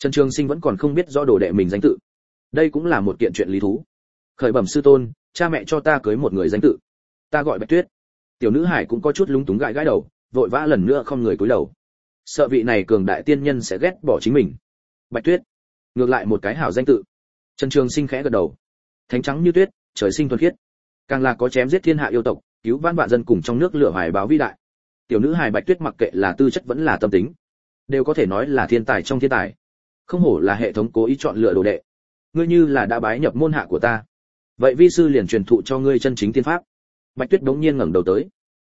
trần trường sinh vẫn còn không biết rõ đồ đệ mình danh tự. Đây cũng là một kiện chuyện lý thú. Khởi bẩm sư tôn, cha mẹ cho ta cưới một người danh tự. Ta gọi bạch tuyết. Tiểu nữ hải cũng có chút lúng túng gãi gãi đầu, vội vã lần nữa không người cúi đầu. Sợ vị này cường đại tiên nhân sẽ ghét bỏ chính mình. Bạch tuyết. Ngược lại một cái hảo danh tự. Trần trường sinh khẽ gật đầu. Thánh trắng như tuyết, trời sinh thuần khiết. Càng là có chém giết thiên hạ yêu tộc, cứu vãn vạn dân cùng trong nước lửa hoài báo vĩ đại. Tiểu nữ hài bạch tuyết mặc kệ là tư chất vẫn là tâm tính. Đều có thể nói là thiên tài trong thiên tài không hổ là hệ thống cố ý chọn lựa đồ đệ. Ngươi như là đã bái nhập môn hạ của ta. Vậy vi sư liền truyền thụ cho ngươi chân chính tiên pháp. Bạch tuyết đống nhiên ngẩng đầu tới.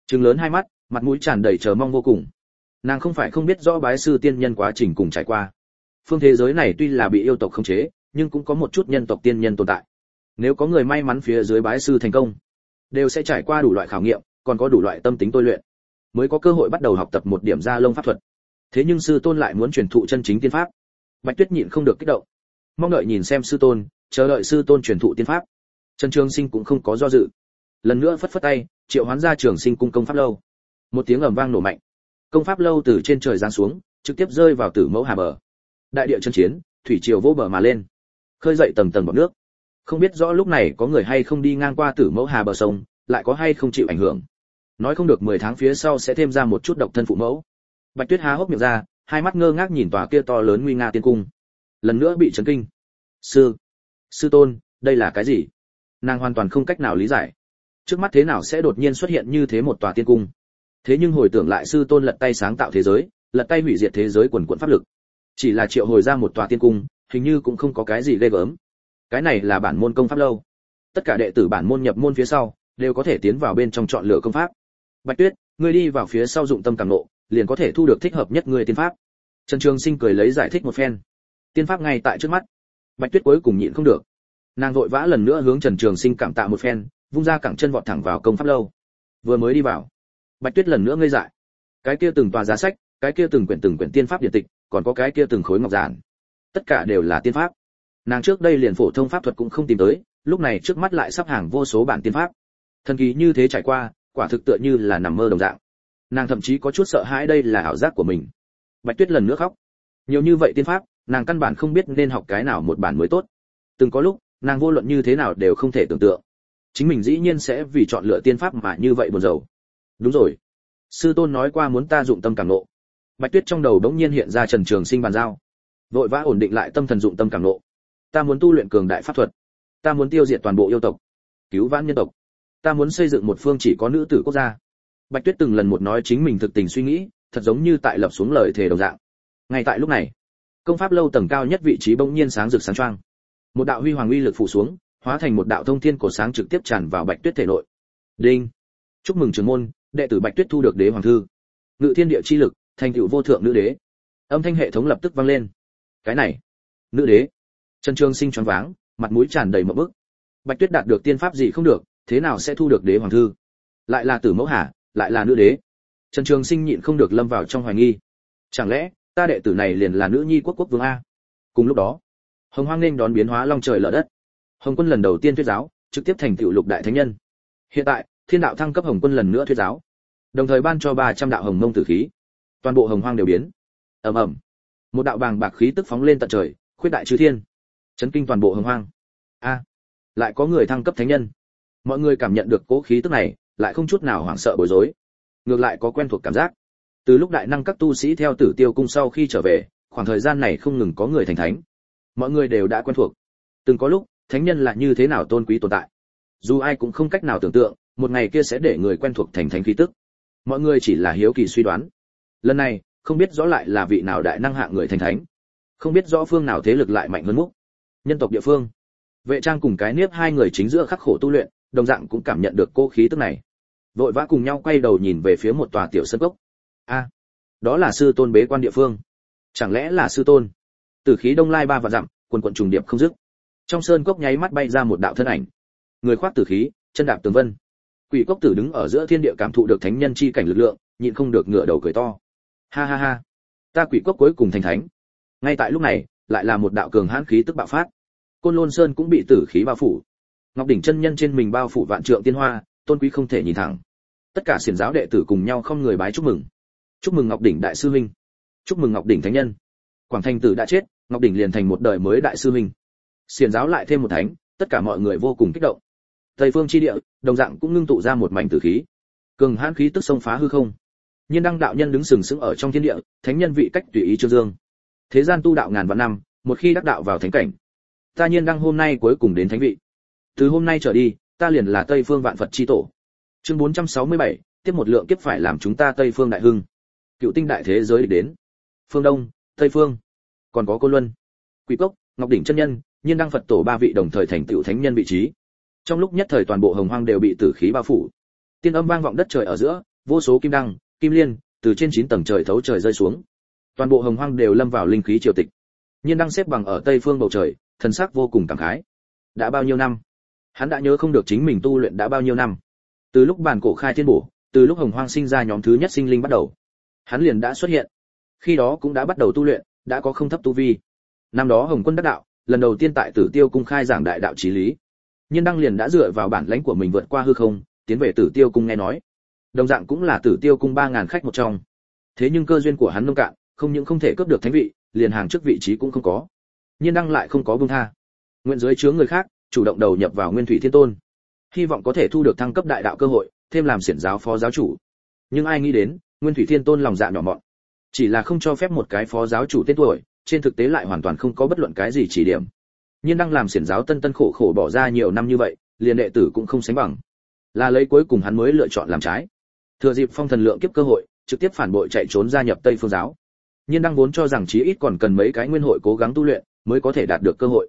Trừng lớn hai mắt, mặt mũi tràn đầy chờ mong vô cùng. Nàng không phải không biết rõ bái sư tiên nhân quá trình cùng trải qua. Phương thế giới này tuy là bị yêu tộc khống chế, nhưng cũng có một chút nhân tộc tiên nhân tồn tại. Nếu có người may mắn phía dưới bái sư thành công, đều sẽ trải qua đủ loại khảo nghiệm, còn có đủ loại tâm tính tôi luyện. Mới có cơ hội bắt đầu học tập một điểm gia lông pháp thuật. Thế nhưng sư tôn lại muốn truyền thụ chân chính tiên pháp bạch tuyết nhịn không được kích động. Mong đợi nhìn xem sư tôn, chờ đợi sư tôn truyền thụ tiên pháp. Trần trường sinh cũng không có do dự. Lần nữa phất phất tay, triệu hoán ra trường sinh cung công pháp lâu. Một tiếng ầm vang nổ mạnh. Công pháp lâu từ trên trời giáng xuống, trực tiếp rơi vào tử mẫu hà bờ. Đại địa chân chiến, thủy triều vô bờ mà lên. Khơi dậy tầng tầng bọt nước. Không biết rõ lúc này có người hay không đi ngang qua tử mẫu hà bờ sông, lại có hay không chịu ảnh hưởng. Nói không được 10 tháng phía sau sẽ thêm ra một chút độc thân phụ mẫu. Bạch tuyết há hốc miệng ra hai mắt ngơ ngác nhìn tòa kia to lớn nguy nga tiên cung. Lần nữa bị chấn kinh. Sư sư tôn, đây là cái gì? Nàng hoàn toàn không cách nào lý giải. Trước mắt thế nào sẽ đột nhiên xuất hiện như thế một tòa tiên cung? Thế nhưng hồi tưởng lại sư tôn lật tay sáng tạo thế giới, lật tay hủy diệt thế giới quần quận pháp lực. Chỉ là triệu hồi ra một tòa tiên cung, hình như cũng không có cái gì ghê gớm. Cái này là bản môn công pháp lâu. Tất cả đệ tử bản môn nhập môn phía sau, đều có thể tiến vào bên trong chọn lựa công pháp. Bạch tuyết, ngươi đi vào phía sau dụng tâm càng nộ liền có thể thu được thích hợp nhất người tiên pháp. Trần trường sinh cười lấy giải thích một phen. Tiên pháp ngay tại trước mắt. Bạch tuyết cuối cùng nhịn không được. Nàng vội vã lần nữa hướng trần trường sinh cảm tạ một phen, vung ra cẳng chân vọt thẳng vào công pháp lâu. Vừa mới đi vào, bạch tuyết lần nữa ngây dại. Cái kia từng tòa giá sách, cái kia từng quyển từng quyển tiên pháp điện tịch, còn có cái kia từng khối ngọc giản. Tất cả đều là tiên pháp. Nàng trước đây liền phổ thông pháp thuật cũng không tìm tới, lúc này trước mắt lại sắp hàng vô số bản tiên pháp. Thần kỳ như thế trải qua, quả thực tựa như là nằm mơ đồng dạng nàng thậm chí có chút sợ hãi đây là ảo giác của mình. Bạch tuyết lần nữa khóc. Nhiều như vậy tiên pháp, nàng căn bản không biết nên học cái nào một bản mới tốt. Từng có lúc, nàng vô luận như thế nào đều không thể tưởng tượng. Chính mình dĩ nhiên sẽ vì chọn lựa tiên pháp mà như vậy buồn rầu. Đúng rồi. Sư tôn nói qua muốn ta dụng tâm cảm nộ bạch tuyết trong đầu đống nhiên hiện ra trần trường sinh bàn giao. Vội vã ổn định lại tâm thần dụng tâm cảm nộ ta muốn tu luyện cường đại pháp thuật. Ta muốn tiêu diệt toàn bộ yêu tộc. Cứu vãn nhân tộc. Ta muốn xây dựng một phương chỉ có nữ tử quốc gia bạch tuyết từng lần một nói chính mình thực tình suy nghĩ, thật giống như tại lập xuống lời thề đồng dạng. Ngay tại lúc này, công pháp lâu tầng cao nhất vị trí bỗng nhiên sáng rực sáng choang. Một đạo huy hoàng uy lực phủ xuống, hóa thành một đạo thông thiên cổ sáng trực tiếp tràn vào bạch tuyết thể nội. Đinh! Chúc mừng trưởng môn, đệ tử bạch tuyết thu được đế hoàng thư. Ngự thiên địa chi lực, thành tựu vô thượng nữ đế. Âm thanh hệ thống lập tức vang lên. Cái này, nữ đế. Trần Trương sinh choáng váng, mặt mũi tràn đầy mộng bức. Bạch tuyết đạt được tiên pháp gì không được, thế nào sẽ thu được đế hoàng thư? Lại là tử mẫu hà lại là nữ đế. Trần trường sinh nhịn không được lâm vào trong hoài nghi. Chẳng lẽ, ta đệ tử này liền là nữ nhi quốc quốc vương a? Cùng lúc đó, hồng hoang nên đón biến hóa long trời lở đất. Hồng quân lần đầu tiên thuyết giáo, trực tiếp thành tựu lục đại thánh nhân. Hiện tại, thiên đạo thăng cấp hồng quân lần nữa thuyết giáo. Đồng thời ban cho ba trăm đạo hồng mông tử khí. Toàn bộ hồng hoang đều biến. Ầm ầm. Một đạo bàng bạc khí tức phóng lên tận trời, khuyết đại chư thiên. Chấn kinh toàn bộ hồng hoang. A, lại có người thăng cấp thánh nhân. Mọi người cảm nhận được cố khí tức này lại không chút nào hoảng sợ bối rối. Ngược lại có quen thuộc cảm giác. Từ lúc đại năng các tu sĩ theo tử tiêu cung sau khi trở về, khoảng thời gian này không ngừng có người thành thánh. Mọi người đều đã quen thuộc. Từng có lúc, thánh nhân là như thế nào tôn quý tồn tại. Dù ai cũng không cách nào tưởng tượng, một ngày kia sẽ để người quen thuộc thành thánh khí tức. Mọi người chỉ là hiếu kỳ suy đoán. Lần này, không biết rõ lại là vị nào đại năng hạ người thành thánh. Không biết rõ phương nào thế lực lại mạnh hơn múc. Nhân tộc địa phương. Vệ trang cùng cái niếp hai người chính giữa khắc khổ tu luyện, đồng dạng cũng cảm nhận được cô khí tức này vội vã cùng nhau quay đầu nhìn về phía một tòa tiểu sân cốc. A, đó là sư tôn bế quan địa phương. Chẳng lẽ là sư tôn? Từ khí đông lai ba và dặm, quần quận trùng điệp không dứt. Trong sơn cốc nháy mắt bay ra một đạo thân ảnh. Người khoác tử khí, chân đạp tường vân. Quỷ cốc tử đứng ở giữa thiên địa cảm thụ được thánh nhân chi cảnh lực lượng, nhịn không được ngửa đầu cười to. Ha ha ha. Ta quỷ cốc cuối cùng thành thánh. Ngay tại lúc này, lại là một đạo cường hãn khí tức bạo phát. Côn lôn sơn cũng bị tử khí bao phủ. Ngọc đỉnh chân nhân trên mình bao phủ vạn trượng tiên hoa, tôn quý không thể nhìn thẳng tất cả xiển giáo đệ tử cùng nhau không người bái chúc mừng. Chúc mừng ngọc đỉnh đại sư huynh. Chúc mừng ngọc đỉnh thánh nhân. Quảng thành tử đã chết, ngọc đỉnh liền thành một đời mới đại sư huynh. Xiển giáo lại thêm một thánh, tất cả mọi người vô cùng kích động. Tây phương chi địa, đồng dạng cũng ngưng tụ ra một mảnh tử khí. Cường hãn khí tức xông phá hư không. Nhiên đăng đạo nhân đứng sừng sững ở trong thiên địa, thánh nhân vị cách tùy ý trương dương. Thế gian tu đạo ngàn vạn năm, một khi đắc đạo vào thánh cảnh, ta nhiên đăng hôm nay cuối cùng đến thánh vị. Từ hôm nay trở đi, ta liền là tây phương vạn phật chi tổ chương 467, tiếp một lượng kiếp phải làm chúng ta tây phương đại hưng. Cựu tinh đại thế giới đến. Phương đông tây phương. Còn có cô luân. Quỷ cốc ngọc đỉnh chân nhân nhiên đăng phật tổ ba vị đồng thời thành tựu thánh nhân vị trí. Trong lúc nhất thời toàn bộ hồng hoang đều bị tử khí bao phủ. Tiên âm vang vọng đất trời ở giữa vô số kim đăng kim liên từ trên chín tầng trời thấu trời rơi xuống. Toàn bộ hồng hoang đều lâm vào linh khí triều tịch. Nhiên đăng xếp bằng ở tây phương bầu trời thần sắc vô cùng cảm khái. Đã bao nhiêu năm? Hắn đã nhớ không được chính mình tu luyện đã bao nhiêu năm từ lúc bản cổ khai thiên bổ, từ lúc hồng hoang sinh ra nhóm thứ nhất sinh linh bắt đầu, hắn liền đã xuất hiện. Khi đó cũng đã bắt đầu tu luyện, đã có không thấp tu vi. Năm đó hồng quân đắc đạo, lần đầu tiên tại tử tiêu cung khai giảng đại đạo trí lý. Nhiên đăng liền đã dựa vào bản lãnh của mình vượt qua hư không, tiến về tử tiêu cung nghe nói. Đồng dạng cũng là tử tiêu cung ba ngàn khách một trong. Thế nhưng cơ duyên của hắn nông cạn, không những không thể cướp được thánh vị, liền hàng trước vị trí cũng không có. Nhiên đăng lại không có buông tha. Nguyện dưới chướng người khác, chủ động đầu nhập vào nguyên thủy thiên tôn hy vọng có thể thu được thăng cấp đại đạo cơ hội, thêm làm xiển giáo phó giáo chủ. Nhưng ai nghĩ đến, nguyên thủy thiên tôn lòng dạ nhỏ mọn. Chỉ là không cho phép một cái phó giáo chủ tên tuổi, trên thực tế lại hoàn toàn không có bất luận cái gì chỉ điểm. Nhiên đang làm xiển giáo tân tân khổ khổ bỏ ra nhiều năm như vậy, liền đệ tử cũng không sánh bằng. Là lấy cuối cùng hắn mới lựa chọn làm trái. Thừa dịp phong thần lượng kiếp cơ hội, trực tiếp phản bội chạy trốn gia nhập tây phương giáo. Nhiên đang vốn cho rằng chí ít còn cần mấy cái nguyên hội cố gắng tu luyện, mới có thể đạt được cơ hội.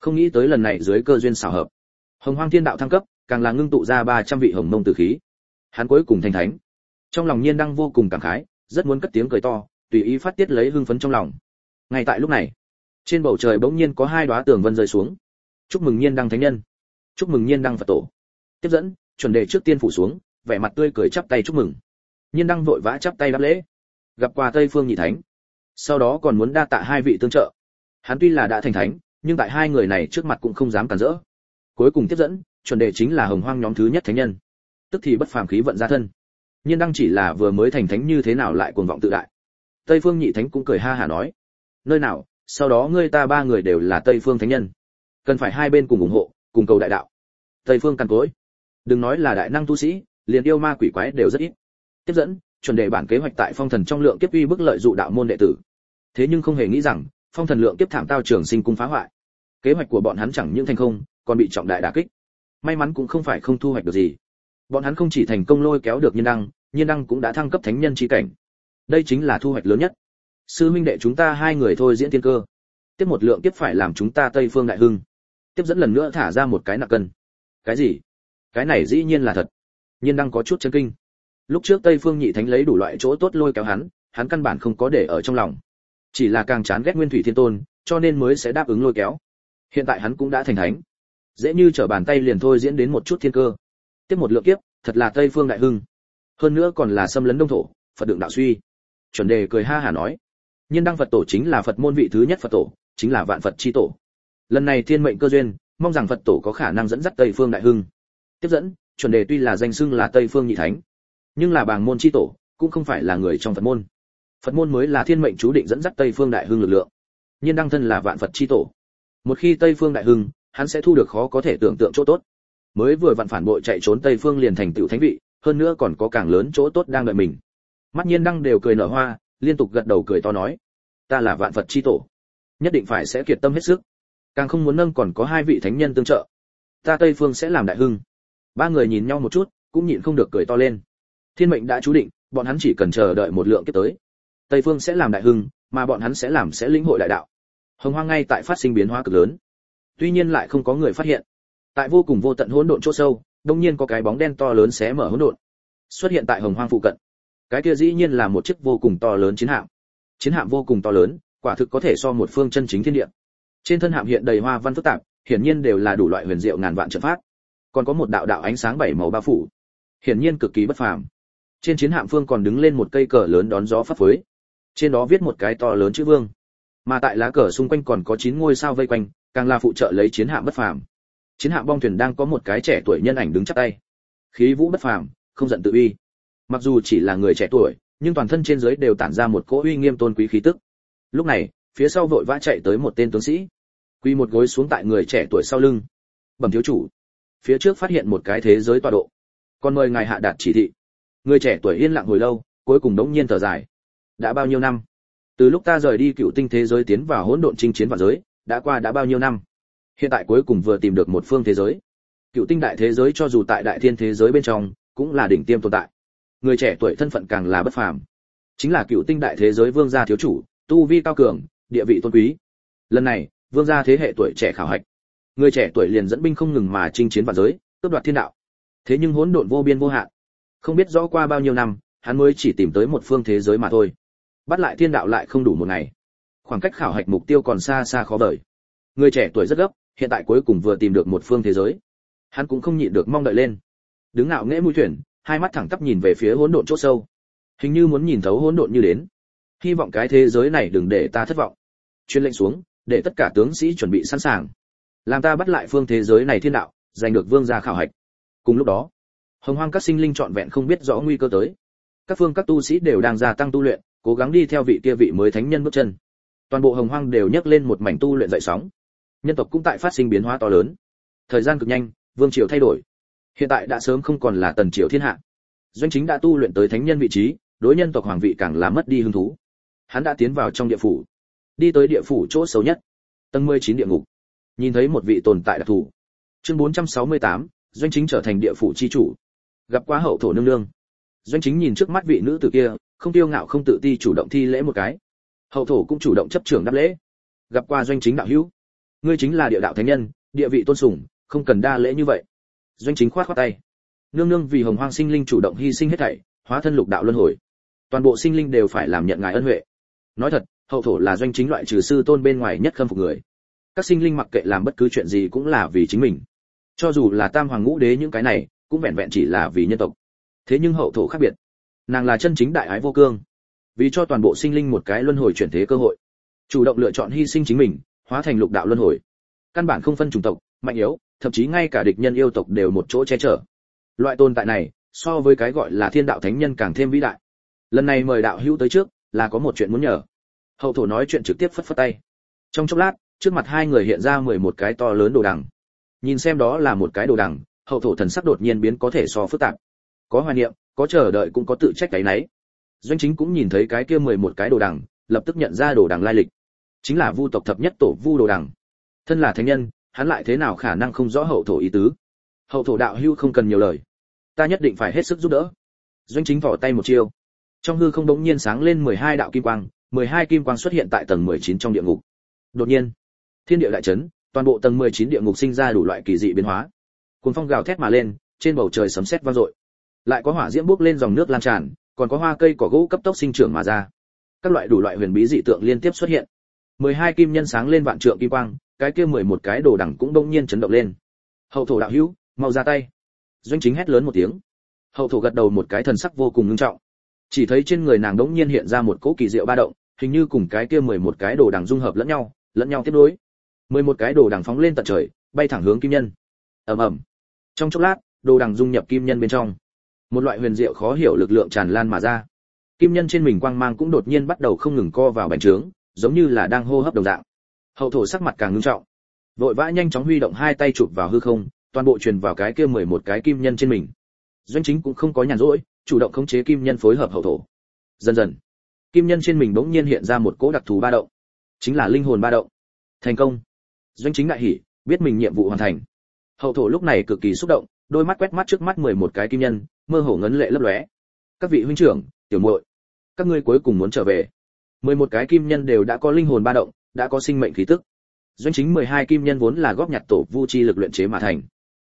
Không nghĩ tới lần này dưới cơ duyên xảo hợp. Hồng hoang thiên đạo thăng cấp càng là ngưng tụ ra 300 vị hồng mông tử khí. Hắn cuối cùng thành thánh. Trong lòng nhiên đang vô cùng cảm khái, rất muốn cất tiếng cười to, tùy ý phát tiết lấy hưng phấn trong lòng. Ngay tại lúc này, trên bầu trời bỗng nhiên có hai đóa tường vân rơi xuống. Chúc mừng nhiên đăng thánh nhân. Chúc mừng nhiên đăng phật tổ. Tiếp dẫn, chuẩn đề trước tiên phủ xuống, vẻ mặt tươi cười chắp tay chúc mừng. Nhiên đăng vội vã chắp tay đáp lễ. Gặp qua tây phương nhị thánh. Sau đó còn muốn đa tạ hai vị tương trợ. Hắn tuy là đã thành thánh, nhưng tại hai người này trước mặt cũng không dám cản rỡ. Cuối cùng tiếp dẫn chuẩn đề chính là hồng hoang nhóm thứ nhất thánh nhân. Tức thì bất phàm khí vận ra thân. Nhiên đăng chỉ là vừa mới thành thánh như thế nào lại cuồng vọng tự đại. Tây phương nhị thánh cũng cười ha hả nói, nơi nào, sau đó ngươi ta ba người đều là tây phương thánh nhân. Cần phải hai bên cùng ủng hộ, cùng cầu đại đạo. Tây phương căn cối đừng nói là đại năng tu sĩ, liền yêu ma quỷ quái đều rất ít. Tiếp dẫn, chuẩn đề bản kế hoạch tại phong thần trong lượng kiếp uy bức lợi dụ đạo môn đệ tử. Thế nhưng không hề nghĩ rằng, phong thần lượng kiếp thảm tao trường sinh cung phá hoại. Kế hoạch của bọn hắn chẳng những thành không, còn bị trọng đại đả kích may mắn cũng không phải không thu hoạch được gì. Bọn hắn không chỉ thành công lôi kéo được nhiên đăng nhiên đăng cũng đã thăng cấp thánh nhân chi cảnh. Đây chính là thu hoạch lớn nhất. Sư minh đệ chúng ta hai người thôi diễn tiên cơ. Tiếp một lượng tiếp phải làm chúng ta tây phương đại hưng. Tiếp dẫn lần nữa thả ra một cái nặng cân. Cái gì? Cái này dĩ nhiên là thật. Nhiên đăng có chút chân kinh. Lúc trước tây phương nhị thánh lấy đủ loại chỗ tốt lôi kéo hắn hắn căn bản không có để ở trong lòng. Chỉ là càng chán ghét nguyên thủy thiên tôn, cho nên mới sẽ đáp ứng lôi kéo. Hiện tại hắn cũng đã thành thánh dễ như trở bàn tay liền thôi diễn đến một chút thiên cơ. Tiếp một lượng kiếp, thật là tây phương đại hưng. Hơn nữa còn là xâm lấn đông thổ, phật đường đạo suy. Chuẩn đề cười ha hà nói, nhiên đăng phật tổ chính là phật môn vị thứ nhất phật tổ, chính là vạn phật chi tổ. Lần này thiên mệnh cơ duyên, mong rằng phật tổ có khả năng dẫn dắt tây phương đại hưng. Tiếp dẫn, chuẩn đề tuy là danh xưng là tây phương nhị thánh, nhưng là bàng môn chi tổ, cũng không phải là người trong phật môn. Phật môn mới là thiên mệnh chú định dẫn dắt tây phương đại hưng lực lượng. Nhiên đăng thân là vạn phật chi tổ. Một khi tây phương đại hưng hắn sẽ thu được khó có thể tưởng tượng chỗ tốt. Mới vừa vặn phản bội chạy trốn tây phương liền thành tựu thánh vị, hơn nữa còn có càng lớn chỗ tốt đang đợi mình. Mắt nhiên đăng đều cười nở hoa, liên tục gật đầu cười to nói, ta là vạn vật chi tổ, nhất định phải sẽ kiệt tâm hết sức. Càng không muốn nâng còn có hai vị thánh nhân tương trợ. Ta tây phương sẽ làm đại hưng. Ba người nhìn nhau một chút, cũng nhịn không được cười to lên. Thiên mệnh đã chú định, bọn hắn chỉ cần chờ đợi một lượng kiếp tới. Tây phương sẽ làm đại hưng, mà bọn hắn sẽ làm sẽ lĩnh hội đại đạo. Hồng hoang ngay tại phát sinh biến hóa cực lớn tuy nhiên lại không có người phát hiện. Tại vô cùng vô tận hỗn độn chỗ sâu đột nhiên có cái bóng đen to lớn xé mở hỗn độn, xuất hiện tại hồng hoang phụ cận. Cái kia dĩ nhiên là một chiếc vô cùng to lớn chiến hạm. Chiến hạm vô cùng to lớn, quả thực có thể so một phương chân chính thiên địa. Trên thân hạm hiện đầy hoa văn phức tạp, hiển nhiên đều là đủ loại huyền diệu ngàn vạn trận pháp. Còn có một đạo đạo ánh sáng bảy màu bao phủ. Hiển nhiên cực kỳ bất phàm. Trên chiến hạm phương còn đứng lên một cây cờ lớn đón gió phấp phới. Trên đó viết một cái to lớn chữ vương. Mà tại lá cờ xung quanh còn có chín ngôi sao vây quanh càng là phụ trợ lấy chiến hạm bất phàm. Chiến hạm bong thuyền đang có một cái trẻ tuổi nhân ảnh đứng chắp tay. Khí vũ bất phàm, không giận tự uy. Mặc dù chỉ là người trẻ tuổi, nhưng toàn thân trên dưới đều tản ra một cỗ uy nghiêm tôn quý khí tức. Lúc này, phía sau vội vã chạy tới một tên tướng sĩ. Quy một gối xuống tại người trẻ tuổi sau lưng. Bẩm thiếu chủ. Phía trước phát hiện một cái thế giới tọa độ. Còn mời ngài hạ đạt chỉ thị. Người trẻ tuổi yên lặng hồi lâu, cuối cùng đống nhiên thở dài. Đã bao nhiêu năm? Từ lúc ta rời đi cựu tinh thế giới tiến vào hỗn độn chinh chiến vạn giới đã qua đã bao nhiêu năm. Hiện tại cuối cùng vừa tìm được một phương thế giới. Cựu tinh đại thế giới cho dù tại đại thiên thế giới bên trong, cũng là đỉnh tiêm tồn tại. Người trẻ tuổi thân phận càng là bất phàm. Chính là cựu tinh đại thế giới vương gia thiếu chủ, tu vi cao cường, địa vị tôn quý. Lần này, vương gia thế hệ tuổi trẻ khảo hạch. Người trẻ tuổi liền dẫn binh không ngừng mà chinh chiến vào giới, cướp đoạt thiên đạo. Thế nhưng hỗn độn vô biên vô hạn. Không biết rõ qua bao nhiêu năm, hắn mới chỉ tìm tới một phương thế giới mà thôi. Bắt lại thiên đạo lại không đủ một ngày khoảng cách khảo hạch mục tiêu còn xa xa khó vời. Người trẻ tuổi rất gấp, hiện tại cuối cùng vừa tìm được một phương thế giới. Hắn cũng không nhịn được mong đợi lên. Đứng ngạo nghễ mũi thuyền, hai mắt thẳng tắp nhìn về phía hỗn độn chỗ sâu. Hình như muốn nhìn thấu hỗn độn như đến. Hy vọng cái thế giới này đừng để ta thất vọng. Chuyên lệnh xuống, để tất cả tướng sĩ chuẩn bị sẵn sàng. Làm ta bắt lại phương thế giới này thiên đạo, giành được vương gia khảo hạch. Cùng lúc đó, hồng hoang các sinh linh trọn vẹn không biết rõ nguy cơ tới. Các phương các tu sĩ đều đang gia tăng tu luyện, cố gắng đi theo vị kia vị mới thánh nhân bước chân toàn bộ hồng hoang đều nhấc lên một mảnh tu luyện dậy sóng. Nhân tộc cũng tại phát sinh biến hóa to lớn. Thời gian cực nhanh vương triều thay đổi. Hiện tại đã sớm không còn là tần triều thiên hạ. Doanh chính đã tu luyện tới thánh nhân vị trí đối nhân tộc hoàng vị càng là mất đi hứng thú. Hắn đã tiến vào trong địa phủ đi tới địa phủ chỗ xấu nhất tầng 19 địa ngục. Nhìn thấy một vị tồn tại đặc thù. Chương 468, doanh chính trở thành địa phủ chi chủ. Gặp quá hậu thổ nương nương. Doanh chính nhìn trước mắt vị nữ tử kia không tiêu ngạo không tự ti chủ động thi lễ một cái hậu thổ cũng chủ động chấp trưởng đáp lễ. Gặp qua doanh chính đạo hữu. Ngươi chính là địa đạo thánh nhân, địa vị tôn sùng, không cần đa lễ như vậy. Doanh chính khoát khoát tay. Nương nương vì hồng hoang sinh linh chủ động hy sinh hết thảy, hóa thân lục đạo luân hồi. Toàn bộ sinh linh đều phải làm nhận ngài ân huệ. Nói thật, hậu thổ là doanh chính loại trừ sư tôn bên ngoài nhất khâm phục người. Các sinh linh mặc kệ làm bất cứ chuyện gì cũng là vì chính mình. Cho dù là tam hoàng ngũ đế những cái này, cũng vẹn vẹn chỉ là vì nhân tộc. Thế nhưng hậu thổ khác biệt. Nàng là chân chính đại ái vô cương vì cho toàn bộ sinh linh một cái luân hồi chuyển thế cơ hội. Chủ động lựa chọn hy sinh chính mình, hóa thành lục đạo luân hồi. Căn bản không phân chủng tộc, mạnh yếu, thậm chí ngay cả địch nhân yêu tộc đều một chỗ che chở. Loại tồn tại này, so với cái gọi là thiên đạo thánh nhân càng thêm vĩ đại. Lần này mời đạo hữu tới trước, là có một chuyện muốn nhờ. Hậu thổ nói chuyện trực tiếp phất phất tay. Trong chốc lát, trước mặt hai người hiện ra mười một cái to lớn đồ đằng. Nhìn xem đó là một cái đồ đằng, hậu thổ thần sắc đột nhiên biến có thể so phức tạp. Có hoài niệm, có chờ đợi cũng có tự trách cái nấy doanh chính cũng nhìn thấy cái kia mười một cái đồ đằng, lập tức nhận ra đồ đằng lai lịch. Chính là vu tộc thập nhất tổ vu đồ đằng. Thân là thánh nhân, hắn lại thế nào khả năng không rõ hậu thổ ý tứ? Hậu thổ đạo hưu không cần nhiều lời. Ta nhất định phải hết sức giúp đỡ. Doanh chính vỏ tay một chiêu. Trong hư không đống nhiên sáng lên mười hai đạo kim quang, mười hai kim quang xuất hiện tại tầng mười chín trong địa ngục. Đột nhiên, thiên địa đại chấn, toàn bộ tầng mười chín địa ngục sinh ra đủ loại kỳ dị biến hóa. Cuồng phong gào thét mà lên, trên bầu trời sấm sét vang dội. Lại có hỏa diễm bốc lên dòng nước lan tràn còn có hoa cây cỏ gỗ cấp tốc sinh trưởng mà ra. Các loại đủ loại huyền bí dị tượng liên tiếp xuất hiện. Mười hai kim nhân sáng lên vạn trượng kim quang, cái kia mười một cái đồ đẳng cũng đông nhiên chấn động lên. Hậu thổ đạo hữu, mau ra tay. Doanh chính hét lớn một tiếng. Hậu thổ gật đầu một cái thần sắc vô cùng nghiêm trọng. Chỉ thấy trên người nàng đống nhiên hiện ra một cỗ kỳ diệu ba động, hình như cùng cái kia mười một cái đồ đằng dung hợp lẫn nhau lẫn nhau tiếp nối. mười một cái đồ đằng phóng lên tận trời, bay thẳng hướng kim nhân. Ầm ầm. Trong chốc lát, đồ đằng dung nhập kim nhân bên trong một loại huyền diệu khó hiểu lực lượng tràn lan mà ra. Kim nhân trên mình quang mang cũng đột nhiên bắt đầu không ngừng co vào bành trướng, giống như là đang hô hấp đồng dạng. Hậu thổ sắc mặt càng ngưng trọng. Vội vã nhanh chóng huy động hai tay chụp vào hư không, toàn bộ truyền vào cái kia mười một cái kim nhân trên mình. Doanh chính cũng không có nhàn rỗi, chủ động khống chế kim nhân phối hợp hậu thổ. Dần dần, kim nhân trên mình bỗng nhiên hiện ra một cỗ đặc thù ba động. Chính là linh hồn ba động. Thành công. Doanh chính đại hỉ, biết mình nhiệm vụ hoàn thành. Hậu thổ lúc này cực kỳ xúc động, đôi mắt quét mắt trước mắt mười một cái kim nhân mơ hồ ngấn lệ lấp lóe. Các vị huynh trưởng, tiểu muội, các ngươi cuối cùng muốn trở về. Mười một cái kim nhân đều đã có linh hồn ba động, đã có sinh mệnh khí tức. Doanh chính mười hai kim nhân vốn là góp nhặt tổ vu chi lực luyện chế mà thành.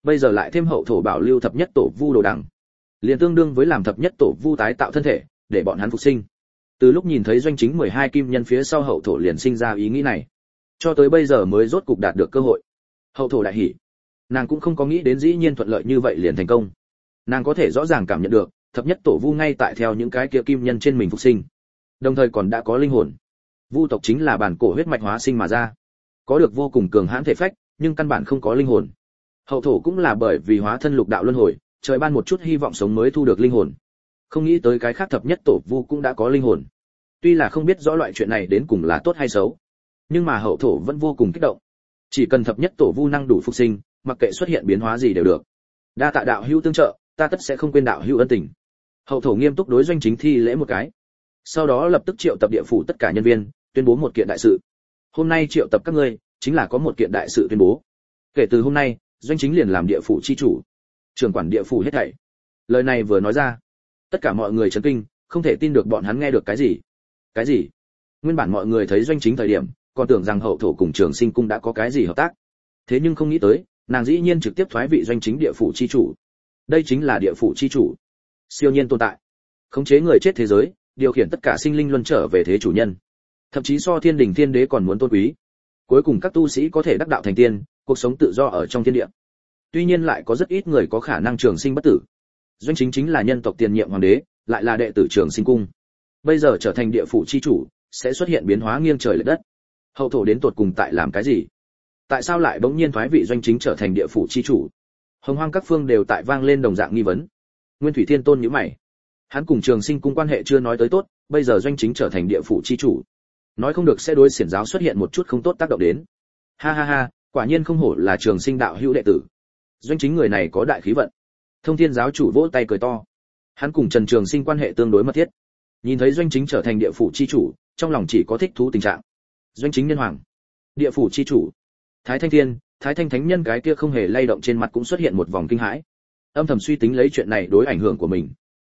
Bây giờ lại thêm hậu thổ bảo lưu thập nhất tổ vu đồ đằng. Liền tương đương với làm thập nhất tổ vu tái tạo thân thể, để bọn hắn phục sinh. Từ lúc nhìn thấy doanh chính mười hai kim nhân phía sau hậu thổ liền sinh ra ý nghĩ này. Cho tới bây giờ mới rốt cục đạt được cơ hội. Hậu thổ đại hỉ nàng cũng không có nghĩ đến dĩ nhiên thuận lợi như vậy liền thành công nàng có thể rõ ràng cảm nhận được, thập nhất tổ vu ngay tại theo những cái kia kim nhân trên mình phục sinh. Đồng thời còn đã có linh hồn. Vu tộc chính là bản cổ huyết mạch hóa sinh mà ra. Có được vô cùng cường hãn thể phách, nhưng căn bản không có linh hồn. Hậu thổ cũng là bởi vì hóa thân lục đạo luân hồi, trời ban một chút hy vọng sống mới thu được linh hồn. Không nghĩ tới cái khác thập nhất tổ vu cũng đã có linh hồn. Tuy là không biết rõ loại chuyện này đến cùng là tốt hay xấu, nhưng mà hậu thổ vẫn vô cùng kích động. Chỉ cần thập nhất tổ vu năng đủ phục sinh, mặc kệ xuất hiện biến hóa gì đều được. Đa tạ đạo hữu tương trợ ta tất sẽ không quên đạo hữu ân tình. Hậu thổ nghiêm túc đối doanh chính thi lễ một cái. Sau đó lập tức triệu tập địa phủ tất cả nhân viên, tuyên bố một kiện đại sự. Hôm nay triệu tập các ngươi, chính là có một kiện đại sự tuyên bố. Kể từ hôm nay, doanh chính liền làm địa phủ chi chủ. Trưởng quản địa phủ hết thảy. Lời này vừa nói ra, tất cả mọi người chấn kinh, không thể tin được bọn hắn nghe được cái gì. Cái gì? Nguyên bản mọi người thấy doanh chính thời điểm, còn tưởng rằng hậu thổ cùng trường sinh cung đã có cái gì hợp tác. Thế nhưng không nghĩ tới, nàng dĩ nhiên trực tiếp thoái vị doanh chính địa phủ chi chủ đây chính là địa phủ chi chủ. Siêu nhiên tồn tại. Khống chế người chết thế giới, điều khiển tất cả sinh linh luân trở về thế chủ nhân. Thậm chí so thiên đình thiên đế còn muốn tôn quý. Cuối cùng các tu sĩ có thể đắc đạo thành tiên, cuộc sống tự do ở trong thiên địa. Tuy nhiên lại có rất ít người có khả năng trường sinh bất tử. Doanh chính chính là nhân tộc tiền nhiệm hoàng đế, lại là đệ tử trường sinh cung. Bây giờ trở thành địa phủ chi chủ, sẽ xuất hiện biến hóa nghiêng trời lệch đất. Hậu thổ đến tột cùng tại làm cái gì? Tại sao lại bỗng nhiên thoái vị doanh chính trở thành địa phủ chi chủ? Hồng hoang các phương đều tại vang lên đồng dạng nghi vấn. Nguyên thủy thiên tôn nhíu mày. Hắn cùng trường sinh cung quan hệ chưa nói tới tốt, bây giờ doanh chính trở thành địa phủ chi chủ. Nói không được sẽ đối xiển giáo xuất hiện một chút không tốt tác động đến. Ha ha ha, quả nhiên không hổ là trường sinh đạo hữu đệ tử. Doanh chính người này có đại khí vận. Thông thiên giáo chủ vỗ tay cười to. Hắn cùng trần trường sinh quan hệ tương đối mật thiết. Nhìn thấy doanh chính trở thành địa phủ chi chủ, trong lòng chỉ có thích thú tình trạng. Doanh chính nhân hoàng. Địa phủ chi chủ. Thái thanh thiên thái thanh thánh nhân cái kia không hề lay động trên mặt cũng xuất hiện một vòng kinh hãi. Âm thầm suy tính lấy chuyện này đối ảnh hưởng của mình.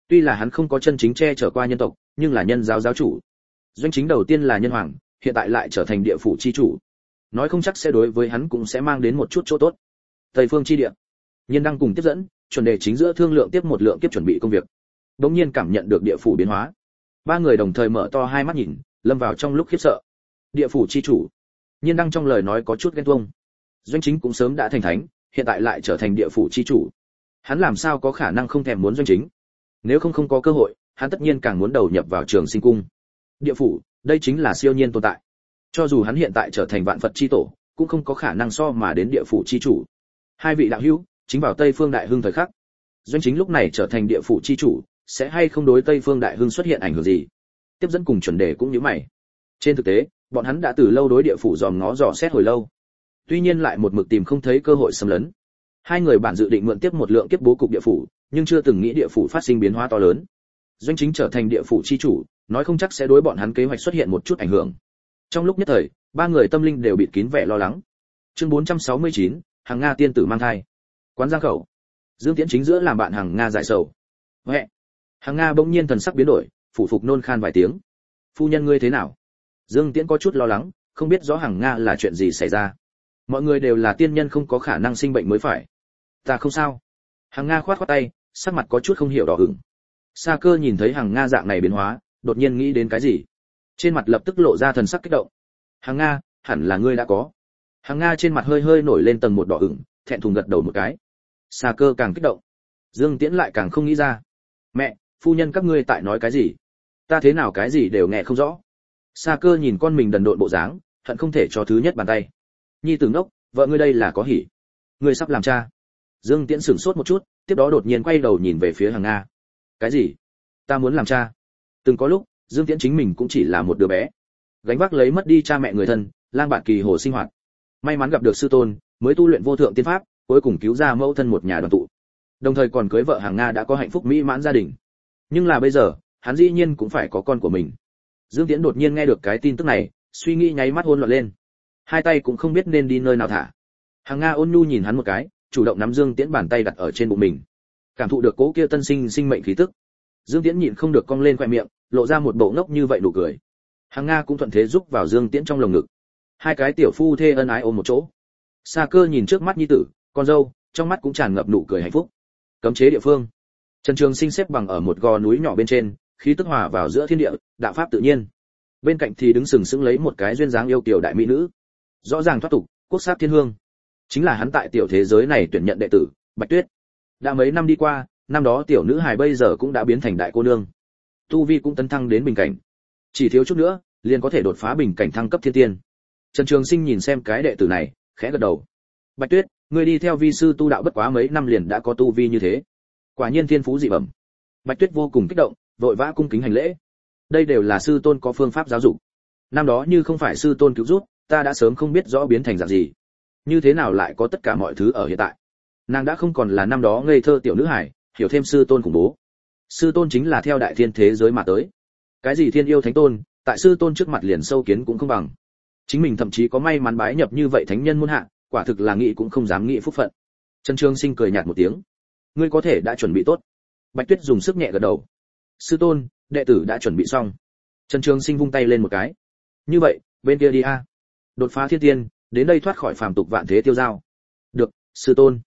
Tuy là hắn không có chân chính che chở qua nhân tộc, nhưng là nhân giáo giáo chủ. Doanh chính đầu tiên là nhân hoàng, hiện tại lại trở thành địa phủ chi chủ. Nói không chắc sẽ đối với hắn cũng sẽ mang đến một chút chỗ tốt. Tây phương chi địa. Nhân đang cùng tiếp dẫn, chuẩn đề chính giữa thương lượng tiếp một lượng kiếp chuẩn bị công việc. Đống nhiên cảm nhận được địa phủ biến hóa. Ba người đồng thời mở to hai mắt nhìn, lâm vào trong lúc khiếp sợ. Địa phủ chi chủ. Nhiên đăng trong lời nói có chút ghen tuông doanh chính cũng sớm đã thành thánh, hiện tại lại trở thành địa phủ chi chủ. Hắn làm sao có khả năng không thèm muốn doanh chính? Nếu không không có cơ hội, hắn tất nhiên càng muốn đầu nhập vào trường sinh cung. Địa phủ, đây chính là siêu nhiên tồn tại. Cho dù hắn hiện tại trở thành vạn phật chi tổ, cũng không có khả năng so mà đến địa phủ chi chủ. Hai vị đạo hữu, chính vào tây phương đại hưng thời khắc. Doanh chính lúc này trở thành địa phủ chi chủ, sẽ hay không đối tây phương đại hưng xuất hiện ảnh hưởng gì? Tiếp dẫn cùng chuẩn đề cũng như mày. Trên thực tế, bọn hắn đã từ lâu đối địa phủ dòm ngó dò xét hồi lâu tuy nhiên lại một mực tìm không thấy cơ hội xâm lấn. Hai người bản dự định mượn tiếp một lượng kiếp bố cục địa phủ nhưng chưa từng nghĩ địa phủ phát sinh biến hóa to lớn. Doanh chính trở thành địa phủ chi chủ nói không chắc sẽ đối bọn hắn kế hoạch xuất hiện một chút ảnh hưởng. Trong lúc nhất thời ba người tâm linh đều bị kín vẻ lo lắng. Chương 469, hàng nga tiên tử mang thai. Quán giang khẩu. Dương tiễn chính giữa làm bạn hàng nga giải sầu. Mẹ hàng nga bỗng nhiên thần sắc biến đổi phủ phục nôn khan vài tiếng. Phu nhân ngươi thế nào? Dương tiễn có chút lo lắng không biết rõ hàng nga là chuyện gì xảy ra mọi người đều là tiên nhân không có khả năng sinh bệnh mới phải. Ta không sao. Hàng nga khoát khoát tay, sắc mặt có chút không hiểu đỏ hửng sa cơ nhìn thấy hàng nga dạng này biến hóa, đột nhiên nghĩ đến cái gì? Trên mặt lập tức lộ ra thần sắc kích động. Hàng nga, hẳn là ngươi đã có. Hàng nga trên mặt hơi hơi nổi lên tầng một đỏ ửng, thẹn thùng gật đầu một cái. Sa cơ càng kích động. Dương tiễn lại càng không nghĩ ra. Mẹ, phu nhân các ngươi tại nói cái gì? Ta thế nào cái gì đều nghe không rõ. Sa cơ nhìn con mình đần độn bộ dáng, hận không thể cho thứ nhất bàn tay nhi tử ngốc, vợ ngươi đây là có hỉ. Ngươi sắp làm cha. Dương tiễn sửng sốt một chút, tiếp đó đột nhiên quay đầu nhìn về phía hàng nga cái gì? Ta muốn làm cha. Từng có lúc, dương tiễn chính mình cũng chỉ là một đứa bé. Gánh vác lấy mất đi cha mẹ người thân, lang bạn kỳ hồ sinh hoạt. May mắn gặp được sư tôn, mới tu luyện vô thượng tiên pháp, cuối cùng cứu ra mẫu thân một nhà đoàn tụ. Đồng thời còn cưới vợ hàng nga đã có hạnh phúc mỹ mãn gia đình. Nhưng là bây giờ, hắn dĩ nhiên cũng phải có con của mình. Dương tiễn đột nhiên nghe được cái tin tức này, suy nghĩ nháy mắt hôn loạn lên hai tay cũng không biết nên đi nơi nào thả. Hàng nga ôn nhu nhìn hắn một cái, chủ động nắm dương tiễn bàn tay đặt ở trên bụng mình. Cảm thụ được cố kia tân sinh sinh mệnh khí tức. Dương tiễn nhịn không được cong lên khoe miệng, lộ ra một bộ ngốc như vậy nụ cười. Hàng nga cũng thuận thế giúp vào dương tiễn trong lồng ngực. Hai cái tiểu phu thê ân ái ôm một chỗ. Xa cơ nhìn trước mắt nhi tử, con dâu, trong mắt cũng tràn ngập nụ cười hạnh phúc. Cấm chế địa phương. Trần trường sinh xếp bằng ở một gò núi nhỏ bên trên, khí tức hòa vào giữa thiên địa, đạo pháp tự nhiên. Bên cạnh thì đứng sừng sững lấy một cái duyên dáng yêu kiều đại mỹ nữ rõ ràng thoát tục, quốc sát thiên hương. Chính là hắn tại tiểu thế giới này tuyển nhận đệ tử, bạch tuyết. Đã mấy năm đi qua, năm đó tiểu nữ hài bây giờ cũng đã biến thành đại cô nương. Tu vi cũng tấn thăng đến bình cảnh. Chỉ thiếu chút nữa, liền có thể đột phá bình cảnh thăng cấp thiên tiên. Trần trường sinh nhìn xem cái đệ tử này, khẽ gật đầu. Bạch tuyết ngươi đi theo vi sư tu đạo bất quá mấy năm liền đã có tu vi như thế. Quả nhiên thiên phú dị bẩm. Bạch tuyết vô cùng kích động, vội vã cung kính hành lễ. Đây đều là sư tôn có phương pháp giáo dục. Năm đó như không phải sư tôn cứu giúp ta đã sớm không biết rõ biến thành dạng gì. Như thế nào lại có tất cả mọi thứ ở hiện tại? Nàng đã không còn là năm đó ngây thơ tiểu nữ hải, hiểu thêm sư tôn khủng bố. Sư tôn chính là theo đại thiên thế giới mà tới. Cái gì thiên yêu thánh tôn, tại sư tôn trước mặt liền sâu kiến cũng không bằng. Chính mình thậm chí có may mắn bái nhập như vậy thánh nhân muôn hạ, quả thực là nghĩ cũng không dám nghĩ phúc phận. Trần trương sinh cười nhạt một tiếng. Ngươi có thể đã chuẩn bị tốt. Bạch tuyết dùng sức nhẹ gật đầu. Sư tôn, đệ tử đã chuẩn bị xong. Trần trương sinh vung tay lên một cái. Như vậy, bên kia đi a đột phá thiên tiên, đến đây thoát khỏi phàm tục vạn thế tiêu giao. Được, sư tôn.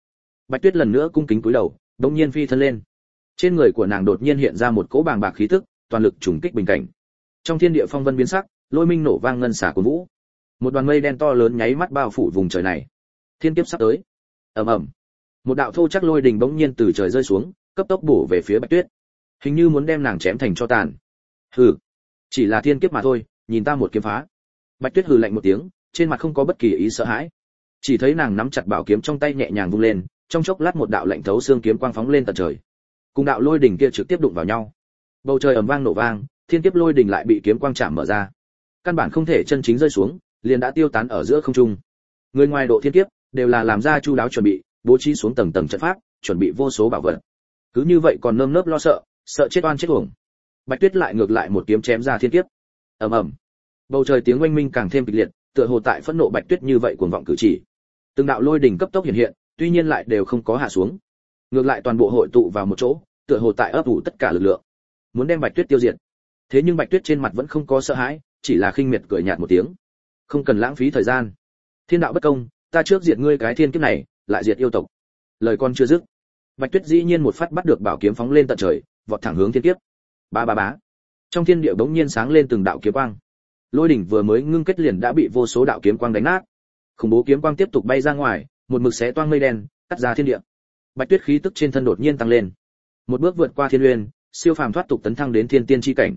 Bạch tuyết lần nữa cung kính cúi đầu đống nhiên phi thân lên. Trên người của nàng đột nhiên hiện ra một cỗ bàng bạc khí tức, toàn lực trùng kích bình cảnh. Trong thiên địa phong vân biến sắc, lôi minh nổ vang ngân xả của vũ. Một đoàn mây đen to lớn nháy mắt bao phủ vùng trời này. Thiên kiếp sắp tới. Ầm ầm. Một đạo thô chắc lôi đình bỗng nhiên từ trời rơi xuống, cấp tốc bổ về phía bạch tuyết. Hình như muốn đem nàng chém thành cho tàn. Hừ. Chỉ là thiên kiếp mà thôi, nhìn ta một kiếm phá. Bạch tuyết hừ lạnh một tiếng trên mặt không có bất kỳ ý sợ hãi. Chỉ thấy nàng nắm chặt bảo kiếm trong tay nhẹ nhàng vung lên, trong chốc lát một đạo lạnh thấu xương kiếm quang phóng lên tận trời. Cùng đạo lôi đỉnh kia trực tiếp đụng vào nhau. Bầu trời ầm vang nổ vang, thiên kiếp lôi đỉnh lại bị kiếm quang chạm mở ra. Căn bản không thể chân chính rơi xuống, liền đã tiêu tán ở giữa không trung. Người ngoài độ thiên kiếp đều là làm ra chu đáo chuẩn bị, bố trí xuống tầng tầng trận pháp, chuẩn bị vô số bảo vật. Cứ như vậy còn nơm nớp lo sợ sợ chết oan chết uổng. Bạch tuyết lại ngược lại một kiếm chém ra thiên kiếp. Ầm ầm. Bầu trời tiếng oanh minh càng thêm kịch liệt tựa hồ tại phẫn nộ bạch tuyết như vậy cuồng vọng cử chỉ. Từng đạo lôi đỉnh cấp tốc hiện hiện, tuy nhiên lại đều không có hạ xuống. Ngược lại toàn bộ hội tụ vào một chỗ, tựa hồ tại ấp ủ tất cả lực lượng. Muốn đem bạch tuyết tiêu diệt. Thế nhưng bạch tuyết trên mặt vẫn không có sợ hãi, chỉ là khinh miệt cười nhạt một tiếng. Không cần lãng phí thời gian. Thiên đạo bất công, ta trước diệt ngươi cái thiên kiếp này, lại diệt yêu tộc. Lời con chưa dứt. Bạch tuyết dĩ nhiên một phát bắt được bảo kiếm phóng lên tận trời, vọt thẳng hướng thiên kiếp. Ba ba bá trong thiên địa bỗng nhiên sáng lên từng đạo kiếm quang lôi đỉnh vừa mới ngưng kết liền đã bị vô số đạo kiếm quang đánh nát. Khủng bố kiếm quang tiếp tục bay ra ngoài, một mực xé toang mây đen, cắt ra thiên địa. Bạch tuyết khí tức trên thân đột nhiên tăng lên. Một bước vượt qua thiên uyên siêu phàm thoát tục tấn thăng đến thiên tiên chi cảnh.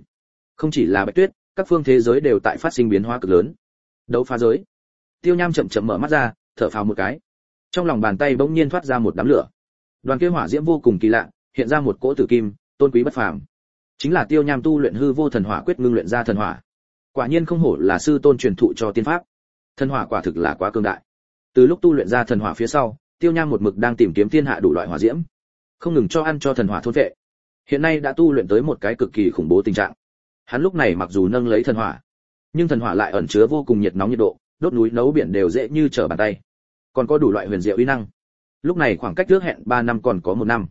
Không chỉ là bạch tuyết, các phương thế giới đều tại phát sinh biến hóa cực lớn. Đấu phá giới. Tiêu nham chậm chậm mở mắt ra, thở phào một cái. Trong lòng bàn tay bỗng nhiên thoát ra một đám lửa. Đoàn kia hỏa diễm vô cùng kỳ lạ, hiện ra một cỗ tử kim, tôn quý bất phàm. Chính là tiêu nham tu luyện hư vô thần hỏa quyết ngưng luyện ra thần hỏa quả nhiên không hổ là sư tôn truyền thụ cho tiên pháp. Thần hỏa quả thực là quá cường đại. Từ lúc tu luyện ra thần hỏa phía sau, tiêu nham một mực đang tìm kiếm thiên hạ đủ loại hỏa diễm, không ngừng cho ăn cho thần hỏa thôn vệ. Hiện nay đã tu luyện tới một cái cực kỳ khủng bố tình trạng. Hắn lúc này mặc dù nâng lấy thần hỏa, nhưng thần hỏa lại ẩn chứa vô cùng nhiệt nóng nhiệt độ, đốt núi nấu biển đều dễ như trở bàn tay. Còn có đủ loại huyền diệu uy năng. Lúc này khoảng cách trước hẹn 3 năm còn có một năm.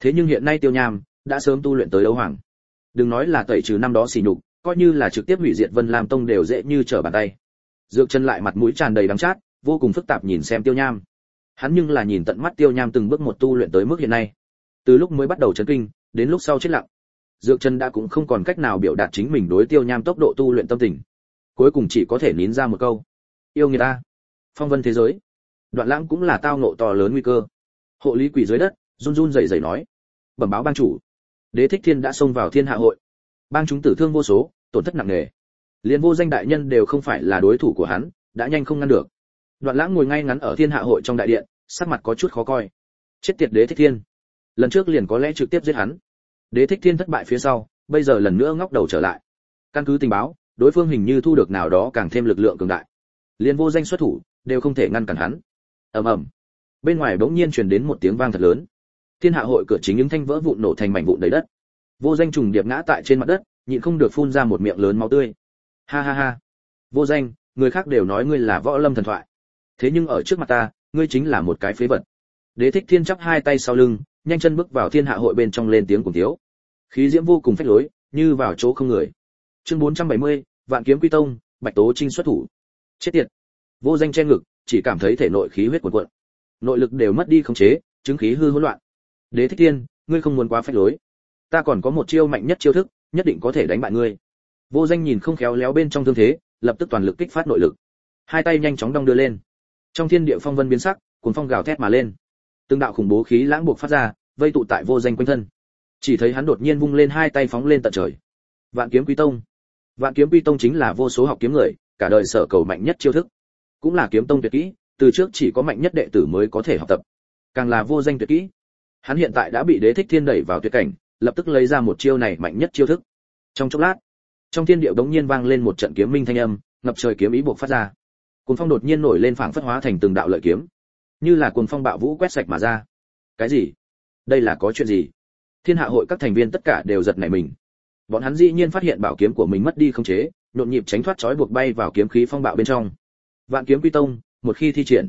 Thế nhưng hiện nay tiêu nham đã sớm tu luyện tới đấu hoàng. Đừng nói là tẩy trừ năm đó xỉ nhục coi như là trực tiếp hủy diệt vân lam tông đều dễ như trở bàn tay. Dược chân lại mặt mũi tràn đầy đắng chát, vô cùng phức tạp nhìn xem tiêu nham. Hắn nhưng là nhìn tận mắt tiêu nham từng bước một tu luyện tới mức hiện nay. Từ lúc mới bắt đầu chấn kinh, đến lúc sau chết lặng, dược chân đã cũng không còn cách nào biểu đạt chính mình đối tiêu nham tốc độ tu luyện tâm tình. Cuối cùng chỉ có thể nín ra một câu. Yêu người ta, phong vân thế giới. Đoạn lãng cũng là tao nộ to lớn nguy cơ. Hộ lý quỷ dưới đất, run run rẩy rẩy nói. Bẩm báo bang chủ. Đế thích thiên đã xông vào thiên hạ hội bang chúng tử thương vô số, tổn thất nặng nề. Liên vô danh đại nhân đều không phải là đối thủ của hắn, đã nhanh không ngăn được. Đoạn lãng ngồi ngay ngắn ở thiên hạ hội trong đại điện, sắc mặt có chút khó coi. Chết tiệt đế thích thiên. Lần trước liền có lẽ trực tiếp giết hắn. Đế thích thiên thất bại phía sau, bây giờ lần nữa ngóc đầu trở lại. Căn cứ tình báo, đối phương hình như thu được nào đó càng thêm lực lượng cường đại. Liên vô danh xuất thủ, đều không thể ngăn cản hắn. Ầm ầm. Bên ngoài bỗng nhiên truyền đến một tiếng vang thật lớn. Thiên hạ hội cửa chính những thanh vỡ vụn nổ thành mảnh vụn đầy đất vô danh trùng điệp ngã tại trên mặt đất nhịn không được phun ra một miệng lớn máu tươi. Ha ha ha. Vô danh người khác đều nói ngươi là võ lâm thần thoại. Thế nhưng ở trước mặt ta ngươi chính là một cái phế vật. Đế thích thiên chắp hai tay sau lưng nhanh chân bước vào thiên hạ hội bên trong lên tiếng cùng thiếu. Khí diễm vô cùng phách lối như vào chỗ không người. Chương 470, vạn kiếm quy tông bạch tố trinh xuất thủ. Chết tiệt. Vô danh che ngực chỉ cảm thấy thể nội khí huyết cuộn cuộn. Nội lực đều mất đi khống chế chứng khí hư hỗn loạn. Đế thích thiên ngươi không muốn quá phách lối ta còn có một chiêu mạnh nhất chiêu thức, nhất định có thể đánh bại ngươi. Vô danh nhìn không khéo léo bên trong thương thế, lập tức toàn lực kích phát nội lực. Hai tay nhanh chóng đong đưa lên. Trong thiên địa phong vân biến sắc cuốn phong gào thét mà lên. Từng đạo khủng bố khí lãng buộc phát ra, vây tụ tại vô danh quanh thân. Chỉ thấy hắn đột nhiên vung lên hai tay phóng lên tận trời. Vạn kiếm quý tông. Vạn kiếm quý tông chính là vô số học kiếm người, cả đời sở cầu mạnh nhất chiêu thức. Cũng là kiếm tông tuyệt kỹ, từ trước chỉ có mạnh nhất đệ tử mới có thể học tập. Càng là vô danh tuyệt kỹ. Hắn hiện tại đã bị đế thích thiên đẩy vào tuyệt cảnh lập tức lấy ra một chiêu này mạnh nhất chiêu thức. Trong chốc lát, trong thiên địa đống nhiên vang lên một trận kiếm minh thanh âm, ngập trời kiếm ý buộc phát ra. Cuồng phong đột nhiên nổi lên phảng phất hóa thành từng đạo lợi kiếm, như là cuồng phong bạo vũ quét sạch mà ra. Cái gì? Đây là có chuyện gì? Thiên hạ hội các thành viên tất cả đều giật nảy mình. Bọn hắn dĩ nhiên phát hiện bảo kiếm của mình mất đi không chế, nhộn nhịp tránh thoát trói buộc bay vào kiếm khí phong bạo bên trong. Vạn kiếm quy tông, một khi thi triển,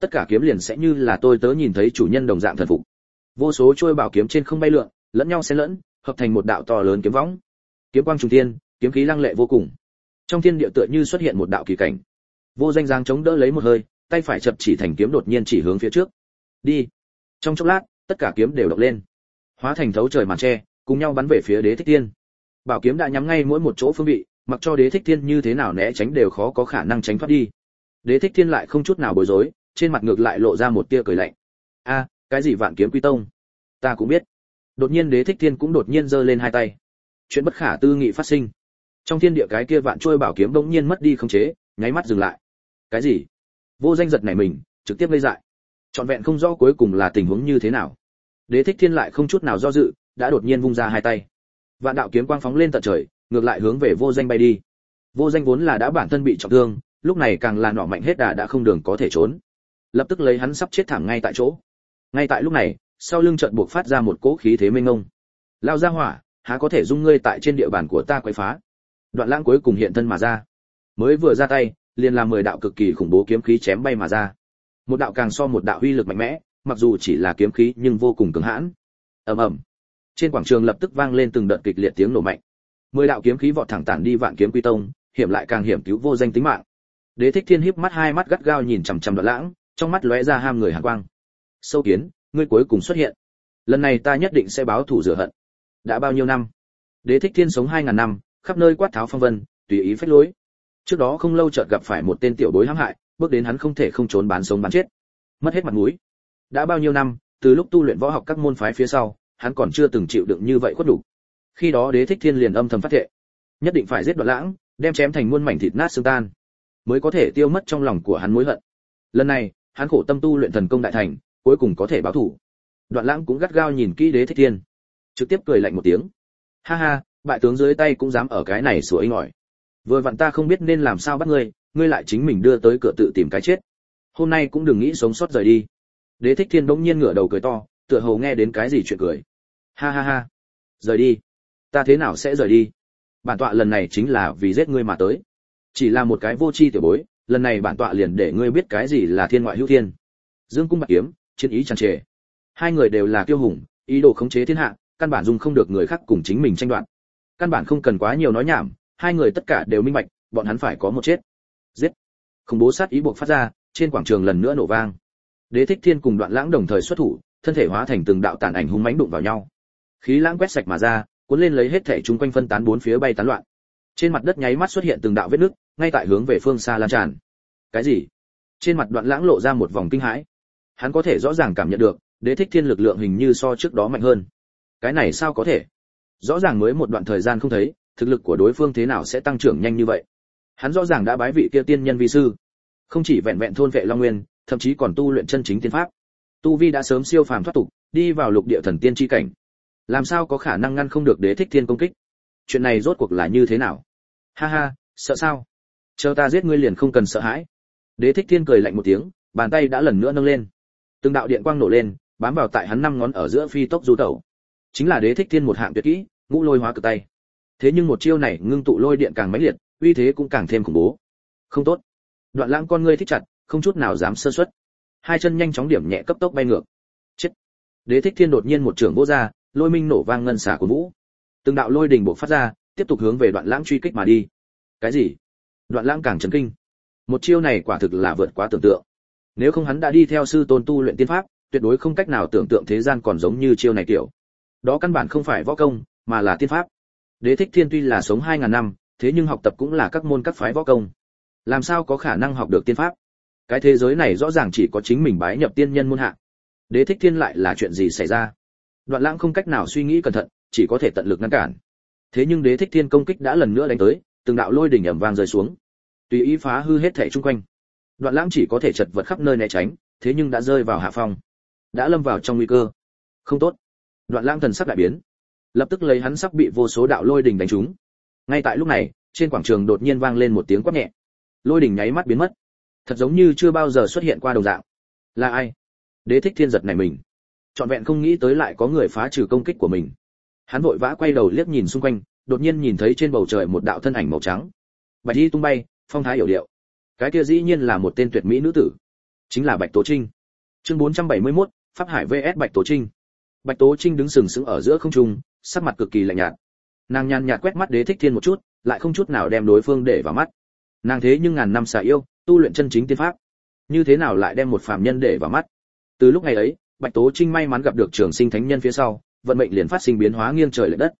tất cả kiếm liền sẽ như là tôi tớ nhìn thấy chủ nhân đồng dạng thần phục. Vô số trôi bảo kiếm trên không bay lượn lẫn nhau xen lẫn, hợp thành một đạo to lớn kiếm võng. Kiếm quang trùng thiên, kiếm khí lăng lệ vô cùng. Trong thiên địa tựa như xuất hiện một đạo kỳ cảnh. Vô danh giang chống đỡ lấy một hơi, tay phải chập chỉ thành kiếm đột nhiên chỉ hướng phía trước. Đi. Trong chốc lát, tất cả kiếm đều động lên. Hóa thành thấu trời màn tre, cùng nhau bắn về phía đế thích thiên. Bảo kiếm đã nhắm ngay mỗi một chỗ phương vị, mặc cho đế thích thiên như thế nào né tránh đều khó có khả năng tránh thoát đi. Đế thích thiên lại không chút nào bối rối, trên mặt ngược lại lộ ra một tia cười lạnh. A, cái gì vạn kiếm quy tông? Ta cũng biết đột nhiên đế thích thiên cũng đột nhiên giơ lên hai tay. Chuyện bất khả tư nghị phát sinh. Trong thiên địa cái kia vạn trôi bảo kiếm bỗng nhiên mất đi không chế, nháy mắt dừng lại. Cái gì? Vô danh giật này mình, trực tiếp gây dại. Trọn vẹn không rõ cuối cùng là tình huống như thế nào. Đế thích thiên lại không chút nào do dự, đã đột nhiên vung ra hai tay. Vạn đạo kiếm quang phóng lên tận trời, ngược lại hướng về vô danh bay đi. Vô danh vốn là đã bản thân bị trọng thương, lúc này càng là nọ mạnh hết đà đã không đường có thể trốn. Lập tức lấy hắn sắp chết thẳng ngay tại chỗ. Ngay tại lúc này sau lưng trận buộc phát ra một cỗ khí thế mênh ngông lao ra hỏa, há có thể dung ngươi tại trên địa bàn của ta quấy phá? Đoạn lãng cuối cùng hiện thân mà ra. Mới vừa ra tay, liền làm mười đạo cực kỳ khủng bố kiếm khí chém bay mà ra. Một đạo càng so một đạo uy lực mạnh mẽ, mặc dù chỉ là kiếm khí nhưng vô cùng cứng hãn. Ầm ầm. Trên quảng trường lập tức vang lên từng đợt kịch liệt tiếng nổ mạnh. Mười đạo kiếm khí vọt thẳng tản đi vạn kiếm quy tông, hiểm lại càng hiểm cứu vô danh tính mạng. Đế thích thiên híp mắt hai mắt gắt gao nhìn chằm chằm đoạn lãng, trong mắt lóe ra ham người hàn quang. Sâu kiến ngươi cuối cùng xuất hiện. Lần này ta nhất định sẽ báo thù rửa hận. Đã bao nhiêu năm? Đế thích thiên sống hai ngàn năm, khắp nơi quát tháo phong vân, tùy ý phách lối. Trước đó không lâu chợt gặp phải một tên tiểu bối hãm hại, bước đến hắn không thể không trốn bán sống bán chết. Mất hết mặt mũi. Đã bao nhiêu năm, từ lúc tu luyện võ học các môn phái phía sau, hắn còn chưa từng chịu đựng như vậy khuất đủ. Khi đó đế thích thiên liền âm thầm phát thệ. Nhất định phải giết đoạn lãng, đem chém thành muôn mảnh thịt nát xương tan, mới có thể tiêu mất trong lòng của hắn mối hận. Lần này, hắn khổ tâm tu luyện thần công đại thành cuối cùng có thể báo thủ đoạn lãng cũng gắt gao nhìn kỹ đế thích thiên. Trực tiếp cười lạnh một tiếng. Ha ha, bại tướng dưới tay cũng dám ở cái này sủa inh ỏi vừa vặn ta không biết nên làm sao bắt ngươi ngươi lại chính mình đưa tới cửa tự tìm cái chết. Hôm nay cũng đừng nghĩ sống sót rời đi. Đế thích thiên bỗng nhiên ngửa đầu cười to, tựa hồ nghe đến cái gì chuyện cười. Ha ha ha. Rời đi. Ta thế nào sẽ rời đi? Bản tọa lần này chính là vì giết ngươi mà tới. Chỉ là một cái vô tri tiểu bối, lần này bản tọa liền để ngươi biết cái gì là thiên ngoại hữu thiên. Dương cung bạc kiếm chiến ý tràn trề. Hai người đều là tiêu hùng, ý đồ khống chế thiên hạ, căn bản dung không được người khác cùng chính mình tranh đoạt. Căn bản không cần quá nhiều nói nhảm, hai người tất cả đều minh bạch, bọn hắn phải có một chết. Giết. Khủng bố sát ý buộc phát ra, trên quảng trường lần nữa nổ vang. Đế thích thiên cùng đoạn lãng đồng thời xuất thủ, thân thể hóa thành từng đạo tàn ảnh hung mãnh đụng vào nhau. Khí lãng quét sạch mà ra, cuốn lên lấy hết thể chúng quanh phân tán bốn phía bay tán loạn. Trên mặt đất nháy mắt xuất hiện từng đạo vết nứt, ngay tại hướng về phương xa lan tràn. Cái gì? Trên mặt đoạn lãng lộ ra một vòng kinh hãi hắn có thể rõ ràng cảm nhận được, đế thích thiên lực lượng hình như so trước đó mạnh hơn. Cái này sao có thể? Rõ ràng mới một đoạn thời gian không thấy, thực lực của đối phương thế nào sẽ tăng trưởng nhanh như vậy? Hắn rõ ràng đã bái vị kia tiên nhân vi sư. Không chỉ vẹn vẹn thôn vệ long nguyên, thậm chí còn tu luyện chân chính tiên pháp. Tu vi đã sớm siêu phàm thoát tục, đi vào lục địa thần tiên chi cảnh. Làm sao có khả năng ngăn không được đế thích thiên công kích? Chuyện này rốt cuộc là như thế nào? Ha ha, sợ sao? Chờ ta giết ngươi liền không cần sợ hãi. Đế thích thiên cười lạnh một tiếng, bàn tay đã lần nữa nâng lên từng đạo điện quang nổ lên, bám vào tại hắn năm ngón ở giữa phi tốc du tẩu. Chính là đế thích thiên một hạng tuyệt kỹ, ngũ lôi hóa cực tay. Thế nhưng một chiêu này ngưng tụ lôi điện càng mãnh liệt, uy thế cũng càng thêm khủng bố. Không tốt. Đoạn lãng con ngươi thích chặt, không chút nào dám sơ suất. Hai chân nhanh chóng điểm nhẹ cấp tốc bay ngược. Chết. Đế thích thiên đột nhiên một trường vô ra, lôi minh nổ vang ngân xả của vũ. Từng đạo lôi đình buộc phát ra, tiếp tục hướng về đoạn lãng truy kích mà đi. Cái gì? Đoạn lãng càng chấn kinh. Một chiêu này quả thực là vượt quá tưởng tượng nếu không hắn đã đi theo sư tôn tu luyện tiên pháp, tuyệt đối không cách nào tưởng tượng thế gian còn giống như chiêu này kiểu. Đó căn bản không phải võ công, mà là tiên pháp. Đế thích thiên tuy là sống hai ngàn năm, thế nhưng học tập cũng là các môn các phái võ công. Làm sao có khả năng học được tiên pháp? Cái thế giới này rõ ràng chỉ có chính mình bái nhập tiên nhân môn hạ. Đế thích thiên lại là chuyện gì xảy ra? Đoạn lãng không cách nào suy nghĩ cẩn thận, chỉ có thể tận lực ngăn cản. Thế nhưng đế thích thiên công kích đã lần nữa đánh tới, từng đạo lôi đỉnh ẩm vang rơi xuống. Tùy ý phá hư hết thảy chung quanh đoạn lãng chỉ có thể chật vật khắp nơi né tránh, thế nhưng đã rơi vào hạ phong. Đã lâm vào trong nguy cơ. Không tốt. Đoạn lãng thần sắc đại biến. Lập tức lấy hắn sắp bị vô số đạo lôi đỉnh đánh trúng. Ngay tại lúc này, trên quảng trường đột nhiên vang lên một tiếng quát nhẹ. Lôi đỉnh nháy mắt biến mất. Thật giống như chưa bao giờ xuất hiện qua đồng dạng. Là ai? Đế thích thiên giật này mình. Trọn vẹn không nghĩ tới lại có người phá trừ công kích của mình. Hắn vội vã quay đầu liếc nhìn xung quanh, đột nhiên nhìn thấy trên bầu trời một đạo thân ảnh màu trắng. Bạch y tung bay, phong thái hiểu điệu cái kia dĩ nhiên là một tên tuyệt mỹ nữ tử. Chính là bạch tố trinh. Chương 471, pháp hải vs bạch tố trinh. Bạch tố trinh đứng sừng sững ở giữa không trung sắc mặt cực kỳ lạnh nhạt. Nàng nhàn nhạt quét mắt đế thích thiên một chút lại không chút nào đem đối phương để vào mắt. Nàng thế nhưng ngàn năm xà yêu tu luyện chân chính tiên pháp. Như thế nào lại đem một phàm nhân để vào mắt? Từ lúc ngày ấy bạch tố trinh may mắn gặp được trường sinh thánh nhân phía sau vận mệnh liền phát sinh biến hóa nghiêng trời lệch đất.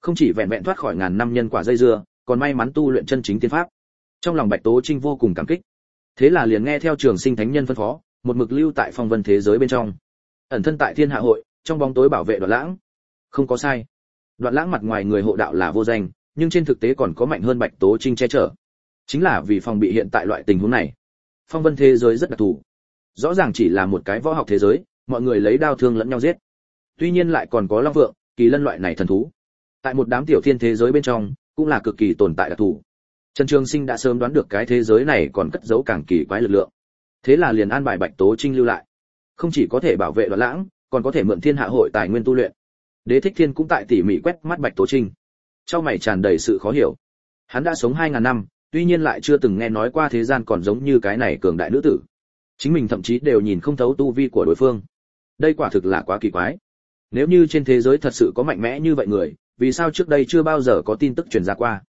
Không chỉ vẹn vẹn thoát khỏi ngàn năm nhân quả dây dưa còn may mắn tu luyện chân chính tiên pháp trong lòng bạch tố trinh vô cùng cảm kích. Thế là liền nghe theo trường sinh thánh nhân phân phó, một mực lưu tại phong vân thế giới bên trong. Ẩn thân tại thiên hạ hội, trong bóng tối bảo vệ đoạn lãng. Không có sai. Đoạn lãng mặt ngoài người hộ đạo là vô danh, nhưng trên thực tế còn có mạnh hơn bạch tố trinh che chở. Chính là vì phòng bị hiện tại loại tình huống này. Phong vân thế giới rất đặc thù. Rõ ràng chỉ là một cái võ học thế giới, mọi người lấy đao thương lẫn nhau giết. Tuy nhiên lại còn có long vượng kỳ lân loại này thần thú. Tại một đám tiểu thiên thế giới bên trong, cũng là cực kỳ tồn tại đặc thù trần trường sinh đã sớm đoán được cái thế giới này còn cất giấu càng kỳ quái lực lượng. Thế là liền an bài bạch tố trinh lưu lại. Không chỉ có thể bảo vệ đoạn lãng, còn có thể mượn thiên hạ hội tài nguyên tu luyện. Đế thích thiên cũng tại tỉ mỉ quét mắt bạch tố trinh. Trong mày tràn đầy sự khó hiểu. Hắn đã sống hai ngàn năm, tuy nhiên lại chưa từng nghe nói qua thế gian còn giống như cái này cường đại nữ tử. Chính mình thậm chí đều nhìn không thấu tu vi của đối phương. Đây quả thực là quá kỳ quái. Nếu như trên thế giới thật sự có mạnh mẽ như vậy người, vì sao trước đây chưa bao giờ có tin tức truyền ra qua?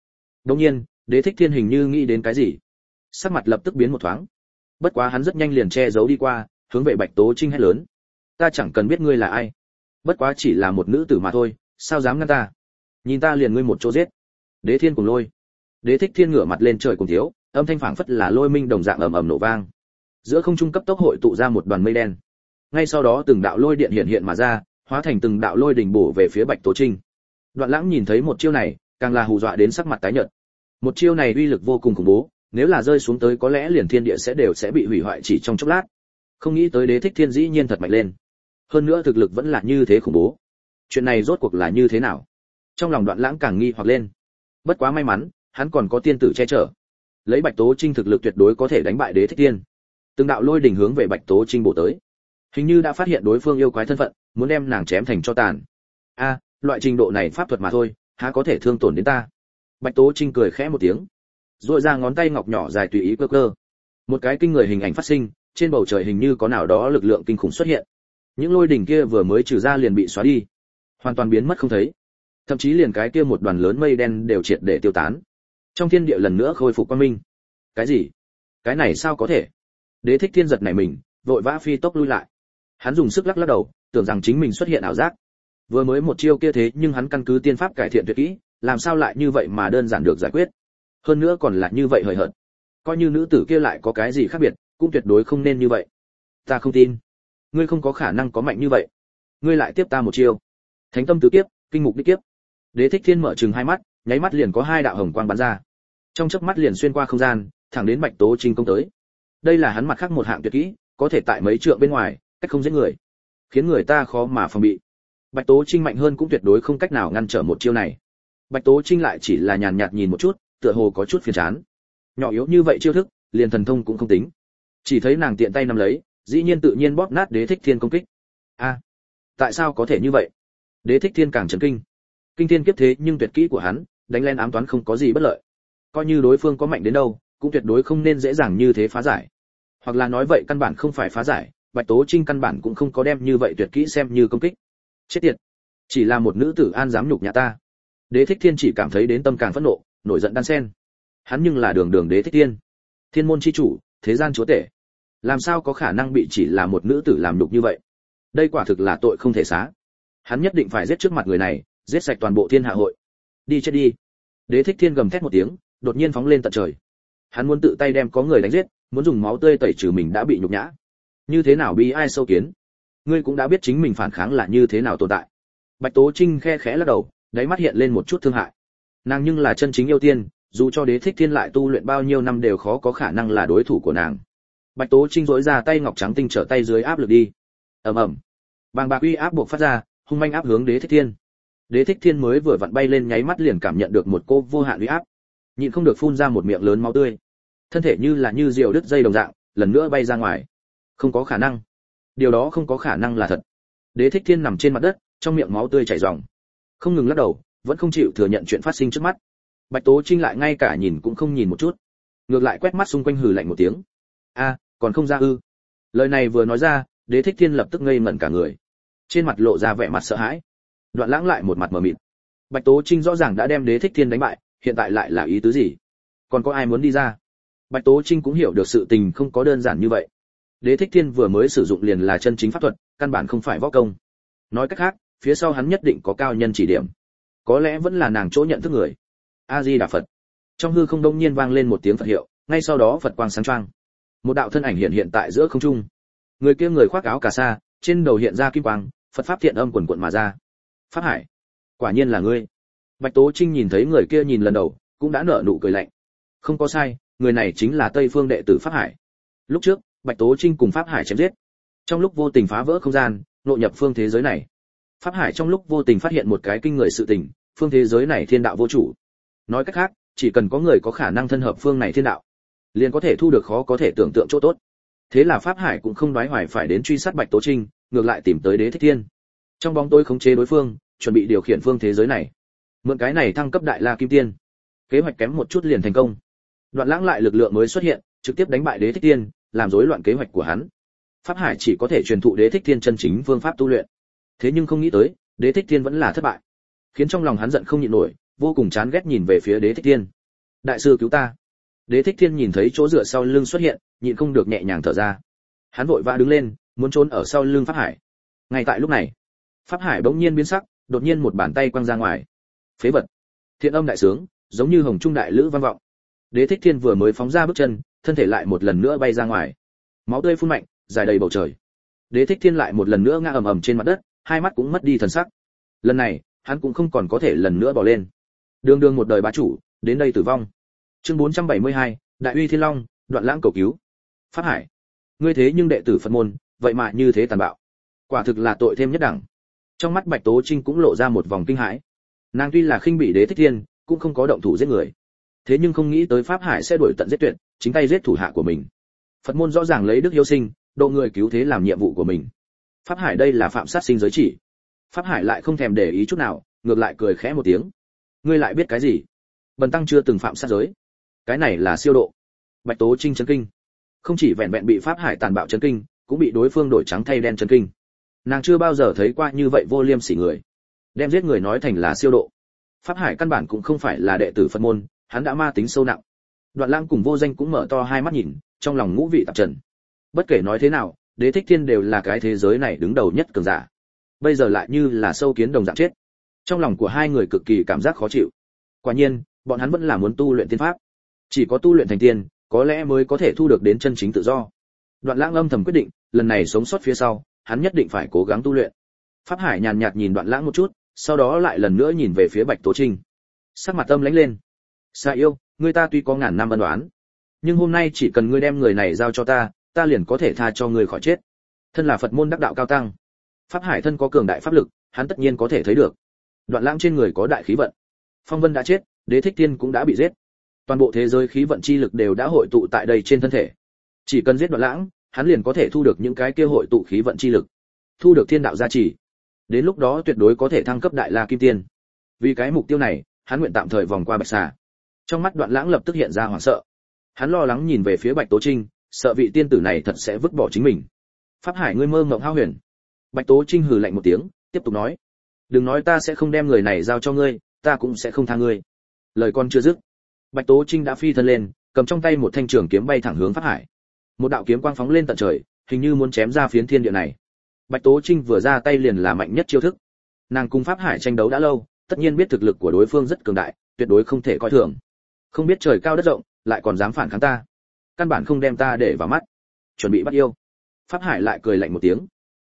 Đương nhiên đế thích thiên hình như nghĩ đến cái gì? Sắc mặt lập tức biến một thoáng. Bất quá hắn rất nhanh liền che giấu đi qua, hướng về bạch tố trinh hét lớn. Ta chẳng cần biết ngươi là ai. Bất quá chỉ là một nữ tử mà thôi, sao dám ngăn ta? Nhìn ta liền ngươi một chỗ giết. Đế thiên cùng lôi. Đế thích thiên ngửa mặt lên trời cùng thiếu, âm thanh phảng phất là lôi minh đồng dạng ầm ầm nổ vang. Giữa không trung cấp tốc hội tụ ra một đoàn mây đen. Ngay sau đó từng đạo lôi điện hiện hiện mà ra, hóa thành từng đạo lôi đỉnh bổ về phía bạch tố trinh. Đoạn lãng nhìn thấy một chiêu này, càng là hù dọa đến sắc mặt tái nhợt một chiêu này uy lực vô cùng khủng bố, nếu là rơi xuống tới có lẽ liền thiên địa sẽ đều sẽ bị hủy hoại chỉ trong chốc lát. Không nghĩ tới đế thích thiên dĩ nhiên thật mạnh lên. Hơn nữa thực lực vẫn là như thế khủng bố. Chuyện này rốt cuộc là như thế nào? Trong lòng đoạn lãng càng nghi hoặc lên. Bất quá may mắn, hắn còn có tiên tử che chở. Lấy bạch tố trinh thực lực tuyệt đối có thể đánh bại đế thích tiên từng đạo lôi đỉnh hướng về bạch tố trinh bổ tới. Hình như đã phát hiện đối phương yêu quái thân phận, muốn đem nàng chém thành cho tàn. A, loại trình độ này pháp thuật mà thôi, há có thể thương tổn đến ta? Bạch tố trinh cười khẽ một tiếng duỗi ra ngón tay ngọc nhỏ dài tùy ý cơ cơ. Một cái kinh người hình ảnh phát sinh, trên bầu trời hình như có nào đó lực lượng kinh khủng xuất hiện. Những lôi đỉnh kia vừa mới trừ ra liền bị xóa đi, hoàn toàn biến mất không thấy. Thậm chí liền cái kia một đoàn lớn mây đen đều triệt để tiêu tán. Trong thiên địa lần nữa khôi phục quang minh. Cái gì? Cái này sao có thể? Đế thích thiên giật này mình, vội vã phi tốc lui lại. Hắn dùng sức lắc lắc đầu, tưởng rằng chính mình xuất hiện ảo giác. Vừa mới một chiêu kia thế nhưng hắn căn cứ tiên pháp cải thiện tuyệt kỹ làm sao lại như vậy mà đơn giản được giải quyết? Hơn nữa còn là như vậy hời hợt. Coi như nữ tử kia lại có cái gì khác biệt, cũng tuyệt đối không nên như vậy. Ta không tin. Ngươi không có khả năng có mạnh như vậy. Ngươi lại tiếp ta một chiêu. Thánh tâm tứ kiếp, kinh mục đích kiếp. Đế thích thiên mở chừng hai mắt, nháy mắt liền có hai đạo hồng quang bắn ra. Trong chớp mắt liền xuyên qua không gian, thẳng đến bạch tố trinh công tới. Đây là hắn mặt khác một hạng tuyệt kỹ, có thể tại mấy trượng bên ngoài, cách không giết người. Khiến người ta khó mà phòng bị. Bạch tố trinh mạnh hơn cũng tuyệt đối không cách nào ngăn trở một chiêu này bạch tố trinh lại chỉ là nhàn nhạt nhìn một chút, tựa hồ có chút phiền chán. Nhỏ yếu như vậy chiêu thức, liền thần thông cũng không tính. Chỉ thấy nàng tiện tay nắm lấy, dĩ nhiên tự nhiên bóp nát đế thích thiên công kích. A, tại sao có thể như vậy? Đế thích thiên càng chấn kinh. Kinh thiên kiếp thế nhưng tuyệt kỹ của hắn, đánh lên ám toán không có gì bất lợi. Coi như đối phương có mạnh đến đâu, cũng tuyệt đối không nên dễ dàng như thế phá giải. Hoặc là nói vậy căn bản không phải phá giải, bạch tố trinh căn bản cũng không có đem như vậy tuyệt kỹ xem như công kích. Chết tiệt, chỉ là một nữ tử an dám nhục nhà ta đế thích thiên chỉ cảm thấy đến tâm càng phẫn nộ, nổi giận đan sen. Hắn nhưng là đường đường đế thích thiên. Thiên môn chi chủ, thế gian chúa tể. Làm sao có khả năng bị chỉ là một nữ tử làm nhục như vậy? Đây quả thực là tội không thể xá. Hắn nhất định phải giết trước mặt người này, giết sạch toàn bộ thiên hạ hội. Đi chết đi. Đế thích thiên gầm thét một tiếng, đột nhiên phóng lên tận trời. Hắn muốn tự tay đem có người đánh giết, muốn dùng máu tươi tẩy trừ mình đã bị nhục nhã. Như thế nào bi ai sâu kiến? Ngươi cũng đã biết chính mình phản kháng là như thế nào tồn tại. Bạch tố trinh khe khẽ lắc đầu đáy mắt hiện lên một chút thương hại. Nàng nhưng là chân chính yêu tiên, dù cho đế thích thiên lại tu luyện bao nhiêu năm đều khó có khả năng là đối thủ của nàng. Bạch tố trinh dối ra tay ngọc trắng tinh trở tay dưới áp lực đi. Ầm ầm. Bàng bạc uy áp buộc phát ra, hung manh áp hướng đế thích thiên. Đế thích thiên mới vừa vặn bay lên nháy mắt liền cảm nhận được một cô vô hạn uy áp. Nhịn không được phun ra một miệng lớn máu tươi. Thân thể như là như diều đứt dây đồng dạng, lần nữa bay ra ngoài. Không có khả năng. Điều đó không có khả năng là thật. Đế thích thiên nằm trên mặt đất, trong miệng máu tươi chảy ròng không ngừng lắc đầu, vẫn không chịu thừa nhận chuyện phát sinh trước mắt. Bạch tố trinh lại ngay cả nhìn cũng không nhìn một chút. Ngược lại quét mắt xung quanh hừ lạnh một tiếng. A, còn không ra ư? Lời này vừa nói ra, đế thích thiên lập tức ngây ngẩn cả người. Trên mặt lộ ra vẻ mặt sợ hãi. Đoạn lãng lại một mặt mờ mịt. Bạch tố trinh rõ ràng đã đem đế thích thiên đánh bại, hiện tại lại là ý tứ gì? Còn có ai muốn đi ra? Bạch tố trinh cũng hiểu được sự tình không có đơn giản như vậy. Đế thích thiên vừa mới sử dụng liền là chân chính pháp thuật, căn bản không phải võ công. Nói cách khác phía sau hắn nhất định có cao nhân chỉ điểm. Có lẽ vẫn là nàng chỗ nhận thức người. A di đà phật trong hư không đông nhiên vang lên một tiếng phật hiệu, ngay sau đó phật quang sáng choang. Một đạo thân ảnh hiện hiện tại giữa không trung. Người kia người khoác áo cà sa, trên đầu hiện ra kim quang, phật pháp thiện âm quần quận mà ra. Pháp hải. Quả nhiên là ngươi. Bạch tố trinh nhìn thấy người kia nhìn lần đầu, cũng đã nở nụ cười lạnh. Không có sai, người này chính là tây phương đệ tử pháp hải. Lúc trước, bạch tố trinh cùng pháp hải chém giết. Trong lúc vô tình phá vỡ không gian, nội nhập phương thế giới này pháp hải trong lúc vô tình phát hiện một cái kinh người sự tình, phương thế giới này thiên đạo vô chủ. Nói cách khác, chỉ cần có người có khả năng thân hợp phương này thiên đạo, liền có thể thu được khó có thể tưởng tượng chỗ tốt. Thế là pháp hải cũng không đoái hoài phải đến truy sát bạch tố trinh, ngược lại tìm tới đế thích thiên. Trong bóng tôi khống chế đối phương, chuẩn bị điều khiển phương thế giới này. Mượn cái này thăng cấp đại la kim tiên. Kế hoạch kém một chút liền thành công. Đoạn lãng lại lực lượng mới xuất hiện, trực tiếp đánh bại đế thích thiên, làm rối loạn kế hoạch của hắn. Pháp hải chỉ có thể truyền thụ đế thích thiên chân chính phương pháp tu luyện thế nhưng không nghĩ tới, đế thích thiên vẫn là thất bại. Khiến trong lòng hắn giận không nhịn nổi, vô cùng chán ghét nhìn về phía đế thích thiên. Đại sư cứu ta. Đế thích thiên nhìn thấy chỗ dựa sau lưng xuất hiện, nhịn không được nhẹ nhàng thở ra. Hắn vội vã đứng lên, muốn trốn ở sau lưng pháp hải. Ngay tại lúc này, pháp hải bỗng nhiên biến sắc, đột nhiên một bàn tay quăng ra ngoài. Phế vật. Thiện âm đại sướng, giống như hồng trung đại lữ văn vọng. Đế thích thiên vừa mới phóng ra bước chân, thân thể lại một lần nữa bay ra ngoài. Máu tươi phun mạnh, dài đầy bầu trời. Đế thích thiên lại một lần nữa ngã ầm ầm trên mặt đất hai mắt cũng mất đi thần sắc. Lần này hắn cũng không còn có thể lần nữa bỏ lên. Đường đường một đời bá chủ đến đây tử vong. Chương 472, đại uy thiên long đoạn lãng cầu cứu. Pháp hải. Ngươi thế nhưng đệ tử phật môn vậy mà như thế tàn bạo. Quả thực là tội thêm nhất đẳng. Trong mắt bạch tố trinh cũng lộ ra một vòng kinh hãi. Nàng tuy là khinh bị đế thích thiên cũng không có động thủ giết người. Thế nhưng không nghĩ tới pháp hải sẽ đuổi tận giết tuyệt chính tay giết thủ hạ của mình. Phật môn rõ ràng lấy đức hiếu sinh độ người cứu thế làm nhiệm vụ của mình pháp hải đây là phạm sát sinh giới chỉ. Pháp hải lại không thèm để ý chút nào, ngược lại cười khẽ một tiếng. Ngươi lại biết cái gì? Bần tăng chưa từng phạm sát giới. Cái này là siêu độ. Bạch tố trinh chấn kinh. Không chỉ vẹn vẹn bị pháp hải tàn bạo chấn kinh, cũng bị đối phương đổi trắng thay đen chấn kinh. Nàng chưa bao giờ thấy qua như vậy vô liêm sỉ người. Đem giết người nói thành là siêu độ. Pháp hải căn bản cũng không phải là đệ tử phật môn, hắn đã ma tính sâu nặng. Đoạn lang cùng vô danh cũng mở to hai mắt nhìn, trong lòng ngũ vị tạp trần. Bất kể nói thế nào đế thích thiên đều là cái thế giới này đứng đầu nhất cường giả. Bây giờ lại như là sâu kiến đồng dạng chết. Trong lòng của hai người cực kỳ cảm giác khó chịu. Quả nhiên, bọn hắn vẫn là muốn tu luyện tiên pháp. Chỉ có tu luyện thành tiên, có lẽ mới có thể thu được đến chân chính tự do. Đoạn lãng âm thầm quyết định, lần này sống sót phía sau, hắn nhất định phải cố gắng tu luyện. Pháp hải nhàn nhạt nhìn đoạn lãng một chút, sau đó lại lần nữa nhìn về phía bạch tố trinh. Sắc mặt tâm lãnh lên. Xa yêu, người ta tuy có ngàn năm ân đoán nhưng hôm nay chỉ cần ngươi đem người này giao cho ta ta liền có thể tha cho ngươi khỏi chết. Thân là phật môn đắc đạo cao tăng, pháp hải thân có cường đại pháp lực, hắn tất nhiên có thể thấy được. Đoạn lãng trên người có đại khí vận. Phong vân đã chết, đế thích tiên cũng đã bị giết. Toàn bộ thế giới khí vận chi lực đều đã hội tụ tại đây trên thân thể. Chỉ cần giết đoạn lãng, hắn liền có thể thu được những cái kia hội tụ khí vận chi lực. Thu được thiên đạo gia trì. Đến lúc đó tuyệt đối có thể thăng cấp đại la kim tiên. Vì cái mục tiêu này, hắn nguyện tạm thời vòng qua bạch xà. Trong mắt đoạn lãng lập tức hiện ra hoảng sợ. Hắn lo lắng nhìn về phía bạch tố trinh sợ vị tiên tử này thật sẽ vứt bỏ chính mình. Pháp hải ngươi mơ mộng hao huyền. Bạch tố trinh hừ lạnh một tiếng, tiếp tục nói. Đừng nói ta sẽ không đem người này giao cho ngươi, ta cũng sẽ không tha ngươi. Lời con chưa dứt, bạch tố trinh đã phi thân lên, cầm trong tay một thanh trường kiếm bay thẳng hướng pháp hải. Một đạo kiếm quang phóng lên tận trời, hình như muốn chém ra phiến thiên địa này. Bạch tố trinh vừa ra tay liền là mạnh nhất chiêu thức. Nàng cùng pháp hải tranh đấu đã lâu, tất nhiên biết thực lực của đối phương rất cường đại, tuyệt đối không thể coi thường. Không biết trời cao đất rộng, lại còn dám phản kháng ta căn bản không đem ta để vào mắt. Chuẩn bị bắt yêu. Pháp hải lại cười lạnh một tiếng.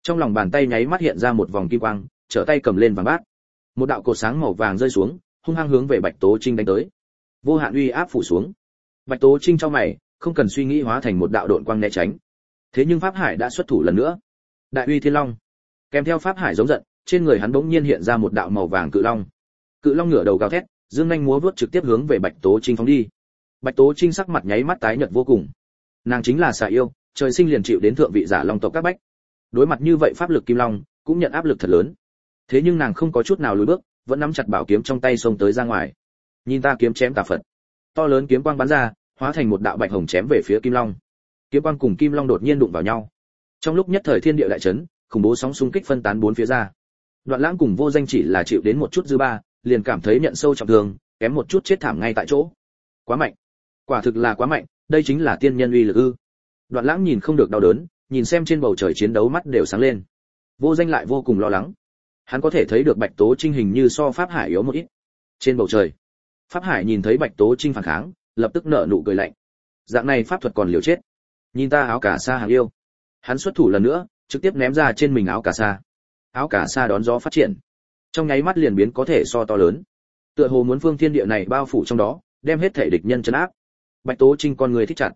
Trong lòng bàn tay nháy mắt hiện ra một vòng kim quang, trở tay cầm lên vàng bát. Một đạo cột sáng màu vàng rơi xuống, hung hăng hướng về bạch tố trinh đánh tới. Vô hạn uy áp phủ xuống. Bạch tố trinh cho mày, không cần suy nghĩ hóa thành một đạo độn quang né tránh. Thế nhưng pháp hải đã xuất thủ lần nữa. Đại uy thiên long. Kèm theo pháp hải giống giận, trên người hắn bỗng nhiên hiện ra một đạo màu vàng cự long. Cự long ngửa đầu gào thét, dương nhanh múa vuốt trực tiếp hướng về bạch tố trinh phóng đi bạch tố trinh sắc mặt nháy mắt tái nhợt vô cùng. Nàng chính là xà yêu, trời sinh liền chịu đến thượng vị giả long tộc các bách. Đối mặt như vậy pháp lực kim long, cũng nhận áp lực thật lớn. Thế nhưng nàng không có chút nào lùi bước, vẫn nắm chặt bảo kiếm trong tay xông tới ra ngoài. Nhìn ta kiếm chém tà phật. To lớn kiếm quang bắn ra, hóa thành một đạo bạch hồng chém về phía kim long. Kiếm quang cùng kim long đột nhiên đụng vào nhau. Trong lúc nhất thời thiên địa đại chấn, khủng bố sóng xung kích phân tán bốn phía ra. Đoạn lãng cùng vô danh chỉ là chịu đến một chút dư ba, liền cảm thấy nhận sâu trọng thương, kém một chút chết thảm ngay tại chỗ. Quá mạnh quả thực là quá mạnh, đây chính là tiên nhân uy lực ư. Đoạn lãng nhìn không được đau đớn, nhìn xem trên bầu trời chiến đấu mắt đều sáng lên. Vô danh lại vô cùng lo lắng. Hắn có thể thấy được bạch tố trinh hình như so pháp hải yếu một ít. Trên bầu trời, pháp hải nhìn thấy bạch tố trinh phản kháng, lập tức nở nụ cười lạnh. Dạng này pháp thuật còn liều chết. Nhìn ta áo cả sa hàng yêu. Hắn xuất thủ lần nữa, trực tiếp ném ra trên mình áo cả sa. Áo cả sa đón gió phát triển. Trong nháy mắt liền biến có thể so to lớn. Tựa hồ muốn phương thiên địa này bao phủ trong đó, đem hết thể địch nhân chấn áp bạch tố trinh con người thích chặt.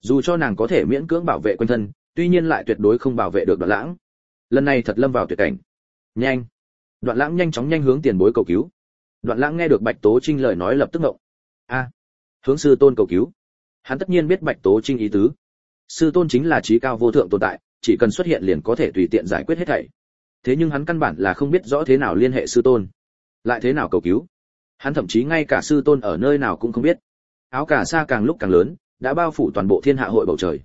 Dù cho nàng có thể miễn cưỡng bảo vệ quân thân, tuy nhiên lại tuyệt đối không bảo vệ được đoạn lãng. Lần này thật lâm vào tuyệt cảnh. Nhanh. Đoạn lãng nhanh chóng nhanh hướng tiền bối cầu cứu. Đoạn lãng nghe được bạch tố trinh lời nói lập tức ngộng. A. Hướng sư tôn cầu cứu. Hắn tất nhiên biết bạch tố trinh ý tứ. Sư tôn chính là trí cao vô thượng tồn tại, chỉ cần xuất hiện liền có thể tùy tiện giải quyết hết thảy. Thế nhưng hắn căn bản là không biết rõ thế nào liên hệ sư tôn. Lại thế nào cầu cứu? Hắn thậm chí ngay cả sư tôn ở nơi nào cũng không biết áo cà sa càng lúc càng lớn, đã bao phủ toàn bộ thiên hạ hội bầu trời.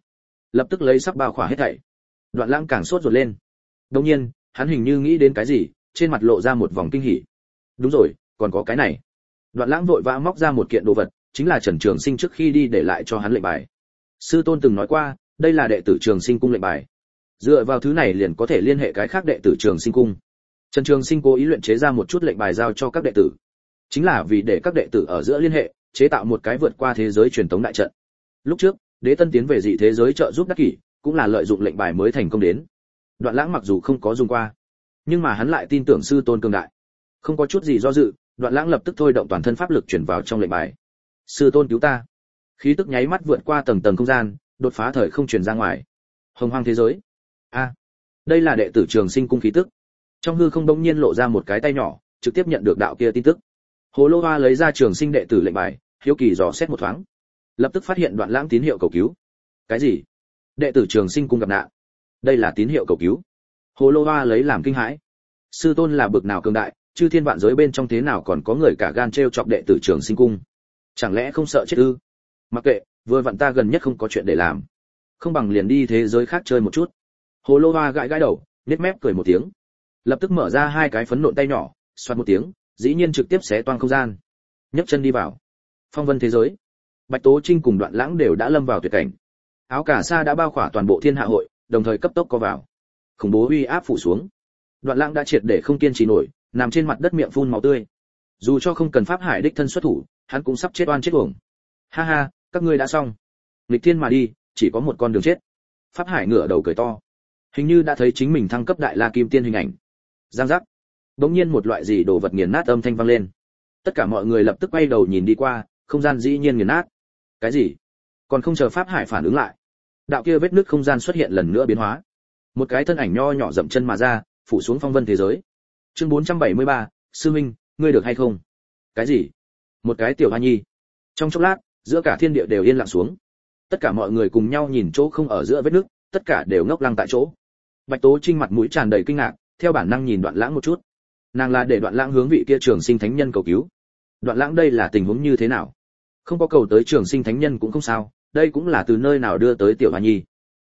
Lập tức lấy sắp bao khỏa hết thảy. Đoạn lãng càng sốt ruột lên. Đương nhiên, hắn hình như nghĩ đến cái gì, trên mặt lộ ra một vòng kinh hỉ. Đúng rồi, còn có cái này. Đoạn lãng vội vã móc ra một kiện đồ vật, chính là trần trường sinh trước khi đi để lại cho hắn lệnh bài. Sư tôn từng nói qua, đây là đệ tử trường sinh cung lệnh bài. Dựa vào thứ này liền có thể liên hệ cái khác đệ tử trường sinh cung. Trần trường sinh cố ý luyện chế ra một chút lệnh bài giao cho các đệ tử. Chính là vì để các đệ tử ở giữa liên hệ chế tạo một cái vượt qua thế giới truyền thống đại trận. Lúc trước, đế tân tiến về dị thế giới trợ giúp đắc kỷ, cũng là lợi dụng lệnh bài mới thành công đến. Đoạn lãng mặc dù không có dùng qua, nhưng mà hắn lại tin tưởng sư tôn cường đại. Không có chút gì do dự, đoạn lãng lập tức thôi động toàn thân pháp lực chuyển vào trong lệnh bài. Sư tôn cứu ta. Khí tức nháy mắt vượt qua tầng tầng không gian, đột phá thời không truyền ra ngoài. Hồng hoang thế giới. A, đây là đệ tử trường sinh cung khí tức. Trong hư không bỗng nhiên lộ ra một cái tay nhỏ, trực tiếp nhận được đạo kia tin tức hồ lô hoa lấy ra trường sinh đệ tử lệnh bài, hiếu kỳ dò xét một thoáng. Lập tức phát hiện đoạn lãng tín hiệu cầu cứu. Cái gì? Đệ tử trường sinh cung gặp nạn. Đây là tín hiệu cầu cứu. Hồ lô hoa lấy làm kinh hãi. Sư tôn là bực nào cường đại, chư thiên vạn giới bên trong thế nào còn có người cả gan trêu chọc đệ tử trường sinh cung? Chẳng lẽ không sợ chết ư? Mặc kệ, vừa vặn ta gần nhất không có chuyện để làm. Không bằng liền đi thế giới khác chơi một chút. Hồ lô hoa gãi gãi đầu nết mép cười một tiếng. Lập tức mở ra hai cái phấn nộn tay nhỏ, xoát một tiếng dĩ nhiên trực tiếp xé toang không gian. Nhấc chân đi vào. Phong vân thế giới. Bạch tố trinh cùng đoạn lãng đều đã lâm vào tuyệt cảnh. Áo cả sa đã bao khỏa toàn bộ thiên hạ hội, đồng thời cấp tốc có vào. Khủng bố uy áp phủ xuống. Đoạn lãng đã triệt để không kiên trì nổi, nằm trên mặt đất miệng phun máu tươi. Dù cho không cần pháp hải đích thân xuất thủ, hắn cũng sắp chết oan chết uổng. Ha ha, các ngươi đã xong. Nghịch thiên mà đi, chỉ có một con đường chết. Pháp hải ngửa đầu cười to. Hình như đã thấy chính mình thăng cấp đại la kim tiên hình ảnh. Giang giác bỗng nhiên một loại gì đồ vật nghiền nát âm thanh vang lên. Tất cả mọi người lập tức quay đầu nhìn đi qua không gian dĩ nhiên nghiền nát. Cái gì? Còn không chờ pháp hải phản ứng lại. Đạo kia vết nứt không gian xuất hiện lần nữa biến hóa. Một cái thân ảnh nho nhỏ dậm chân mà ra phủ xuống phong vân thế giới. Chương 473, sư minh ngươi được hay không? Cái gì? Một cái tiểu hoa nhi. Trong chốc lát giữa cả thiên địa đều yên lặng xuống. Tất cả mọi người cùng nhau nhìn chỗ không ở giữa vết nứt tất cả đều ngốc lăng tại chỗ. Bạch tố trinh mặt mũi tràn đầy kinh ngạc theo bản năng nhìn đoạn lãng một chút nàng là để đoạn lãng hướng vị kia trường sinh thánh nhân cầu cứu. Đoạn lãng đây là tình huống như thế nào? Không có cầu tới trường sinh thánh nhân cũng không sao, đây cũng là từ nơi nào đưa tới tiểu hoa nhi.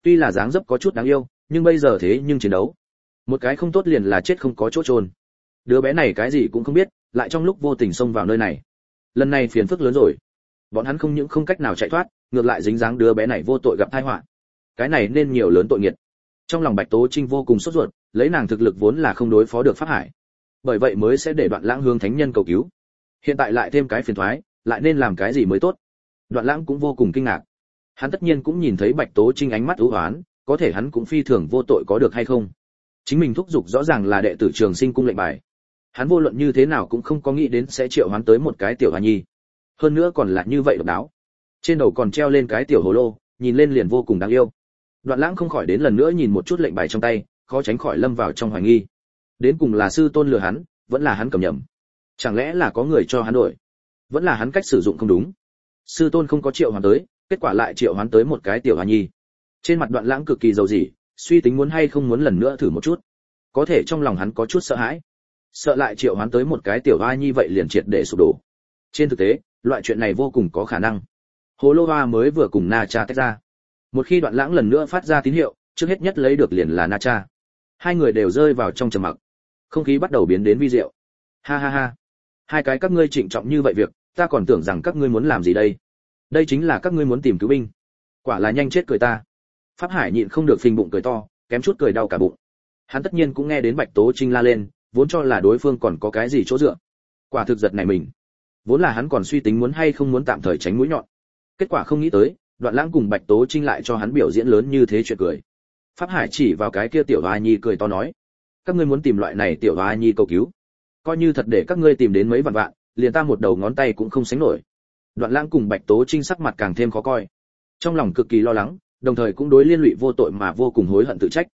Tuy là dáng dấp có chút đáng yêu, nhưng bây giờ thế nhưng chiến đấu. Một cái không tốt liền là chết không có chỗ trôn đứa bé này cái gì cũng không biết, lại trong lúc vô tình xông vào nơi này. Lần này phiền phức lớn rồi. Bọn hắn không những không cách nào chạy thoát, ngược lại dính dáng đứa bé này vô tội gặp tai họa. Cái này nên nhiều lớn tội nghiệt. Trong lòng bạch tố trinh vô cùng sốt ruột, lấy nàng thực lực vốn là không đối phó được pháp hải bởi vậy mới sẽ để đoạn lãng hướng thánh nhân cầu cứu. Hiện tại lại thêm cái phiền thoái, lại nên làm cái gì mới tốt? Đoạn lãng cũng vô cùng kinh ngạc. Hắn tất nhiên cũng nhìn thấy bạch tố trinh ánh mắt ưu hoán, có thể hắn cũng phi thường vô tội có được hay không? Chính mình thúc giục rõ ràng là đệ tử trường sinh cung lệnh bài. Hắn vô luận như thế nào cũng không có nghĩ đến sẽ triệu hắn tới một cái tiểu hoa nhi. Hơn nữa còn là như vậy độc đáo. Trên đầu còn treo lên cái tiểu hồ lô, nhìn lên liền vô cùng đáng yêu. Đoạn lãng không khỏi đến lần nữa nhìn một chút lệnh bài trong tay, khó tránh khỏi lâm vào trong hoài nghi đến cùng là sư tôn lừa hắn, vẫn là hắn cầm nhầm. Chẳng lẽ là có người cho hắn đổi? Vẫn là hắn cách sử dụng không đúng. Sư tôn không có triệu hoán tới, kết quả lại triệu hoán tới một cái tiểu hoa nhi. Trên mặt đoạn lãng cực kỳ giàu dỉ, suy tính muốn hay không muốn lần nữa thử một chút. Có thể trong lòng hắn có chút sợ hãi. Sợ lại triệu hoán tới một cái tiểu hoa nhi vậy liền triệt để sụp đổ. Trên thực tế, loại chuyện này vô cùng có khả năng. Hồ lô hoa mới vừa cùng na cha tách ra. Một khi đoạn lãng lần nữa phát ra tín hiệu, trước hết nhất lấy được liền là na cha. Hai người đều rơi vào trong trầm mặc không khí bắt đầu biến đến vi diệu. Ha ha ha. Hai cái các ngươi trịnh trọng như vậy việc, ta còn tưởng rằng các ngươi muốn làm gì đây? Đây chính là các ngươi muốn tìm cứu binh. Quả là nhanh chết cười ta. Pháp hải nhịn không được phình bụng cười to, kém chút cười đau cả bụng. Hắn tất nhiên cũng nghe đến bạch tố trinh la lên, vốn cho là đối phương còn có cái gì chỗ dựa. Quả thực giật này mình. Vốn là hắn còn suy tính muốn hay không muốn tạm thời tránh mũi nhọn. Kết quả không nghĩ tới, đoạn lãng cùng bạch tố trinh lại cho hắn biểu diễn lớn như thế chuyện cười. Pháp hải chỉ vào cái kia tiểu hoa nhi cười to nói các ngươi muốn tìm loại này tiểu hoa nhi cầu cứu. Coi như thật để các ngươi tìm đến mấy vạn vạn, liền ta một đầu ngón tay cũng không sánh nổi. Đoạn lãng cùng bạch tố trinh sắc mặt càng thêm khó coi. Trong lòng cực kỳ lo lắng, đồng thời cũng đối liên lụy vô tội mà vô cùng hối hận tự trách.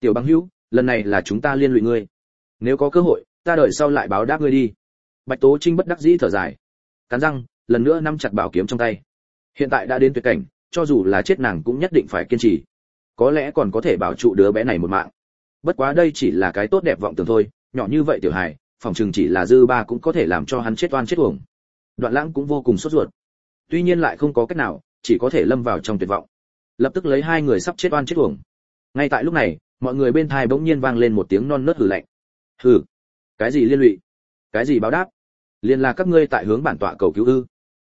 Tiểu băng hữu, lần này là chúng ta liên lụy ngươi. Nếu có cơ hội, ta đợi sau lại báo đáp ngươi đi. Bạch tố trinh bất đắc dĩ thở dài. Cắn răng, lần nữa nắm chặt bảo kiếm trong tay. Hiện tại đã đến tuyệt cảnh, cho dù là chết nàng cũng nhất định phải kiên trì. Có lẽ còn có thể bảo trụ đứa bé này một mạng bất quá đây chỉ là cái tốt đẹp vọng tưởng thôi, nhỏ như vậy tiểu hài, phòng chừng chỉ là dư ba cũng có thể làm cho hắn chết oan chết uổng. Đoạn lãng cũng vô cùng sốt ruột. Tuy nhiên lại không có cách nào, chỉ có thể lâm vào trong tuyệt vọng. Lập tức lấy hai người sắp chết oan chết uổng. Ngay tại lúc này, mọi người bên thai bỗng nhiên vang lên một tiếng non nớt hừ lạnh. Hừ, cái gì liên lụy? Cái gì báo đáp? Liên là các ngươi tại hướng bản tọa cầu cứu ư?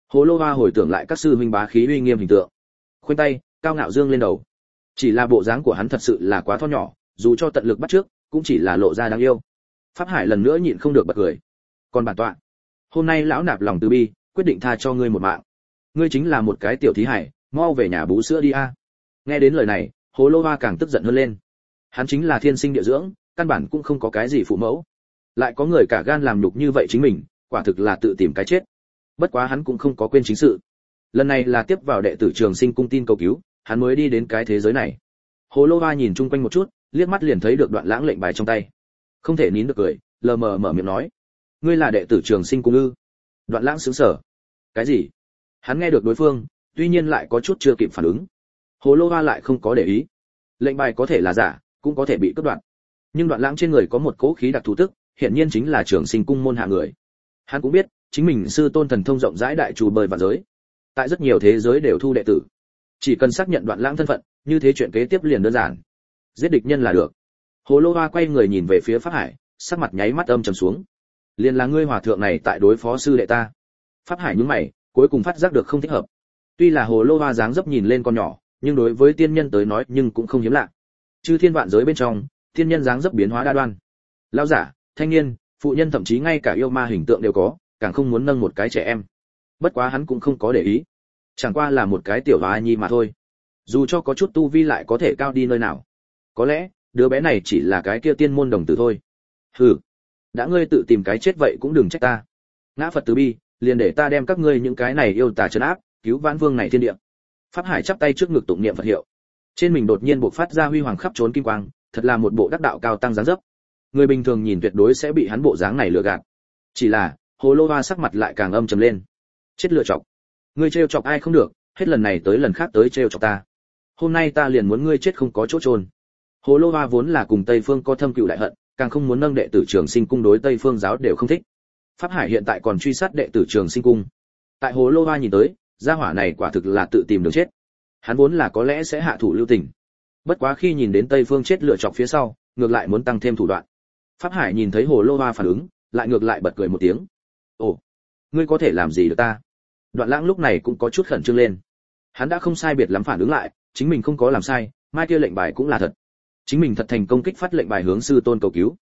Hồ lô hoa hồi tưởng lại các sư huynh bá khí uy nghiêm hình tượng. Khuyên tay, cao ngạo dương lên đầu. Chỉ là bộ dáng của hắn thật sự là quá tho nhỏ dù cho tận lực bắt trước, cũng chỉ là lộ ra đáng yêu. Pháp hải lần nữa nhịn không được bật cười. Còn bản tọa, hôm nay lão nạp lòng từ bi, quyết định tha cho ngươi một mạng. Ngươi chính là một cái tiểu thí hải, mau về nhà bú sữa đi a. Nghe đến lời này, hồ lô hoa càng tức giận hơn lên. Hắn chính là thiên sinh địa dưỡng, căn bản cũng không có cái gì phụ mẫu. Lại có người cả gan làm nhục như vậy chính mình, quả thực là tự tìm cái chết. Bất quá hắn cũng không có quên chính sự. Lần này là tiếp vào đệ tử trường sinh cung tin cầu cứu, hắn mới đi đến cái thế giới này hồ lô hoa nhìn chung quanh một chút, liếc mắt liền thấy được đoạn lãng lệnh bài trong tay. Không thể nín được cười, lờ mờ mở miệng nói. Ngươi là đệ tử trường sinh cung ư? Đoạn lãng sững sờ. Cái gì? Hắn nghe được đối phương, tuy nhiên lại có chút chưa kịp phản ứng. Hồ lô hoa lại không có để ý. Lệnh bài có thể là giả, cũng có thể bị cắt đoạn nhưng đoạn lãng trên người có một cỗ khí đặc thù tức, hiển nhiên chính là trường sinh cung môn hạ người. Hắn cũng biết, chính mình sư tôn thần thông rộng rãi đại chủ bơi và giới. Tại rất nhiều thế giới đều thu đệ tử chỉ cần xác nhận đoạn lãng thân phận, như thế chuyện kế tiếp liền đơn giản. Giết địch nhân là được. Hồ lô hoa quay người nhìn về phía pháp hải, sắc mặt nháy mắt âm trầm xuống. Liền là ngươi hòa thượng này tại đối phó sư đệ ta. Pháp hải nhún mày, cuối cùng phát giác được không thích hợp. Tuy là hồ lô hoa dáng dấp nhìn lên con nhỏ, nhưng đối với tiên nhân tới nói nhưng cũng không hiếm lạ. Chư thiên vạn giới bên trong, tiên nhân dáng dấp biến hóa đa đoan. Lão giả, thanh niên, phụ nhân thậm chí ngay cả yêu ma hình tượng đều có, càng không muốn nâng một cái trẻ em. Bất quá hắn cũng không có để ý chẳng qua là một cái tiểu hoa nhi mà thôi. Dù cho có chút tu vi lại có thể cao đi nơi nào. Có lẽ, đứa bé này chỉ là cái kia tiên môn đồng tử thôi. Hừ, đã ngươi tự tìm cái chết vậy cũng đừng trách ta. Ngã phật từ bi, liền để ta đem các ngươi những cái này yêu tà trấn áp, cứu vãn vương này thiên địa. Pháp hải chắp tay trước ngực tụng niệm phật hiệu. Trên mình đột nhiên bộc phát ra huy hoàng khắp trốn kim quang, thật là một bộ đắc đạo cao tăng dáng dấp. Người bình thường nhìn tuyệt đối sẽ bị hắn bộ dáng này lừa gạt. Chỉ là, hồ lô hoa sắc mặt lại càng âm trầm lên. Chết lựa chọc ngươi trêu chọc ai không được, hết lần này tới lần khác tới trêu chọc ta. Hôm nay ta liền muốn ngươi chết không có chỗ trôn hồ lô hoa vốn là cùng tây phương có thâm cựu đại hận, càng không muốn nâng đệ tử trường sinh cung đối tây phương giáo đều không thích. Pháp hải hiện tại còn truy sát đệ tử trường sinh cung. Tại hồ lô hoa nhìn tới, gia hỏa này quả thực là tự tìm đường chết. Hắn vốn là có lẽ sẽ hạ thủ lưu tình. Bất quá khi nhìn đến tây phương chết lựa chọc phía sau, ngược lại muốn tăng thêm thủ đoạn. Pháp hải nhìn thấy hồ lô hoa phản ứng, lại ngược lại bật cười một tiếng. Ồ, ngươi có thể làm gì được ta? Đoạn lãng lúc này cũng có chút khẩn trương lên. Hắn đã không sai biệt lắm phản ứng lại, chính mình không có làm sai, mai kia lệnh bài cũng là thật. Chính mình thật thành công kích phát lệnh bài hướng sư tôn cầu cứu.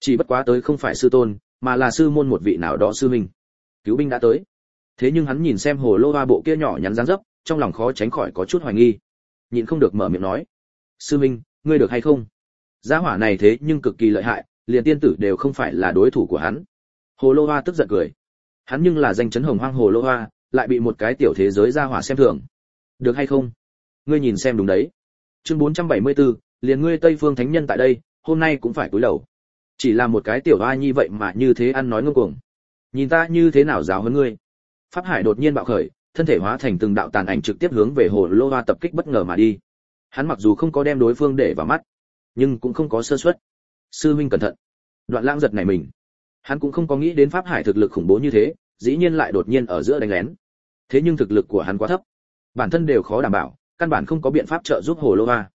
Chỉ bất quá tới không phải sư tôn, mà là sư môn một vị nào đó sư minh cứu binh đã tới. Thế nhưng hắn nhìn xem hồ lô ba bộ kia nhỏ nhắn dáng dấp, trong lòng khó tránh khỏi có chút hoài nghi. Nhịn không được mở miệng nói, sư minh ngươi được hay không? Gia hỏa này thế nhưng cực kỳ lợi hại, liền tiên tử đều không phải là đối thủ của hắn. Hồ lô hoa tức giận cười. Hắn nhưng là danh chấn hồng hoang hồ lô hoa lại bị một cái tiểu thế giới gia hỏa xem thường. Được hay không? Ngươi nhìn xem đúng đấy. Chương 474, liền ngươi tây phương thánh nhân tại đây hôm nay cũng phải cúi đầu. Chỉ là một cái tiểu oa nhi vậy mà như thế ăn nói ngông cuồng. Nhìn ta như thế nào giáo hơn ngươi? Pháp hải đột nhiên bạo khởi thân thể hóa thành từng đạo tàn ảnh trực tiếp hướng về hồ lô hoa tập kích bất ngờ mà đi. Hắn mặc dù không có đem đối phương để vào mắt nhưng cũng không có sơ suất. Sư huynh cẩn thận. Đoạn lãng giật này mình. Hắn cũng không có nghĩ đến pháp hải thực lực khủng bố như thế dĩ nhiên lại đột nhiên ở giữa đánh lén. Thế nhưng thực lực của hắn quá thấp. Bản thân đều khó đảm bảo, căn bản không có biện pháp trợ giúp hồ lô hoa.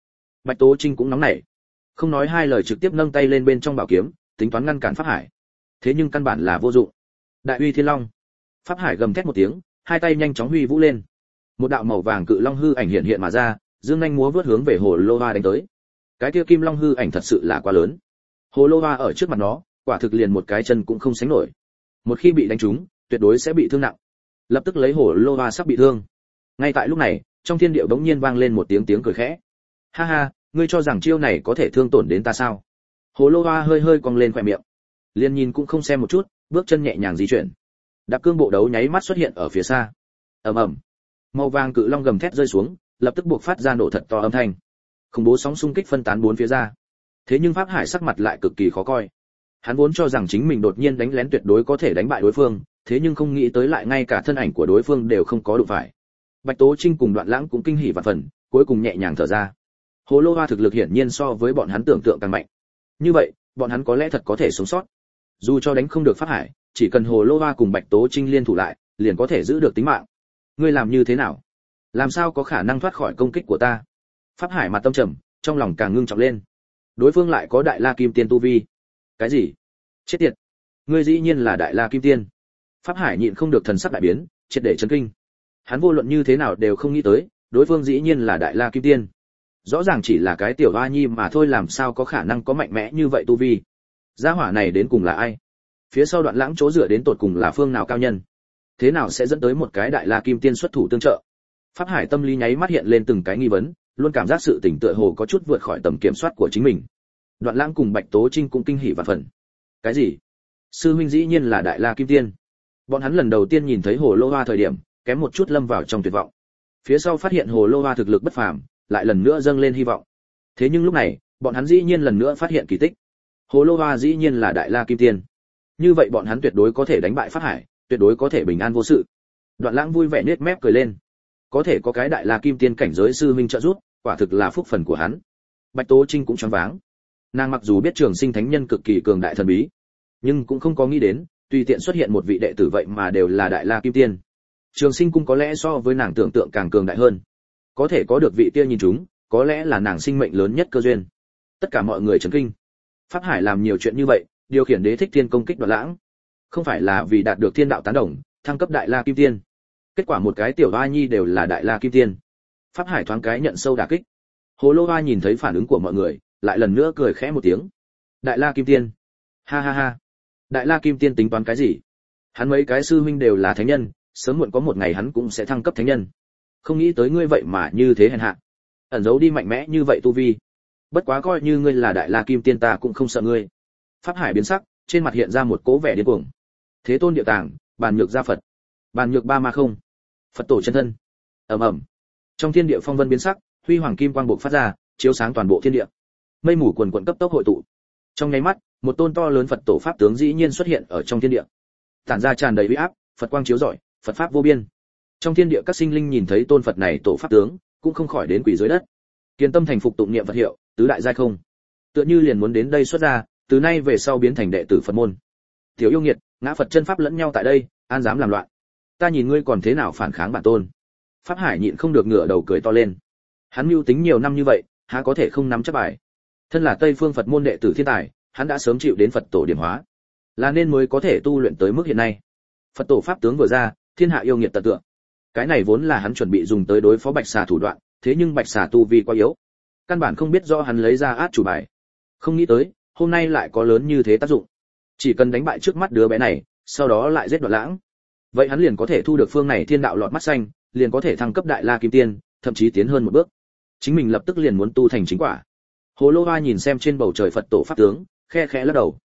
Bạch tố trinh cũng nóng nảy. Không nói hai lời trực tiếp nâng tay lên bên trong bảo kiếm, tính toán ngăn cản pháp hải. Thế nhưng căn bản là vô dụng. Đại uy thiên long. Pháp hải gầm thét một tiếng, hai tay nhanh chóng huy vũ lên. Một đạo màu vàng cự long hư ảnh hiện hiện mà ra, dương nhanh múa vớt hướng về hồ lô hoa đánh tới. Cái kia kim long hư ảnh thật sự là quá lớn. Hồ lô hoa ở trước mặt nó, quả thực liền một cái chân cũng không sánh nổi. Một khi bị đánh trúng tuyệt đối sẽ bị thương nặng. Lập tức lấy hổ lô hoa sắp bị thương. Ngay tại lúc này, trong thiên điệu đống nhiên vang lên một tiếng tiếng cười khẽ. Ha ha, ngươi cho rằng chiêu này có thể thương tổn đến ta sao? Hồ lô hoa hơi hơi cong lên khỏe miệng. Liền nhìn cũng không xem một chút, bước chân nhẹ nhàng di chuyển. Đạp cương bộ đấu nháy mắt xuất hiện ở phía xa. Ầm ầm. Màu vàng cự long gầm thét rơi xuống, lập tức buộc phát ra nổ thật to âm thanh. Khủng bố sóng xung kích phân tán bốn phía ra. Thế nhưng pháp hải sắc mặt lại cực kỳ khó coi. Hắn vốn cho rằng chính mình đột nhiên đánh lén tuyệt đối có thể đánh bại đối phương thế nhưng không nghĩ tới lại ngay cả thân ảnh của đối phương đều không có đụng phải. Bạch tố trinh cùng đoạn lãng cũng kinh hỉ và phần, cuối cùng nhẹ nhàng thở ra. Hồ lô hoa thực lực hiển nhiên so với bọn hắn tưởng tượng càng mạnh. Như vậy, bọn hắn có lẽ thật có thể sống sót. Dù cho đánh không được pháp hải, chỉ cần hồ lô hoa cùng bạch tố trinh liên thủ lại, liền có thể giữ được tính mạng. Ngươi làm như thế nào? Làm sao có khả năng thoát khỏi công kích của ta? Pháp hải mặt tâm trầm, trong lòng càng ngưng trọng lên. Đối phương lại có đại la kim tiên tu vi. Cái gì? Chết tiệt. Ngươi dĩ nhiên là đại la kim tiên pháp hải nhịn không được thần sắc đại biến, triệt để chấn kinh. Hắn vô luận như thế nào đều không nghĩ tới, đối phương dĩ nhiên là đại la kim tiên. Rõ ràng chỉ là cái tiểu hoa nhi mà thôi, làm sao có khả năng có mạnh mẽ như vậy tu vi? Gia hỏa này đến cùng là ai? Phía sau đoạn lãng chỗ dựa đến tột cùng là phương nào cao nhân? Thế nào sẽ dẫn tới một cái đại la kim tiên xuất thủ tương trợ? Pháp hải tâm lý nháy mắt hiện lên từng cái nghi vấn, luôn cảm giác sự tỉnh tựa hồ có chút vượt khỏi tầm kiểm soát của chính mình. Đoạn lãng cùng bạch tố trinh cũng kinh hỉ và phần. Cái gì? Sư huynh dĩ nhiên là đại la kim tiên bọn hắn lần đầu tiên nhìn thấy hồ lô hoa thời điểm, kém một chút lâm vào trong tuyệt vọng. Phía sau phát hiện hồ lô hoa thực lực bất phàm, lại lần nữa dâng lên hy vọng. Thế nhưng lúc này, bọn hắn dĩ nhiên lần nữa phát hiện kỳ tích. Hồ lô hoa dĩ nhiên là đại la kim tiên. Như vậy bọn hắn tuyệt đối có thể đánh bại phát hải, tuyệt đối có thể bình an vô sự. Đoạn lãng vui vẻ nết mép cười lên. Có thể có cái đại la kim tiên cảnh giới sư minh trợ giúp, quả thực là phúc phần của hắn. Bạch tố trinh cũng choáng váng. Nàng mặc dù biết trường sinh thánh nhân cực kỳ cường đại thần bí, nhưng cũng không có nghĩ đến tùy tiện xuất hiện một vị đệ tử vậy mà đều là đại la kim tiên. Trường sinh cung có lẽ so với nàng tưởng tượng càng cường đại hơn. Có thể có được vị kia nhìn chúng, có lẽ là nàng sinh mệnh lớn nhất cơ duyên. Tất cả mọi người chấn kinh. Pháp hải làm nhiều chuyện như vậy, điều khiển đế thích thiên công kích đoạt lãng. Không phải là vì đạt được thiên đạo tán đồng, thăng cấp đại la kim tiên. Kết quả một cái tiểu hoa nhi đều là đại la kim tiên. Pháp hải thoáng cái nhận sâu đả kích. Hồ lô hoa nhìn thấy phản ứng của mọi người, lại lần nữa cười khẽ một tiếng. Đại la kim tiên. Ha ha ha đại la kim tiên tính toán cái gì? Hắn mấy cái sư huynh đều là thánh nhân, sớm muộn có một ngày hắn cũng sẽ thăng cấp thánh nhân. Không nghĩ tới ngươi vậy mà như thế hèn hạ. Ẩn giấu đi mạnh mẽ như vậy tu vi. Bất quá coi như ngươi là đại la kim tiên ta cũng không sợ ngươi. Pháp hải biến sắc, trên mặt hiện ra một cố vẻ điên cuồng. Thế tôn địa tàng, bàn nhược gia phật. Bàn nhược ba ma không. Phật tổ chân thân. Ầm ầm. Trong thiên địa phong vân biến sắc, huy hoàng kim quang bộc phát ra, chiếu sáng toàn bộ thiên địa. Mây mù quần quần cấp tốc hội tụ. Trong nháy mắt một tôn to lớn phật tổ pháp tướng dĩ nhiên xuất hiện ở trong thiên địa. Tản ra tràn đầy uy áp, phật quang chiếu rọi, phật pháp vô biên. Trong thiên địa các sinh linh nhìn thấy tôn phật này tổ pháp tướng, cũng không khỏi đến quỷ dưới đất. Kiên tâm thành phục tụng niệm phật hiệu, tứ đại giai không. Tựa như liền muốn đến đây xuất ra, từ nay về sau biến thành đệ tử phật môn. Tiểu yêu nghiệt, ngã phật chân pháp lẫn nhau tại đây, an dám làm loạn. Ta nhìn ngươi còn thế nào phản kháng bản tôn. Pháp hải nhịn không được ngửa đầu cười to lên. Hắn mưu tính nhiều năm như vậy, há có thể không nắm chắc bài. Thân là tây phương phật môn đệ tử thiên tài hắn đã sớm chịu đến phật tổ điểm hóa, là nên mới có thể tu luyện tới mức hiện nay. Phật tổ pháp tướng vừa ra, thiên hạ yêu nghiệt tận tượng cái này vốn là hắn chuẩn bị dùng tới đối phó bạch xà thủ đoạn, thế nhưng bạch xà tu vi quá yếu. Căn bản không biết do hắn lấy ra át chủ bài. Không nghĩ tới, hôm nay lại có lớn như thế tác dụng. Chỉ cần đánh bại trước mắt đứa bé này, sau đó lại giết đoạn lãng. Vậy hắn liền có thể thu được phương này thiên đạo lọt mắt xanh, liền có thể thăng cấp đại la kim tiên, thậm chí tiến hơn một bước. Chính mình lập tức liền muốn tu thành chính quả. Hồ lô hoa nhìn xem trên bầu trời phật tổ pháp tướng khe khẽ lắc đầu.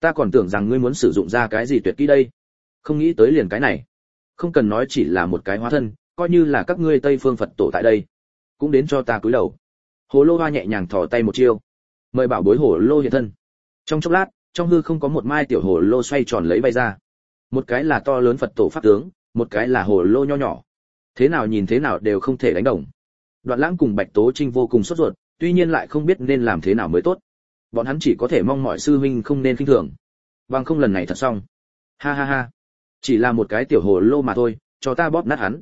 Ta còn tưởng rằng ngươi muốn sử dụng ra cái gì tuyệt kỹ đây. Không nghĩ tới liền cái này. Không cần nói chỉ là một cái hóa thân, coi như là các ngươi tây phương phật tổ tại đây. Cũng đến cho ta cúi đầu. Hồ lô hoa nhẹ nhàng thò tay một chiêu. Mời bảo bối hồ lô hiện thân. Trong chốc lát, trong hư không có một mai tiểu hồ lô xoay tròn lấy bay ra. Một cái là to lớn phật tổ pháp tướng, một cái là hồ lô nho nhỏ. Thế nào nhìn thế nào đều không thể đánh đồng. Đoạn lãng cùng bạch tố trinh vô cùng sốt ruột, tuy nhiên lại không biết nên làm thế nào mới tốt bọn hắn chỉ có thể mong mọi sư huynh không nên khinh thường. Bằng không lần này thật xong. Ha ha ha. Chỉ là một cái tiểu hồ lô mà thôi, cho ta bóp nát hắn.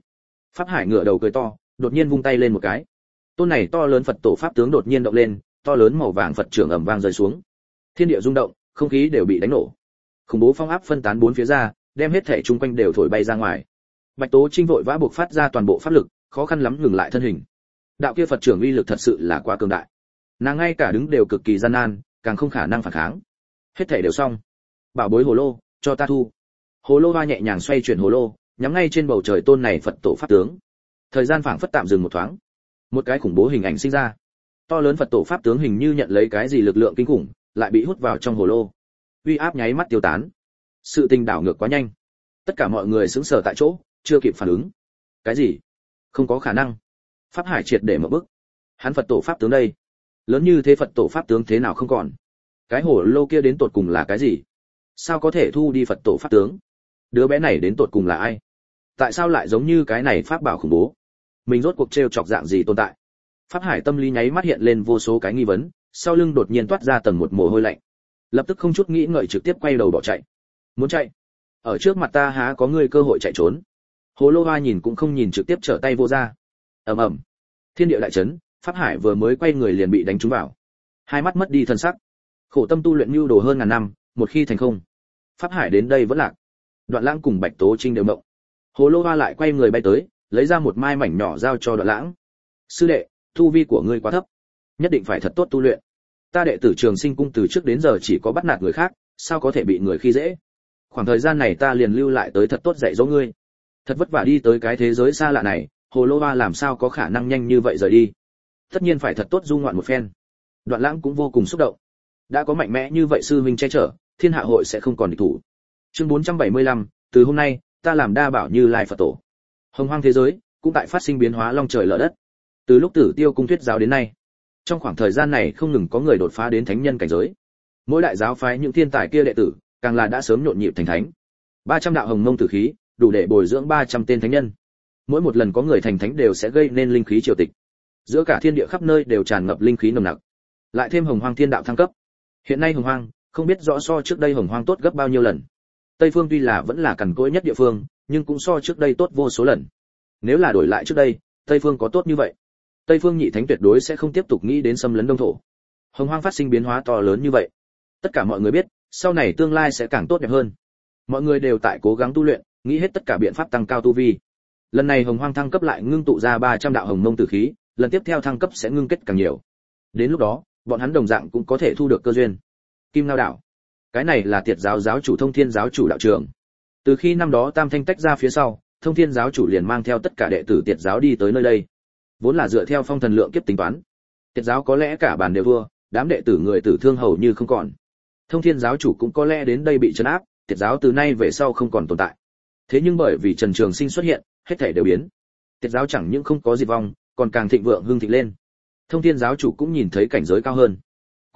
Pháp hải ngửa đầu cười to, đột nhiên vung tay lên một cái. Tôn này to lớn phật tổ pháp tướng đột nhiên động lên, to lớn màu vàng phật trưởng ầm vang rơi xuống. Thiên địa rung động, không khí đều bị đánh nổ. Khủng bố phong áp phân tán bốn phía ra, đem hết thể chung quanh đều thổi bay ra ngoài. Bạch tố trinh vội vã buộc phát ra toàn bộ pháp lực, khó khăn lắm ngừng lại thân hình. Đạo kia phật trưởng uy lực thật sự là quá cường đại nàng ngay cả đứng đều cực kỳ gian nan, càng không khả năng phản kháng. Hết thể đều xong. Bảo bối hồ lô, cho ta thu. Hồ lô hoa nhẹ nhàng xoay chuyển hồ lô, nhắm ngay trên bầu trời tôn này phật tổ pháp tướng. Thời gian phảng phất tạm dừng một thoáng. Một cái khủng bố hình ảnh sinh ra. To lớn phật tổ pháp tướng hình như nhận lấy cái gì lực lượng kinh khủng, lại bị hút vào trong hồ lô. Uy áp nháy mắt tiêu tán. Sự tình đảo ngược quá nhanh. Tất cả mọi người sững sờ tại chỗ, chưa kịp phản ứng. Cái gì? Không có khả năng. Pháp hải triệt để mở bức hắn phật tổ pháp tướng đây lớn như thế phật tổ pháp tướng thế nào không còn? Cái hồ lô kia đến tột cùng là cái gì? Sao có thể thu đi phật tổ pháp tướng? Đứa bé này đến tột cùng là ai? Tại sao lại giống như cái này pháp bảo khủng bố? Mình rốt cuộc trêu chọc dạng gì tồn tại? Pháp hải tâm lý nháy mắt hiện lên vô số cái nghi vấn, sau lưng đột nhiên toát ra tầng một mồ hôi lạnh. Lập tức không chút nghĩ ngợi trực tiếp quay đầu bỏ chạy. Muốn chạy? Ở trước mặt ta há có ngươi cơ hội chạy trốn? Hồ lô hoa nhìn cũng không nhìn trực tiếp trở tay vô ra ầm ầm. Thiên địa đại chấn pháp hải vừa mới quay người liền bị đánh trúng vào. Hai mắt mất đi thân sắc. Khổ tâm tu luyện mưu đồ hơn ngàn năm, một khi thành không, pháp hải đến đây vẫn lạc. Đoạn lãng cùng bạch tố trinh đều mộng hồ lô hoa lại quay người bay tới, lấy ra một mai mảnh nhỏ giao cho đoạn lãng. Sư đệ, thu vi của ngươi quá thấp, nhất định phải thật tốt tu luyện. Ta đệ tử trường sinh cung từ trước đến giờ chỉ có bắt nạt người khác, sao có thể bị người khi dễ? Khoảng thời gian này ta liền lưu lại tới thật tốt dạy dỗ ngươi. Thật vất vả đi tới cái thế giới xa lạ này, hồ lô hoa làm sao có khả năng nhanh như vậy rời đi? Tất nhiên phải thật tốt du ngoạn một phen. Đoạn lãng cũng vô cùng xúc động. Đã có mạnh mẽ như vậy sư huynh che chở thiên hạ hội sẽ không còn địch thủ. Chương 475, từ hôm nay ta làm đa bảo như lai phật tổ. Hồng hoang thế giới cũng tại phát sinh biến hóa long trời lở đất. Từ lúc tử tiêu cung thuyết giáo đến nay trong khoảng thời gian này không ngừng có người đột phá đến thánh nhân cảnh giới. Mỗi đại giáo phái những thiên tài kia đệ tử càng là đã sớm nhộn nhịp thành thánh. 300 đạo hồng mông tử khí đủ để bồi dưỡng 300 tên thánh nhân. Mỗi một lần có người thành thánh đều sẽ gây nên linh khí triều tịch giữa cả thiên địa khắp nơi đều tràn ngập linh khí nồng nặc, lại thêm hồng hoang thiên đạo thăng cấp. Hiện nay hồng hoang, không biết rõ so trước đây hồng hoang tốt gấp bao nhiêu lần. Tây phương tuy là vẫn là cằn cỗi nhất địa phương, nhưng cũng so trước đây tốt vô số lần. Nếu là đổi lại trước đây, tây phương có tốt như vậy. Tây phương nhị thánh tuyệt đối sẽ không tiếp tục nghĩ đến xâm lấn đông thổ. Hồng hoang phát sinh biến hóa to lớn như vậy. Tất cả mọi người biết, sau này tương lai sẽ càng tốt đẹp hơn. Mọi người đều tại cố gắng tu luyện, nghĩ hết tất cả biện pháp tăng cao tu vi. Lần này hồng hoang thăng cấp lại ngưng tụ ra 300 đạo hồng mông tử khí lần tiếp theo thăng cấp sẽ ngưng kết càng nhiều. Đến lúc đó, bọn hắn đồng dạng cũng có thể thu được cơ duyên. Kim lao đạo cái này là tiệt giáo giáo chủ thông thiên giáo chủ đạo trường. Từ khi năm đó tam thanh tách ra phía sau, thông thiên giáo chủ liền mang theo tất cả đệ tử tiệt giáo đi tới nơi đây. Vốn là dựa theo phong thần lượng kiếp tính toán. Tiệt giáo có lẽ cả bàn đều vua đám đệ tử người tử thương hầu như không còn. Thông thiên giáo chủ cũng có lẽ đến đây bị trấn áp, tiệt giáo từ nay về sau không còn tồn tại. Thế nhưng bởi vì trần trường sinh xuất hiện, hết thể đều biến. Tiệt giáo chẳng những không có diệt vong còn càng thịnh vượng hưng thịnh lên. Thông thiên giáo chủ cũng nhìn thấy cảnh giới cao hơn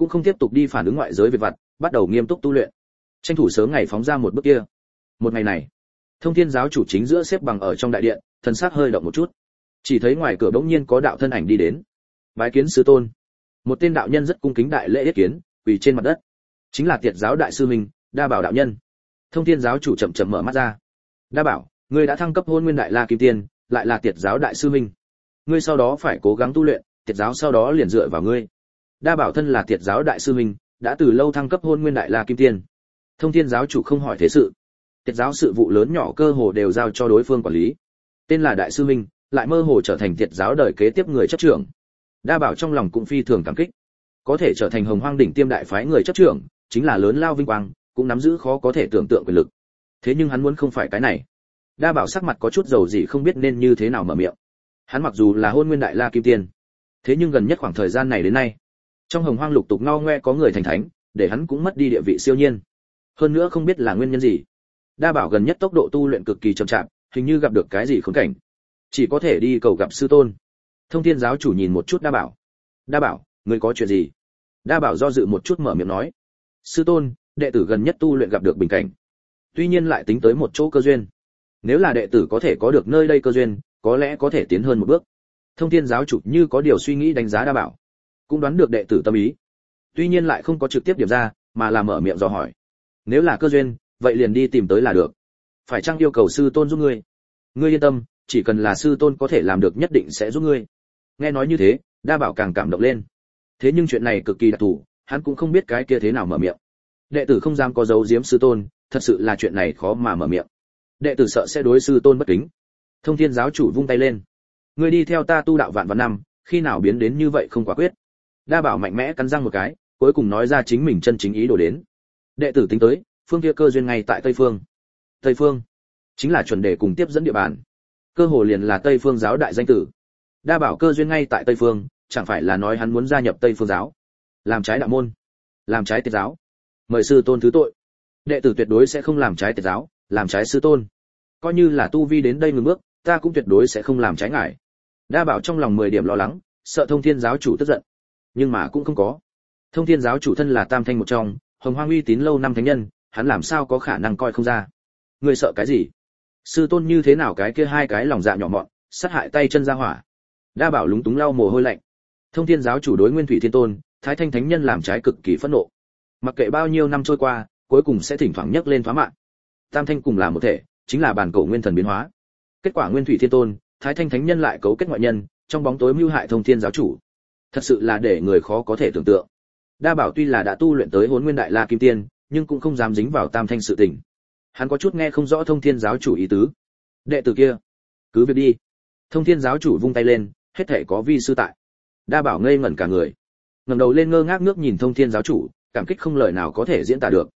cũng không tiếp tục đi phản ứng ngoại giới về vật bắt đầu nghiêm túc tu luyện. Tranh thủ sớm ngày phóng ra một bước kia. Một ngày này thông thiên giáo chủ chính giữa xếp bằng ở trong đại điện thân xác hơi động một chút. Chỉ thấy ngoài cửa bỗng nhiên có đạo thân ảnh đi đến. Bái kiến sư tôn. Một tên đạo nhân rất cung kính đại lễ yết kiến quỳ trên mặt đất. Chính là tiệt giáo đại sư mình, đa bảo đạo nhân. Thông thiên giáo chủ chậm chậm mở mắt ra. Đa bảo ngươi đã thăng cấp hôn nguyên đại la kim tiên lại là tiệt giáo đại sư minh ngươi sau đó phải cố gắng tu luyện, tiệt giáo sau đó liền dựa vào ngươi. Đa bảo thân là tiệt giáo đại sư minh đã từ lâu thăng cấp hôn nguyên đại la kim tiên. Thông thiên giáo chủ không hỏi thế sự. Tiệt giáo sự vụ lớn nhỏ cơ hồ đều giao cho đối phương quản lý. Tên là đại sư minh lại mơ hồ trở thành tiệt giáo đời kế tiếp người chấp trưởng. Đa bảo trong lòng cũng phi thường cảm kích. Có thể trở thành hồng hoang đỉnh tiêm đại phái người chấp trưởng, chính là lớn lao vinh quang, cũng nắm giữ khó có thể tưởng tượng quyền lực. Thế nhưng hắn muốn không phải cái này. Đa bảo sắc mặt có chút dầu gì không biết nên như thế nào mở miệng hắn mặc dù là hôn nguyên đại la kim tiên, thế nhưng gần nhất khoảng thời gian này đến nay, trong hồng hoang lục tục ngao ngoe có người thành thánh, để hắn cũng mất đi địa vị siêu nhiên. Hơn nữa không biết là nguyên nhân gì, đa bảo gần nhất tốc độ tu luyện cực kỳ chậm chạp, hình như gặp được cái gì khốn cảnh. Chỉ có thể đi cầu gặp sư tôn. Thông thiên giáo chủ nhìn một chút đa bảo. Đa bảo, người có chuyện gì? Đa bảo do dự một chút mở miệng nói. Sư tôn, đệ tử gần nhất tu luyện gặp được bình cảnh. Tuy nhiên lại tính tới một chỗ cơ duyên. Nếu là đệ tử có thể có được nơi đây cơ duyên có lẽ có thể tiến hơn một bước. Thông thiên giáo chủ như có điều suy nghĩ đánh giá đa bảo, cũng đoán được đệ tử tâm ý. Tuy nhiên lại không có trực tiếp điểm ra, mà là mở miệng dò hỏi. Nếu là cơ duyên, vậy liền đi tìm tới là được. Phải chăng yêu cầu sư tôn giúp ngươi? Ngươi yên tâm, chỉ cần là sư tôn có thể làm được nhất định sẽ giúp ngươi. Nghe nói như thế, đa bảo càng cảm động lên. Thế nhưng chuyện này cực kỳ đặc thù, hắn cũng không biết cái kia thế nào mở miệng. Đệ tử không dám có dấu giếm sư tôn, thật sự là chuyện này khó mà mở miệng. Đệ tử sợ sẽ đối sư tôn bất kính thông thiên giáo chủ vung tay lên. Ngươi đi theo ta tu đạo vạn vạn năm, khi nào biến đến như vậy không quả quyết. Đa bảo mạnh mẽ cắn răng một cái, cuối cùng nói ra chính mình chân chính ý đồ đến. Đệ tử tính tới, phương kia cơ duyên ngay tại tây phương. Tây phương chính là chuẩn đề cùng tiếp dẫn địa bàn. Cơ hồ liền là tây phương giáo đại danh tử. Đa bảo cơ duyên ngay tại tây phương, chẳng phải là nói hắn muốn gia nhập tây phương giáo? Làm trái đạo môn, làm trái tiệt giáo. Mời sư tôn thứ tội. Đệ tử tuyệt đối sẽ không làm trái tiệt giáo, làm trái sư tôn. Coi như là tu vi đến đây ngừng bước ta cũng tuyệt đối sẽ không làm trái ngài. Đa bảo trong lòng mười điểm lo lắng, sợ thông thiên giáo chủ tức giận. Nhưng mà cũng không có. Thông thiên giáo chủ thân là tam thanh một trong, hồng hoang uy tín lâu năm thánh nhân, hắn làm sao có khả năng coi không ra. Người sợ cái gì? Sư tôn như thế nào cái kia hai cái lòng dạ nhỏ mọn, sát hại tay chân ra hỏa? Đa bảo lúng túng lau mồ hôi lạnh. Thông thiên giáo chủ đối nguyên thủy thiên tôn, thái thanh thánh nhân làm trái cực kỳ phẫn nộ. Mặc kệ bao nhiêu năm trôi qua, cuối cùng sẽ thỉnh thoảng nhấc lên phá mạng. Tam thanh cùng là một thể, chính là bản cổ nguyên thần biến hóa kết quả nguyên thủy thiên tôn, thái thanh thánh nhân lại cấu kết ngoại nhân, trong bóng tối mưu hại thông thiên giáo chủ. Thật sự là để người khó có thể tưởng tượng. Đa bảo tuy là đã tu luyện tới hồn nguyên đại la kim tiên, nhưng cũng không dám dính vào tam thanh sự tình. Hắn có chút nghe không rõ thông thiên giáo chủ ý tứ. Đệ tử kia, cứ việc đi. Thông thiên giáo chủ vung tay lên, hết thể có vi sư tại. Đa bảo ngây ngẩn cả người. Ngẩng đầu lên ngơ ngác nước nhìn thông thiên giáo chủ, cảm kích không lời nào có thể diễn tả được.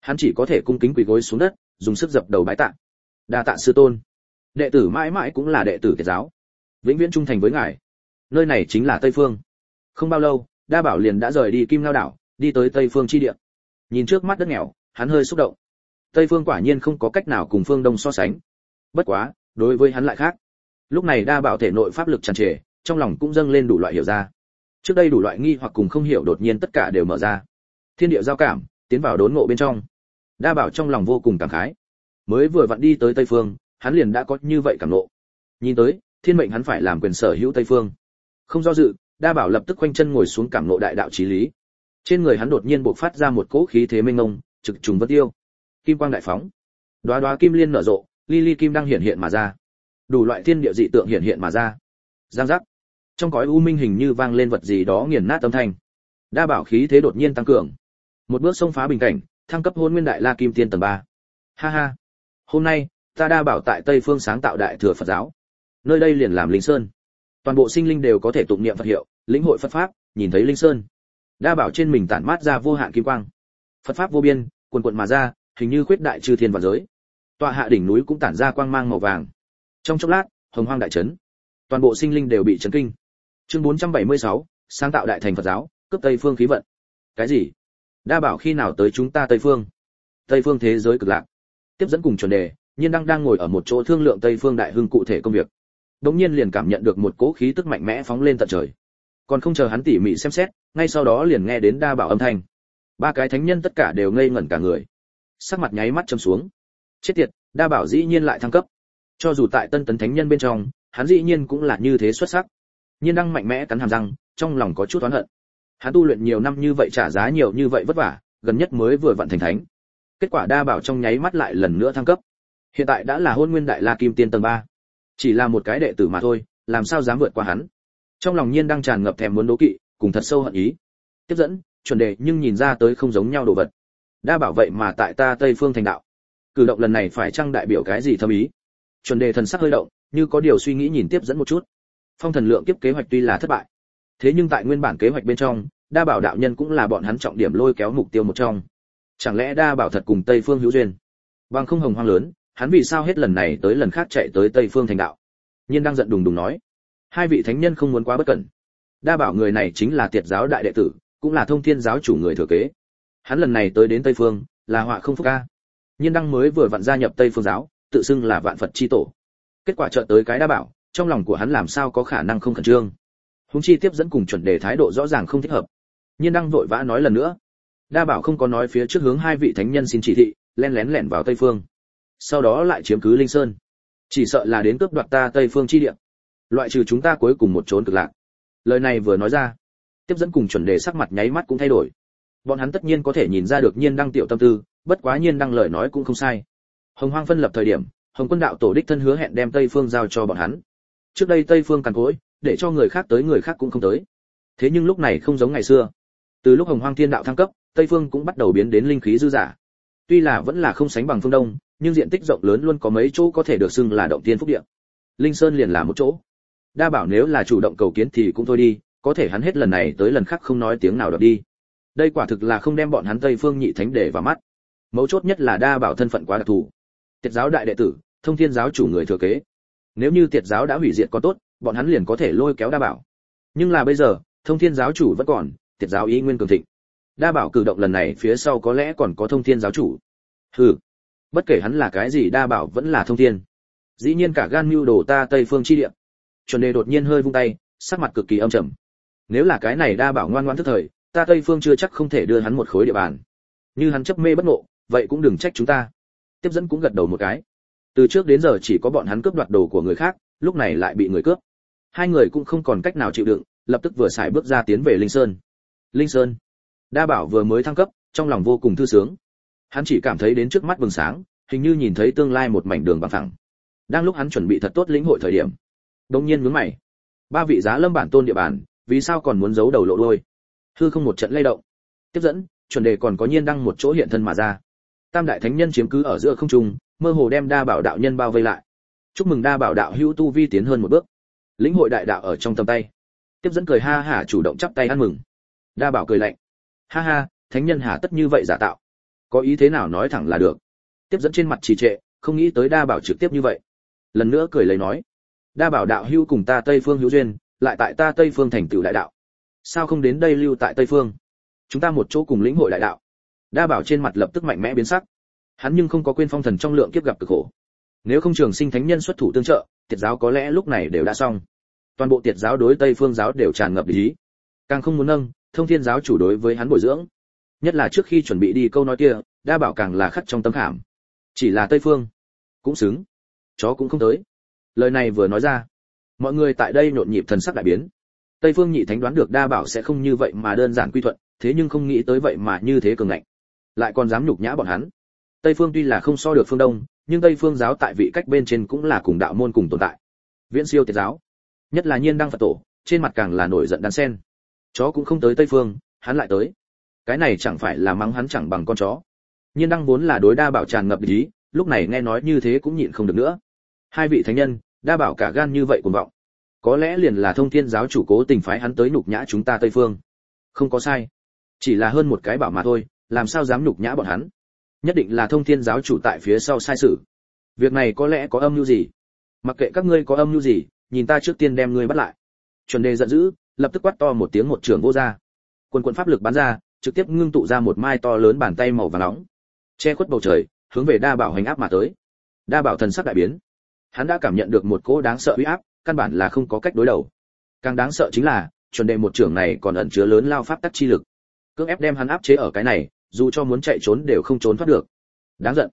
Hắn chỉ có thể cung kính quỳ gối xuống đất, dùng sức dập đầu bái tạ. Đa tạ sư tôn đệ tử mãi mãi cũng là đệ tử tiệt giáo. Vĩnh viễn trung thành với ngài. Nơi này chính là tây phương. Không bao lâu, đa bảo liền đã rời đi kim ngao đảo, đi tới tây phương chi địa. Nhìn trước mắt đất nghèo, hắn hơi xúc động. Tây phương quả nhiên không có cách nào cùng phương đông so sánh. Bất quá, đối với hắn lại khác. Lúc này đa bảo thể nội pháp lực tràn trề, trong lòng cũng dâng lên đủ loại hiểu ra. Trước đây đủ loại nghi hoặc cùng không hiểu đột nhiên tất cả đều mở ra. Thiên địa giao cảm, tiến vào đốn ngộ bên trong. Đa bảo trong lòng vô cùng cảm khái. Mới vừa vặn đi tới tây phương hắn liền đã có như vậy cảm nộ. Nhìn tới, thiên mệnh hắn phải làm quyền sở hữu tây phương. Không do dự, đa bảo lập tức quanh chân ngồi xuống cảm nộ đại đạo chí lý. Trên người hắn đột nhiên bộc phát ra một cỗ khí thế mênh mông, trực trùng vân tiêu. Kim quang đại phóng. Đoá đoá kim liên nở rộ ly ly kim đang hiện hiện mà ra. Đủ loại thiên địa dị tượng hiện hiện mà ra. Giang giác. Trong cõi u minh hình như vang lên vật gì đó nghiền nát âm thanh. Đa bảo khí thế đột nhiên tăng cường. Một bước xông phá bình cảnh, thăng cấp hôn nguyên đại la kim tiên tầng ba. Ha ha. Hôm nay ta đa bảo tại tây phương sáng tạo đại thừa phật giáo. Nơi đây liền làm linh sơn. Toàn bộ sinh linh đều có thể tụng niệm phật hiệu lĩnh hội phật pháp nhìn thấy linh sơn. Đa bảo trên mình tản mát ra vô hạn kim quang. Phật pháp vô biên quần quận mà ra hình như khuyết đại trừ thiên và giới. Tọa hạ đỉnh núi cũng tản ra quang mang màu vàng. Trong chốc lát hồng hoang đại trấn toàn bộ sinh linh đều bị chấn kinh. Chương 476, sáng tạo đại thành phật giáo cướp tây phương khí vận. Cái gì? Đa bảo khi nào tới chúng ta tây phương? Tây phương thế giới cực lạc. Tiếp dẫn cùng chuẩn đề nhiên đang đang ngồi ở một chỗ thương lượng tây phương đại hưng cụ thể công việc. Đống nhiên liền cảm nhận được một cỗ khí tức mạnh mẽ phóng lên tận trời. Còn không chờ hắn tỉ mỉ xem xét, ngay sau đó liền nghe đến đa bảo âm thanh. Ba cái thánh nhân tất cả đều ngây ngẩn cả người. Sắc mặt nháy mắt châm xuống. Chết tiệt, đa bảo dĩ nhiên lại thăng cấp. Cho dù tại tân tấn thánh nhân bên trong, hắn dĩ nhiên cũng là như thế xuất sắc. Nhiên đang mạnh mẽ cắn hàm răng, trong lòng có chút oán hận. Hắn tu luyện nhiều năm như vậy trả giá nhiều như vậy vất vả, gần nhất mới vừa vận thành thánh. Kết quả đa bảo trong nháy mắt lại lần nữa thăng cấp hiện tại đã là hôn nguyên đại la kim tiên tầng ba. Chỉ là một cái đệ tử mà thôi, làm sao dám vượt qua hắn? Trong lòng nhiên đang tràn ngập thèm muốn đố kỵ, cùng thật sâu hận ý. Tiếp dẫn, chuẩn đề nhưng nhìn ra tới không giống nhau đồ vật. Đa bảo vậy mà tại ta tây phương thành đạo. Cử động lần này phải chăng đại biểu cái gì thâm ý? Chuẩn đề thần sắc hơi động, như có điều suy nghĩ nhìn tiếp dẫn một chút. Phong thần lượng kiếp kế hoạch tuy là thất bại, thế nhưng tại nguyên bản kế hoạch bên trong, đa bảo đạo nhân cũng là bọn hắn trọng điểm lôi kéo mục tiêu một trong. Chẳng lẽ đa bảo thật cùng tây phương hữu duyên? Bằng không hồng hoang lớn hắn vì sao hết lần này tới lần khác chạy tới tây phương thành đạo? Nhiên đang giận đùng đùng nói. Hai vị thánh nhân không muốn quá bất cẩn. Đa bảo người này chính là tiệt giáo đại đệ tử, cũng là thông thiên giáo chủ người thừa kế. Hắn lần này tới đến tây phương, là họa không phúc ca. Nhiên đăng mới vừa vặn gia nhập tây phương giáo, tự xưng là vạn phật chi tổ. Kết quả chợt tới cái đa bảo, trong lòng của hắn làm sao có khả năng không khẩn trương. Húng chi tiếp dẫn cùng chuẩn đề thái độ rõ ràng không thích hợp. Nhiên đăng vội vã nói lần nữa. Đa bảo không có nói phía trước hướng hai vị thánh nhân xin chỉ thị, len lén lẻn vào tây phương sau đó lại chiếm cứ linh sơn. Chỉ sợ là đến cướp đoạt ta tây phương chi địa. Loại trừ chúng ta cuối cùng một trốn cực lạc. Lời này vừa nói ra, tiếp dẫn cùng chuẩn đề sắc mặt nháy mắt cũng thay đổi. Bọn hắn tất nhiên có thể nhìn ra được nhiên đăng tiểu tâm tư, bất quá nhiên đăng lời nói cũng không sai. Hồng hoang phân lập thời điểm, hồng quân đạo tổ đích thân hứa hẹn đem tây phương giao cho bọn hắn. Trước đây tây phương càn cối, để cho người khác tới người khác cũng không tới. Thế nhưng lúc này không giống ngày xưa. Từ lúc hồng hoang thiên đạo thăng cấp, tây phương cũng bắt đầu biến đến linh khí dư giả. Tuy là vẫn là không sánh bằng phương đông nhưng diện tích rộng lớn luôn có mấy chỗ có thể được xưng là động tiên phúc địa. Linh sơn liền là một chỗ. Đa bảo nếu là chủ động cầu kiến thì cũng thôi đi, có thể hắn hết lần này tới lần khác không nói tiếng nào được đi. Đây quả thực là không đem bọn hắn tây phương nhị thánh để vào mắt. Mấu chốt nhất là đa bảo thân phận quá đặc thù. Tiệt giáo đại đệ tử, thông thiên giáo chủ người thừa kế. Nếu như tiệt giáo đã hủy diệt có tốt, bọn hắn liền có thể lôi kéo đa bảo. Nhưng là bây giờ, thông thiên giáo chủ vẫn còn, tiệt giáo ý nguyên cường thịnh. Đa bảo cử động lần này phía sau có lẽ còn có thông thiên giáo chủ. Hừ bất kể hắn là cái gì đa bảo vẫn là thông thiên. Dĩ nhiên cả gan mưu đồ ta tây phương chi địa. Chuẩn đề đột nhiên hơi vung tay, sắc mặt cực kỳ âm trầm. Nếu là cái này đa bảo ngoan ngoãn thức thời, ta tây phương chưa chắc không thể đưa hắn một khối địa bàn. Như hắn chấp mê bất ngộ, vậy cũng đừng trách chúng ta. Tiếp dẫn cũng gật đầu một cái. Từ trước đến giờ chỉ có bọn hắn cướp đoạt đồ của người khác, lúc này lại bị người cướp. Hai người cũng không còn cách nào chịu đựng, lập tức vừa xài bước ra tiến về linh sơn. Linh sơn. Đa bảo vừa mới thăng cấp, trong lòng vô cùng thư sướng hắn chỉ cảm thấy đến trước mắt bừng sáng, hình như nhìn thấy tương lai một mảnh đường bằng phẳng. Đang lúc hắn chuẩn bị thật tốt lĩnh hội thời điểm đông nhiên mướn mày. Ba vị giá lâm bản tôn địa bàn, vì sao còn muốn giấu đầu lộ đôi hư không một trận lay động. Tiếp dẫn, chuẩn đề còn có nhiên đăng một chỗ hiện thân mà ra. Tam đại thánh nhân chiếm cứ ở giữa không trung, mơ hồ đem đa bảo đạo nhân bao vây lại. Chúc mừng đa bảo đạo hữu tu vi tiến hơn một bước. Lĩnh hội đại đạo ở trong tầm tay. Tiếp dẫn cười ha hả chủ động chắp tay ăn mừng. Đa bảo cười lạnh. Ha ha, thánh nhân hà tất như vậy giả tạo có ý thế nào nói thẳng là được. Tiếp dẫn trên mặt trì trệ, không nghĩ tới đa bảo trực tiếp như vậy. Lần nữa cười lấy nói, đa bảo đạo hưu cùng ta tây phương hữu duyên, lại tại ta tây phương thành tựu đại đạo. Sao không đến đây lưu tại tây phương? Chúng ta một chỗ cùng lĩnh hội đại đạo. Đa bảo trên mặt lập tức mạnh mẽ biến sắc. Hắn nhưng không có quên phong thần trong lượng kiếp gặp cực khổ. Nếu không trường sinh thánh nhân xuất thủ tương trợ, tiệt giáo có lẽ lúc này đều đã xong. Toàn bộ tiệt giáo đối tây phương giáo đều tràn ngập lý càng không muốn nâng, thông thiên giáo chủ đối với hắn bồi dưỡng nhất là trước khi chuẩn bị đi câu nói kia, đa bảo càng là khắc trong tâm khảm. Chỉ là tây phương, cũng xứng. Chó cũng không tới. Lời này vừa nói ra, mọi người tại đây nhộn nhịp thần sắc đại biến. Tây phương nhị thánh đoán được đa bảo sẽ không như vậy mà đơn giản quy thuận, thế nhưng không nghĩ tới vậy mà như thế cường ngạnh. Lại còn dám nhục nhã bọn hắn. Tây phương tuy là không so được phương đông, nhưng tây phương giáo tại vị cách bên trên cũng là cùng đạo môn cùng tồn tại. Viễn siêu tiệt giáo. Nhất là nhiên đăng phật tổ, trên mặt càng là nổi giận đan sen. Chó cũng không tới tây phương, hắn lại tới cái này chẳng phải là mắng hắn chẳng bằng con chó. Nhiên đăng vốn là đối đa bảo tràn ngập ý, lúc này nghe nói như thế cũng nhịn không được nữa. Hai vị thánh nhân, đa bảo cả gan như vậy cuồng vọng. Có lẽ liền là thông thiên giáo chủ cố tình phái hắn tới nhục nhã chúng ta tây phương. Không có sai. Chỉ là hơn một cái bảo mà thôi, làm sao dám nhục nhã bọn hắn? Nhất định là thông thiên giáo chủ tại phía sau sai sự. Việc này có lẽ có âm mưu gì? Mặc kệ các ngươi có âm mưu gì, nhìn ta trước tiên đem ngươi bắt lại. Chuẩn đề giận dữ, lập tức quát to một tiếng một trường vô ra quân quân pháp lực bắn ra trực tiếp ngưng tụ ra một mai to lớn bàn tay màu vàng nóng. Che khuất bầu trời, hướng về đa bảo hành áp mà tới. Đa bảo thần sắc đại biến. Hắn đã cảm nhận được một cỗ đáng sợ uy áp, căn bản là không có cách đối đầu. Càng đáng sợ chính là, chuẩn đề một trưởng này còn ẩn chứa lớn lao pháp tắc chi lực. Cưỡng ép đem hắn áp chế ở cái này, dù cho muốn chạy trốn đều không trốn thoát được. Đáng giận.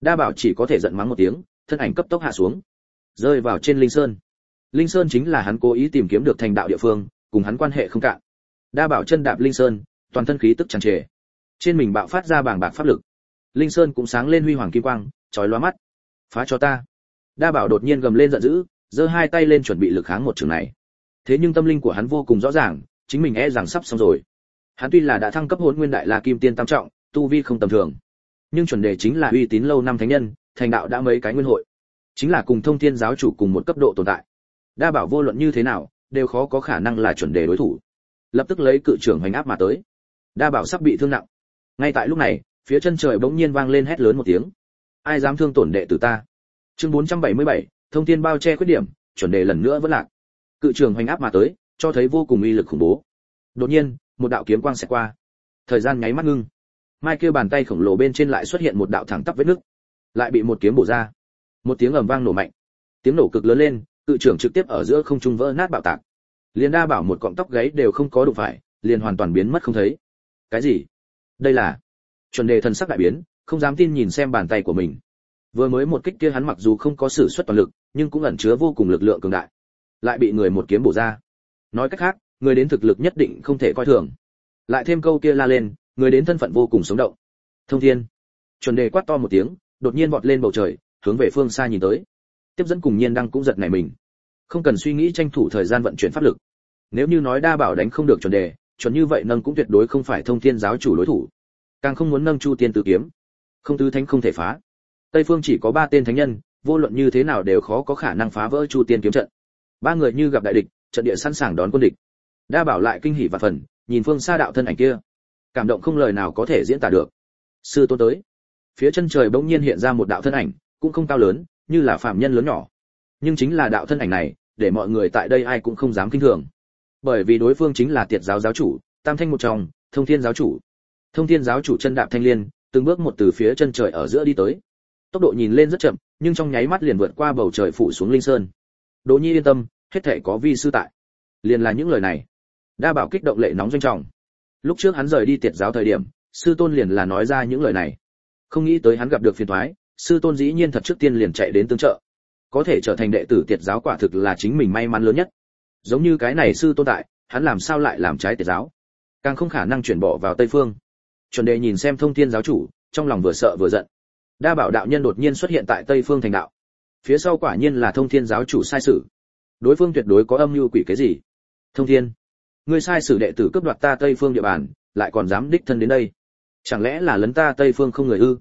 Đa bảo chỉ có thể giận mắng một tiếng, thân ảnh cấp tốc hạ xuống. Rơi vào trên linh sơn. Linh sơn chính là hắn cố ý tìm kiếm được thành đạo địa phương, cùng hắn quan hệ không cạn. Đa bảo chân đạp linh sơn toàn thân khí tức tràn trề. Trên mình bạo phát ra bàng bạc pháp lực. Linh sơn cũng sáng lên huy hoàng kim quang, chói lóa mắt. Phá cho ta. Đa bảo đột nhiên gầm lên giận dữ, giơ hai tay lên chuẩn bị lực kháng một trường này. Thế nhưng tâm linh của hắn vô cùng rõ ràng, chính mình e rằng sắp xong rồi. Hắn tuy là đã thăng cấp hồn nguyên đại la kim tiên tam trọng, tu vi không tầm thường, nhưng chuẩn đề chính là uy tín lâu năm thánh nhân, thành đạo đã mấy cái nguyên hội. Chính là cùng thông thiên giáo chủ cùng một cấp độ tồn tại. Đa bảo vô luận như thế nào, đều khó có khả năng là chuẩn đề đối thủ. Lập tức lấy cự trưởng hành áp mà tới đa bảo sắp bị thương nặng. Ngay tại lúc này phía chân trời bỗng nhiên vang lên hét lớn một tiếng. Ai dám thương tổn đệ tử ta? Chương 477, thông thiên bao che khuyết điểm chuẩn đề lần nữa vẫn lạc. Cự trường hoành áp mà tới cho thấy vô cùng uy lực khủng bố. Đột nhiên một đạo kiếm quang xẹt qua. Thời gian nháy mắt ngưng. Mai kia bàn tay khổng lồ bên trên lại xuất hiện một đạo thẳng tắp vết nứt lại bị một kiếm bổ ra. Một tiếng ầm vang nổ mạnh. Tiếng nổ cực lớn lên cự trưởng trực tiếp ở giữa không trung vỡ nát bạo tạc. Liền đa bảo một cọng tóc gáy đều không có đụng phải liền hoàn toàn biến mất không thấy cái gì? Đây là chuẩn đề thần sắc đại biến, không dám tin nhìn xem bàn tay của mình. Vừa mới một kích kia hắn mặc dù không có sử xuất toàn lực, nhưng cũng ẩn chứa vô cùng lực lượng cường đại. Lại bị người một kiếm bổ ra. Nói cách khác, người đến thực lực nhất định không thể coi thường. Lại thêm câu kia la lên, người đến thân phận vô cùng sống động. Thông thiên. Chuẩn đề quát to một tiếng, đột nhiên vọt lên bầu trời, hướng về phương xa nhìn tới. Tiếp dẫn cùng nhiên đăng cũng giật nảy mình. Không cần suy nghĩ tranh thủ thời gian vận chuyển pháp lực. Nếu như nói đa bảo đánh không được chuẩn đề chuẩn như vậy nâng cũng tuyệt đối không phải thông thiên giáo chủ đối thủ. Càng không muốn nâng chu tiên tử kiếm. Không tứ thánh không thể phá. Tây phương chỉ có ba tên thánh nhân, vô luận như thế nào đều khó có khả năng phá vỡ chu tiên kiếm trận. Ba người như gặp đại địch, trận địa sẵn sàng đón quân địch. Đa bảo lại kinh hỉ và phần, nhìn phương xa đạo thân ảnh kia. Cảm động không lời nào có thể diễn tả được. Sư tôn tới. Phía chân trời bỗng nhiên hiện ra một đạo thân ảnh, cũng không cao lớn, như là phạm nhân lớn nhỏ. Nhưng chính là đạo thân ảnh này, để mọi người tại đây ai cũng không dám kinh thường bởi vì đối phương chính là tiệt giáo giáo chủ, tam thanh một chồng thông thiên giáo chủ. Thông thiên giáo chủ chân đạp thanh liên, từng bước một từ phía chân trời ở giữa đi tới. Tốc độ nhìn lên rất chậm, nhưng trong nháy mắt liền vượt qua bầu trời phủ xuống linh sơn. Đỗ nhi yên tâm, hết thể có vi sư tại. Liền là những lời này. Đa bảo kích động lệ nóng doanh trọng. Lúc trước hắn rời đi tiệt giáo thời điểm, sư tôn liền là nói ra những lời này. Không nghĩ tới hắn gặp được phiền toái sư tôn dĩ nhiên thật trước tiên liền chạy đến tương trợ. Có thể trở thành đệ tử tiệt giáo quả thực là chính mình may mắn lớn nhất giống như cái này sư tôn tại, hắn làm sao lại làm trái tiệt giáo? Càng không khả năng chuyển bỏ vào tây phương. Chuẩn đề nhìn xem thông thiên giáo chủ, trong lòng vừa sợ vừa giận. Đa bảo đạo nhân đột nhiên xuất hiện tại tây phương thành đạo. Phía sau quả nhiên là thông thiên giáo chủ sai sử. Đối phương tuyệt đối có âm mưu quỷ cái gì? Thông thiên, ngươi sai sử đệ tử cướp đoạt ta tây phương địa bàn, lại còn dám đích thân đến đây. Chẳng lẽ là lấn ta tây phương không người ư?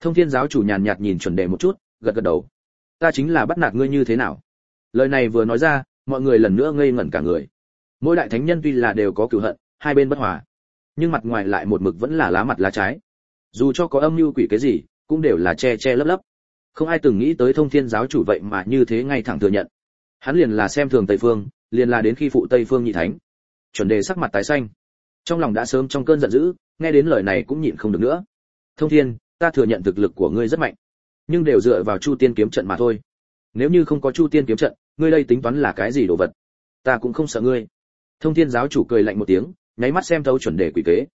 Thông thiên giáo chủ nhàn nhạt nhìn chuẩn đề một chút, gật gật đầu. Ta chính là bắt nạt ngươi như thế nào? Lời này vừa nói ra mọi người lần nữa ngây ngẩn cả người. Mỗi đại thánh nhân tuy là đều có cửu hận, hai bên bất hòa, nhưng mặt ngoài lại một mực vẫn là lá mặt lá trái. Dù cho có âm mưu quỷ cái gì, cũng đều là che che lấp lấp. Không ai từng nghĩ tới thông thiên giáo chủ vậy mà như thế ngay thẳng thừa nhận. Hắn liền là xem thường tây phương, liền là đến khi phụ tây phương nhị thánh. Chuẩn đề sắc mặt tái xanh. Trong lòng đã sớm trong cơn giận dữ, nghe đến lời này cũng nhịn không được nữa. Thông thiên, ta thừa nhận thực lực của ngươi rất mạnh, nhưng đều dựa vào chu tiên kiếm trận mà thôi. Nếu như không có chu tiên kiếm trận ngươi đây tính toán là cái gì đồ vật? Ta cũng không sợ ngươi. Thông thiên giáo chủ cười lạnh một tiếng, nháy mắt xem thấu chuẩn đề quỷ kế.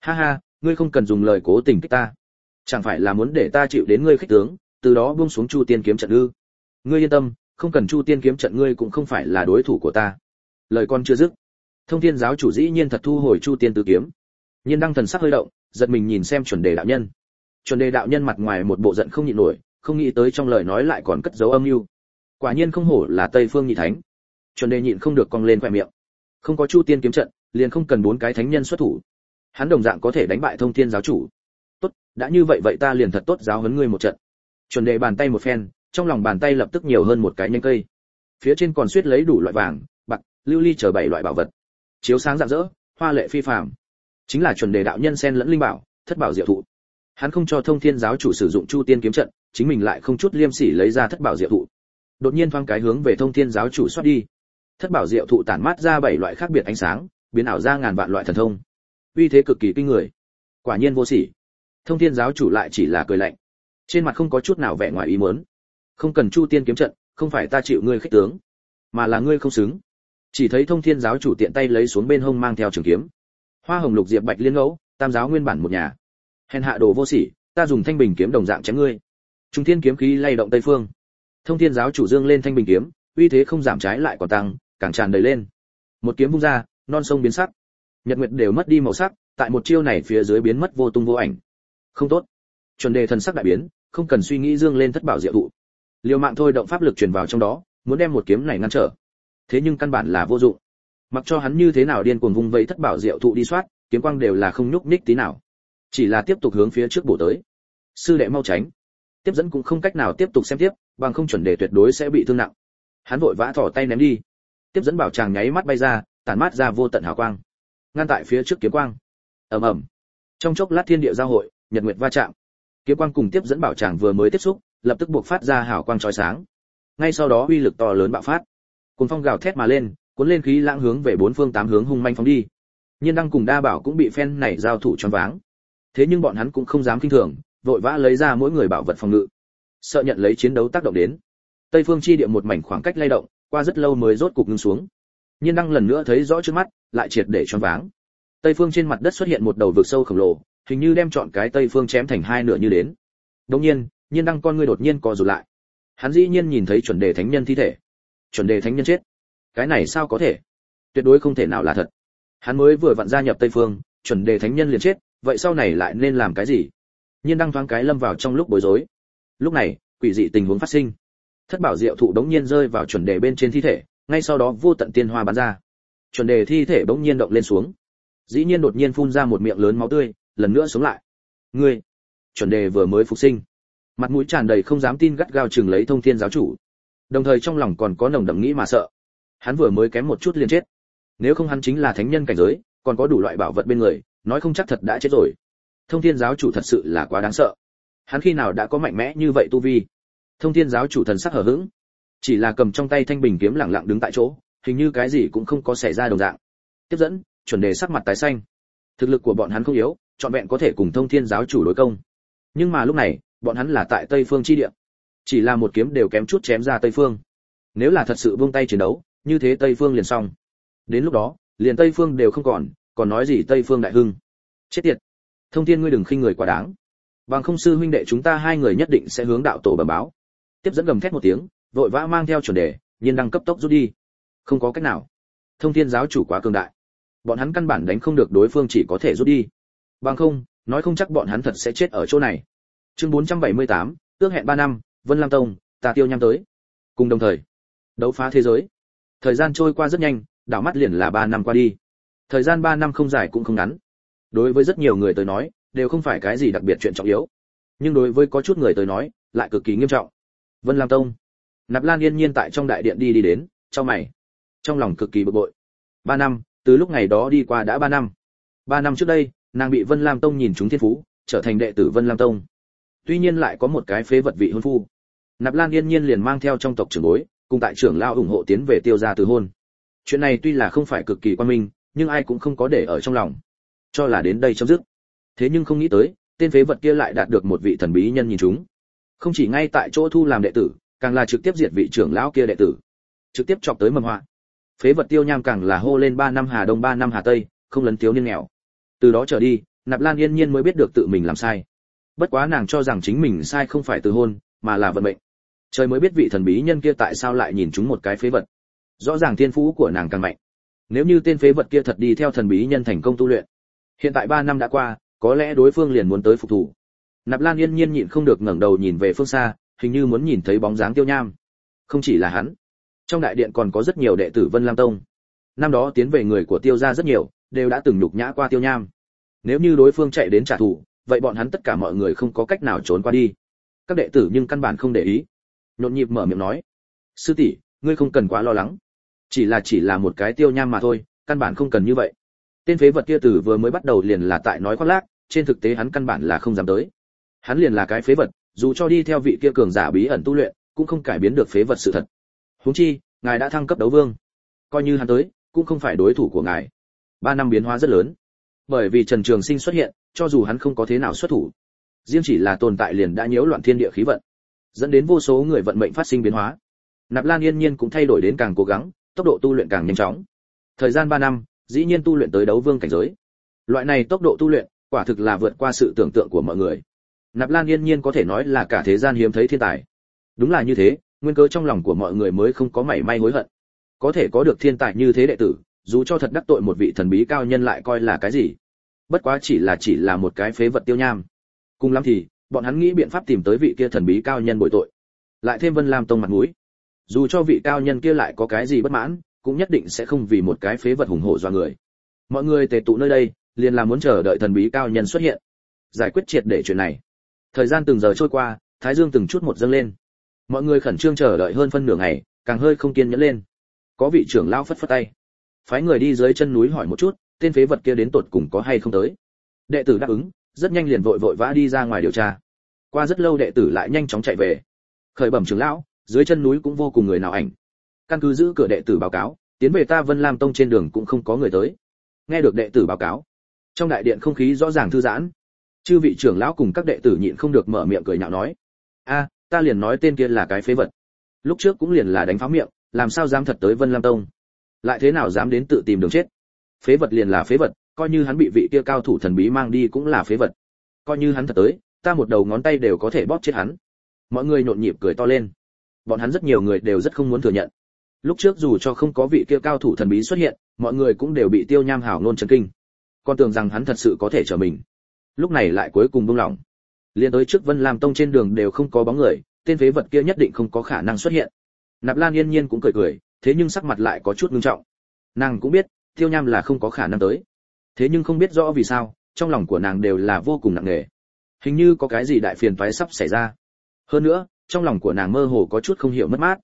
Ha ha, ngươi không cần dùng lời cố tình kích ta. Chẳng phải là muốn để ta chịu đến ngươi khích tướng, từ đó buông xuống chu tiên kiếm trận ư? Ngươi yên tâm, không cần chu tiên kiếm trận ngươi cũng không phải là đối thủ của ta. Lời con chưa dứt, thông thiên giáo chủ dĩ nhiên thật thu hồi chu tiên tứ kiếm. Nhiên đăng thần sắc hơi động, giật mình nhìn xem chuẩn đề đạo nhân. Chuẩn đề đạo nhân mặt ngoài một bộ giận không nhịn nổi, không nghĩ tới trong lời nói lại còn cất dấu âm mưu quả nhiên không hổ là tây phương nhị thánh. Chuẩn đề nhịn không được cong lên khoe miệng. Không có chu tiên kiếm trận, liền không cần bốn cái thánh nhân xuất thủ. Hắn đồng dạng có thể đánh bại thông thiên giáo chủ. Tốt, đã như vậy vậy ta liền thật tốt giáo huấn ngươi một trận. Chuẩn đề bàn tay một phen, trong lòng bàn tay lập tức nhiều hơn một cái nhánh cây. Phía trên còn suýt lấy đủ loại vàng, bạc, lưu ly chờ bảy loại bảo vật. Chiếu sáng rạng rỡ, hoa lệ phi phàm. Chính là chuẩn đề đạo nhân sen lẫn linh bảo, thất bảo diệu thụ. Hắn không cho thông thiên giáo chủ sử dụng chu tiên kiếm trận, chính mình lại không chút liêm sỉ lấy ra thất bảo diệu thụ đột nhiên thoáng cái hướng về thông thiên giáo chủ xoát đi. Thất bảo diệu thụ tản mát ra bảy loại khác biệt ánh sáng, biến ảo ra ngàn vạn loại thần thông. Uy thế cực kỳ kinh người. Quả nhiên vô sỉ. Thông thiên giáo chủ lại chỉ là cười lạnh. Trên mặt không có chút nào vẻ ngoài ý muốn. Không cần chu tiên kiếm trận, không phải ta chịu ngươi khích tướng, mà là ngươi không xứng. Chỉ thấy thông thiên giáo chủ tiện tay lấy xuống bên hông mang theo trường kiếm. Hoa hồng lục diệp bạch liên ngẫu, tam giáo nguyên bản một nhà. Hèn hạ đồ vô sỉ, ta dùng thanh bình kiếm đồng dạng chém ngươi. Trung thiên kiếm khí lay động tây phương thông thiên giáo chủ dương lên thanh bình kiếm, uy thế không giảm trái lại còn tăng, càng tràn đầy lên. Một kiếm vung ra, non sông biến sắc. Nhật nguyệt đều mất đi màu sắc, tại một chiêu này phía dưới biến mất vô tung vô ảnh. Không tốt. Chuẩn đề thần sắc đại biến, không cần suy nghĩ dương lên thất bảo diệu thụ. Liều mạng thôi động pháp lực truyền vào trong đó, muốn đem một kiếm này ngăn trở. Thế nhưng căn bản là vô dụng. Mặc cho hắn như thế nào điên cuồng vung vẫy thất bảo diệu thụ đi soát, kiếm quang đều là không nhúc nhích tí nào. Chỉ là tiếp tục hướng phía trước bổ tới. Sư đệ mau tránh tiếp dẫn cũng không cách nào tiếp tục xem tiếp, bằng không chuẩn đề tuyệt đối sẽ bị thương nặng. Hắn vội vã thỏ tay ném đi. Tiếp dẫn bảo chàng nháy mắt bay ra, tản mát ra vô tận hào quang. Ngăn tại phía trước kiếm quang. Ầm ầm. Trong chốc lát thiên địa giao hội, nhật nguyệt va chạm. Kiếm quang cùng tiếp dẫn bảo chàng vừa mới tiếp xúc, lập tức buộc phát ra hào quang chói sáng. Ngay sau đó uy lực to lớn bạo phát. Cuốn phong gào thét mà lên, cuốn lên khí lãng hướng về bốn phương tám hướng hung manh phóng đi. Nhiên đăng cùng đa bảo cũng bị phen này giao thủ choáng váng. Thế nhưng bọn hắn cũng không dám kinh thường vội vã lấy ra mỗi người bảo vật phòng ngự. Sợ nhận lấy chiến đấu tác động đến. Tây phương chi địa một mảnh khoảng cách lay động, qua rất lâu mới rốt cục ngưng xuống. Nhiên đăng lần nữa thấy rõ trước mắt, lại triệt để choáng váng. Tây phương trên mặt đất xuất hiện một đầu vực sâu khổng lồ, hình như đem chọn cái tây phương chém thành hai nửa như đến. Đột nhiên nhiên đăng con ngươi đột nhiên co rụt lại. Hắn dĩ nhiên nhìn thấy chuẩn đề thánh nhân thi thể. Chuẩn đề thánh nhân chết. Cái này sao có thể? Tuyệt đối không thể nào là thật. Hắn mới vừa vặn gia nhập tây phương, chuẩn đề thánh nhân liền chết, vậy sau này lại nên làm cái gì? Nhiên đang thoáng cái lâm vào trong lúc bối rối. Lúc này, quỷ dị tình huống phát sinh. Thất bảo diệu thụ đống nhiên rơi vào chuẩn đề bên trên thi thể, ngay sau đó vô tận tiên hoa bắn ra. Chuẩn đề thi thể đống nhiên động lên xuống. Dĩ nhiên đột nhiên phun ra một miệng lớn máu tươi, lần nữa sống lại. Ngươi! Chuẩn đề vừa mới phục sinh. Mặt mũi tràn đầy không dám tin gắt gao chừng lấy thông thiên giáo chủ. Đồng thời trong lòng còn có nồng đậm nghĩ mà sợ. Hắn vừa mới kém một chút liền chết. Nếu không hắn chính là thánh nhân cảnh giới, còn có đủ loại bảo vật bên người, nói không chắc thật đã chết rồi thông thiên giáo chủ thật sự là quá đáng sợ. Hắn khi nào đã có mạnh mẽ như vậy tu vi? Thông thiên giáo chủ thần sắc hở hững. Chỉ là cầm trong tay thanh bình kiếm lặng lặng đứng tại chỗ, hình như cái gì cũng không có xảy ra đồng dạng. Tiếp dẫn, chuẩn đề sắc mặt tái xanh. Thực lực của bọn hắn không yếu, trọn vẹn có thể cùng thông thiên giáo chủ đối công. Nhưng mà lúc này, bọn hắn là tại tây phương chi địa. Chỉ là một kiếm đều kém chút chém ra tây phương. Nếu là thật sự buông tay chiến đấu, như thế tây phương liền xong. Đến lúc đó, liền tây phương đều không còn còn nói gì tây phương đại hưng. Chết tiệt thông thiên ngươi đừng khinh người quá đáng. Bằng không sư huynh đệ chúng ta hai người nhất định sẽ hướng đạo tổ bẩm báo. Tiếp dẫn gầm thét một tiếng vội vã mang theo chuẩn đề nhiên đăng cấp tốc rút đi. Không có cách nào. Thông thiên giáo chủ quá cường đại. Bọn hắn căn bản đánh không được đối phương chỉ có thể rút đi. Bằng không nói không chắc bọn hắn thật sẽ chết ở chỗ này. Chương 478, ước hẹn 3 năm vân lam tông tà tiêu nham tới. Cùng đồng thời đấu phá thế giới. Thời gian trôi qua rất nhanh đảo mắt liền là 3 năm qua đi. Thời gian 3 năm không dài cũng không ngắn đối với rất nhiều người tới nói, đều không phải cái gì đặc biệt chuyện trọng yếu. Nhưng đối với có chút người tới nói, lại cực kỳ nghiêm trọng. Vân lam tông. Nạp lan yên nhiên tại trong đại điện đi đi đến trong mày. Trong lòng cực kỳ bực bội. Ba năm, từ lúc ngày đó đi qua đã ba năm. Ba năm trước đây, nàng bị vân lam tông nhìn trúng thiên phú, trở thành đệ tử vân lam tông. Tuy nhiên lại có một cái phế vật vị hôn phu. Nạp lan yên nhiên liền mang theo trong tộc trưởng bối, cùng tại trưởng lao ủng hộ tiến về tiêu gia từ hôn. Chuyện này tuy là không phải cực kỳ quan minh, nhưng ai cũng không có để ở trong lòng cho là đến đây chấm dứt. Thế nhưng không nghĩ tới, tên phế vật kia lại đạt được một vị thần bí nhân nhìn chúng. Không chỉ ngay tại chỗ thu làm đệ tử, càng là trực tiếp diệt vị trưởng lão kia đệ tử. Trực tiếp chọc tới mầm họa. Phế vật tiêu nham càng là hô lên ba năm hà đông, ba năm hà tây, không lấn thiếu niên nghèo. Từ đó trở đi, nạp lan yên nhiên mới biết được tự mình làm sai. Bất quá nàng cho rằng chính mình sai không phải từ hôn, mà là vận mệnh. Trời mới biết vị thần bí nhân kia tại sao lại nhìn chúng một cái phế vật. Rõ ràng thiên phú của nàng càng mạnh. Nếu như tên phế vật kia thật đi theo thần bí nhân thành công tu luyện hiện tại ba năm đã qua, có lẽ đối phương liền muốn tới phục thủ. Nạp lan yên nhiên nhịn không được ngẩng đầu nhìn về phương xa, hình như muốn nhìn thấy bóng dáng tiêu nham. Không chỉ là hắn, trong đại điện còn có rất nhiều đệ tử vân lam tông. Năm đó tiến về người của tiêu gia rất nhiều, đều đã từng nhục nhã qua tiêu nham. Nếu như đối phương chạy đến trả thù, vậy bọn hắn tất cả mọi người không có cách nào trốn qua đi. Các đệ tử nhưng căn bản không để ý. Nhộn nhịp mở miệng nói, sư tỷ, ngươi không cần quá lo lắng. Chỉ là chỉ là một cái tiêu nham mà thôi, căn bản không cần như vậy tên phế vật kia tử vừa mới bắt đầu liền là tại nói khoác lác, trên thực tế hắn căn bản là không dám tới. Hắn liền là cái phế vật, dù cho đi theo vị kia cường giả bí ẩn tu luyện, cũng không cải biến được phế vật sự thật. Huống chi, ngài đã thăng cấp đấu vương. Coi như hắn tới, cũng không phải đối thủ của ngài. Ba năm biến hóa rất lớn. Bởi vì trần trường sinh xuất hiện, cho dù hắn không có thế nào xuất thủ, riêng chỉ là tồn tại liền đã nhiễu loạn thiên địa khí vận, dẫn đến vô số người vận mệnh phát sinh biến hóa. Nạp lan yên nhiên cũng thay đổi đến càng cố gắng, tốc độ tu luyện càng nhanh chóng. Thời gian ba năm dĩ nhiên tu luyện tới đấu vương cảnh giới. Loại này tốc độ tu luyện, quả thực là vượt qua sự tưởng tượng của mọi người. Nạp lan yên nhiên có thể nói là cả thế gian hiếm thấy thiên tài. Đúng là như thế, nguyên cớ trong lòng của mọi người mới không có mảy may hối hận. Có thể có được thiên tài như thế đệ tử, dù cho thật đắc tội một vị thần bí cao nhân lại coi là cái gì. Bất quá chỉ là chỉ là một cái phế vật tiêu nham. Cùng lắm thì, bọn hắn nghĩ biện pháp tìm tới vị kia thần bí cao nhân bồi tội. Lại thêm vân lam tông mặt mũi. Dù cho vị cao nhân kia lại có cái gì bất mãn cũng nhất định sẽ không vì một cái phế vật hùng hổ do người. Mọi người tề tụ nơi đây, liền là muốn chờ đợi thần bí cao nhân xuất hiện. Giải quyết triệt để chuyện này. Thời gian từng giờ trôi qua, thái dương từng chút một dâng lên. Mọi người khẩn trương chờ đợi hơn phân nửa ngày, càng hơi không kiên nhẫn lên. Có vị trưởng lao phất phất tay. Phái người đi dưới chân núi hỏi một chút, tên phế vật kia đến tột cùng có hay không tới. Đệ tử đáp ứng, rất nhanh liền vội vội vã đi ra ngoài điều tra. Qua rất lâu đệ tử lại nhanh chóng chạy về. Khởi bẩm trưởng lão, dưới chân núi cũng vô cùng người nào ảnh căn cứ giữ cửa đệ tử báo cáo, tiến về ta vân lam tông trên đường cũng không có người tới. Nghe được đệ tử báo cáo, trong đại điện không khí rõ ràng thư giãn. Chư vị trưởng lão cùng các đệ tử nhịn không được mở miệng cười nhạo nói, a, ta liền nói tên kia là cái phế vật. Lúc trước cũng liền là đánh pháo miệng, làm sao dám thật tới vân lam tông? Lại thế nào dám đến tự tìm đường chết? Phế vật liền là phế vật, coi như hắn bị vị kia cao thủ thần bí mang đi cũng là phế vật. Coi như hắn thật tới, ta một đầu ngón tay đều có thể bóp chết hắn. Mọi người nhộn nhịp cười to lên. Bọn hắn rất nhiều người đều rất không muốn thừa nhận lúc trước dù cho không có vị kia cao thủ thần bí xuất hiện, mọi người cũng đều bị tiêu nham hảo nôn chấn kinh. Con tưởng rằng hắn thật sự có thể trở mình. Lúc này lại cuối cùng buông lỏng. Liên tới trước vân lam tông trên đường đều không có bóng người, tên phế vật kia nhất định không có khả năng xuất hiện. Nạp lan yên nhiên cũng cười cười, thế nhưng sắc mặt lại có chút ngưng trọng. Nàng cũng biết, tiêu nham là không có khả năng tới. Thế nhưng không biết rõ vì sao, trong lòng của nàng đều là vô cùng nặng nề. Hình như có cái gì đại phiền toái sắp xảy ra. Hơn nữa, trong lòng của nàng mơ hồ có chút không hiểu mất mát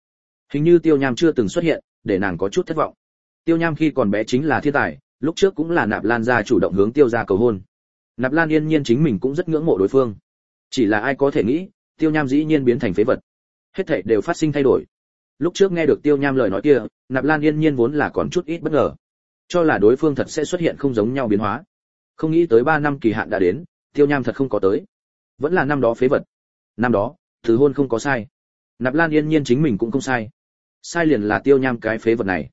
hình như tiêu nham chưa từng xuất hiện, để nàng có chút thất vọng. Tiêu nham khi còn bé chính là thiên tài, lúc trước cũng là nạp lan gia chủ động hướng tiêu gia cầu hôn. Nạp lan yên nhiên chính mình cũng rất ngưỡng mộ đối phương. Chỉ là ai có thể nghĩ, tiêu nham dĩ nhiên biến thành phế vật. Hết thảy đều phát sinh thay đổi. Lúc trước nghe được tiêu nham lời nói kia, nạp lan yên nhiên vốn là còn chút ít bất ngờ. Cho là đối phương thật sẽ xuất hiện không giống nhau biến hóa. Không nghĩ tới ba năm kỳ hạn đã đến, tiêu nham thật không có tới. Vẫn là năm đó phế vật. Năm đó thứ hôn không có sai nạp lan yên nhiên chính mình cũng không sai. Sai liền là tiêu nham cái phế vật này.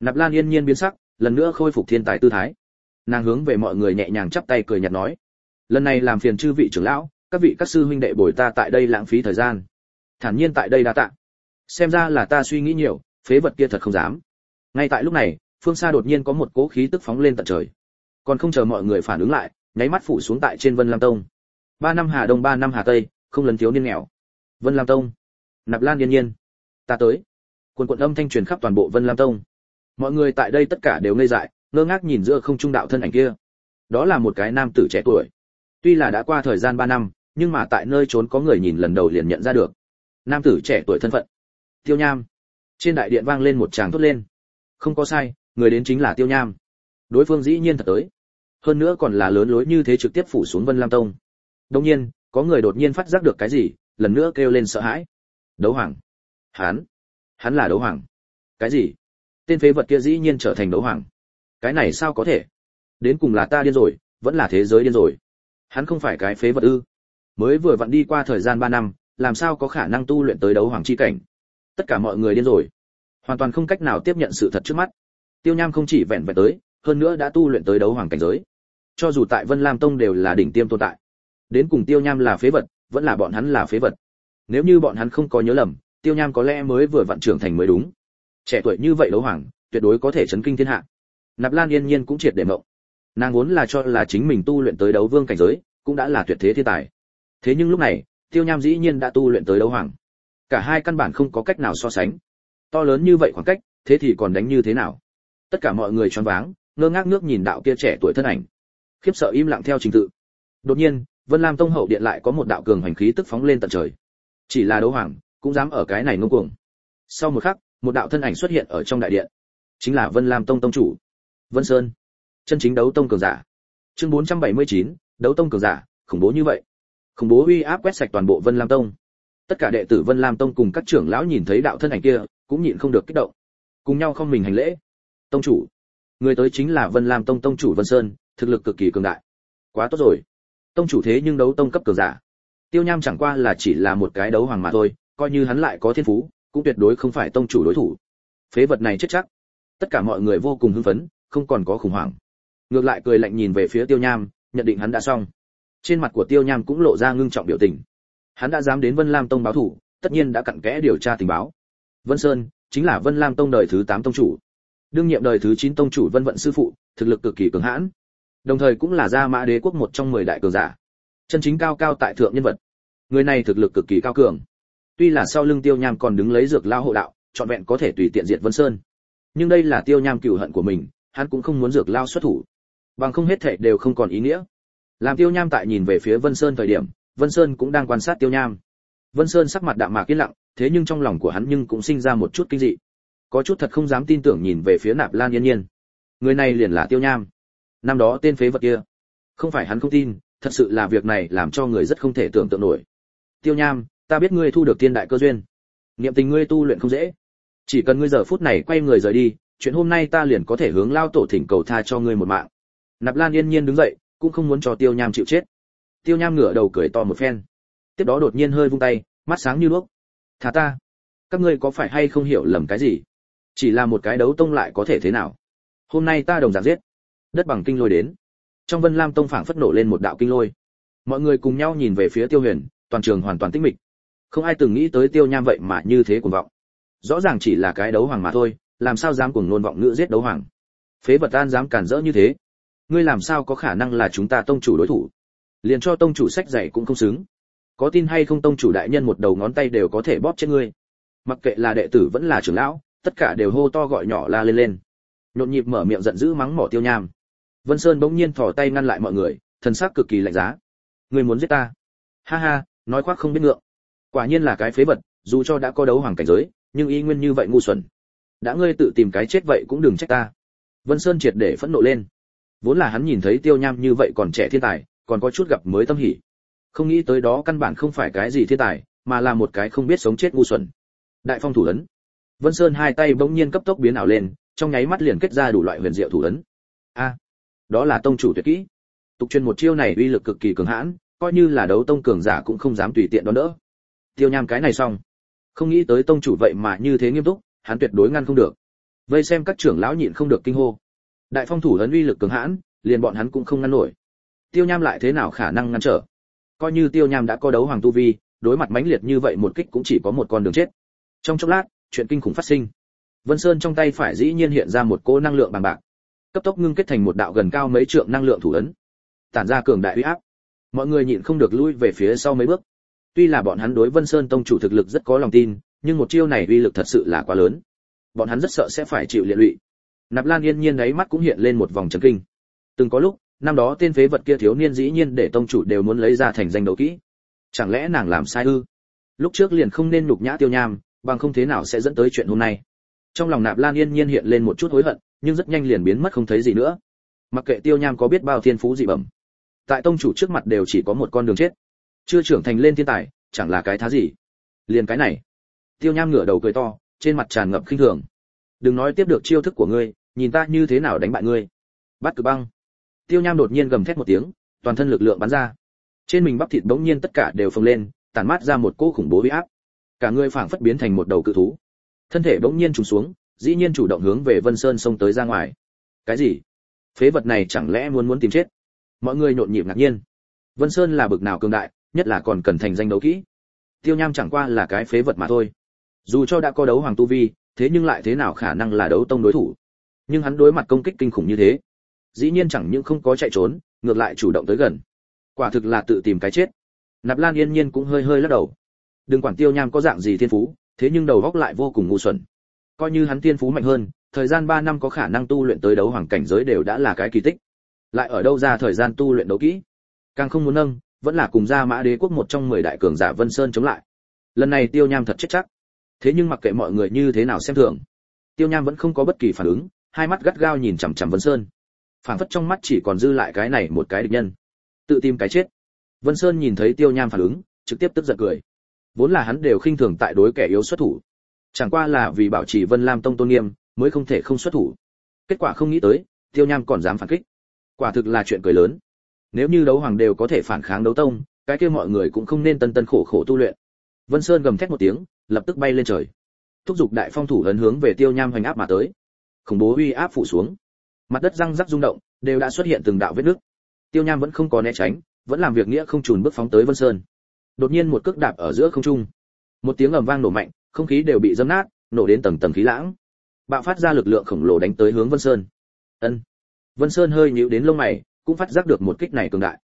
Nạp lan yên nhiên biến sắc, lần nữa khôi phục thiên tài tư thái. Nàng hướng về mọi người nhẹ nhàng chắp tay cười nhạt nói. Lần này làm phiền chư vị trưởng lão, các vị các sư huynh đệ bồi ta tại đây lãng phí thời gian. Thản nhiên tại đây đã tạ. Xem ra là ta suy nghĩ nhiều, phế vật kia thật không dám. Ngay tại lúc này, phương xa đột nhiên có một cỗ khí tức phóng lên tận trời. Còn không chờ mọi người phản ứng lại, nháy mắt phủ xuống tại trên vân lam tông. Ba năm hà đông, ba năm hà tây, không lần thiếu niên nghèo. Vân lam tông nạp lan yên nhiên. Ta tới. Quần quận âm thanh truyền khắp toàn bộ vân lam tông. Mọi người tại đây tất cả đều ngây dại, ngơ ngác nhìn giữa không trung đạo thân ảnh kia. Đó là một cái nam tử trẻ tuổi. Tuy là đã qua thời gian ba năm, nhưng mà tại nơi trốn có người nhìn lần đầu liền nhận ra được. Nam tử trẻ tuổi thân phận. Tiêu nham. Trên đại điện vang lên một tràng thốt lên. Không có sai, người đến chính là tiêu nham. Đối phương dĩ nhiên thật tới. Hơn nữa còn là lớn lối như thế trực tiếp phủ xuống vân lam tông. Đông nhiên, có người đột nhiên phát giác được cái gì, lần nữa kêu lên sợ hãi đấu hoàng. Hắn hắn là đấu hoàng. Cái gì? Tên phế vật kia dĩ nhiên trở thành đấu hoàng. Cái này sao có thể? Đến cùng là ta điên rồi, vẫn là thế giới điên rồi. Hắn không phải cái phế vật ư? Mới vừa vặn đi qua thời gian ba năm, làm sao có khả năng tu luyện tới đấu hoàng chi cảnh? Tất cả mọi người điên rồi. Hoàn toàn không cách nào tiếp nhận sự thật trước mắt. Tiêu nham không chỉ vẹn vẹn tới, hơn nữa đã tu luyện tới đấu hoàng cảnh giới. Cho dù tại vân lam tông đều là đỉnh tiêm tồn tại. Đến cùng tiêu nham là phế vật, vẫn là bọn hắn là phế vật nếu như bọn hắn không có nhớ lầm, tiêu nham có lẽ mới vừa vặn trưởng thành mới đúng. Trẻ tuổi như vậy đấu hoàng, tuyệt đối có thể chấn kinh thiên hạ. Nạp lan yên nhiên cũng triệt để mộng. Nàng vốn là cho là chính mình tu luyện tới đấu vương cảnh giới, cũng đã là tuyệt thế thiên tài. Thế nhưng lúc này, tiêu nham dĩ nhiên đã tu luyện tới đấu hoàng. Cả hai căn bản không có cách nào so sánh. To lớn như vậy khoảng cách, thế thì còn đánh như thế nào? Tất cả mọi người choáng váng, ngơ ngác nước nhìn đạo kia trẻ tuổi thân ảnh. Khiếp sợ im lặng theo trình tự. Đột nhiên, vân lam tông hậu điện lại có một đạo cường hành khí tức phóng lên tận trời chỉ là đấu hoàng cũng dám ở cái này ngông cuồng. Sau một khắc một đạo thân ảnh xuất hiện ở trong đại điện. Chính là vân lam tông tông chủ. Vân sơn chân chính đấu tông cường giả. Chương 479, đấu tông cường giả khủng bố như vậy. Khủng bố uy áp quét sạch toàn bộ vân lam tông. Tất cả đệ tử vân lam tông cùng các trưởng lão nhìn thấy đạo thân ảnh kia cũng nhịn không được kích động. Cùng nhau không mình hành lễ. Tông chủ người tới chính là vân lam tông tông chủ vân sơn thực lực cực kỳ cường đại. Quá tốt rồi. Tông chủ thế nhưng đấu tông cấp cường giả tiêu nham chẳng qua là chỉ là một cái đấu hoàng mà thôi, coi như hắn lại có thiên phú, cũng tuyệt đối không phải tông chủ đối thủ. Phế vật này chết chắc. Tất cả mọi người vô cùng hưng phấn, không còn có khủng hoảng. Ngược lại cười lạnh nhìn về phía tiêu nham, nhận định hắn đã xong. Trên mặt của tiêu nham cũng lộ ra ngưng trọng biểu tình. Hắn đã dám đến vân lam tông báo thủ, tất nhiên đã cặn kẽ điều tra tình báo. Vân sơn chính là vân lam tông đời thứ tám tông chủ. Đương nhiệm đời thứ chín tông chủ vân vận sư phụ, thực lực cực kỳ cường hãn. Đồng thời cũng là gia mã đế quốc một trong mười đại cường giả chân chính cao cao tại thượng nhân vật. Người này thực lực cực kỳ cao cường. Tuy là sau lưng tiêu nham còn đứng lấy dược lao hộ đạo, trọn vẹn có thể tùy tiện diệt vân sơn. Nhưng đây là tiêu nham cựu hận của mình, hắn cũng không muốn dược lao xuất thủ. Bằng không hết thệ đều không còn ý nghĩa. Làm tiêu nham tại nhìn về phía vân sơn thời điểm, vân sơn cũng đang quan sát tiêu nham. Vân sơn sắc mặt đạm mạc yên lặng, thế nhưng trong lòng của hắn nhưng cũng sinh ra một chút kinh dị. Có chút thật không dám tin tưởng nhìn về phía nạp lan yên nhiên. Người này liền là tiêu nham. Năm đó tên phế vật kia. Không phải hắn không tin thật sự là việc này làm cho người rất không thể tưởng tượng nổi. Tiêu nham, ta biết ngươi thu được thiên đại cơ duyên. Niệm tình ngươi tu luyện không dễ. Chỉ cần ngươi giờ phút này quay người rời đi, chuyện hôm nay ta liền có thể hướng lao tổ thỉnh cầu tha cho ngươi một mạng. Nạp lan yên nhiên đứng dậy, cũng không muốn cho tiêu nham chịu chết. Tiêu nham ngửa đầu cười to một phen. Tiếp đó đột nhiên hơi vung tay, mắt sáng như đuốc. Thả ta. Các ngươi có phải hay không hiểu lầm cái gì? Chỉ là một cái đấu tông lại có thể thế nào? Hôm nay ta đồng giảng giết. Đất bằng kinh lôi đến trong vân lam tông phảng phất nổ lên một đạo kinh lôi. Mọi người cùng nhau nhìn về phía tiêu huyền, toàn trường hoàn toàn tĩnh mịch. Không ai từng nghĩ tới tiêu nham vậy mà như thế cuồng vọng. Rõ ràng chỉ là cái đấu hoàng mà thôi, làm sao dám cuồng nôn vọng ngữ giết đấu hoàng? Phế vật an dám cản rỡ như thế? Ngươi làm sao có khả năng là chúng ta tông chủ đối thủ? Liền cho tông chủ sách dạy cũng không xứng. Có tin hay không tông chủ đại nhân một đầu ngón tay đều có thể bóp chết ngươi. Mặc kệ là đệ tử vẫn là trưởng lão, tất cả đều hô to gọi nhỏ la lên lên. Nhộn nhịp mở miệng giận dữ mắng mỏ tiêu nham vân sơn bỗng nhiên thò tay ngăn lại mọi người, thần sắc cực kỳ lạnh giá. Ngươi muốn giết ta? Ha ha, nói khoác không biết ngượng. Quả nhiên là cái phế vật, dù cho đã có đấu hoàng cảnh giới, nhưng y nguyên như vậy ngu xuẩn. Đã ngươi tự tìm cái chết vậy cũng đừng trách ta. Vân sơn triệt để phẫn nộ lên. Vốn là hắn nhìn thấy tiêu nham như vậy còn trẻ thiên tài, còn có chút gặp mới tâm hỉ. Không nghĩ tới đó căn bản không phải cái gì thiên tài, mà là một cái không biết sống chết ngu xuẩn. Đại phong thủ ấn. Vân sơn hai tay bỗng nhiên cấp tốc biến ảo lên, trong nháy mắt liền kết ra đủ loại huyền diệu thủ ấn. A! Đó là tông chủ tuyệt kỹ. Tục chuyên một chiêu này uy lực cực kỳ cường hãn, coi như là đấu tông cường giả cũng không dám tùy tiện đón đỡ. Tiêu nham cái này xong. Không nghĩ tới tông chủ vậy mà như thế nghiêm túc, hắn tuyệt đối ngăn không được. Vây xem các trưởng lão nhịn không được kinh hô. Đại phong thủ lớn uy lực cường hãn, liền bọn hắn cũng không ngăn nổi. Tiêu nham lại thế nào khả năng ngăn trở? Coi như tiêu nham đã có đấu hoàng tu vi, đối mặt mãnh liệt như vậy một kích cũng chỉ có một con đường chết. Trong chốc lát, chuyện kinh khủng phát sinh. Vân sơn trong tay phải dĩ nhiên hiện ra một cỗ năng lượng bằng bạc cấp tốc ngưng kết thành một đạo gần cao mấy trượng năng lượng thủ ấn. Tản ra cường đại uy áp. Mọi người nhịn không được lui về phía sau mấy bước. Tuy là bọn hắn đối vân sơn tông chủ thực lực rất có lòng tin, nhưng một chiêu này uy lực thật sự là quá lớn. Bọn hắn rất sợ sẽ phải chịu liệt lụy. Nạp lan yên nhiên ấy mắt cũng hiện lên một vòng chấn kinh. Từng có lúc, năm đó tên phế vật kia thiếu niên dĩ nhiên để tông chủ đều muốn lấy ra thành danh đấu kỹ. Chẳng lẽ nàng làm sai ư? Lúc trước liền không nên nhục nhã tiêu nham, bằng không thế nào sẽ dẫn tới chuyện hôm nay. Trong lòng nạp lan yên nhiên hiện lên một chút hối hận nhưng rất nhanh liền biến mất không thấy gì nữa. Mặc kệ tiêu nham có biết bao thiên phú dị bẩm, tại tông chủ trước mặt đều chỉ có một con đường chết. Chưa trưởng thành lên thiên tài, chẳng là cái thá gì. Liền cái này. Tiêu nham ngửa đầu cười to, trên mặt tràn ngập khinh thường. Đừng nói tiếp được chiêu thức của ngươi, nhìn ta như thế nào đánh bại ngươi. Bắt cử băng. Tiêu nham đột nhiên gầm thét một tiếng, toàn thân lực lượng bắn ra. Trên mình bắp thịt bỗng nhiên tất cả đều phồng lên, tản mát ra một cỗ khủng bố uy áp. Cả người phảng phất biến thành một đầu cự thú. Thân thể bỗng nhiên trùng xuống dĩ nhiên chủ động hướng về vân sơn xông tới ra ngoài. Cái gì? Phế vật này chẳng lẽ muốn muốn tìm chết? Mọi người nhộn nhịp ngạc nhiên. Vân sơn là bực nào cường đại, nhất là còn cần thành danh đấu kỹ. Tiêu nham chẳng qua là cái phế vật mà thôi. Dù cho đã có đấu hoàng tu vi, thế nhưng lại thế nào khả năng là đấu tông đối thủ? Nhưng hắn đối mặt công kích kinh khủng như thế, dĩ nhiên chẳng những không có chạy trốn, ngược lại chủ động tới gần. Quả thực là tự tìm cái chết. Nạp lan yên nhiên cũng hơi hơi lắc đầu. Đừng quản tiêu nham có dạng gì thiên phú, thế nhưng đầu góc lại vô cùng ngu xuẩn coi như hắn tiên phú mạnh hơn, thời gian 3 năm có khả năng tu luyện tới đấu hoàng cảnh giới đều đã là cái kỳ tích. Lại ở đâu ra thời gian tu luyện đấu kỹ? Càng không muốn nâng, vẫn là cùng gia mã đế quốc một trong 10 đại cường giả vân sơn chống lại. Lần này tiêu nham thật chết chắc. Thế nhưng mặc kệ mọi người như thế nào xem thường, tiêu nham vẫn không có bất kỳ phản ứng, hai mắt gắt gao nhìn chằm chằm vân sơn. Phản phất trong mắt chỉ còn dư lại cái này một cái địch nhân. Tự tìm cái chết. Vân sơn nhìn thấy tiêu nham phản ứng, trực tiếp tức giận cười. Vốn là hắn đều khinh thường tại đối kẻ yếu xuất thủ chẳng qua là vì bảo trì vân lam tông tôn nghiêm, mới không thể không xuất thủ. Kết quả không nghĩ tới, tiêu nham còn dám phản kích. Quả thực là chuyện cười lớn. Nếu như đấu hoàng đều có thể phản kháng đấu tông, cái kia mọi người cũng không nên tân tân khổ khổ tu luyện. Vân sơn gầm thét một tiếng, lập tức bay lên trời. Thúc giục đại phong thủ ấn hướng về tiêu nham hoành áp mà tới. Khủng bố uy áp phủ xuống. Mặt đất răng rắc rung động, đều đã xuất hiện từng đạo vết nước tiêu nham vẫn không có né tránh, vẫn làm việc nghĩa không trùn bước phóng tới vân sơn. Đột nhiên một cước đạp ở giữa không trung. Một tiếng ầm vang nổ mạnh không khí đều bị dâm nát, nổ đến tầng tầng khí lãng. Bạo phát ra lực lượng khổng lồ đánh tới hướng vân sơn. Ân. Vân sơn hơi nhíu đến lông mày, cũng phát giác được một kích này cường đại.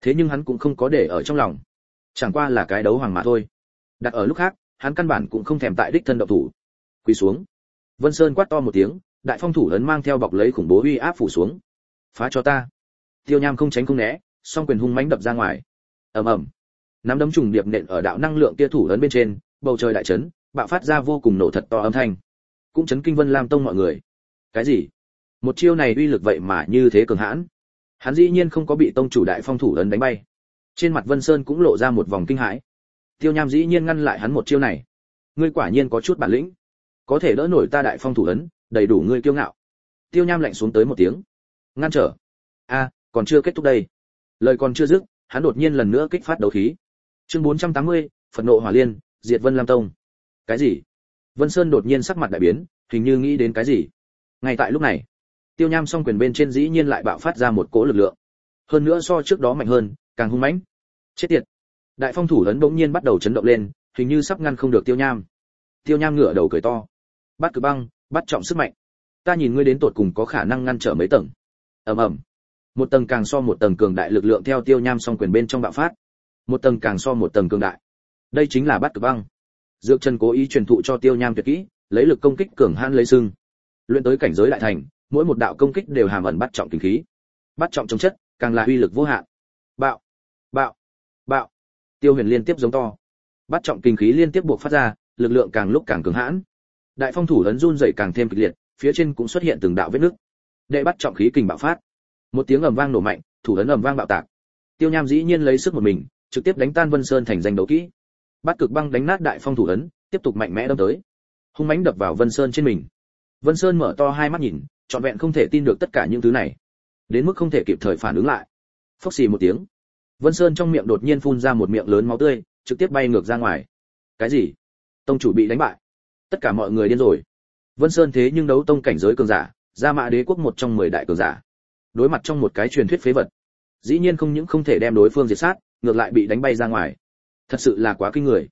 Thế nhưng hắn cũng không có để ở trong lòng. Chẳng qua là cái đấu hoàng mà thôi. Đặt ở lúc khác, hắn căn bản cũng không thèm tại đích thân động thủ. Quỳ xuống. Vân sơn quát to một tiếng, đại phong thủ lớn mang theo bọc lấy khủng bố uy áp phủ xuống. Phá cho ta. Tiêu nham không tránh không né, song quyền hung mãnh đập ra ngoài. Ầm ầm. Nắm đấm trùng điệp nện ở đạo năng lượng kia thủ lớn bên trên, bầu trời đại chấn bạo phát ra vô cùng nổ thật to âm thanh. Cũng chấn kinh vân lam tông mọi người. Cái gì? Một chiêu này uy lực vậy mà như thế cường hãn. Hắn dĩ nhiên không có bị tông chủ đại phong thủ ấn đánh bay. Trên mặt vân sơn cũng lộ ra một vòng kinh hãi. Tiêu nham dĩ nhiên ngăn lại hắn một chiêu này. Ngươi quả nhiên có chút bản lĩnh. Có thể đỡ nổi ta đại phong thủ ấn đầy đủ ngươi kiêu ngạo. Tiêu nham lạnh xuống tới một tiếng. Ngăn trở. A còn chưa kết thúc đây. Lời còn chưa dứt hắn đột nhiên lần nữa kích phát đấu khí. Chương 480, phật nộ hỏa liên diệt vân lam tông cái gì? Vân sơn đột nhiên sắc mặt đại biến, hình như nghĩ đến cái gì. Ngay tại lúc này, tiêu nham song quyền bên trên dĩ nhiên lại bạo phát ra một cỗ lực lượng. Hơn nữa so trước đó mạnh hơn, càng hung mãnh. Chết tiệt! Đại phong thủ lớn bỗng nhiên bắt đầu chấn động lên, hình như sắp ngăn không được tiêu nham. Tiêu nham ngửa đầu cười to. Bắt cử băng, bắt trọng sức mạnh. Ta nhìn ngươi đến tột cùng có khả năng ngăn trở mấy tầng? Ầm ầm. Một tầng càng so một tầng cường đại lực lượng theo tiêu nham song quyền bên trong bạo phát. Một tầng càng so một tầng cường đại. Đây chính là bắt cực băng dược trần cố ý truyền thụ cho tiêu nham tuyệt kỹ, lấy lực công kích cường hãn lấy sưng luyện tới cảnh giới đại thành, mỗi một đạo công kích đều hàm ẩn bắt trọng kinh khí. Bắt trọng chống chất, càng là uy lực vô hạn. Bạo bạo bạo. Tiêu huyền liên tiếp giống to. Bắt trọng kinh khí liên tiếp buộc phát ra, lực lượng càng lúc càng cường hãn. Đại phong thủ ấn run dậy càng thêm kịch liệt, phía trên cũng xuất hiện từng đạo vết nứt. Đệ bắt trọng khí kình bạo phát. Một tiếng ầm vang nổ mạnh, thủ ấn ầm vang bạo tạc. Tiêu nham dĩ nhiên lấy sức một mình, trực tiếp đánh tan vân sơn thành danh đấu kỹ. Bát cực băng đánh nát đại phong thủ ấn, tiếp tục mạnh mẽ đâm tới. Hung mãnh đập vào vân sơn trên mình. Vân sơn mở to hai mắt nhìn, trọn vẹn không thể tin được tất cả những thứ này. Đến mức không thể kịp thời phản ứng lại. Phốc xì một tiếng. Vân sơn trong miệng đột nhiên phun ra một miệng lớn máu tươi, trực tiếp bay ngược ra ngoài. Cái gì? Tông chủ bị đánh bại. Tất cả mọi người điên rồi. Vân sơn thế nhưng đấu tông cảnh giới cường giả, gia mã đế quốc một trong mười đại cường giả. Đối mặt trong một cái truyền thuyết phế vật. Dĩ nhiên không những không thể đem đối phương diệt sát, ngược lại bị đánh bay ra ngoài thật sự là quá kinh người.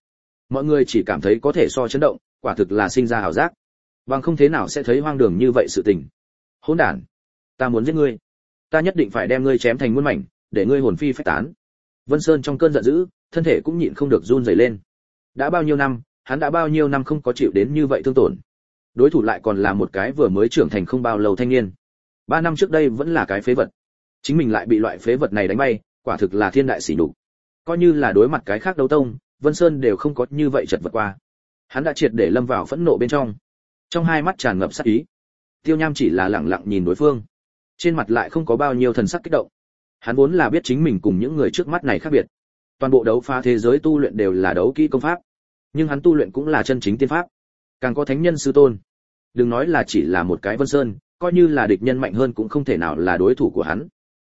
Mọi người chỉ cảm thấy có thể so chấn động, quả thực là sinh ra hảo giác. Bằng không thế nào sẽ thấy hoang đường như vậy sự tình. Hỗn đản, ta muốn giết ngươi. Ta nhất định phải đem ngươi chém thành muôn mảnh, để ngươi hồn phi phách tán. Vân sơn trong cơn giận dữ, thân thể cũng nhịn không được run rẩy lên. Đã bao nhiêu năm, hắn đã bao nhiêu năm không có chịu đến như vậy thương tổn. Đối thủ lại còn là một cái vừa mới trưởng thành không bao lâu thanh niên. Ba năm trước đây vẫn là cái phế vật. Chính mình lại bị loại phế vật này đánh bay, quả thực là thiên đại sỉ nhục coi như là đối mặt cái khác đấu tông, vân sơn đều không có như vậy chật vật qua. Hắn đã triệt để lâm vào phẫn nộ bên trong. Trong hai mắt tràn ngập sát ý. Tiêu nham chỉ là lẳng lặng nhìn đối phương. Trên mặt lại không có bao nhiêu thần sắc kích động. Hắn vốn là biết chính mình cùng những người trước mắt này khác biệt. Toàn bộ đấu phá thế giới tu luyện đều là đấu kỹ công pháp. Nhưng hắn tu luyện cũng là chân chính tiên pháp. Càng có thánh nhân sư tôn. Đừng nói là chỉ là một cái vân sơn, coi như là địch nhân mạnh hơn cũng không thể nào là đối thủ của hắn.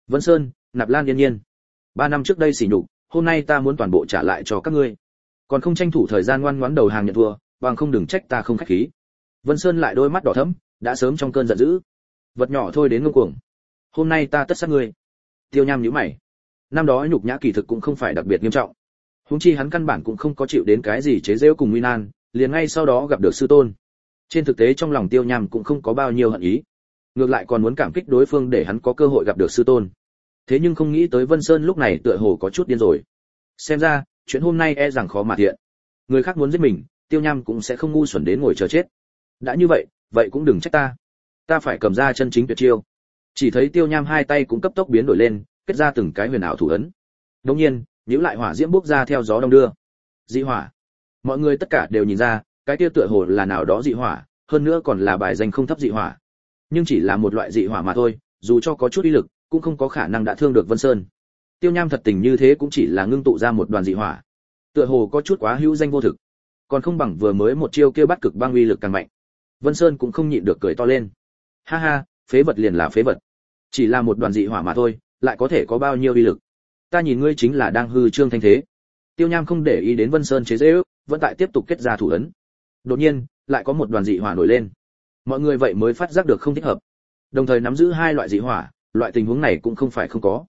Vân sơn, nạp lan yên nhiên. Ba năm trước đây xỉ nhục hôm nay ta muốn toàn bộ trả lại cho các ngươi. Còn không tranh thủ thời gian ngoan ngoãn đầu hàng nhận thua, bằng không đừng trách ta không khách khí. Vân sơn lại đôi mắt đỏ thẫm, đã sớm trong cơn giận dữ. Vật nhỏ thôi đến ngông cuồng. Hôm nay ta tất sát ngươi. Tiêu nham nhíu mày. Năm đó nhục nhã kỳ thực cũng không phải đặc biệt nghiêm trọng. Húng chi hắn căn bản cũng không có chịu đến cái gì chế giễu cùng nguy nan, liền ngay sau đó gặp được sư tôn. Trên thực tế trong lòng tiêu nham cũng không có bao nhiêu hận ý. Ngược lại còn muốn cảm kích đối phương để hắn có cơ hội gặp được sư tôn thế nhưng không nghĩ tới vân sơn lúc này tựa hồ có chút điên rồi. Xem ra, chuyện hôm nay e rằng khó mà thiện. Người khác muốn giết mình, tiêu nham cũng sẽ không ngu xuẩn đến ngồi chờ chết. Đã như vậy vậy cũng đừng trách ta. Ta phải cầm ra chân chính tuyệt chiêu. Chỉ thấy tiêu nham hai tay cũng cấp tốc biến đổi lên, kết ra từng cái huyền ảo thủ ấn. Đương nhiên, nhíu lại hỏa diễm bốc ra theo gió đông đưa. Dị hỏa. Mọi người tất cả đều nhìn ra, cái kia tựa hồ là nào đó dị hỏa, hơn nữa còn là bài danh không thấp dị hỏa. Nhưng chỉ là một loại dị hỏa mà thôi, dù cho có chút uy lực cũng không có khả năng đã thương được vân sơn. Tiêu nham thật tình như thế cũng chỉ là ngưng tụ ra một đoàn dị hỏa. Tựa hồ có chút quá hữu danh vô thực. Còn không bằng vừa mới một chiêu kia bắt cực băng uy lực càng mạnh. Vân sơn cũng không nhịn được cười to lên. Ha ha, phế vật liền là phế vật. Chỉ là một đoàn dị hỏa mà thôi, lại có thể có bao nhiêu uy lực? Ta nhìn ngươi chính là đang hư trương thanh thế. Tiêu nham không để ý đến vân sơn chế giễu vẫn tại tiếp tục kết ra thủ ấn. Đột nhiên, lại có một đoàn dị hỏa nổi lên. Mọi người vậy mới phát giác được không thích hợp. Đồng thời nắm giữ hai loại dị hỏa loại tình huống này cũng không phải không có.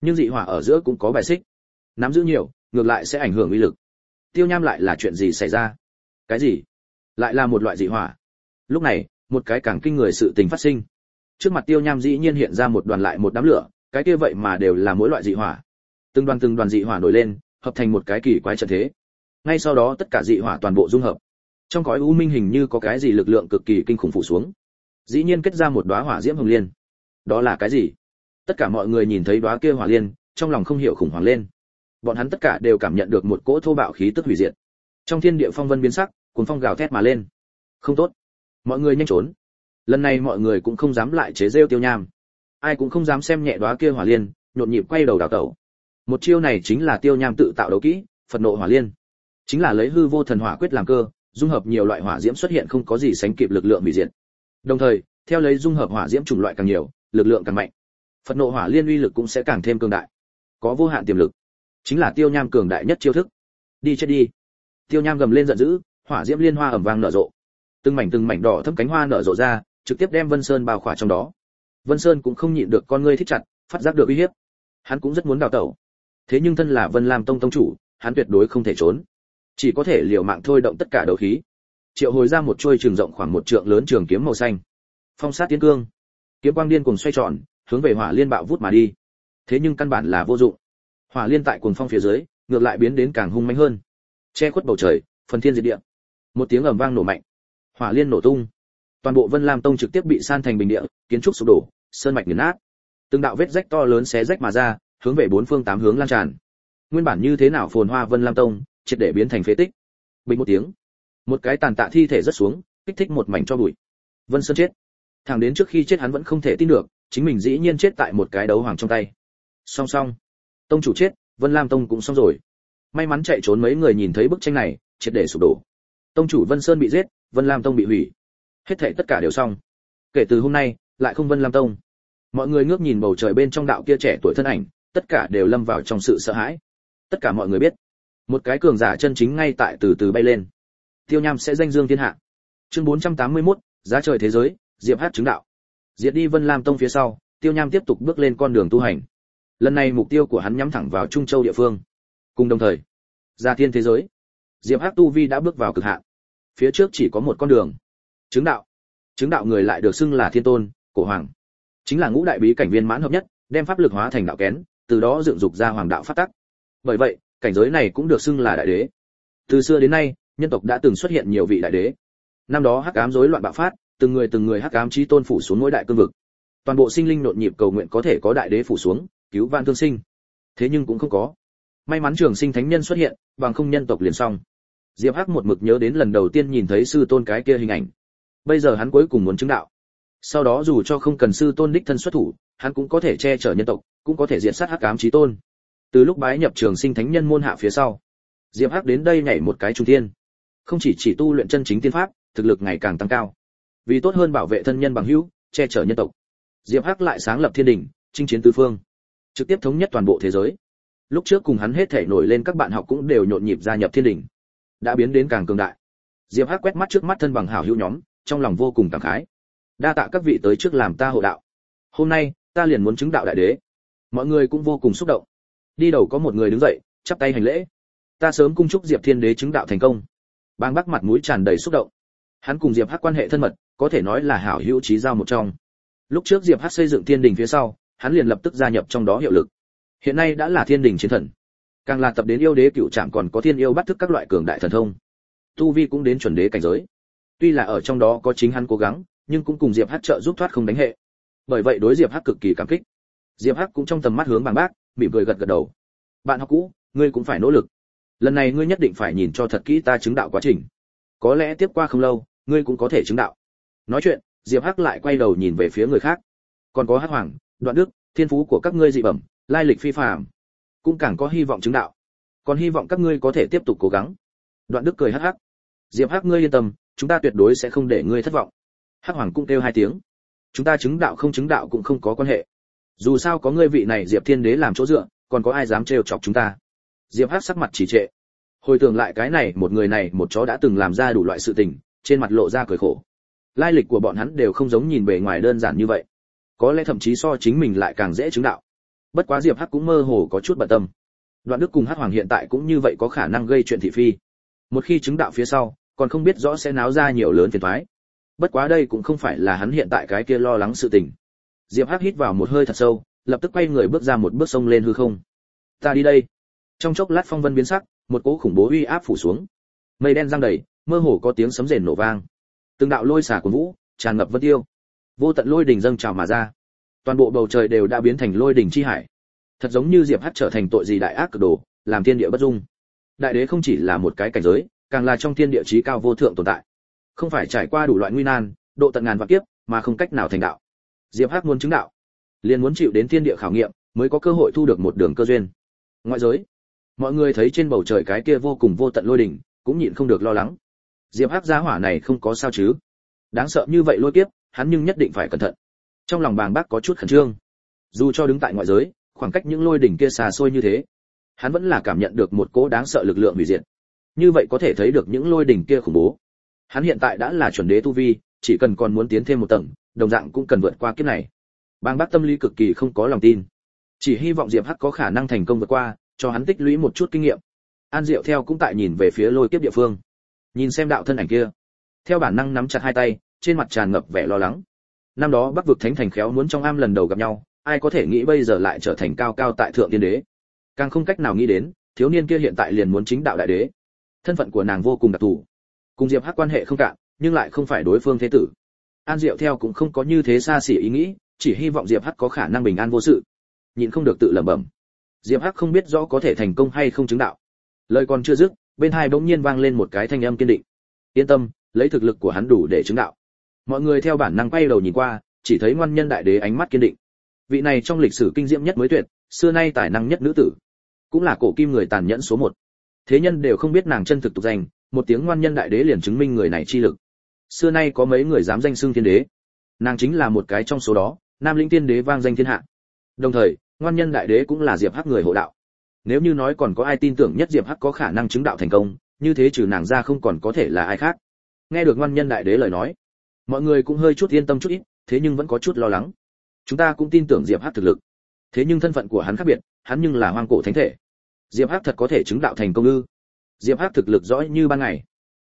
Nhưng dị hỏa ở giữa cũng có bài xích. Nắm giữ nhiều, ngược lại sẽ ảnh hưởng uy lực. Tiêu nham lại là chuyện gì xảy ra? Cái gì? Lại là một loại dị hỏa. Lúc này, một cái càng kinh người sự tình phát sinh. Trước mặt tiêu nham dĩ nhiên hiện ra một đoàn lại một đám lửa, cái kia vậy mà đều là mỗi loại dị hỏa. Từng đoàn từng đoàn dị hỏa nổi lên, hợp thành một cái kỳ quái trận thế. Ngay sau đó tất cả dị hỏa toàn bộ dung hợp. Trong cõi u minh hình như có cái gì lực lượng cực kỳ kinh khủng phủ xuống. Dĩ nhiên kết ra một đóa hỏa diễm hồng liên đó là cái gì? Tất cả mọi người nhìn thấy đóa kia hỏa liên, trong lòng không hiểu khủng hoảng lên. Bọn hắn tất cả đều cảm nhận được một cỗ thô bạo khí tức hủy diệt. Trong thiên địa phong vân biến sắc cuốn phong gào thét mà lên. Không tốt. Mọi người nhanh trốn. Lần này mọi người cũng không dám lại chế rêu tiêu nham. Ai cũng không dám xem nhẹ đóa kia hỏa liên, nhộn nhịp quay đầu đào tẩu. Một chiêu này chính là tiêu nham tự tạo đấu kỹ, phật nộ hỏa liên. Chính là lấy hư vô thần hỏa quyết làm cơ, dung hợp nhiều loại hỏa diễm xuất hiện không có gì sánh kịp lực lượng hủy diệt. Đồng thời, theo lấy dung hợp hỏa diễm chủng loại càng nhiều lực lượng càng mạnh. Phật nộ hỏa liên uy lực cũng sẽ càng thêm cường đại. Có vô hạn tiềm lực. Chính là tiêu nham cường đại nhất chiêu thức. Đi chết đi. Tiêu nham gầm lên giận dữ, hỏa diễm liên hoa ẩm vang nở rộ. Từng mảnh từng mảnh đỏ thâm cánh hoa nở rộ ra, trực tiếp đem vân sơn bao khỏa trong đó. Vân sơn cũng không nhịn được con ngươi thích chặt, phát giác được uy hiếp. Hắn cũng rất muốn đào tẩu. Thế nhưng thân là vân lam tông tông chủ, hắn tuyệt đối không thể trốn. Chỉ có thể liều mạng thôi động tất cả đấu khí. Triệu hồi ra một chuôi trường rộng khoảng một trượng lớn trường kiếm màu xanh. Phong sát tiến cương kiếm quang điên cùng xoay tròn, hướng về hỏa liên bạo vút mà đi. Thế nhưng căn bản là vô dụng. Hỏa liên tại cuồng phong phía dưới, ngược lại biến đến càng hung mãnh hơn. Che khuất bầu trời, phần thiên diệt địa. Một tiếng ầm vang nổ mạnh. Hỏa liên nổ tung. Toàn bộ vân lam tông trực tiếp bị san thành bình địa, kiến trúc sụp đổ, sơn mạch nghiền nát. Từng đạo vết rách to lớn xé rách mà ra, hướng về bốn phương tám hướng lan tràn. Nguyên bản như thế nào phồn hoa vân lam tông, triệt để biến thành phế tích. Bình một tiếng, một cái tàn tạ thi thể rất xuống, kích thích một mảnh cho bụi. Vân sơn chết thằng đến trước khi chết hắn vẫn không thể tin được chính mình dĩ nhiên chết tại một cái đấu hoàng trong tay. Song song. Tông chủ chết vân lam tông cũng xong rồi. May mắn chạy trốn mấy người nhìn thấy bức tranh này triệt để sụp đổ. Tông chủ vân sơn bị giết vân lam tông bị hủy. Hết thảy tất cả đều xong. Kể từ hôm nay lại không vân lam tông. Mọi người ngước nhìn bầu trời bên trong đạo kia trẻ tuổi thân ảnh tất cả đều lâm vào trong sự sợ hãi. Tất cả mọi người biết một cái cường giả chân chính ngay tại từ từ bay lên. Tiêu nham sẽ danh dương thiên hạ. Chương 481, giá trời thế giới diệp hát chứng đạo. Diệt đi vân lam tông phía sau, tiêu nham tiếp tục bước lên con đường tu hành. Lần này mục tiêu của hắn nhắm thẳng vào trung châu địa phương. Cùng đồng thời gia thiên thế giới. Diệp Hát tu vi đã bước vào cực hạn. Phía trước chỉ có một con đường. Chứng đạo. Chứng đạo người lại được xưng là thiên tôn, cổ hoàng. Chính là ngũ đại bí cảnh viên mãn hợp nhất, đem pháp lực hóa thành đạo kén, từ đó dựng dục ra hoàng đạo phát tắc. Bởi vậy, cảnh giới này cũng được xưng là đại đế. Từ xưa đến nay, nhân tộc đã từng xuất hiện nhiều vị đại đế. Năm đó hắc ám rối loạn bạo phát từng người từng người hắc ám chí tôn phủ xuống mỗi đại cương vực. Toàn bộ sinh linh nộn nhịp cầu nguyện có thể có đại đế phủ xuống, cứu vạn thương sinh. Thế nhưng cũng không có. May mắn trường sinh thánh nhân xuất hiện, bằng không nhân tộc liền xong. Diệp hắc một mực nhớ đến lần đầu tiên nhìn thấy sư tôn cái kia hình ảnh. Bây giờ hắn cuối cùng muốn chứng đạo. Sau đó dù cho không cần sư tôn đích thân xuất thủ, hắn cũng có thể che chở nhân tộc, cũng có thể diện sát hắc ám chí tôn. Từ lúc bái nhập trường sinh thánh nhân môn hạ phía sau, diệp hắc đến đây nhảy một cái trung thiên. Không chỉ chỉ tu luyện chân chính tiên pháp, thực lực ngày càng tăng cao vì tốt hơn bảo vệ thân nhân bằng hữu, che chở nhân tộc. Diệp hắc lại sáng lập thiên đình, chinh chiến tứ phương, trực tiếp thống nhất toàn bộ thế giới. Lúc trước cùng hắn hết thể nổi lên các bạn học cũng đều nhộn nhịp gia nhập thiên đình, đã biến đến càng cường đại. Diệp hắc quét mắt trước mắt thân bằng hảo hữu nhóm, trong lòng vô cùng cảm khái. Đa tạ các vị tới trước làm ta hộ đạo. Hôm nay, ta liền muốn chứng đạo đại đế. Mọi người cũng vô cùng xúc động. Đi đầu có một người đứng dậy, chắp tay hành lễ. Ta sớm cung chúc diệp thiên đế chứng đạo thành công. Bang bắc mặt mũi tràn đầy xúc động. Hắn cùng diệp hắc quan hệ thân mật có thể nói là hảo hữu trí giao một trong. Lúc trước diệp hắc xây dựng thiên đình phía sau, hắn liền lập tức gia nhập trong đó hiệu lực. Hiện nay đã là thiên đình chiến thần. Càng là tập đến yêu đế cựu trạm còn có thiên yêu bắt thức các loại cường đại thần thông. Tu vi cũng đến chuẩn đế cảnh giới. Tuy là ở trong đó có chính hắn cố gắng, nhưng cũng cùng diệp hắc trợ giúp thoát không đánh hệ. Bởi vậy đối diệp hắc cực kỳ cảm kích. Diệp hắc cũng trong tầm mắt hướng bằng bác, mỉm cười gật gật đầu. Bạn học cũ, ngươi cũng phải nỗ lực. Lần này ngươi nhất định phải nhìn cho thật kỹ ta chứng đạo quá trình. Có lẽ tiếp qua không lâu, ngươi cũng có thể chứng đạo nói chuyện, diệp hắc lại quay đầu nhìn về phía người khác. Còn có hắc hoàng, đoạn đức, thiên phú của các ngươi dị bẩm, lai lịch phi phàm, cũng càng có hy vọng chứng đạo. Còn hy vọng các ngươi có thể tiếp tục cố gắng. Đoạn đức cười hắc hắc. Diệp hắc, ngươi yên tâm, chúng ta tuyệt đối sẽ không để ngươi thất vọng. Hắc hoàng cũng kêu hai tiếng. Chúng ta chứng đạo không chứng đạo cũng không có quan hệ. Dù sao có ngươi vị này diệp thiên đế làm chỗ dựa, còn có ai dám trêu chọc chúng ta? Diệp hắc sắc mặt chỉ trệ. Hồi tưởng lại cái này, một người này, một chó đã từng làm ra đủ loại sự tình, trên mặt lộ ra cười khổ lai lịch của bọn hắn đều không giống nhìn bề ngoài đơn giản như vậy. Có lẽ thậm chí so chính mình lại càng dễ chứng đạo. Bất quá diệp hắc cũng mơ hồ có chút bận tâm. Đoạn đức cùng hắc hoàng hiện tại cũng như vậy có khả năng gây chuyện thị phi. Một khi chứng đạo phía sau, còn không biết rõ sẽ náo ra nhiều lớn phiền toái. Bất quá đây cũng không phải là hắn hiện tại cái kia lo lắng sự tình. Diệp hắc hít vào một hơi thật sâu, lập tức quay người bước ra một bước sông lên hư không. Ta đi đây. Trong chốc lát phong vân biến sắc, một cỗ khủng bố uy áp phủ xuống. Mây đen giăng đầy, mơ hồ có tiếng sấm rền nổ vang từng đạo lôi xả của vũ, tràn ngập vân tiêu. Vô tận lôi đỉnh dâng trào mà ra. Toàn bộ bầu trời đều đã biến thành lôi đỉnh chi hải. Thật giống như diệp hắc trở thành tội gì đại ác cực đồ, làm thiên địa bất dung. Đại đế không chỉ là một cái cảnh giới, càng là trong thiên địa chí cao vô thượng tồn tại. Không phải trải qua đủ loại nguy nan, độ tận ngàn vạn kiếp, mà không cách nào thành đạo. Diệp hắc muốn chứng đạo. Liền muốn chịu đến thiên địa khảo nghiệm, mới có cơ hội thu được một đường cơ duyên. Ngoại giới, mọi người thấy trên bầu trời cái kia vô cùng vô tận lôi đỉnh cũng nhịn không được lo lắng diệp hắc gia hỏa này không có sao chứ? Đáng sợ như vậy lôi kiếp, hắn nhưng nhất định phải cẩn thận. Trong lòng bàng bác có chút khẩn trương. Dù cho đứng tại ngoại giới, khoảng cách những lôi đỉnh kia xa xôi như thế, hắn vẫn là cảm nhận được một cỗ đáng sợ lực lượng hủy diệt. Như vậy có thể thấy được những lôi đỉnh kia khủng bố. Hắn hiện tại đã là chuẩn đế tu vi, chỉ cần còn muốn tiến thêm một tầng, đồng dạng cũng cần vượt qua kiếp này. Bàng bác tâm lý cực kỳ không có lòng tin. Chỉ hy vọng diệp hắc có khả năng thành công vượt qua, cho hắn tích lũy một chút kinh nghiệm. An diệu theo cũng tại nhìn về phía lôi kiếp địa phương nhìn xem đạo thân ảnh kia. Theo bản năng nắm chặt hai tay, trên mặt tràn ngập vẻ lo lắng. Năm đó bắc vực thánh thành khéo muốn trong am lần đầu gặp nhau, ai có thể nghĩ bây giờ lại trở thành cao cao tại thượng tiên đế? Càng không cách nào nghĩ đến, thiếu niên kia hiện tại liền muốn chính đạo đại đế. Thân phận của nàng vô cùng đặc thù. Cùng diệp hắc quan hệ không cạn, nhưng lại không phải đối phương thế tử. An diệu theo cũng không có như thế xa xỉ ý nghĩ, chỉ hy vọng diệp hắc có khả năng bình an vô sự. Nhịn không được tự lẩm bẩm. Diệp hắc không biết rõ có thể thành công hay không chứng đạo. Lời còn chưa dứt bên hai bỗng nhiên vang lên một cái thanh âm kiên định. Yên tâm, lấy thực lực của hắn đủ để chứng đạo. Mọi người theo bản năng quay đầu nhìn qua, chỉ thấy ngoan nhân đại đế ánh mắt kiên định. Vị này trong lịch sử kinh diễm nhất mới tuyệt, xưa nay tài năng nhất nữ tử. Cũng là cổ kim người tàn nhẫn số một. Thế nhân đều không biết nàng chân thực tục danh, một tiếng ngoan nhân đại đế liền chứng minh người này chi lực. Xưa nay có mấy người dám danh xưng thiên đế. Nàng chính là một cái trong số đó, nam linh tiên đế vang danh thiên hạ. Đồng thời, ngoan nhân đại đế cũng là diệp hắc người hộ đạo nếu như nói còn có ai tin tưởng nhất diệp hắc có khả năng chứng đạo thành công, như thế trừ nàng ra không còn có thể là ai khác. Nghe được ngoan nhân đại đế lời nói, mọi người cũng hơi chút yên tâm chút ít, thế nhưng vẫn có chút lo lắng. Chúng ta cũng tin tưởng diệp hắc thực lực. Thế nhưng thân phận của hắn khác biệt, hắn nhưng là hoang cổ thánh thể. Diệp hắc thật có thể chứng đạo thành công ư? Diệp hắc thực lực rõ như ban ngày.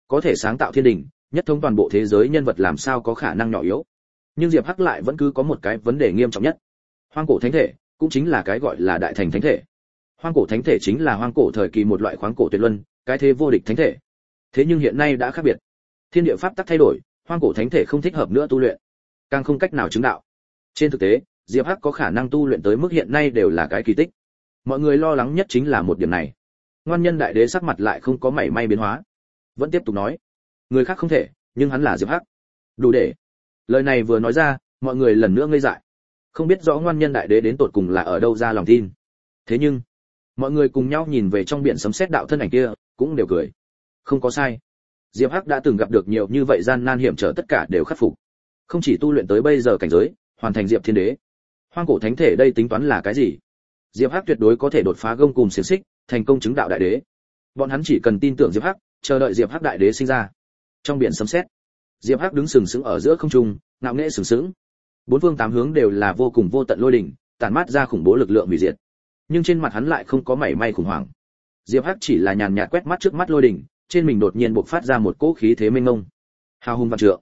Có thể sáng tạo thiên đình, nhất thống toàn bộ thế giới nhân vật làm sao có khả năng nhỏ yếu. Nhưng diệp hắc lại vẫn cứ có một cái vấn đề nghiêm trọng nhất. Hoang cổ thánh thể cũng chính là cái gọi là đại thành thánh thể hoang cổ thánh thể chính là hoang cổ thời kỳ một loại khoáng cổ tuyệt luân, cái thế vô địch thánh thể. Thế nhưng hiện nay đã khác biệt. Thiên địa pháp tắc thay đổi, hoang cổ thánh thể không thích hợp nữa tu luyện. Càng không cách nào chứng đạo. Trên thực tế, diệp hắc có khả năng tu luyện tới mức hiện nay đều là cái kỳ tích. Mọi người lo lắng nhất chính là một điểm này. Ngoan nhân đại đế sắc mặt lại không có mảy may biến hóa. Vẫn tiếp tục nói. Người khác không thể, nhưng hắn là diệp hắc. Đủ để. Lời này vừa nói ra, mọi người lần nữa ngây dại. Không biết rõ ngoan nhân đại đế đến tột cùng là ở đâu ra lòng tin. Thế nhưng mọi người cùng nhau nhìn về trong biển sấm sét đạo thân ảnh kia, cũng đều cười. Không có sai. Diệp hắc đã từng gặp được nhiều như vậy gian nan hiểm trở tất cả đều khắc phục. Không chỉ tu luyện tới bây giờ cảnh giới, hoàn thành diệp thiên đế. Hoang cổ thánh thể đây tính toán là cái gì? Diệp hắc tuyệt đối có thể đột phá gông cùng xiềng xích, thành công chứng đạo đại đế. Bọn hắn chỉ cần tin tưởng diệp hắc, chờ đợi diệp hắc đại đế sinh ra. Trong biển sấm sét, diệp hắc đứng sừng sững ở giữa không trung, ngạo nghễ sừng sững. Bốn phương tám hướng đều là vô cùng vô tận lôi đỉnh tàn mát ra khủng bố lực lượng hủy diệt nhưng trên mặt hắn lại không có mảy may khủng hoảng. Diệp hắc chỉ là nhàn nhạt quét mắt trước mắt lôi đỉnh trên mình đột nhiên bộc phát ra một cỗ khí thế mênh mông. Hào hùng vạn trượng.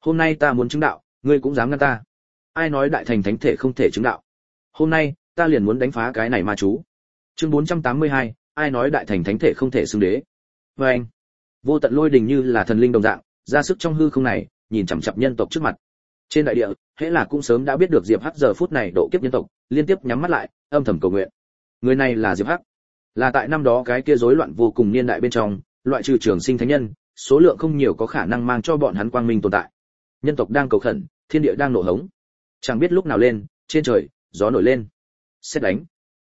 Hôm nay ta muốn chứng đạo ngươi cũng dám ngăn ta. Ai nói đại thành thánh thể không thể chứng đạo? Hôm nay ta liền muốn đánh phá cái này ma chú. Chương 482, ai nói đại thành thánh thể không thể xưng đế? Với anh vô tận lôi đình như là thần linh đồng dạng ra sức trong hư không này nhìn chằm chằm nhân tộc trước mặt. Trên đại địa hễ là cũng sớm đã biết được diệp hắc giờ phút này độ kiếp nhân tộc liên tiếp nhắm mắt lại âm thầm cầu nguyện người này là diệp hắc. Là tại năm đó cái kia rối loạn vô cùng niên đại bên trong, loại trừ trường sinh thánh nhân, số lượng không nhiều có khả năng mang cho bọn hắn quang minh tồn tại. Nhân tộc đang cầu khẩn, thiên địa đang nổ hống. Chẳng biết lúc nào lên, trên trời, gió nổi lên. Xét đánh.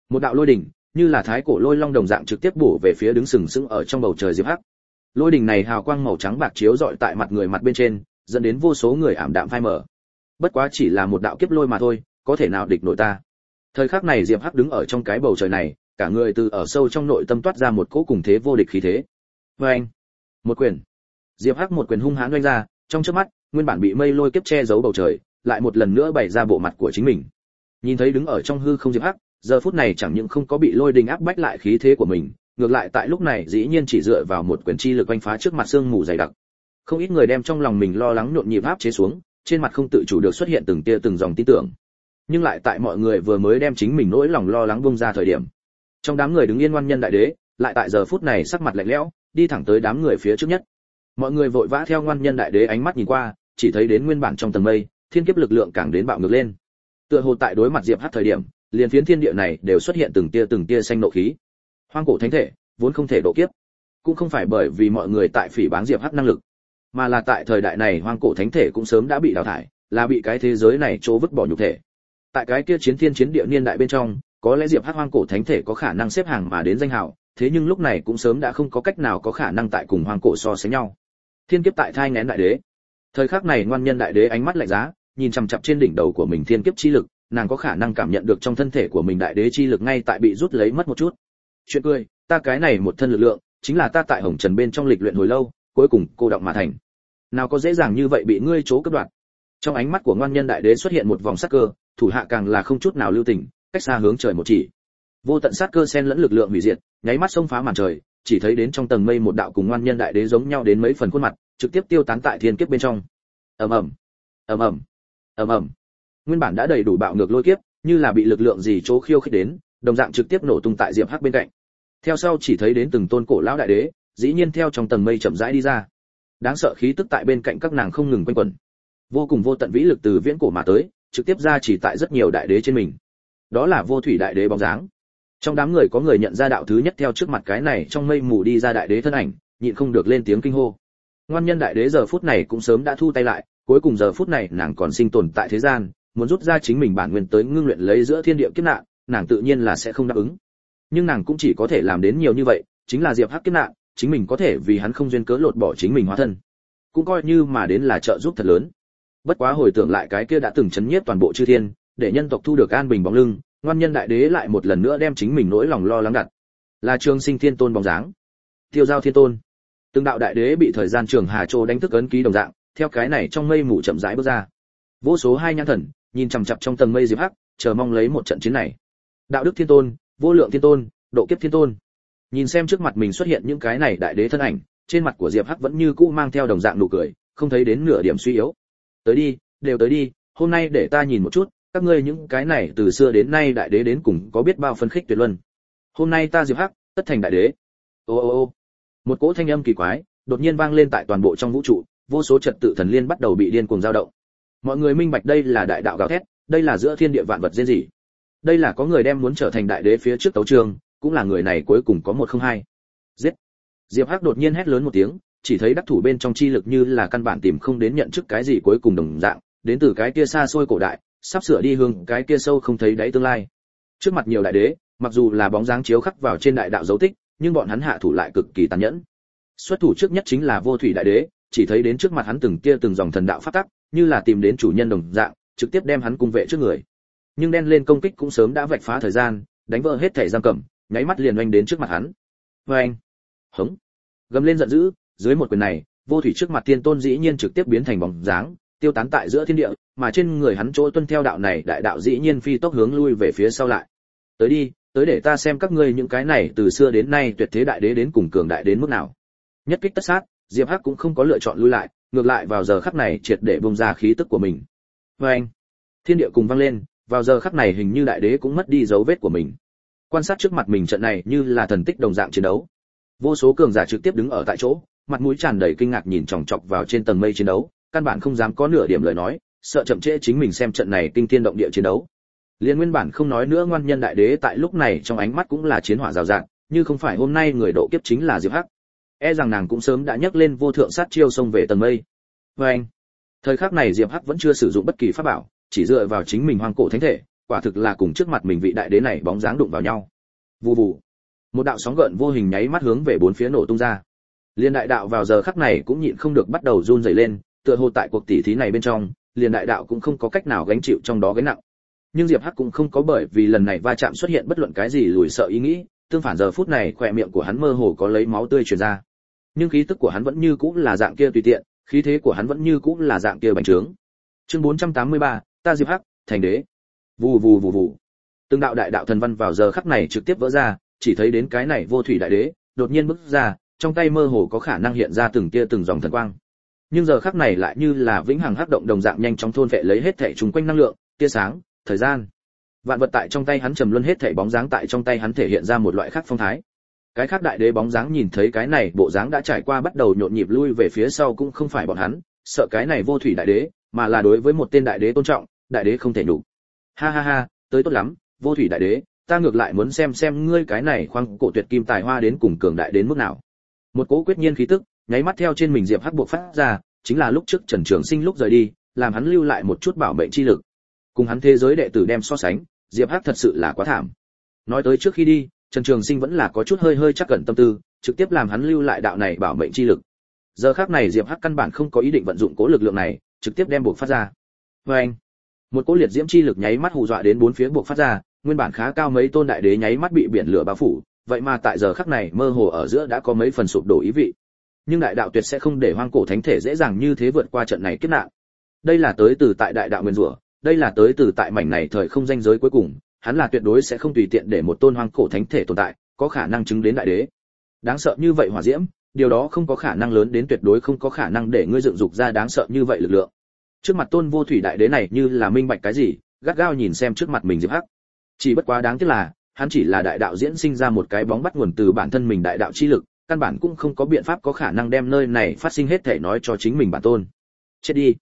Một đạo lôi đỉnh, như là thái cổ lôi long đồng dạng trực tiếp bổ về phía đứng sừng sững ở trong bầu trời diệp hắc. Lôi đỉnh này hào quang màu trắng bạc chiếu rọi tại mặt người mặt bên trên, dẫn đến vô số người ảm đạm phai mờ. bất quá chỉ là một đạo kiếp lôi mà thôi, có thể nào địch nổi ta? Thời khắc này diệp hắc đứng ở trong cái bầu trời này, cả người từ ở sâu trong nội tâm toát ra một cỗ cùng thế vô địch khí thế. Vê anh, một quyền. Diệp hắc một quyền hung hãn doanh ra, trong trước mắt, nguyên bản bị mây lôi kiếp che giấu bầu trời, lại một lần nữa bày ra bộ mặt của chính mình. Nhìn thấy đứng ở trong hư không diệp hắc, giờ phút này chẳng những không có bị lôi đình áp bách lại khí thế của mình, ngược lại tại lúc này dĩ nhiên chỉ dựa vào một quyền chi lực oanh phá trước mặt sương mù dày đặc. Không ít người đem trong lòng mình lo lắng nhộn nhịp áp chế xuống, trên mặt không tự chủ được xuất hiện từng tia từng dòng tin tưởng nhưng lại tại mọi người vừa mới đem chính mình nỗi lòng lo lắng bung ra thời điểm. Trong đám người đứng yên ngoan nhân đại đế, lại tại giờ phút này sắc mặt lạnh lẽo, đi thẳng tới đám người phía trước nhất. Mọi người vội vã theo ngoan nhân đại đế ánh mắt nhìn qua, chỉ thấy đến nguyên bản trong tầng mây, thiên kiếp lực lượng càng đến bạo ngược lên. Tựa hồ tại đối mặt diệp hắc thời điểm, liền phiến thiên địa này đều xuất hiện từng tia từng tia xanh nộ khí. Hoang cổ thánh thể, vốn không thể độ kiếp, cũng không phải bởi vì mọi người tại phỉ báng diệp hắc năng lực, mà là tại thời đại này hoang cổ thánh thể cũng sớm đã bị đào thải, là bị cái thế giới này chỗ vứt bỏ nhục thể tại cái kia chiến thiên chiến địa niên đại bên trong, có lẽ diệp hắc hoang cổ thánh thể có khả năng xếp hàng mà đến danh hào, thế nhưng lúc này cũng sớm đã không có cách nào có khả năng tại cùng hoang cổ so sánh nhau. Thiên kiếp tại thai ngén đại đế. Thời khắc này ngoan nhân đại đế ánh mắt lạnh giá, nhìn chằm chặp trên đỉnh đầu của mình thiên kiếp chi lực, nàng có khả năng cảm nhận được trong thân thể của mình đại đế chi lực ngay tại bị rút lấy mất một chút. Chuyện cười, ta cái này một thân lực lượng, chính là ta tại hồng trần bên trong lịch luyện hồi lâu, cuối cùng cô động mà thành. Nào có dễ dàng như vậy bị ngươi chố cướp đoạt. Trong ánh mắt của ngoan nhân đại đế xuất hiện một vòng sắc cơ thủ hạ càng là không chút nào lưu tình, cách xa hướng trời một chỉ. Vô tận sát cơ xen lẫn lực lượng hủy diệt, nháy mắt xông phá màn trời, chỉ thấy đến trong tầng mây một đạo cùng ngoan nhân đại đế giống nhau đến mấy phần khuôn mặt, trực tiếp tiêu tán tại thiên kiếp bên trong. Ầm ầm ầm ầm ầm ầm. Nguyên bản đã đầy đủ bạo ngược lôi kiếp, như là bị lực lượng gì chỗ khiêu khích đến, đồng dạng trực tiếp nổ tung tại diệp hắc bên cạnh. Theo sau chỉ thấy đến từng tôn cổ lão đại đế, dĩ nhiên theo trong tầng mây chậm rãi đi ra. Đáng sợ khí tức tại bên cạnh các nàng không ngừng quanh quẩn. Vô cùng vô tận vĩ lực từ viễn cổ mà tới trực tiếp ra chỉ tại rất nhiều đại đế trên mình. Đó là vô thủy đại đế bóng dáng. Trong đám người có người nhận ra đạo thứ nhất theo trước mặt cái này, trong mây mù đi ra đại đế thân ảnh, nhịn không được lên tiếng kinh hô. Ngoan nhân đại đế giờ phút này cũng sớm đã thu tay lại, cuối cùng giờ phút này nàng còn sinh tồn tại thế gian, muốn rút ra chính mình bản nguyên tới ngưng luyện lấy giữa thiên địa kiếp nạn, nàng tự nhiên là sẽ không đáp ứng. Nhưng nàng cũng chỉ có thể làm đến nhiều như vậy, chính là diệp hắc kiếp nạn, chính mình có thể vì hắn không duyên cớ lột bỏ chính mình hóa thân. Cũng coi như mà đến là trợ giúp thật lớn bất quá hồi tưởng lại cái kia đã từng chấn nhiếp toàn bộ chư thiên, để nhân tộc thu được an bình bóng lưng, ngoan nhân đại đế lại một lần nữa đem chính mình nỗi lòng lo lắng đặt. Là trường sinh thiên tôn bóng dáng. Tiêu giao thiên tôn. Từng đạo đại đế bị thời gian trường hà châu đánh thức ấn ký đồng dạng, theo cái này trong mây mù chậm rãi bước ra. Vô số hai nhãn thần, nhìn chằm chặp trong tầng mây diệp hắc, chờ mong lấy một trận chiến này. Đạo đức thiên tôn, vô lượng thiên tôn, độ kiếp thiên tôn. Nhìn xem trước mặt mình xuất hiện những cái này đại đế thân ảnh, trên mặt của diệp hắc vẫn như cũ mang theo đồng dạng nụ cười, không thấy đến nửa điểm suy yếu tới đi, đều tới đi, hôm nay để ta nhìn một chút, các ngươi những cái này từ xưa đến nay đại đế đến cùng có biết bao phân khích tuyệt luân. Hôm nay ta diệp hắc, tất thành đại đế. Ô ô ô. Một cỗ thanh âm kỳ quái, đột nhiên vang lên tại toàn bộ trong vũ trụ, vô số trật tự thần liên bắt đầu bị điên cuồng dao động. Mọi người minh bạch đây là đại đạo gào thét, đây là giữa thiên địa vạn vật diễn gì đây là có người đem muốn trở thành đại đế phía trước tấu trường cũng là người này cuối cùng có một không hai. Giết. Diệp hắc đột nhiên hét lớn một tiếng chỉ thấy đắc thủ bên trong chi lực như là căn bản tìm không đến nhận chức cái gì cuối cùng đồng dạng, đến từ cái kia xa xôi cổ đại, sắp sửa đi hướng cái kia sâu không thấy đáy tương lai. Trước mặt nhiều đại đế, mặc dù là bóng dáng chiếu khắc vào trên đại đạo dấu tích, nhưng bọn hắn hạ thủ lại cực kỳ tàn nhẫn. Xuất thủ trước nhất chính là vô thủy đại đế, chỉ thấy đến trước mặt hắn từng kia từng dòng thần đạo phát tắc, như là tìm đến chủ nhân đồng dạng, trực tiếp đem hắn cung vệ trước người. Nhưng đen lên công kích cũng sớm đã vạch phá thời gian, đánh vỡ hết thể giam cầm, nháy mắt liền oanh đến trước mặt hắn. Oanh! anh hống! Gầm lên giận dữ dưới một quyền này, vô thủy trước mặt tiên tôn dĩ nhiên trực tiếp biến thành bóng dáng, tiêu tán tại giữa thiên địa, mà trên người hắn chỗ tuân theo đạo này đại đạo dĩ nhiên phi tốc hướng lui về phía sau lại. Tới đi, tới để ta xem các ngươi những cái này từ xưa đến nay tuyệt thế đại đế đến cùng cường đại đến mức nào. Nhất kích tất sát, diệp hắc cũng không có lựa chọn lui lại, ngược lại vào giờ khắc này triệt để bung ra khí tức của mình. Vê anh, thiên địa cùng vang lên, vào giờ khắc này hình như đại đế cũng mất đi dấu vết của mình. Quan sát trước mặt mình trận này như là thần tích đồng dạng chiến đấu. Vô số cường giả trực tiếp đứng ở tại chỗ mặt mũi tràn đầy kinh ngạc nhìn chòng chọc vào trên tầng mây chiến đấu, căn bản không dám có nửa điểm lời nói, sợ chậm trễ chính mình xem trận này kinh thiên động địa chiến đấu. Liên nguyên bản không nói nữa ngoan nhân đại đế tại lúc này trong ánh mắt cũng là chiến hỏa rào rạt, như không phải hôm nay người độ kiếp chính là diệp hắc. E rằng nàng cũng sớm đã nhấc lên vô thượng sát chiêu xông về tầng mây. Vê anh thời khắc này diệp hắc vẫn chưa sử dụng bất kỳ pháp bảo, chỉ dựa vào chính mình hoang cổ thánh thể, quả thực là cùng trước mặt mình vị đại đế này bóng dáng đụng vào nhau. Vù vù. Một đạo sóng gợn vô hình nháy mắt hướng về bốn phía nổ tung ra liên đại đạo vào giờ khắc này cũng nhịn không được bắt đầu run rẩy lên tựa hồ tại cuộc tỷ thí này bên trong liền đại đạo cũng không có cách nào gánh chịu trong đó gánh nặng. Nhưng diệp hắc cũng không có bởi vì lần này va chạm xuất hiện bất luận cái gì lùi sợ ý nghĩ tương phản giờ phút này khỏe miệng của hắn mơ hồ có lấy máu tươi truyền ra. Nhưng khí tức của hắn vẫn như cũ là dạng kia tùy tiện khí thế của hắn vẫn như cũ là dạng kia bành trướng. Chương 483, ta diệp hắc thành đế. Vù vù vù vù. Từng đạo đại đạo thần văn vào giờ khắc này trực tiếp vỡ ra chỉ thấy đến cái này vô thủy đại đế đột nhiên bước ra trong tay mơ hồ có khả năng hiện ra từng tia từng dòng thần quang. Nhưng giờ khắc này lại như là vĩnh hằng hắc động đồng dạng nhanh chóng thôn vệ lấy hết thể chúng quanh năng lượng, tia sáng, thời gian. Vạn vật tại trong tay hắn trầm luân hết thể bóng dáng tại trong tay hắn thể hiện ra một loại khác phong thái. Cái khác đại đế bóng dáng nhìn thấy cái này, bộ dáng đã trải qua bắt đầu nhộn nhịp lui về phía sau cũng không phải bọn hắn, sợ cái này vô thủy đại đế, mà là đối với một tên đại đế tôn trọng, đại đế không thể nhục. Ha ha ha, tới tốt lắm, vô thủy đại đế, ta ngược lại muốn xem xem ngươi cái này khoang cổ tuyệt kim tài hoa đến cùng cường đại đến mức nào một cỗ quyết nhiên khí tức, nháy mắt theo trên mình diệp hắc buộc phát ra, chính là lúc trước trần trường sinh lúc rời đi, làm hắn lưu lại một chút bảo mệnh chi lực. Cùng hắn thế giới đệ tử đem so sánh, diệp hắc thật sự là quá thảm. Nói tới trước khi đi, trần trường sinh vẫn là có chút hơi hơi chắc cẩn tâm tư, trực tiếp làm hắn lưu lại đạo này bảo mệnh chi lực. Giờ khác này diệp hắc căn bản không có ý định vận dụng cố lực lượng này, trực tiếp đem buộc phát ra. Vê anh một cỗ liệt diễm chi lực nháy mắt hù dọa đến bốn phía buộc phát ra, nguyên bản khá cao mấy tôn đại đế nháy mắt bị biển lửa bao phủ vậy mà tại giờ khắc này mơ hồ ở giữa đã có mấy phần sụp đổ ý vị. Nhưng đại đạo tuyệt sẽ không để hoang cổ thánh thể dễ dàng như thế vượt qua trận này kiếp nạn. Đây là tới từ tại đại đạo nguyên rủa, đây là tới từ tại mảnh này thời không danh giới cuối cùng, hắn là tuyệt đối sẽ không tùy tiện để một tôn hoang cổ thánh thể tồn tại, có khả năng chứng đến đại đế. Đáng sợ như vậy hỏa diễm, điều đó không có khả năng lớn đến tuyệt đối không có khả năng để ngươi dựng dục ra đáng sợ như vậy lực lượng. Trước mặt tôn vô thủy đại đế này như là minh bạch cái gì, gắt gao nhìn xem trước mặt mình diệp hắc. Chỉ bất quá đáng tiếc là hắn chỉ là đại đạo diễn sinh ra một cái bóng bắt nguồn từ bản thân mình đại đạo chi lực, căn bản cũng không có biện pháp có khả năng đem nơi này phát sinh hết thể nói cho chính mình bản tôn. Chết đi.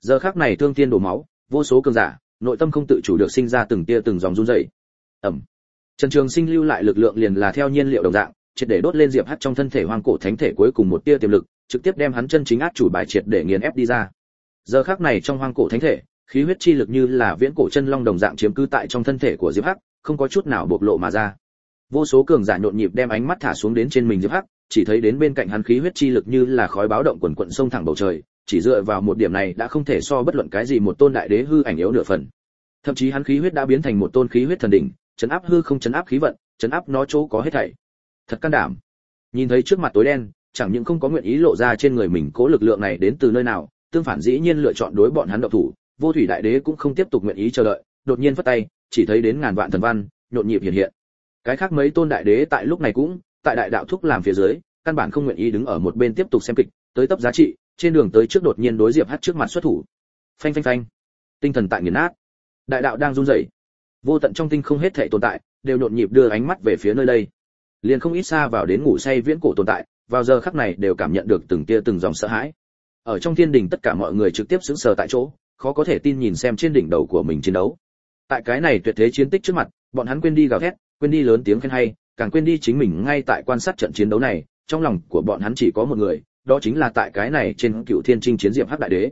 Giờ khắc này thương tiên đổ máu, vô số cường giả, nội tâm không tự chủ được sinh ra từng tia từng dòng run rẩy. Ầm trần trường sinh lưu lại lực lượng liền là theo nhiên liệu đồng dạng, triệt để đốt lên diệp hắc trong thân thể hoang cổ thánh thể cuối cùng một tia tiềm lực, trực tiếp đem hắn chân chính áp chủ bài triệt để nghiền ép đi ra. Giờ khắc này trong hoang cổ thánh thể, khí huyết chi lực như là viễn cổ chân long đồng dạng chiếm cư tại trong thân thể của diệp hắc không có chút nào bộc lộ mà ra. Vô số cường giả nhộn nhịp đem ánh mắt thả xuống đến trên mình diệp hắc, chỉ thấy đến bên cạnh hắn khí huyết chi lực như là khói báo động quần quận sông thẳng bầu trời, chỉ dựa vào một điểm này đã không thể so bất luận cái gì một tôn đại đế hư ảnh yếu nửa phần. Thậm chí hắn khí huyết đã biến thành một tôn khí huyết thần đỉnh, chấn áp hư không chấn áp khí vận, chấn áp nó chỗ có hết thảy. Thật can đảm. Nhìn thấy trước mặt tối đen, chẳng những không có nguyện ý lộ ra trên người mình cố lực lượng này đến từ nơi nào, tương phản dĩ nhiên lựa chọn đối bọn hắn độc thủ, vô thủy đại đế cũng không tiếp tục nguyện ý chờ đợi, đột nhiên phất tay chỉ thấy đến ngàn vạn thần văn, nhộn nhịp hiện hiện. Cái khác mấy tôn đại đế tại lúc này cũng, tại đại đạo thúc làm phía dưới, căn bản không nguyện ý đứng ở một bên tiếp tục xem kịch, tới tấp giá trị, trên đường tới trước đột nhiên đối diệp hát trước mặt xuất thủ. Phanh phanh phanh. Tinh thần tại nghiền nát. Đại đạo đang run rẩy. Vô tận trong tinh không hết thể tồn tại, đều nhộn nhịp đưa ánh mắt về phía nơi đây. Liền không ít xa vào đến ngủ say viễn cổ tồn tại, vào giờ khắc này đều cảm nhận được từng tia từng dòng sợ hãi. Ở trong thiên đình tất cả mọi người trực tiếp sững sờ tại chỗ, khó có thể tin nhìn xem trên đỉnh đầu của mình chiến đấu tại cái này tuyệt thế chiến tích trước mặt, bọn hắn quên đi gào thét, quên đi lớn tiếng khen hay, càng quên đi chính mình ngay tại quan sát trận chiến đấu này, trong lòng của bọn hắn chỉ có một người, đó chính là tại cái này trên cựu thiên trinh chiến diệp hắc đại đế.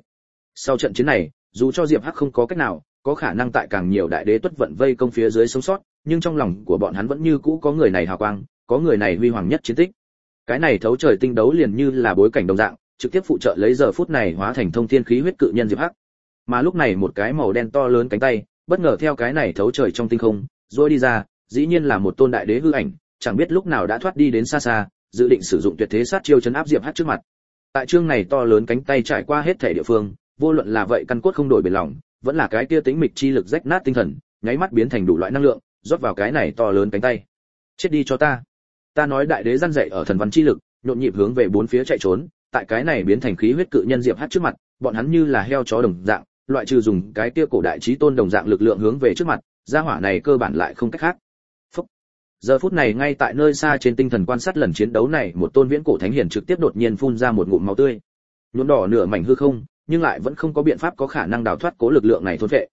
Sau trận chiến này, dù cho diệp hắc không có cách nào, có khả năng tại càng nhiều đại đế tuất vận vây công phía dưới sống sót, nhưng trong lòng của bọn hắn vẫn như cũ có người này hào quang, có người này huy hoàng nhất chiến tích. Cái này thấu trời tinh đấu liền như là bối cảnh đồng dạng, trực tiếp phụ trợ lấy giờ phút này hóa thành thông thiên khí huyết cự nhân diệp hắc. Mà lúc này một cái màu đen to lớn cánh tay bất ngờ theo cái này thấu trời trong tinh không, rồi đi ra, dĩ nhiên là một tôn đại đế hư ảnh, chẳng biết lúc nào đã thoát đi đến xa xa, dự định sử dụng tuyệt thế sát chiêu chấn áp diệp hắc trước mặt. Tại chương này to lớn cánh tay trải qua hết thể địa phương, vô luận là vậy căn cốt không đổi bền lòng, vẫn là cái kia tính mịch chi lực rách nát tinh thần, nháy mắt biến thành đủ loại năng lượng, rót vào cái này to lớn cánh tay. Chết đi cho ta. Ta nói đại đế răn dậy ở thần văn chi lực, nhộn nhịp hướng về bốn phía chạy trốn, tại cái này biến thành khí huyết cự nhân diệp Hắc trước mặt, bọn hắn như là heo chó đồng dạng loại trừ dùng cái kia cổ đại trí tôn đồng dạng lực lượng hướng về trước mặt, gia hỏa này cơ bản lại không cách khác. Phúc. giờ phút này ngay tại nơi xa trên tinh thần quan sát lần chiến đấu này, một tôn viễn cổ thánh hiền trực tiếp đột nhiên phun ra một ngụm máu tươi. Nhuộm đỏ nửa mảnh hư không, nhưng lại vẫn không có biện pháp có khả năng đào thoát cố lực lượng này thôn vệ.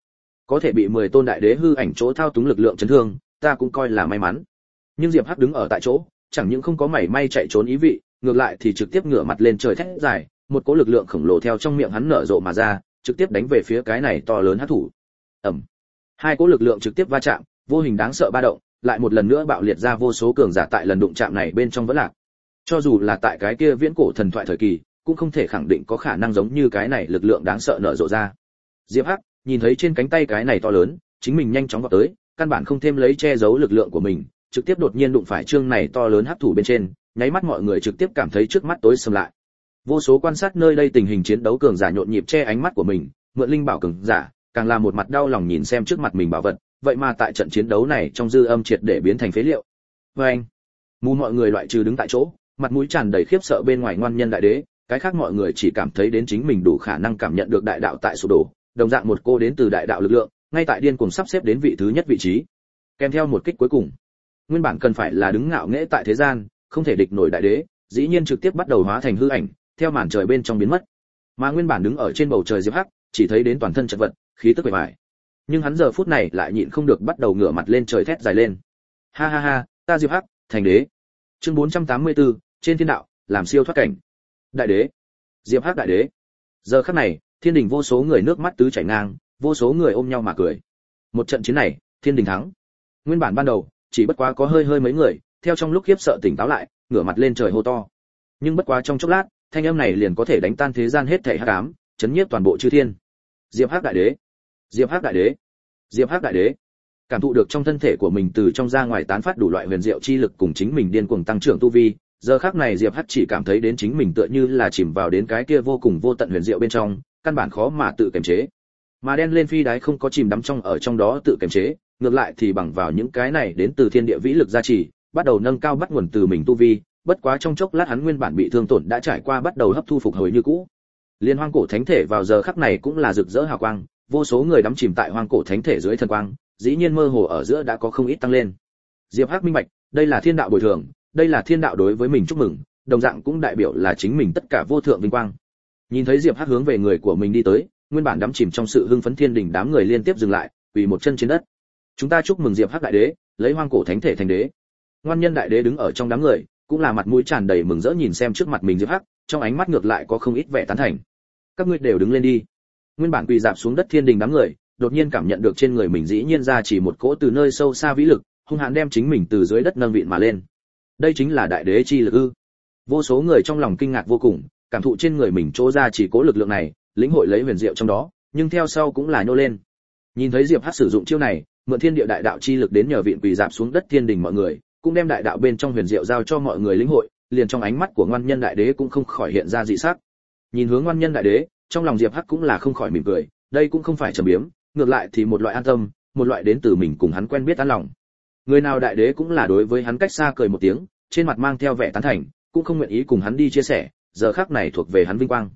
Có thể bị mười tôn đại đế hư ảnh chỗ thao túng lực lượng chấn thương, ta cũng coi là may mắn. Nhưng diệp hắc đứng ở tại chỗ, chẳng những không có mảy may chạy trốn ý vị, ngược lại thì trực tiếp ngửa mặt lên trời thét dài, một cỗ lực lượng khổng lồ theo trong miệng hắn nở rộ mà ra trực tiếp đánh về phía cái này to lớn hát thủ. Ẩm. Hai cỗ lực lượng trực tiếp va chạm, vô hình đáng sợ ba động, lại một lần nữa bạo liệt ra vô số cường giả tại lần đụng chạm này bên trong vẫn lạc. Cho dù là tại cái kia viễn cổ thần thoại thời kỳ, cũng không thể khẳng định có khả năng giống như cái này lực lượng đáng sợ nở rộ ra. Diệp hắc nhìn thấy trên cánh tay cái này to lớn, chính mình nhanh chóng vào tới, căn bản không thêm lấy che giấu lực lượng của mình, trực tiếp đột nhiên đụng phải trương này to lớn hấp thủ bên trên, nháy mắt mọi người trực tiếp cảm thấy trước mắt tối sầm lại vô số quan sát nơi đây tình hình chiến đấu cường giả nhộn nhịp che ánh mắt của mình, mượn linh bảo cường giả, càng là một mặt đau lòng nhìn xem trước mặt mình bảo vật, vậy mà tại trận chiến đấu này trong dư âm triệt để biến thành phế liệu. Với anh, mù mọi người loại trừ đứng tại chỗ, mặt mũi tràn đầy khiếp sợ bên ngoài ngoan nhân đại đế, cái khác mọi người chỉ cảm thấy đến chính mình đủ khả năng cảm nhận được đại đạo tại sụp đổ, đồng dạng một cô đến từ đại đạo lực lượng, ngay tại điên cuồng sắp xếp đến vị thứ nhất vị trí. Kèm theo một kích cuối cùng, nguyên bản cần phải là đứng ngạo nghễ tại thế gian, không thể địch nổi đại đế, dĩ nhiên trực tiếp bắt đầu hóa thành hư ảnh theo màn trời bên trong biến mất. Mà nguyên bản đứng ở trên bầu trời diệp hắc chỉ thấy đến toàn thân chật vật khí tức bề bài nhưng hắn giờ phút này lại nhịn không được bắt đầu ngửa mặt lên trời thét dài lên. Ha ha ha ta diệp hắc thành đế. Chương 484, trên thiên đạo làm siêu thoát cảnh. Đại đế. Diệp hắc đại đế. Giờ khắc này thiên đình vô số người nước mắt tứ chảy ngang vô số người ôm nhau mà cười. Một trận chiến này thiên đình thắng. Nguyên bản ban đầu chỉ bất quá có hơi hơi mấy người theo trong lúc khiếp sợ tỉnh táo lại ngửa mặt lên trời hô to. Nhưng bất quá trong chốc lát thanh âm này liền có thể đánh tan thế gian hết thảy hắc ám, chấn nhiếp toàn bộ chư thiên. Diệp hắc đại đế. Diệp hắc đại đế. Diệp hắc đại đế. Cảm thụ được trong thân thể của mình từ trong ra ngoài tán phát đủ loại huyền diệu chi lực cùng chính mình điên cuồng tăng trưởng tu vi, giờ khắc này diệp hắc chỉ cảm thấy đến chính mình tựa như là chìm vào đến cái kia vô cùng vô tận huyền diệu bên trong, căn bản khó mà tự kiềm chế. Mà đen lên phi đái không có chìm đắm trong ở trong đó tự kiềm chế, ngược lại thì bằng vào những cái này đến từ thiên địa vĩ lực gia trì, bắt đầu nâng cao bắt nguồn từ mình tu vi bất quá trong chốc lát hắn nguyên bản bị thương tổn đã trải qua bắt đầu hấp thu phục hồi như cũ. Liên hoang cổ thánh thể vào giờ khắc này cũng là rực rỡ hào quang, vô số người đắm chìm tại hoang cổ thánh thể dưới thần quang, dĩ nhiên mơ hồ ở giữa đã có không ít tăng lên. Diệp hắc minh bạch, đây là thiên đạo bồi thường, đây là thiên đạo đối với mình chúc mừng, đồng dạng cũng đại biểu là chính mình tất cả vô thượng vinh quang. Nhìn thấy diệp hắc hướng về người của mình đi tới, nguyên bản đắm chìm trong sự hưng phấn thiên đình đám người liên tiếp dừng lại, quỳ một chân trên đất. Chúng ta chúc mừng diệp hắc đại đế, lấy hoang cổ thánh thể thành đế. Ngoan nhân đại đế đứng ở trong đám người cũng là mặt mũi tràn đầy mừng rỡ nhìn xem trước mặt mình diệp hắc, trong ánh mắt ngược lại có không ít vẻ tán thành. Các ngươi đều đứng lên đi. Nguyên bản quỳ dạp xuống đất thiên đình đám người, đột nhiên cảm nhận được trên người mình dĩ nhiên ra chỉ một cỗ từ nơi sâu xa vĩ lực, hung hãn đem chính mình từ dưới đất nâng vịn mà lên. Đây chính là đại đế chi lực ư? Vô số người trong lòng kinh ngạc vô cùng, cảm thụ trên người mình chỗ ra chỉ cố lực lượng này, lĩnh hội lấy huyền diệu trong đó, nhưng theo sau cũng là nhô lên. Nhìn thấy diệp hắc sử dụng chiêu này, mượn thiên địa đại đạo chi lực đến nhờ viện quỳ dạp xuống đất thiên đình mọi người cũng đem đại đạo bên trong huyền diệu giao cho mọi người lĩnh hội, liền trong ánh mắt của ngoan nhân đại đế cũng không khỏi hiện ra dị sắc. Nhìn hướng ngoan nhân đại đế, trong lòng diệp hắc cũng là không khỏi mỉm cười, đây cũng không phải trầm biếm, ngược lại thì một loại an tâm, một loại đến từ mình cùng hắn quen biết an lòng. Người nào đại đế cũng là đối với hắn cách xa cười một tiếng, trên mặt mang theo vẻ tán thành, cũng không nguyện ý cùng hắn đi chia sẻ, giờ khắc này thuộc về hắn vinh quang.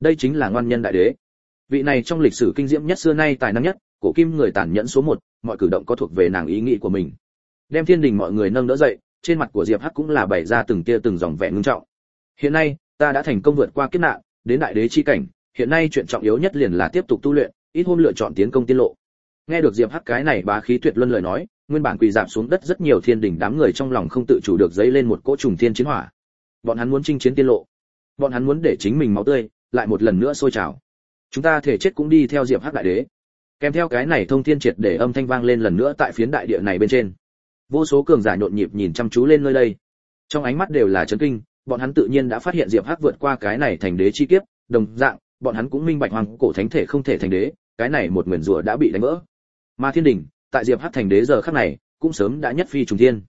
Đây chính là ngoan nhân đại đế. Vị này trong lịch sử kinh diễm nhất xưa nay tài năng nhất, cổ kim người tàn nhẫn số một, mọi cử động có thuộc về nàng ý nghĩ của mình đem thiên đình mọi người nâng đỡ dậy, trên mặt của diệp hắc cũng là bày ra từng tia từng dòng vẻ ngưng trọng. Hiện nay, ta đã thành công vượt qua kiếp nạn, đến đại đế chi cảnh, hiện nay chuyện trọng yếu nhất liền là tiếp tục tu luyện, ít hôm lựa chọn tiến công tiên lộ. Nghe được diệp hắc cái này bá khí tuyệt luân lời nói, nguyên bản quỳ dạp xuống đất rất nhiều thiên đình đám người trong lòng không tự chủ được dấy lên một cỗ trùng thiên chiến hỏa. Bọn hắn muốn chinh chiến tiên lộ. Bọn hắn muốn để chính mình máu tươi, lại một lần nữa sôi trào. Chúng ta thể chết cũng đi theo diệp hắc đại đế. Kèm theo cái này thông thiên triệt để âm thanh vang lên lần nữa tại phiến đại địa này bên trên vô số cường giả nhộn nhịp nhìn chăm chú lên nơi đây. Trong ánh mắt đều là chấn kinh, bọn hắn tự nhiên đã phát hiện diệp hắc vượt qua cái này thành đế chi kiếp, đồng dạng, bọn hắn cũng minh bạch hoàng cổ thánh thể không thể thành đế, cái này một nguyền rủa đã bị đánh vỡ. Mà thiên đình, tại diệp hắc thành đế giờ khắc này, cũng sớm đã nhất phi trùng thiên.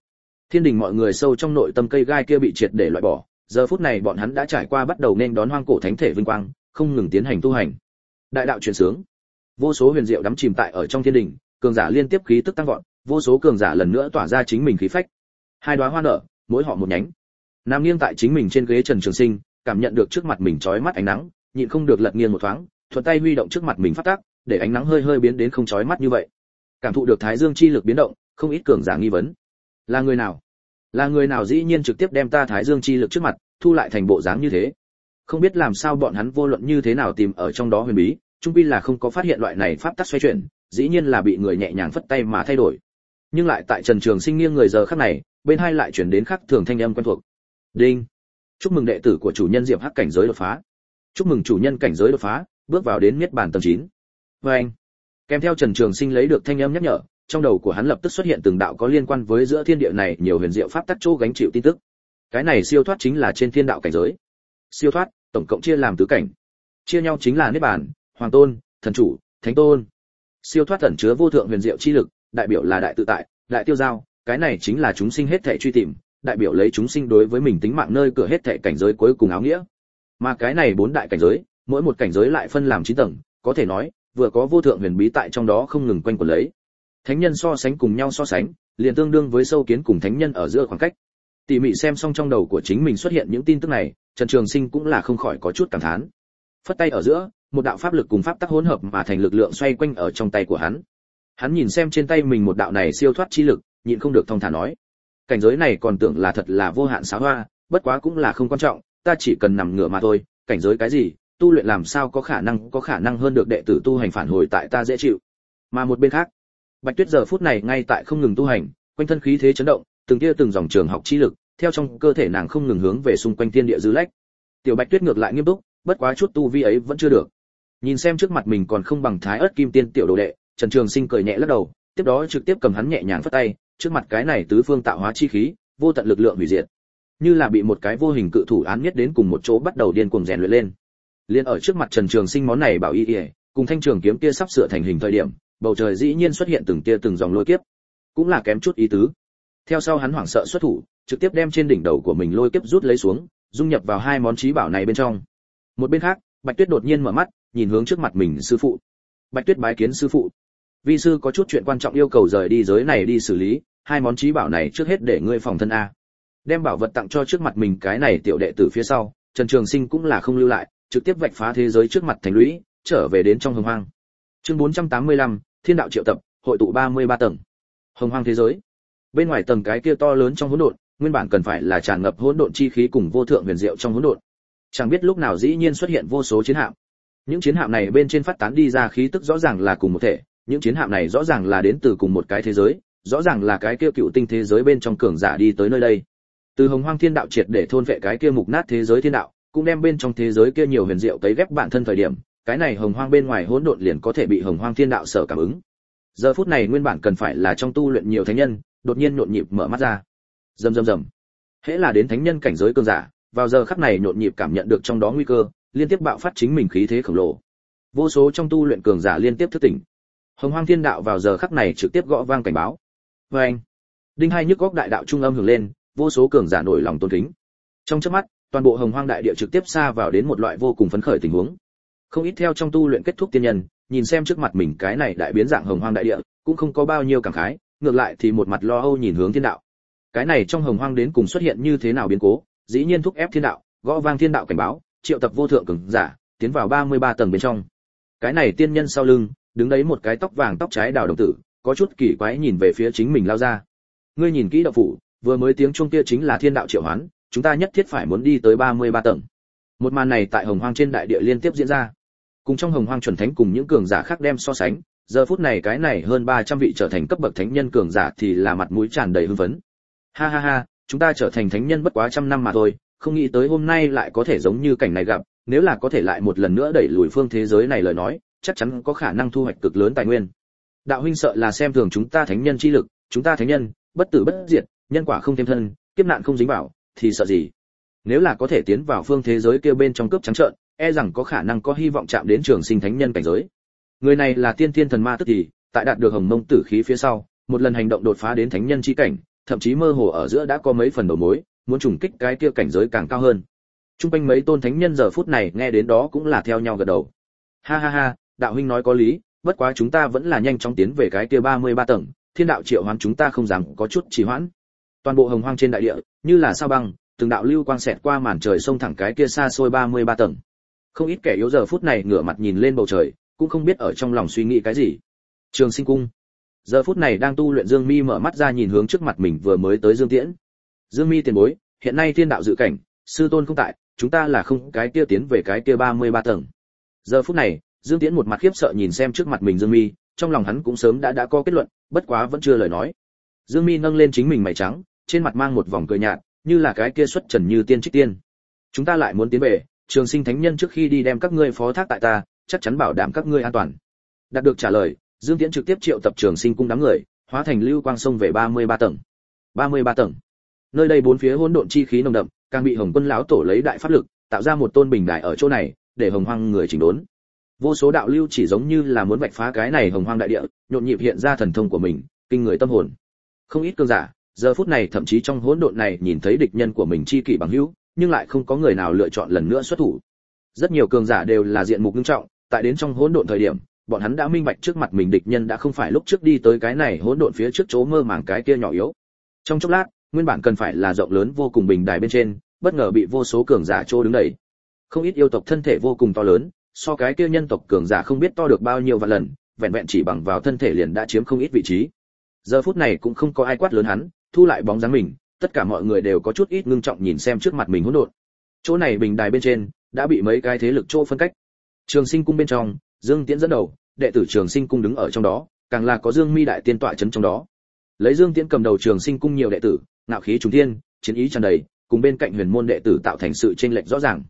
Thiên đình mọi người sâu trong nội tâm cây gai kia bị triệt để loại bỏ, giờ phút này bọn hắn đã trải qua bắt đầu nên đón hoang cổ thánh thể vinh quang, không ngừng tiến hành tu hành. Đại đạo truyền sướng. Vô số huyền diệu đắm chìm tại ở trong thiên đình, cường giả liên tiếp khí tức tăng vọt vô số cường giả lần nữa tỏa ra chính mình khí phách. Hai đóa hoa nở, mỗi họ một nhánh. Nam nghiêng tại chính mình trên ghế trần trường sinh, cảm nhận được trước mặt mình chói mắt ánh nắng, nhịn không được lật nghiêng một thoáng, thuận tay huy động trước mặt mình phát tác, để ánh nắng hơi hơi biến đến không chói mắt như vậy. Cảm thụ được thái dương chi lực biến động, không ít cường giả nghi vấn. Là người nào? Là người nào dĩ nhiên trực tiếp đem ta thái dương chi lực trước mặt, thu lại thành bộ dáng như thế? Không biết làm sao bọn hắn vô luận như thế nào tìm ở trong đó huyền bí trung pi là không có phát hiện loại này pháp tắc xoay chuyển, dĩ nhiên là bị người nhẹ nhàng phất tay mà thay đổi nhưng lại tại trần trường sinh nghiêng người giờ khắc này, bên hai lại chuyển đến khắc thường thanh âm quen thuộc. Đinh! Chúc mừng đệ tử của chủ nhân diệp hắc cảnh giới đột phá. Chúc mừng chủ nhân cảnh giới đột phá, bước vào đến miết bàn tầng chín. Vê anh, kèm theo trần trường sinh lấy được thanh âm nhắc nhở, trong đầu của hắn lập tức xuất hiện từng đạo có liên quan với giữa thiên địa này nhiều huyền diệu pháp tắc chỗ gánh chịu tin tức. Cái này siêu thoát chính là trên thiên đạo cảnh giới. Siêu thoát, tổng cộng chia làm tứ cảnh. Chia nhau chính là niết bàn, hoàng tôn, thần chủ, thánh tôn. Siêu thoát tẩn chứa vô thượng huyền diệu chi lực đại biểu là đại tự tại, đại tiêu giao, cái này chính là chúng sinh hết thể truy tìm, đại biểu lấy chúng sinh đối với mình tính mạng nơi cửa hết thể cảnh giới cuối cùng áo nghĩa. Mà cái này bốn đại cảnh giới, mỗi một cảnh giới lại phân làm chín tầng, có thể nói, vừa có vô thượng huyền bí tại trong đó không ngừng quanh quẩn lấy. Thánh nhân so sánh cùng nhau so sánh, liền tương đương với sâu kiến cùng thánh nhân ở giữa khoảng cách. Tỉ mị xem xong trong đầu của chính mình xuất hiện những tin tức này, trần trường sinh cũng là không khỏi có chút cảm thán. Phất tay ở giữa, một đạo pháp lực cùng pháp tắc hỗn hợp mà thành lực lượng xoay quanh ở trong tay của hắn hắn nhìn xem trên tay mình một đạo này siêu thoát chi lực, nhịn không được thông thả nói. Cảnh giới này còn tưởng là thật là vô hạn xá hoa, bất quá cũng là không quan trọng, ta chỉ cần nằm ngửa mà thôi. Cảnh giới cái gì, tu luyện làm sao có khả năng, có khả năng hơn được đệ tử tu hành phản hồi tại ta dễ chịu. Mà một bên khác, bạch tuyết giờ phút này ngay tại không ngừng tu hành, quanh thân khí thế chấn động, từng tia từng dòng trường học chi lực, theo trong cơ thể nàng không ngừng hướng về xung quanh thiên địa dư lách. Tiểu bạch tuyết ngược lại nghiêm túc, bất quá chút tu vi ấy vẫn chưa được. Nhìn xem trước mặt mình còn không bằng thái ớt kim tiên tiểu đồ đệ trần trường sinh cười nhẹ lắc đầu tiếp đó trực tiếp cầm hắn nhẹ nhàng phất tay trước mặt cái này tứ phương tạo hóa chi khí vô tận lực lượng hủy diệt. Như là bị một cái vô hình cự thủ án nhất đến cùng một chỗ bắt đầu điên cuồng rèn luyện lên. Liên ở trước mặt trần trường sinh món này bảo y y, cùng thanh trường kiếm kia sắp sửa thành hình thời điểm bầu trời dĩ nhiên xuất hiện từng tia từng dòng lôi kiếp. Cũng là kém chút ý tứ. Theo sau hắn hoảng sợ xuất thủ trực tiếp đem trên đỉnh đầu của mình lôi kiếp rút lấy xuống dung nhập vào hai món trí bảo này bên trong. Một bên khác bạch tuyết đột nhiên mở mắt nhìn hướng trước mặt mình sư phụ. Bạch tuyết bái kiến sư phụ vi sư có chút chuyện quan trọng yêu cầu rời đi giới này đi xử lý hai món trí bảo này trước hết để ngươi phòng thân a. Đem bảo vật tặng cho trước mặt mình cái này tiểu đệ tử phía sau trần trường sinh cũng là không lưu lại trực tiếp vạch phá thế giới trước mặt thành lũy trở về đến trong hồng hoang. Chương 485, thiên đạo triệu tập hội tụ 33 tầng. Hồng hoang thế giới. Bên ngoài tầng cái kia to lớn trong hỗn độn nguyên bản cần phải là tràn ngập hỗn độn chi khí cùng vô thượng huyền diệu trong hỗn độn. Chẳng biết lúc nào dĩ nhiên xuất hiện vô số chiến hạm. Những chiến hạm này bên trên phát tán đi ra khí tức rõ ràng là cùng một thể những chiến hạm này rõ ràng là đến từ cùng một cái thế giới, rõ ràng là cái kia cựu tinh thế giới bên trong cường giả đi tới nơi đây. Từ hồng hoang thiên đạo triệt để thôn vệ cái kia mục nát thế giới thiên đạo, cũng đem bên trong thế giới kia nhiều huyền diệu cấy ghép bản thân thời điểm, cái này hồng hoang bên ngoài hỗn độn liền có thể bị hồng hoang thiên đạo sở cảm ứng. Giờ phút này nguyên bản cần phải là trong tu luyện nhiều thánh nhân, đột nhiên nhộn nhịp mở mắt ra. Rầm rầm rầm. Hễ là đến thánh nhân cảnh giới cường giả, vào giờ khắc này nhộn nhịp cảm nhận được trong đó nguy cơ, liên tiếp bạo phát chính mình khí thế khổng lồ. Vô số trong tu luyện cường giả liên tiếp thức tỉnh hồng hoang thiên đạo vào giờ khắc này trực tiếp gõ vang cảnh báo. Vê anh, đinh hai nhức góc đại đạo trung âm hưởng lên, vô số cường giả nổi lòng tôn kính. Trong chớp mắt, toàn bộ hồng hoang đại địa trực tiếp xa vào đến một loại vô cùng phấn khởi tình huống. Không ít theo trong tu luyện kết thúc tiên nhân, nhìn xem trước mặt mình cái này đại biến dạng hồng hoang đại địa, cũng không có bao nhiêu cảm khái, ngược lại thì một mặt lo âu nhìn hướng thiên đạo. Cái này trong hồng hoang đến cùng xuất hiện như thế nào biến cố, dĩ nhiên thúc ép thiên đạo, gõ vang thiên đạo cảnh báo, triệu tập vô thượng cường giả, tiến vào 33 tầng bên trong. Cái này tiên nhân sau lưng đứng đấy một cái tóc vàng tóc trái đào đồng tử, có chút kỳ quái nhìn về phía chính mình lao ra. Ngươi nhìn kỹ đạo phủ, vừa mới tiếng chuông kia chính là thiên đạo triệu hoán, chúng ta nhất thiết phải muốn đi tới 33 tầng. Một màn này tại hồng hoang trên đại địa liên tiếp diễn ra. Cùng trong hồng hoang chuẩn thánh cùng những cường giả khác đem so sánh, giờ phút này cái này hơn 300 vị trở thành cấp bậc thánh nhân cường giả thì là mặt mũi tràn đầy hưng phấn. Ha ha ha, chúng ta trở thành thánh nhân bất quá trăm năm mà thôi, không nghĩ tới hôm nay lại có thể giống như cảnh này gặp, nếu là có thể lại một lần nữa đẩy lùi phương thế giới này lời nói chắc chắn có khả năng thu hoạch cực lớn tài nguyên. Đạo huynh sợ là xem thường chúng ta thánh nhân chi lực, chúng ta thánh nhân, bất tử bất diệt, nhân quả không thêm thân, kiếp nạn không dính vào, thì sợ gì? Nếu là có thể tiến vào phương thế giới kia bên trong cướp trắng trợn e rằng có khả năng có hy vọng chạm đến trường sinh thánh nhân cảnh giới. Người này là tiên thiên thần ma tức thì, tại đạt được hồng mông tử khí phía sau, một lần hành động đột phá đến thánh nhân chi cảnh, thậm chí mơ hồ ở giữa đã có mấy phần đầu mối, muốn trùng kích cái kia cảnh giới càng cao hơn. Trung quanh mấy tôn thánh nhân giờ phút này nghe đến đó cũng là theo nhau gật đầu. Ha ha ha đạo huynh nói có lý, bất quá chúng ta vẫn là nhanh chóng tiến về cái kia 33 tầng, thiên đạo triệu hoán chúng ta không dám có chút trì hoãn. Toàn bộ hồng hoang trên đại địa, như là sao băng, từng đạo lưu quang xẹt qua màn trời sông thẳng cái kia xa xôi 33 tầng. Không ít kẻ yếu giờ phút này ngửa mặt nhìn lên bầu trời, cũng không biết ở trong lòng suy nghĩ cái gì. Trường sinh cung. Giờ phút này đang tu luyện dương mi mở mắt ra nhìn hướng trước mặt mình vừa mới tới dương tiễn. Dương mi tiền bối, hiện nay thiên đạo dự cảnh, sư tôn không tại, chúng ta là không cái kia tiến về cái kia 33 tầng. Giờ phút này dương tiễn một mặt khiếp sợ nhìn xem trước mặt mình dương mi, trong lòng hắn cũng sớm đã đã có kết luận, bất quá vẫn chưa lời nói. Dương mi nâng lên chính mình mày trắng, trên mặt mang một vòng cười nhạt, như là cái kia xuất trần như tiên trích tiên. Chúng ta lại muốn tiến về, trường sinh thánh nhân trước khi đi đem các ngươi phó thác tại ta, chắc chắn bảo đảm các ngươi an toàn. Đạt được trả lời, dương tiễn trực tiếp triệu tập trường sinh cung đám người, hóa thành lưu quang sông về 33 tầng. 33 tầng. Nơi đây bốn phía hỗn độn chi khí nồng đậm, càng bị hồng quân lão tổ lấy đại pháp lực, tạo ra một tôn bình đại ở chỗ này, để hồng hoang người chỉnh đốn vô số đạo lưu chỉ giống như là muốn vạch phá cái này hồng hoang đại địa, nhộn nhịp hiện ra thần thông của mình, kinh người tâm hồn. Không ít cương giả, giờ phút này thậm chí trong hỗn độn này nhìn thấy địch nhân của mình chi kỷ bằng hữu, nhưng lại không có người nào lựa chọn lần nữa xuất thủ. Rất nhiều cường giả đều là diện mục nghiêm trọng, tại đến trong hỗn độn thời điểm, bọn hắn đã minh bạch trước mặt mình địch nhân đã không phải lúc trước đi tới cái này hỗn độn phía trước chỗ mơ màng cái kia nhỏ yếu. Trong chốc lát, nguyên bản cần phải là rộng lớn vô cùng bình đài bên trên, bất ngờ bị vô số cường giả trô đứng đầy không ít yêu tộc thân thể vô cùng to lớn so cái kia nhân tộc cường giả không biết to được bao nhiêu vạn lần, vẹn vẹn chỉ bằng vào thân thể liền đã chiếm không ít vị trí. Giờ phút này cũng không có ai quát lớn hắn, thu lại bóng dáng mình, tất cả mọi người đều có chút ít ngưng trọng nhìn xem trước mặt mình hỗn độn. Chỗ này bình đài bên trên đã bị mấy cái thế lực chỗ phân cách. Trường sinh cung bên trong, dương tiễn dẫn đầu, đệ tử trường sinh cung đứng ở trong đó, càng là có dương mi đại tiên tọa chấn trong đó. Lấy dương tiễn cầm đầu trường sinh cung nhiều đệ tử, ngạo khí trùng thiên, chiến ý tràn đầy, cùng bên cạnh huyền môn đệ tử tạo thành sự chênh lệch rõ ràng.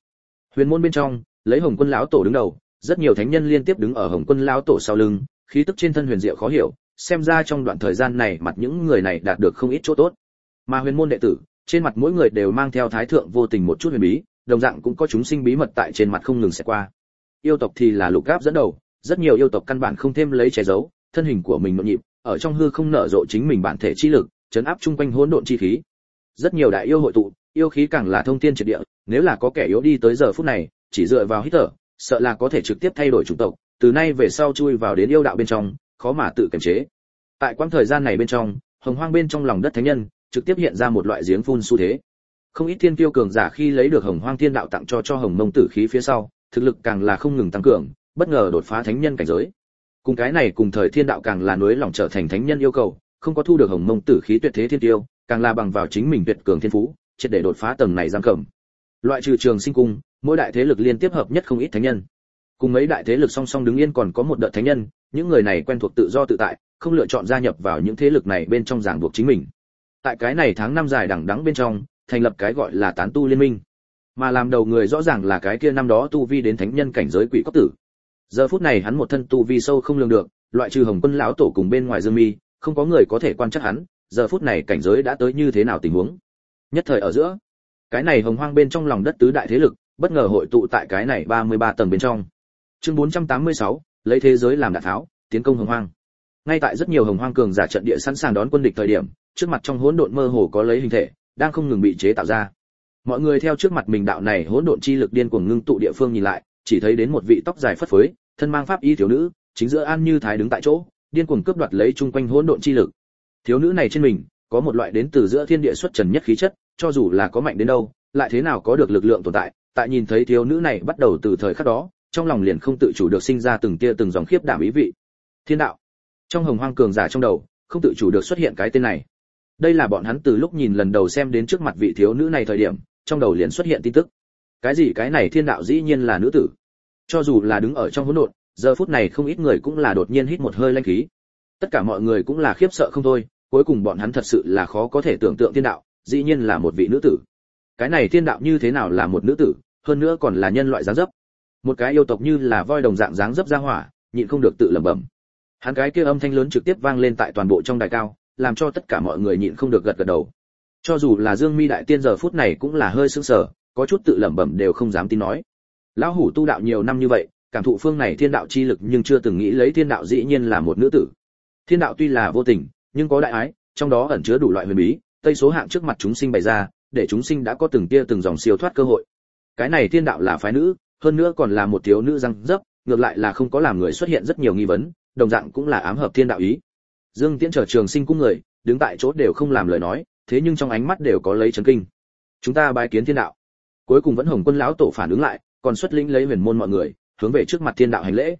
Huyền môn bên trong lấy hồng quân lão tổ đứng đầu, rất nhiều thánh nhân liên tiếp đứng ở hồng quân lão tổ sau lưng, khí tức trên thân huyền diệu khó hiểu, xem ra trong đoạn thời gian này mặt những người này đạt được không ít chỗ tốt. Mà huyền môn đệ tử, trên mặt mỗi người đều mang theo thái thượng vô tình một chút huyền bí, đồng dạng cũng có chúng sinh bí mật tại trên mặt không ngừng sẽ qua. Yêu tộc thì là lục gáp dẫn đầu, rất nhiều yêu tộc căn bản không thêm lấy che giấu, thân hình của mình nhộn nhịp, ở trong hư không nở rộ chính mình bản thể chi lực, chấn áp chung quanh hỗn độn chi khí. Rất nhiều đại yêu hội tụ, yêu khí càng là thông thiên triệt địa, nếu là có kẻ yếu đi tới giờ phút này chỉ dựa vào hít thở, sợ là có thể trực tiếp thay đổi chủng tộc, từ nay về sau chui vào đến yêu đạo bên trong, khó mà tự kiềm chế. Tại quãng thời gian này bên trong, hồng hoang bên trong lòng đất thánh nhân trực tiếp hiện ra một loại giếng phun xu thế. Không ít thiên kiêu cường giả khi lấy được hồng hoang thiên đạo tặng cho cho hồng mông tử khí phía sau, thực lực càng là không ngừng tăng cường, bất ngờ đột phá thánh nhân cảnh giới. Cùng cái này cùng thời thiên đạo càng là núi lòng trở thành thánh nhân yêu cầu, không có thu được hồng mông tử khí tuyệt thế thiên tiêu, càng là bằng vào chính mình tuyệt cường thiên phú, triệt để đột phá tầng này giam cầm. Loại trừ trường sinh cung mỗi đại thế lực liên tiếp hợp nhất không ít thánh nhân. Cùng mấy đại thế lực song song đứng yên còn có một đợt thánh nhân, những người này quen thuộc tự do tự tại, không lựa chọn gia nhập vào những thế lực này bên trong giảng buộc chính mình. Tại cái này tháng năm dài đằng đẵng bên trong, thành lập cái gọi là tán tu liên minh. Mà làm đầu người rõ ràng là cái kia năm đó tu vi đến thánh nhân cảnh giới quỷ cốc tử. Giờ phút này hắn một thân tu vi sâu không lường được, loại trừ hồng quân lão tổ cùng bên ngoài dương mi, không có người có thể quan sát hắn, giờ phút này cảnh giới đã tới như thế nào tình huống? Nhất thời ở giữa, cái này hồng hoang bên trong lòng đất tứ đại thế lực bất ngờ hội tụ tại cái này 33 tầng bên trong. Chương 486, lấy thế giới làm đạn tháo tiến công hồng hoang. Ngay tại rất nhiều hồng hoang cường giả trận địa sẵn sàng đón quân địch thời điểm trước mặt trong hỗn độn mơ hồ có lấy hình thể đang không ngừng bị chế tạo ra. Mọi người theo trước mặt mình đạo này hỗn độn chi lực điên cuồng ngưng tụ địa phương nhìn lại chỉ thấy đến một vị tóc dài phất phới thân mang pháp y thiếu nữ chính giữa an như thái đứng tại chỗ điên cuồng cướp đoạt lấy chung quanh hỗn độn chi lực. Thiếu nữ này trên mình có một loại đến từ giữa thiên địa xuất trần nhất khí chất cho dù là có mạnh đến đâu lại thế nào có được lực lượng tồn tại tại nhìn thấy thiếu nữ này bắt đầu từ thời khắc đó, trong lòng liền không tự chủ được sinh ra từng tia từng dòng khiếp đảm ý vị. Thiên đạo. Trong hồng hoang cường giả trong đầu, không tự chủ được xuất hiện cái tên này. Đây là bọn hắn từ lúc nhìn lần đầu xem đến trước mặt vị thiếu nữ này thời điểm, trong đầu liền xuất hiện tin tức. Cái gì? Cái này thiên đạo dĩ nhiên là nữ tử. Cho dù là đứng ở trong hỗn độn, giờ phút này không ít người cũng là đột nhiên hít một hơi lanh khí. Tất cả mọi người cũng là khiếp sợ không thôi, cuối cùng bọn hắn thật sự là khó có thể tưởng tượng thiên đạo, dĩ nhiên là một vị nữ tử. Cái này thiên đạo như thế nào là một nữ tử? Hơn nữa còn là nhân loại dáng dấp. Một cái yêu tộc như là voi đồng dạng dáng dấp ra hỏa, nhịn không được tự lẩm bẩm. Hắn cái kia âm thanh lớn trực tiếp vang lên tại toàn bộ trong đài cao, làm cho tất cả mọi người nhịn không được gật gật đầu. Cho dù là dương mi đại tiên giờ phút này cũng là hơi sững sờ, có chút tự lẩm bẩm đều không dám tin nói. Lão hủ tu đạo nhiều năm như vậy, cảm thụ phương này thiên đạo chi lực nhưng chưa từng nghĩ lấy thiên đạo dĩ nhiên là một nữ tử. Thiên đạo tuy là vô tình, nhưng có đại ái, trong đó ẩn chứa đủ loại huyền bí, tây số hạng trước mặt chúng sinh bày ra, để chúng sinh đã có từng tia từng dòng siêu thoát cơ hội cái này thiên đạo là phái nữ, hơn nữa còn là một thiếu nữ răng dấp, ngược lại là không có làm người xuất hiện rất nhiều nghi vấn, đồng dạng cũng là ám hợp thiên đạo ý. Dương tiễn trở trường sinh cung người, đứng tại chỗ đều không làm lời nói, thế nhưng trong ánh mắt đều có lấy chấn kinh. Chúng ta bái kiến thiên đạo. Cuối cùng vẫn hồng quân lão tổ phản ứng lại, còn xuất lĩnh lấy huyền môn mọi người, hướng về trước mặt thiên đạo hành lễ.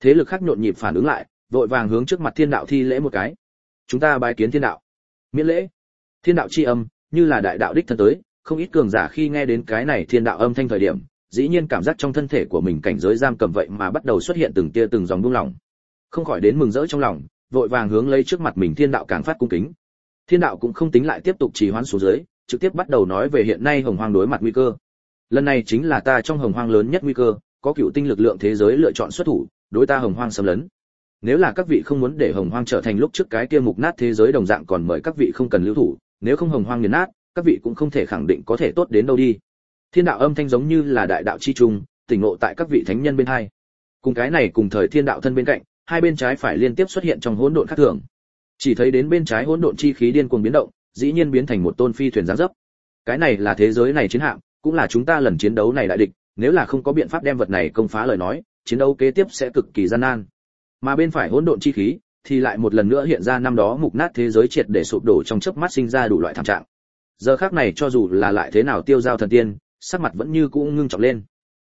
Thế lực khác nhộn nhịp phản ứng lại, vội vàng hướng trước mặt thiên đạo thi lễ một cái. Chúng ta bái kiến thiên đạo. Miễn lễ. Thiên đạo chi âm, như là đại đạo đích thân tới không ít cường giả khi nghe đến cái này thiên đạo âm thanh thời điểm, dĩ nhiên cảm giác trong thân thể của mình cảnh giới giam cầm vậy mà bắt đầu xuất hiện từng tia từng dòng buông lỏng. Không khỏi đến mừng rỡ trong lòng, vội vàng hướng lấy trước mặt mình thiên đạo càng phát cung kính. Thiên đạo cũng không tính lại tiếp tục trì hoãn xuống dưới, trực tiếp bắt đầu nói về hiện nay hồng hoang đối mặt nguy cơ. Lần này chính là ta trong hồng hoang lớn nhất nguy cơ, có cựu tinh lực lượng thế giới lựa chọn xuất thủ, đối ta hồng hoang xâm lấn. Nếu là các vị không muốn để hồng hoang trở thành lúc trước cái kia mục nát thế giới đồng dạng còn mời các vị không cần lưu thủ, nếu không hồng hoang nghiền nát các vị cũng không thể khẳng định có thể tốt đến đâu đi. Thiên đạo âm thanh giống như là đại đạo chi trung tỉnh ngộ tại các vị thánh nhân bên hai. Cùng cái này cùng thời thiên đạo thân bên cạnh, hai bên trái phải liên tiếp xuất hiện trong hỗn độn khác thường. Chỉ thấy đến bên trái hỗn độn chi khí điên cuồng biến động, dĩ nhiên biến thành một tôn phi thuyền giáng dấp. Cái này là thế giới này chiến hạm, cũng là chúng ta lần chiến đấu này đại địch, nếu là không có biện pháp đem vật này công phá lời nói, chiến đấu kế tiếp sẽ cực kỳ gian nan. Mà bên phải hỗn độn chi khí, thì lại một lần nữa hiện ra năm đó mục nát thế giới triệt để sụp đổ trong chớp mắt sinh ra đủ loại thảm trạng giờ khác này cho dù là lại thế nào tiêu giao thần tiên, sắc mặt vẫn như cũ ngưng trọng lên.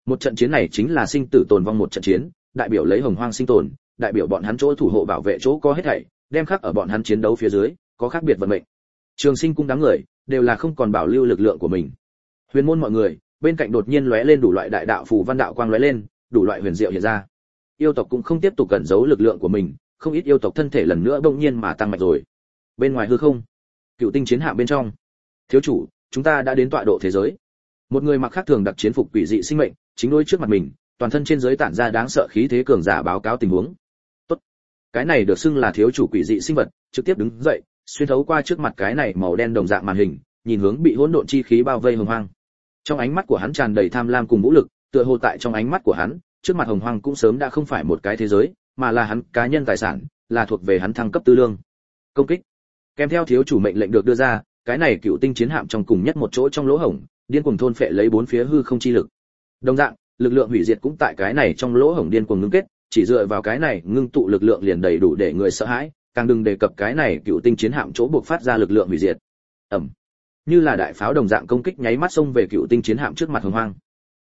Một trận chiến này chính là sinh tử tồn vong một trận chiến, đại biểu lấy hồng hoang sinh tồn, đại biểu bọn hắn chỗ thủ hộ bảo vệ chỗ có hết thảy, đem khắc ở bọn hắn chiến đấu phía dưới, có khác biệt vận mệnh. Trường sinh cung đám người, đều là không còn bảo lưu lực lượng của mình. Huyền môn mọi người, bên cạnh đột nhiên lóe lên đủ loại đại đạo phù văn đạo quang lóe lên, đủ loại huyền diệu hiện ra. Yêu tộc cũng không tiếp tục cẩn giấu lực lượng của mình, không ít yêu tộc thân thể lần nữa bỗng nhiên mà tăng mạnh rồi. Bên ngoài hư không, cựu tinh chiến hạ bên trong thiếu chủ, chúng ta đã đến tọa độ thế giới. Một người mặc khác thường đặc chiến phục quỷ dị sinh mệnh, chính đối trước mặt mình, toàn thân trên giới tản ra đáng sợ khí thế cường giả báo cáo tình huống. Tốt. Cái này được xưng là thiếu chủ quỷ dị sinh vật, trực tiếp đứng dậy, xuyên thấu qua trước mặt cái này màu đen đồng dạng màn hình, nhìn hướng bị hỗn độn chi khí bao vây hồng hoang. Trong ánh mắt của hắn tràn đầy tham lam cùng vũ lực, tựa hồ tại trong ánh mắt của hắn, trước mặt hồng hoang cũng sớm đã không phải một cái thế giới, mà là hắn cá nhân tài sản, là thuộc về hắn thăng cấp tư lương. Công kích. Kèm theo thiếu chủ mệnh lệnh được đưa ra cái này cựu tinh chiến hạm trong cùng nhất một chỗ trong lỗ hổng, điên cuồng thôn phệ lấy bốn phía hư không chi lực. Đồng dạng, lực lượng hủy diệt cũng tại cái này trong lỗ hổng điên cuồng ngưng kết, chỉ dựa vào cái này ngưng tụ lực lượng liền đầy đủ để người sợ hãi, càng đừng đề cập cái này cựu tinh chiến hạm chỗ buộc phát ra lực lượng hủy diệt. Ẩm. Như là đại pháo đồng dạng công kích nháy mắt xông về cựu tinh chiến hạm trước mặt hồng hoang.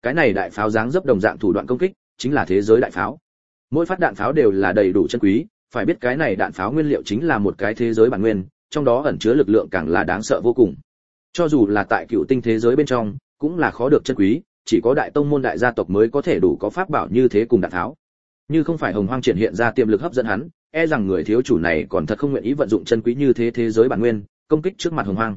Cái này đại pháo dáng dấp đồng dạng thủ đoạn công kích, chính là thế giới đại pháo. Mỗi phát đạn pháo đều là đầy đủ chân quý, phải biết cái này đạn pháo nguyên liệu chính là một cái thế giới bản nguyên trong đó ẩn chứa lực lượng càng là đáng sợ vô cùng. Cho dù là tại cựu tinh thế giới bên trong, cũng là khó được chân quý, chỉ có đại tông môn đại gia tộc mới có thể đủ có pháp bảo như thế cùng đạn tháo. Như không phải hồng hoang triển hiện ra tiềm lực hấp dẫn hắn e rằng người thiếu chủ này còn thật không nguyện ý vận dụng chân quý như thế thế giới bản nguyên, công kích trước mặt hồng hoang.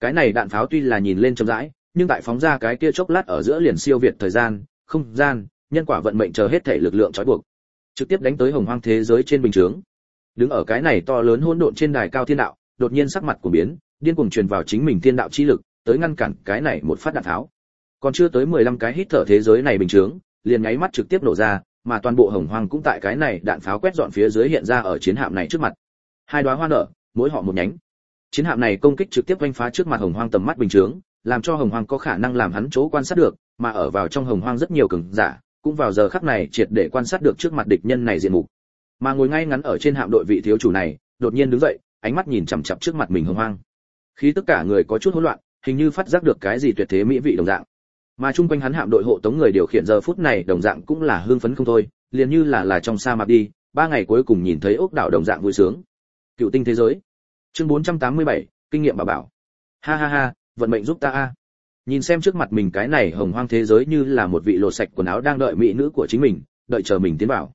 Cái này đạn pháo tuy là nhìn lên chậm rãi, nhưng tại phóng ra cái kia chốc lát ở giữa liền siêu việt thời gian, không gian, nhân quả vận mệnh chờ hết thể lực lượng trói buộc, trực tiếp đánh tới hồng hoang thế giới trên bình chướng. Đứng ở cái này to lớn hỗn độn trên đài cao thiên đạo đột nhiên sắc mặt của biến, điên cuồng truyền vào chính mình thiên đạo chi lực, tới ngăn cản cái này một phát đạn tháo. Còn chưa tới 15 cái hít thở thế giới này bình thường, liền nháy mắt trực tiếp nổ ra, mà toàn bộ hồng hoang cũng tại cái này đạn pháo quét dọn phía dưới hiện ra ở chiến hạm này trước mặt. Hai đóa hoa nở, mỗi họ một nhánh. Chiến hạm này công kích trực tiếp vanh phá trước mặt hồng hoang tầm mắt bình thường, làm cho hồng hoang có khả năng làm hắn chỗ quan sát được, mà ở vào trong hồng hoang rất nhiều cường giả, cũng vào giờ khắc này triệt để quan sát được trước mặt địch nhân này diện mục. Mà ngồi ngay ngắn ở trên hạm đội vị thiếu chủ này, đột nhiên đứng dậy ánh mắt nhìn chằm chằm trước mặt mình hồng hoang. Khi tất cả người có chút hỗn loạn hình như phát giác được cái gì tuyệt thế mỹ vị đồng dạng. Mà chung quanh hắn hạm đội hộ tống người điều khiển giờ phút này đồng dạng cũng là hưng phấn không thôi liền như là là trong sa mạc đi ba ngày cuối cùng nhìn thấy ốc đảo đồng dạng vui sướng. Cựu tinh thế giới. Chương 487, kinh nghiệm bà bảo. Ha ha ha vận mệnh giúp ta a. Nhìn xem trước mặt mình cái này hồng hoang thế giới như là một vị lột sạch quần áo đang đợi mỹ nữ của chính mình đợi chờ mình tiến vào.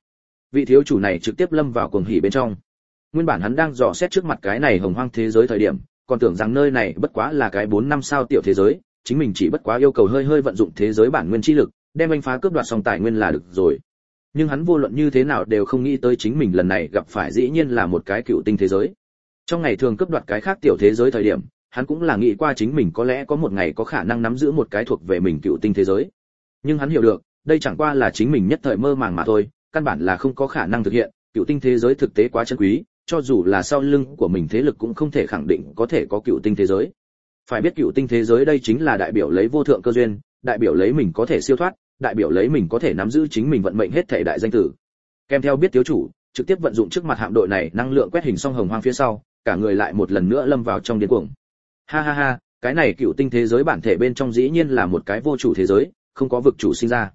Vị thiếu chủ này trực tiếp lâm vào cuồng hỉ bên trong nguyên bản hắn đang dò xét trước mặt cái này hồng hoang thế giới thời điểm, còn tưởng rằng nơi này bất quá là cái bốn năm sao tiểu thế giới, chính mình chỉ bất quá yêu cầu hơi hơi vận dụng thế giới bản nguyên chi lực, đem anh phá cướp đoạt xong tài nguyên là được rồi. Nhưng hắn vô luận như thế nào đều không nghĩ tới chính mình lần này gặp phải dĩ nhiên là một cái cựu tinh thế giới. Trong ngày thường cướp đoạt cái khác tiểu thế giới thời điểm, hắn cũng là nghĩ qua chính mình có lẽ có một ngày có khả năng nắm giữ một cái thuộc về mình cựu tinh thế giới. Nhưng hắn hiểu được, đây chẳng qua là chính mình nhất thời mơ màng mà thôi, căn bản là không có khả năng thực hiện, cựu tinh thế giới thực tế quá chân quý cho dù là sau lưng của mình thế lực cũng không thể khẳng định có thể có cựu tinh thế giới. Phải biết cựu tinh thế giới đây chính là đại biểu lấy vô thượng cơ duyên, đại biểu lấy mình có thể siêu thoát, đại biểu lấy mình có thể nắm giữ chính mình vận mệnh hết thể đại danh tử. Kèm theo biết thiếu chủ, trực tiếp vận dụng trước mặt hạm đội này năng lượng quét hình song hồng hoang phía sau, cả người lại một lần nữa lâm vào trong điên cuồng. Ha ha ha, cái này cựu tinh thế giới bản thể bên trong dĩ nhiên là một cái vô chủ thế giới, không có vực chủ sinh ra.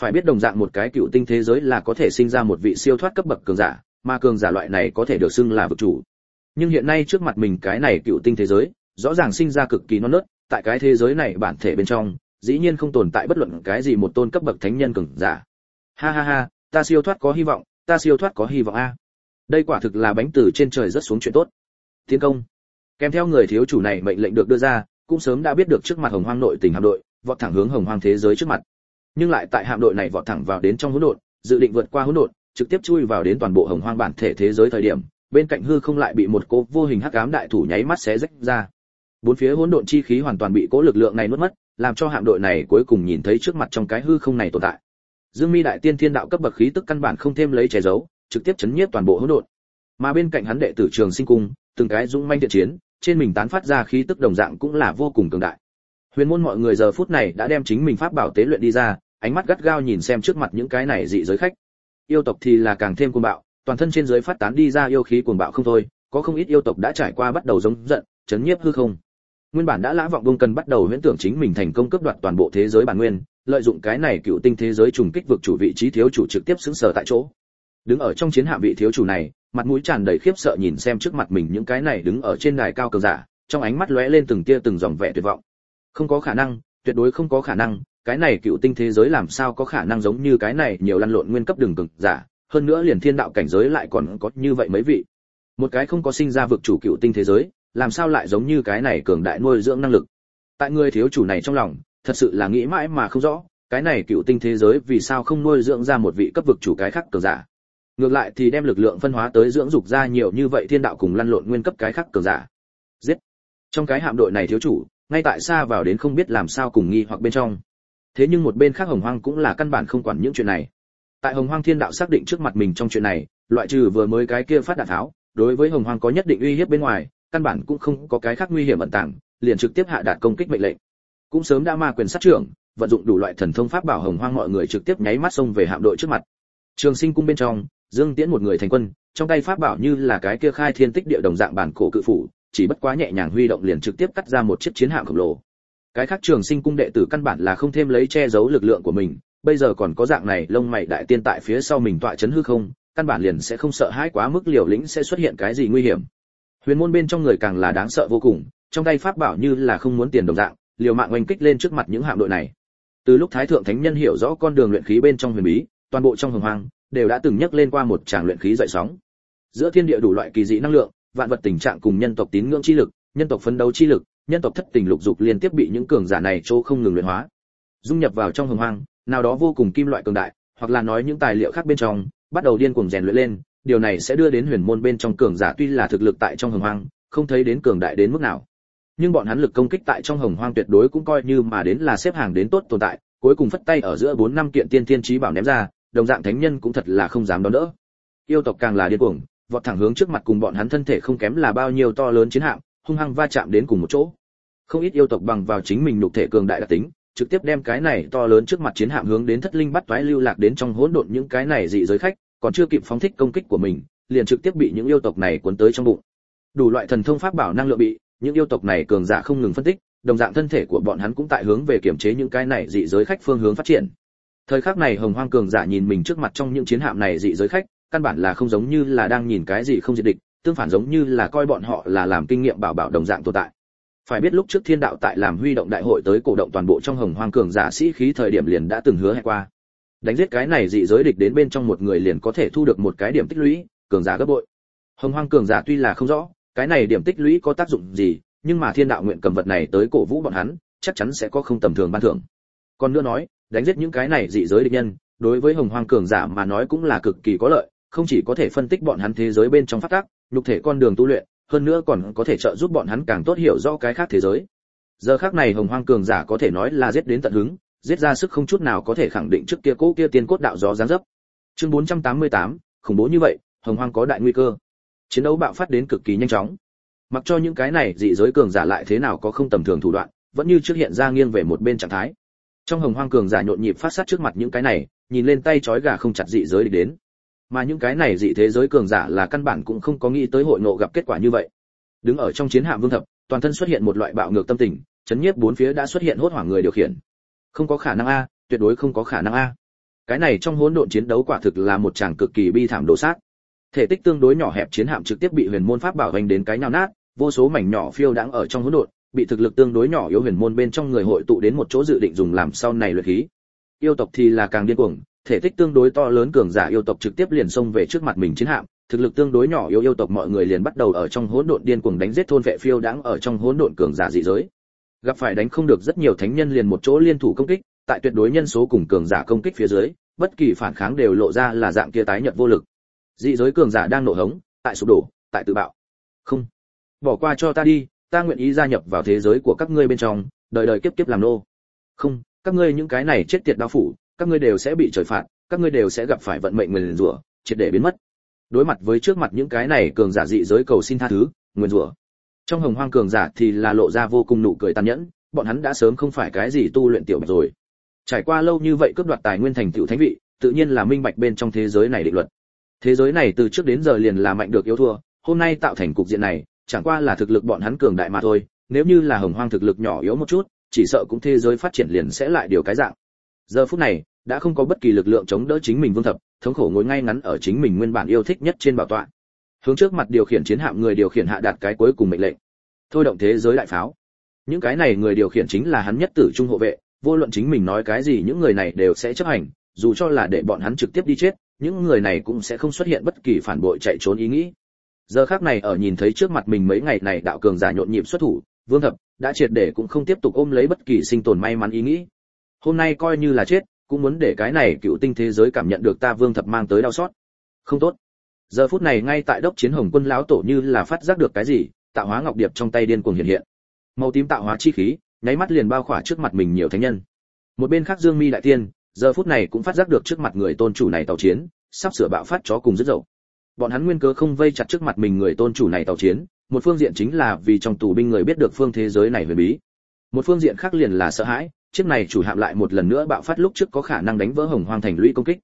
Phải biết đồng dạng một cái cựu tinh thế giới là có thể sinh ra một vị siêu thoát cấp bậc cường giả mà cường giả loại này có thể được xưng là vực chủ. Nhưng hiện nay trước mặt mình cái này cựu tinh thế giới, rõ ràng sinh ra cực kỳ non nớt, tại cái thế giới này bản thể bên trong, dĩ nhiên không tồn tại bất luận cái gì một tôn cấp bậc thánh nhân cường giả. Ha ha ha, ta siêu thoát có hy vọng, ta siêu thoát có hy vọng a. Đây quả thực là bánh từ trên trời rất xuống chuyện tốt. Tiến công. Kèm theo người thiếu chủ này mệnh lệnh được đưa ra, cũng sớm đã biết được trước mặt hồng hoang nội tình hạm đội, vọt thẳng hướng hồng hoang thế giới trước mặt. Nhưng lại tại hạm đội này vọt thẳng vào đến trong hỗn độn, dự định vượt qua hỗn độn trực tiếp chui vào đến toàn bộ hồng hoang bản thể thế giới thời điểm, bên cạnh hư không lại bị một cố vô hình hắc ám đại thủ nháy mắt xé rách ra. Bốn phía hỗn độn chi khí hoàn toàn bị cố lực lượng này nuốt mất, làm cho hạm đội này cuối cùng nhìn thấy trước mặt trong cái hư không này tồn tại. Dương mi đại tiên thiên đạo cấp bậc khí tức căn bản không thêm lấy che giấu, trực tiếp chấn nhiếp toàn bộ hỗn độn. Mà bên cạnh hắn đệ tử trường sinh cung, từng cái dũng manh thiện chiến, trên mình tán phát ra khí tức đồng dạng cũng là vô cùng cường đại. Huyền môn mọi người giờ phút này đã đem chính mình pháp bảo tế luyện đi ra, ánh mắt gắt gao nhìn xem trước mặt những cái này dị giới khách yêu tộc thì là càng thêm cuồng bạo, toàn thân trên dưới phát tán đi ra yêu khí cuồng bạo không thôi, có không ít yêu tộc đã trải qua bắt đầu giống giận, chấn nhiếp hư không. Nguyên bản đã lã vọng bông cần bắt đầu huyễn tưởng chính mình thành công cướp đoạt toàn bộ thế giới bản nguyên, lợi dụng cái này cựu tinh thế giới trùng kích vực chủ vị trí thiếu chủ trực tiếp xứng sở tại chỗ. Đứng ở trong chiến hạm vị thiếu chủ này, mặt mũi tràn đầy khiếp sợ nhìn xem trước mặt mình những cái này đứng ở trên đài cao cường giả, trong ánh mắt lóe lên từng tia từng dòng vẻ tuyệt vọng. Không có khả năng, tuyệt đối không có khả năng cái này cựu tinh thế giới làm sao có khả năng giống như cái này nhiều lăn lộn nguyên cấp đường cực giả, hơn nữa liền thiên đạo cảnh giới lại còn có như vậy mấy vị. Một cái không có sinh ra vực chủ cựu tinh thế giới, làm sao lại giống như cái này cường đại nuôi dưỡng năng lực? Tại người thiếu chủ này trong lòng, thật sự là nghĩ mãi mà không rõ, cái này cựu tinh thế giới vì sao không nuôi dưỡng ra một vị cấp vực chủ cái khác cường giả? Ngược lại thì đem lực lượng phân hóa tới dưỡng dục ra nhiều như vậy thiên đạo cùng lăn lộn nguyên cấp cái khác cường giả. Giết! Trong cái hạm đội này thiếu chủ, ngay tại xa vào đến không biết làm sao cùng nghi hoặc bên trong thế nhưng một bên khác hồng hoang cũng là căn bản không quản những chuyện này. Tại hồng hoang thiên đạo xác định trước mặt mình trong chuyện này, loại trừ vừa mới cái kia phát đạn tháo, đối với hồng hoang có nhất định uy hiếp bên ngoài, căn bản cũng không có cái khác nguy hiểm ẩn tàng, liền trực tiếp hạ đạt công kích mệnh lệnh. Cũng sớm đã ma quyền sát trưởng, vận dụng đủ loại thần thông pháp bảo hồng hoang mọi người trực tiếp nháy mắt xông về hạm đội trước mặt. Trường sinh cung bên trong, dương tiễn một người thành quân, trong tay pháp bảo như là cái kia khai thiên tích địa đồng dạng bản cổ cự phủ, chỉ bất quá nhẹ nhàng huy động liền trực tiếp cắt ra một chiếc chiến hạm khổng lồ cái khác trường sinh cung đệ tử căn bản là không thêm lấy che giấu lực lượng của mình, bây giờ còn có dạng này lông mày đại tiên tại phía sau mình tọa chấn hư không, căn bản liền sẽ không sợ hãi quá mức liều lĩnh sẽ xuất hiện cái gì nguy hiểm. Huyền môn bên trong người càng là đáng sợ vô cùng, trong tay pháp bảo như là không muốn tiền đồng dạng, liều mạng oanh kích lên trước mặt những hạm đội này. Từ lúc thái thượng thánh nhân hiểu rõ con đường luyện khí bên trong huyền bí, toàn bộ trong hồng hoang đều đã từng nhắc lên qua một tràng luyện khí dậy sóng. Giữa thiên địa đủ loại kỳ dị năng lượng, vạn vật tình trạng cùng nhân tộc tín ngưỡng chi lực, nhân tộc phấn đấu chi lực nhân tộc thất tình lục dục liên tiếp bị những cường giả này chỗ không ngừng luyện hóa. Dung nhập vào trong hồng hoang, nào đó vô cùng kim loại cường đại, hoặc là nói những tài liệu khác bên trong, bắt đầu điên cuồng rèn luyện lên, điều này sẽ đưa đến huyền môn bên trong cường giả tuy là thực lực tại trong hồng hoang, không thấy đến cường đại đến mức nào. Nhưng bọn hắn lực công kích tại trong hồng hoang tuyệt đối cũng coi như mà đến là xếp hàng đến tốt tồn tại, cuối cùng phất tay ở giữa bốn năm kiện tiên thiên trí bảo ném ra, đồng dạng thánh nhân cũng thật là không dám đón đỡ. Yêu tộc càng là điên cuồng, vọt thẳng hướng trước mặt cùng bọn hắn thân thể không kém là bao nhiêu to lớn chiến hạm hung hăng va chạm đến cùng một chỗ. Không ít yêu tộc bằng vào chính mình nhục thể cường đại đặc tính, trực tiếp đem cái này to lớn trước mặt chiến hạm hướng đến thất linh bắt toái lưu lạc đến trong hỗn độn những cái này dị giới khách, còn chưa kịp phóng thích công kích của mình, liền trực tiếp bị những yêu tộc này cuốn tới trong bụng. Đủ loại thần thông pháp bảo năng lượng bị, những yêu tộc này cường giả không ngừng phân tích, đồng dạng thân thể của bọn hắn cũng tại hướng về kiểm chế những cái này dị giới khách phương hướng phát triển. Thời khắc này hồng hoang cường giả nhìn mình trước mặt trong những chiến hạm này dị giới khách, căn bản là không giống như là đang nhìn cái gì không diệt địch tương phản giống như là coi bọn họ là làm kinh nghiệm bảo bảo đồng dạng tồn tại. Phải biết lúc trước thiên đạo tại làm huy động đại hội tới cổ động toàn bộ trong hồng hoang cường giả sĩ khí thời điểm liền đã từng hứa hẹn qua. Đánh giết cái này dị giới địch đến bên trong một người liền có thể thu được một cái điểm tích lũy, cường giả gấp bội. Hồng hoang cường giả tuy là không rõ, cái này điểm tích lũy có tác dụng gì, nhưng mà thiên đạo nguyện cầm vật này tới cổ vũ bọn hắn, chắc chắn sẽ có không tầm thường ban thưởng. Còn nữa nói, đánh giết những cái này dị giới địch nhân, đối với hồng hoang cường giả mà nói cũng là cực kỳ có lợi không chỉ có thể phân tích bọn hắn thế giới bên trong phát tác nhục thể con đường tu luyện hơn nữa còn có thể trợ giúp bọn hắn càng tốt hiểu rõ cái khác thế giới. Giờ khác này hồng hoang cường giả có thể nói là giết đến tận hứng giết ra sức không chút nào có thể khẳng định trước kia cố kia tiên cốt đạo gió giáng dấp. Chương 488, khủng bố như vậy hồng hoang có đại nguy cơ. Chiến đấu bạo phát đến cực kỳ nhanh chóng. Mặc cho những cái này dị giới cường giả lại thế nào có không tầm thường thủ đoạn vẫn như trước hiện ra nghiêng về một bên trạng thái. Trong hồng hoang cường giả nhộn nhịp phát sát trước mặt những cái này nhìn lên tay chói gà không chặt dị giới đi đến mà những cái này dị thế giới cường giả là căn bản cũng không có nghĩ tới hội ngộ gặp kết quả như vậy. Đứng ở trong chiến hạm vương thập, toàn thân xuất hiện một loại bạo ngược tâm tình, chấn nhiếp bốn phía đã xuất hiện hốt hoảng người điều khiển. Không có khả năng a, tuyệt đối không có khả năng a. Cái này trong hỗn độn chiến đấu quả thực là một tràng cực kỳ bi thảm đổ sát. Thể tích tương đối nhỏ hẹp chiến hạm trực tiếp bị huyền môn pháp bảo hành đến cái nhào nát, vô số mảnh nhỏ phiêu đãng ở trong hỗn độn, bị thực lực tương đối nhỏ yếu huyền môn bên trong người hội tụ đến một chỗ dự định dùng làm sau này luyện khí. Yêu tộc thì là càng điên cuồng thể tích tương đối to lớn cường giả yêu tộc trực tiếp liền xông về trước mặt mình chiến hạm, thực lực tương đối nhỏ yếu yêu tộc mọi người liền bắt đầu ở trong hỗn độn điên cuồng đánh giết thôn vệ phiêu đáng ở trong hỗn độn cường giả dị giới. Gặp phải đánh không được rất nhiều thánh nhân liền một chỗ liên thủ công kích, tại tuyệt đối nhân số cùng cường giả công kích phía dưới, bất kỳ phản kháng đều lộ ra là dạng kia tái nhợt vô lực. Dị giới cường giả đang nổ hống, tại sụp đổ, tại tự bạo. Không, bỏ qua cho ta đi, ta nguyện ý gia nhập vào thế giới của các ngươi bên trong, đời đời kiếp kiếp làm nô. Không, các ngươi những cái này chết tiệt đau phủ các ngươi đều sẽ bị trời phạt, các ngươi đều sẽ gặp phải vận mệnh nguyền rủa, triệt để biến mất. Đối mặt với trước mặt những cái này cường giả dị giới cầu xin tha thứ, nguyền rủa. Trong hồng hoang cường giả thì là lộ ra vô cùng nụ cười tàn nhẫn, bọn hắn đã sớm không phải cái gì tu luyện tiểu bạch rồi. Trải qua lâu như vậy cướp đoạt tài nguyên thành tựu thánh vị, tự nhiên là minh bạch bên trong thế giới này định luật. Thế giới này từ trước đến giờ liền là mạnh được yếu thua, hôm nay tạo thành cục diện này, chẳng qua là thực lực bọn hắn cường đại mà thôi, nếu như là hồng hoang thực lực nhỏ yếu một chút, chỉ sợ cũng thế giới phát triển liền sẽ lại điều cái dạng giờ phút này, đã không có bất kỳ lực lượng chống đỡ chính mình vương thập, thống khổ ngồi ngay ngắn ở chính mình nguyên bản yêu thích nhất trên bảo tọa. Hướng trước mặt điều khiển chiến hạm người điều khiển hạ đạt cái cuối cùng mệnh lệnh. Thôi động thế giới đại pháo. Những cái này người điều khiển chính là hắn nhất tử trung hộ vệ, vô luận chính mình nói cái gì những người này đều sẽ chấp hành, dù cho là để bọn hắn trực tiếp đi chết, những người này cũng sẽ không xuất hiện bất kỳ phản bội chạy trốn ý nghĩ. Giờ khác này ở nhìn thấy trước mặt mình mấy ngày này đạo cường giả nhộn nhịp xuất thủ, vương thập đã triệt để cũng không tiếp tục ôm lấy bất kỳ sinh tồn may mắn ý nghĩ hôm nay coi như là chết, cũng muốn để cái này cựu tinh thế giới cảm nhận được ta vương thập mang tới đau xót. Không tốt. Giờ phút này ngay tại đốc chiến hồng quân lão tổ như là phát giác được cái gì, tạo hóa ngọc điệp trong tay điên cuồng hiện hiện. Màu tím tạo hóa chi khí, nháy mắt liền bao khỏa trước mặt mình nhiều thánh nhân. Một bên khác dương mi đại tiên, giờ phút này cũng phát giác được trước mặt người tôn chủ này tàu chiến, sắp sửa bạo phát chó cùng rất dậu. Bọn hắn nguyên cớ không vây chặt trước mặt mình người tôn chủ này tàu chiến, một phương diện chính là vì trong tù binh người biết được phương thế giới này huyền bí. Một phương diện khác liền là sợ hãi chiếc này chủ hạm lại một lần nữa bạo phát lúc trước có khả năng đánh vỡ hồng hoang thành lũy công kích.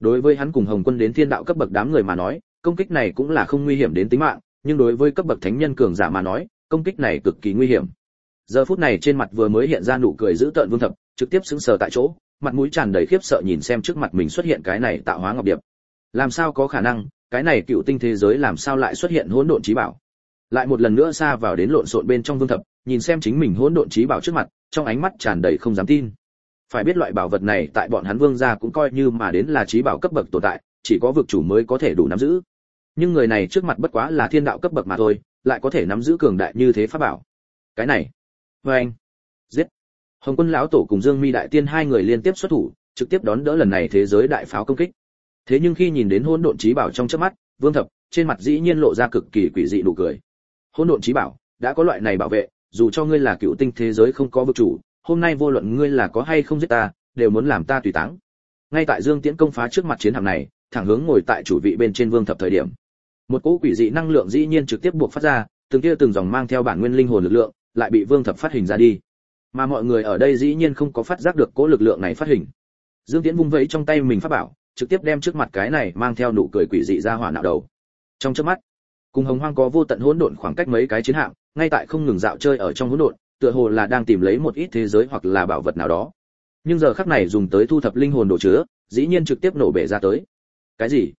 Đối với hắn cùng hồng quân đến thiên đạo cấp bậc đám người mà nói, công kích này cũng là không nguy hiểm đến tính mạng, nhưng đối với cấp bậc thánh nhân cường giả mà nói, công kích này cực kỳ nguy hiểm. Giờ phút này trên mặt vừa mới hiện ra nụ cười dữ tợn vương thập, trực tiếp sững sờ tại chỗ, mặt mũi tràn đầy khiếp sợ nhìn xem trước mặt mình xuất hiện cái này tạo hóa ngọc điệp. Làm sao có khả năng, cái này cựu tinh thế giới làm sao lại xuất hiện hỗn độn trí bảo? Lại một lần nữa xa vào đến lộn xộn bên trong vương thập nhìn xem chính mình hỗn độn trí bảo trước mặt, trong ánh mắt tràn đầy không dám tin. Phải biết loại bảo vật này tại bọn hắn vương gia cũng coi như mà đến là trí bảo cấp bậc tồn tại, chỉ có vực chủ mới có thể đủ nắm giữ. Nhưng người này trước mặt bất quá là thiên đạo cấp bậc mà thôi, lại có thể nắm giữ cường đại như thế pháp bảo. Cái này vê anh, giết. Hồng quân lão tổ cùng dương mi đại tiên hai người liên tiếp xuất thủ, trực tiếp đón đỡ lần này thế giới đại pháo công kích. Thế nhưng khi nhìn đến hỗn độn trí bảo trong chớp mắt, vương thập, trên mặt dĩ nhiên lộ ra cực kỳ quỷ dị nụ cười. Hỗn độn trí bảo, đã có loại này bảo vệ dù cho ngươi là cựu tinh thế giới không có vực chủ, hôm nay vô luận ngươi là có hay không giết ta, đều muốn làm ta tùy táng. Ngay tại dương tiễn công phá trước mặt chiến hạm này, thẳng hướng ngồi tại chủ vị bên trên vương thập thời điểm. Một cỗ quỷ dị năng lượng dĩ nhiên trực tiếp buộc phát ra, từng kia từng dòng mang theo bản nguyên linh hồn lực lượng, lại bị vương thập phát hình ra đi. Mà mọi người ở đây dĩ nhiên không có phát giác được cỗ lực lượng này phát hình. Dương tiễn vung vẫy trong tay mình phát bảo, trực tiếp đem trước mặt cái này mang theo nụ cười quỷ dị ra hỏa nạo đầu. Trong chớp mắt, cùng hồng hoang có vô tận hỗn độn khoảng cách mấy cái chiến hạm ngay tại không ngừng dạo chơi ở trong hỗn độn, tựa hồ là đang tìm lấy một ít thế giới hoặc là bảo vật nào đó. Nhưng giờ khắc này dùng tới thu thập linh hồn đồ chứa, dĩ nhiên trực tiếp nổ bể ra tới. Cái gì?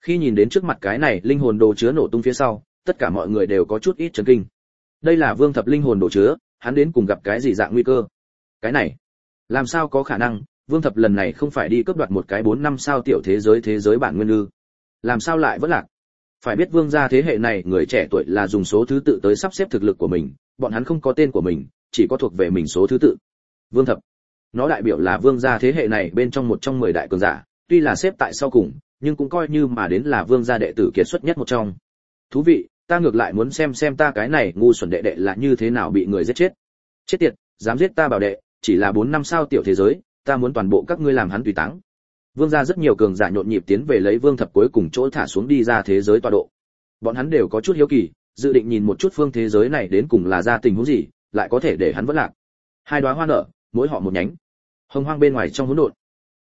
Khi nhìn đến trước mặt cái này linh hồn đồ chứa nổ tung phía sau, tất cả mọi người đều có chút ít chấn kinh. Đây là vương thập linh hồn đồ chứa, hắn đến cùng gặp cái gì dạng nguy cơ? Cái này, làm sao có khả năng? Vương thập lần này không phải đi cướp đoạt một cái bốn năm sao tiểu thế giới thế giới bản nguyên ư? Làm sao lại vẫn lạc? Phải biết vương gia thế hệ này, người trẻ tuổi là dùng số thứ tự tới sắp xếp thực lực của mình, bọn hắn không có tên của mình, chỉ có thuộc về mình số thứ tự. Vương thập. Nó đại biểu là vương gia thế hệ này bên trong một trong mười đại cường giả, tuy là xếp tại sau cùng, nhưng cũng coi như mà đến là vương gia đệ tử kiệt xuất nhất một trong. Thú vị, ta ngược lại muốn xem xem ta cái này ngu xuẩn đệ đệ là như thế nào bị người giết chết. Chết tiệt, dám giết ta bảo đệ, chỉ là bốn năm sao tiểu thế giới, ta muốn toàn bộ các ngươi làm hắn tùy táng vương gia rất nhiều cường giả nhộn nhịp tiến về lấy vương thập cuối cùng chỗ thả xuống đi ra thế giới tọa độ. Bọn hắn đều có chút hiếu kỳ, dự định nhìn một chút phương thế giới này đến cùng là ra tình huống gì, lại có thể để hắn vẫn lạc. Hai đóa hoa nở, mỗi họ một nhánh. Hồng hoang bên ngoài trong hỗn độn.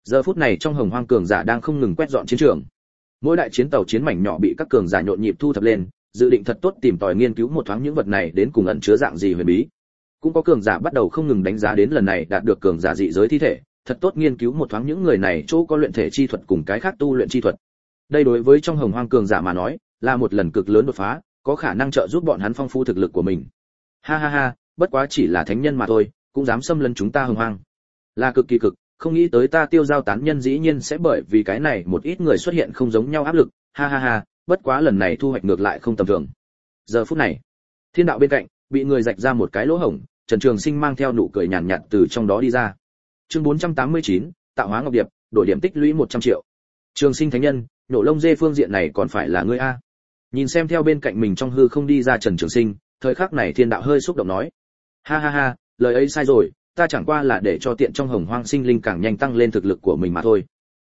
Giờ phút này trong hồng hoang cường giả đang không ngừng quét dọn chiến trường. Mỗi đại chiến tàu chiến mảnh nhỏ bị các cường giả nhộn nhịp thu thập lên, dự định thật tốt tìm tòi nghiên cứu một thoáng những vật này đến cùng ẩn chứa dạng gì huyền bí. Cũng có cường giả bắt đầu không ngừng đánh giá đến lần này đạt được cường giả dị giới thi thể thật tốt nghiên cứu một thoáng những người này chỗ có luyện thể chi thuật cùng cái khác tu luyện chi thuật. Đây đối với trong hồng hoang cường giả mà nói là một lần cực lớn đột phá có khả năng trợ giúp bọn hắn phong phú thực lực của mình. Ha ha ha bất quá chỉ là thánh nhân mà thôi cũng dám xâm lấn chúng ta hồng hoang. Là cực kỳ cực không nghĩ tới ta tiêu giao tán nhân dĩ nhiên sẽ bởi vì cái này một ít người xuất hiện không giống nhau áp lực. Ha ha ha bất quá lần này thu hoạch ngược lại không tầm thường. Giờ phút này thiên đạo bên cạnh bị người rạch ra một cái lỗ hổng trần trường sinh mang theo nụ cười nhàn nhạt, nhạt từ trong đó đi ra chương 489, tạo hóa ngọc điệp đổi điểm tích lũy 100 triệu. Trường sinh thánh nhân nổ lông dê phương diện này còn phải là ngươi a. Nhìn xem theo bên cạnh mình trong hư không đi ra trần trường sinh thời khắc này thiên đạo hơi xúc động nói. Ha ha ha lời ấy sai rồi ta chẳng qua là để cho tiện trong hồng hoang sinh linh càng nhanh tăng lên thực lực của mình mà thôi.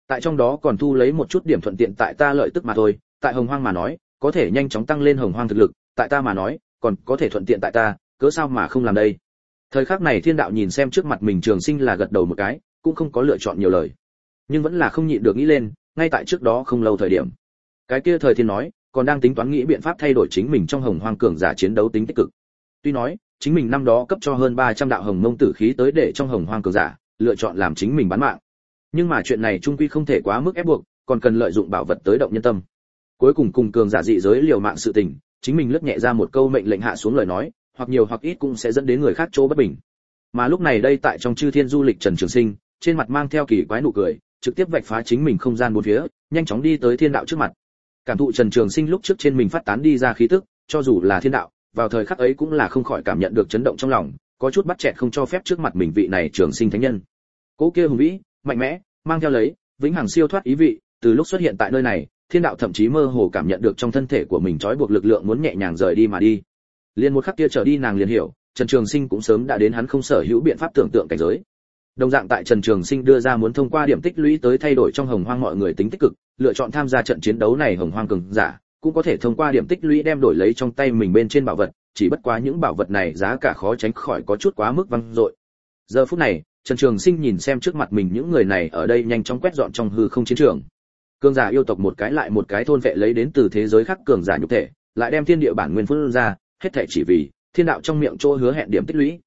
Tại trong đó còn thu lấy một chút điểm thuận tiện tại ta lợi tức mà thôi tại hồng hoang mà nói có thể nhanh chóng tăng lên hồng hoang thực lực tại ta mà nói còn có thể thuận tiện tại ta cớ sao mà không làm đây? Thời khắc này thiên đạo nhìn xem trước mặt mình trường sinh là gật đầu một cái, cũng không có lựa chọn nhiều lời. Nhưng vẫn là không nhịn được nghĩ lên, ngay tại trước đó không lâu thời điểm. Cái kia thời thiên nói, còn đang tính toán nghĩ biện pháp thay đổi chính mình trong hồng hoang cường giả chiến đấu tính tích cực. Tuy nói, chính mình năm đó cấp cho hơn 300 đạo hồng mông tử khí tới để trong hồng hoang cường giả, lựa chọn làm chính mình bán mạng. Nhưng mà chuyện này trung quy không thể quá mức ép buộc, còn cần lợi dụng bảo vật tới động nhân tâm. Cuối cùng cùng cường giả dị giới liều mạng sự tình, chính mình lướt nhẹ ra một câu mệnh lệnh hạ xuống lời nói hoặc nhiều hoặc ít cũng sẽ dẫn đến người khác chỗ bất bình. Mà lúc này đây tại trong chư thiên du lịch trần trường sinh, trên mặt mang theo kỳ quái nụ cười, trực tiếp vạch phá chính mình không gian bốn phía, nhanh chóng đi tới thiên đạo trước mặt. Cảm thụ trần trường sinh lúc trước trên mình phát tán đi ra khí tức, cho dù là thiên đạo, vào thời khắc ấy cũng là không khỏi cảm nhận được chấn động trong lòng, có chút bắt chẹt không cho phép trước mặt mình vị này trường sinh thánh nhân. Cố kia hùng vĩ, mạnh mẽ, mang theo lấy, vĩnh hằng siêu thoát ý vị, từ lúc xuất hiện tại nơi này, thiên đạo thậm chí mơ hồ cảm nhận được trong thân thể của mình trói buộc lực lượng muốn nhẹ nhàng rời đi mà đi liền một khắc kia trở đi nàng liền hiểu, trần trường sinh cũng sớm đã đến hắn không sở hữu biện pháp tưởng tượng cảnh giới. Đồng dạng tại trần trường sinh đưa ra muốn thông qua điểm tích lũy tới thay đổi trong hồng hoang mọi người tính tích cực, lựa chọn tham gia trận chiến đấu này hồng hoang cường giả, cũng có thể thông qua điểm tích lũy đem đổi lấy trong tay mình bên trên bảo vật, chỉ bất quá những bảo vật này giá cả khó tránh khỏi có chút quá mức văng dội. Giờ phút này, trần trường sinh nhìn xem trước mặt mình những người này ở đây nhanh chóng quét dọn trong hư không chiến trường. Cường giả yêu tộc một cái lại một cái thôn vệ lấy đến từ thế giới khác cường giả nhục thể, lại đem thiên địa bản nguyên phương ra hết thảy chỉ vì thiên đạo trong miệng chỗ hứa hẹn điểm tích lũy.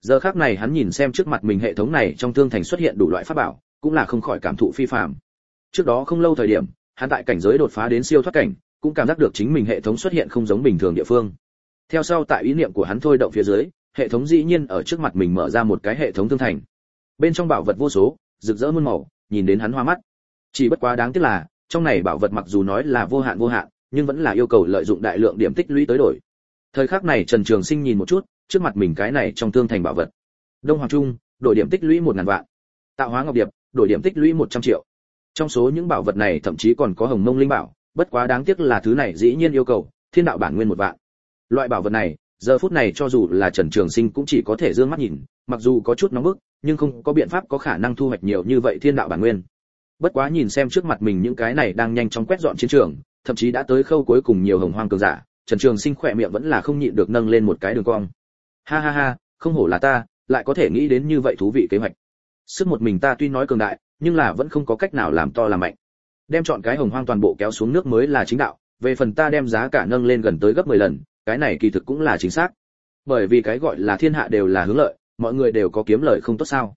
Giờ khác này hắn nhìn xem trước mặt mình hệ thống này trong thương thành xuất hiện đủ loại pháp bảo, cũng là không khỏi cảm thụ phi phàm. Trước đó không lâu thời điểm, hắn tại cảnh giới đột phá đến siêu thoát cảnh, cũng cảm giác được chính mình hệ thống xuất hiện không giống bình thường địa phương. Theo sau tại ý niệm của hắn thôi động phía dưới, hệ thống dĩ nhiên ở trước mặt mình mở ra một cái hệ thống thương thành. Bên trong bảo vật vô số, rực rỡ muôn màu, nhìn đến hắn hoa mắt. Chỉ bất quá đáng tiếc là, trong này bảo vật mặc dù nói là vô hạn vô hạn, nhưng vẫn là yêu cầu lợi dụng đại lượng điểm tích lũy tới đổi thời khắc này trần trường sinh nhìn một chút, trước mặt mình cái này trong tương thành bảo vật. Đông hoàng trung, đổi điểm tích lũy một ngàn vạn. Tạo hóa ngọc điệp, đổi điểm tích lũy một trăm triệu. Trong số những bảo vật này thậm chí còn có hồng mông linh bảo, bất quá đáng tiếc là thứ này dĩ nhiên yêu cầu, thiên đạo bản nguyên một vạn. Loại bảo vật này, giờ phút này cho dù là trần trường sinh cũng chỉ có thể dương mắt nhìn, mặc dù có chút nóng bức, nhưng không có biện pháp có khả năng thu hoạch nhiều như vậy thiên đạo bản nguyên. Bất quá nhìn xem trước mặt mình những cái này đang nhanh chóng quét dọn chiến trường, thậm chí đã tới khâu cuối cùng nhiều hồng hoang cường giả trần trường sinh khỏe miệng vẫn là không nhịn được nâng lên một cái đường cong. Ha ha ha, không hổ là ta, lại có thể nghĩ đến như vậy thú vị kế hoạch. Sức một mình ta tuy nói cường đại, nhưng là vẫn không có cách nào làm to làm mạnh. Đem chọn cái hồng hoang toàn bộ kéo xuống nước mới là chính đạo, về phần ta đem giá cả nâng lên gần tới gấp 10 lần, cái này kỳ thực cũng là chính xác. Bởi vì cái gọi là thiên hạ đều là hướng lợi, mọi người đều có kiếm lợi không tốt sao.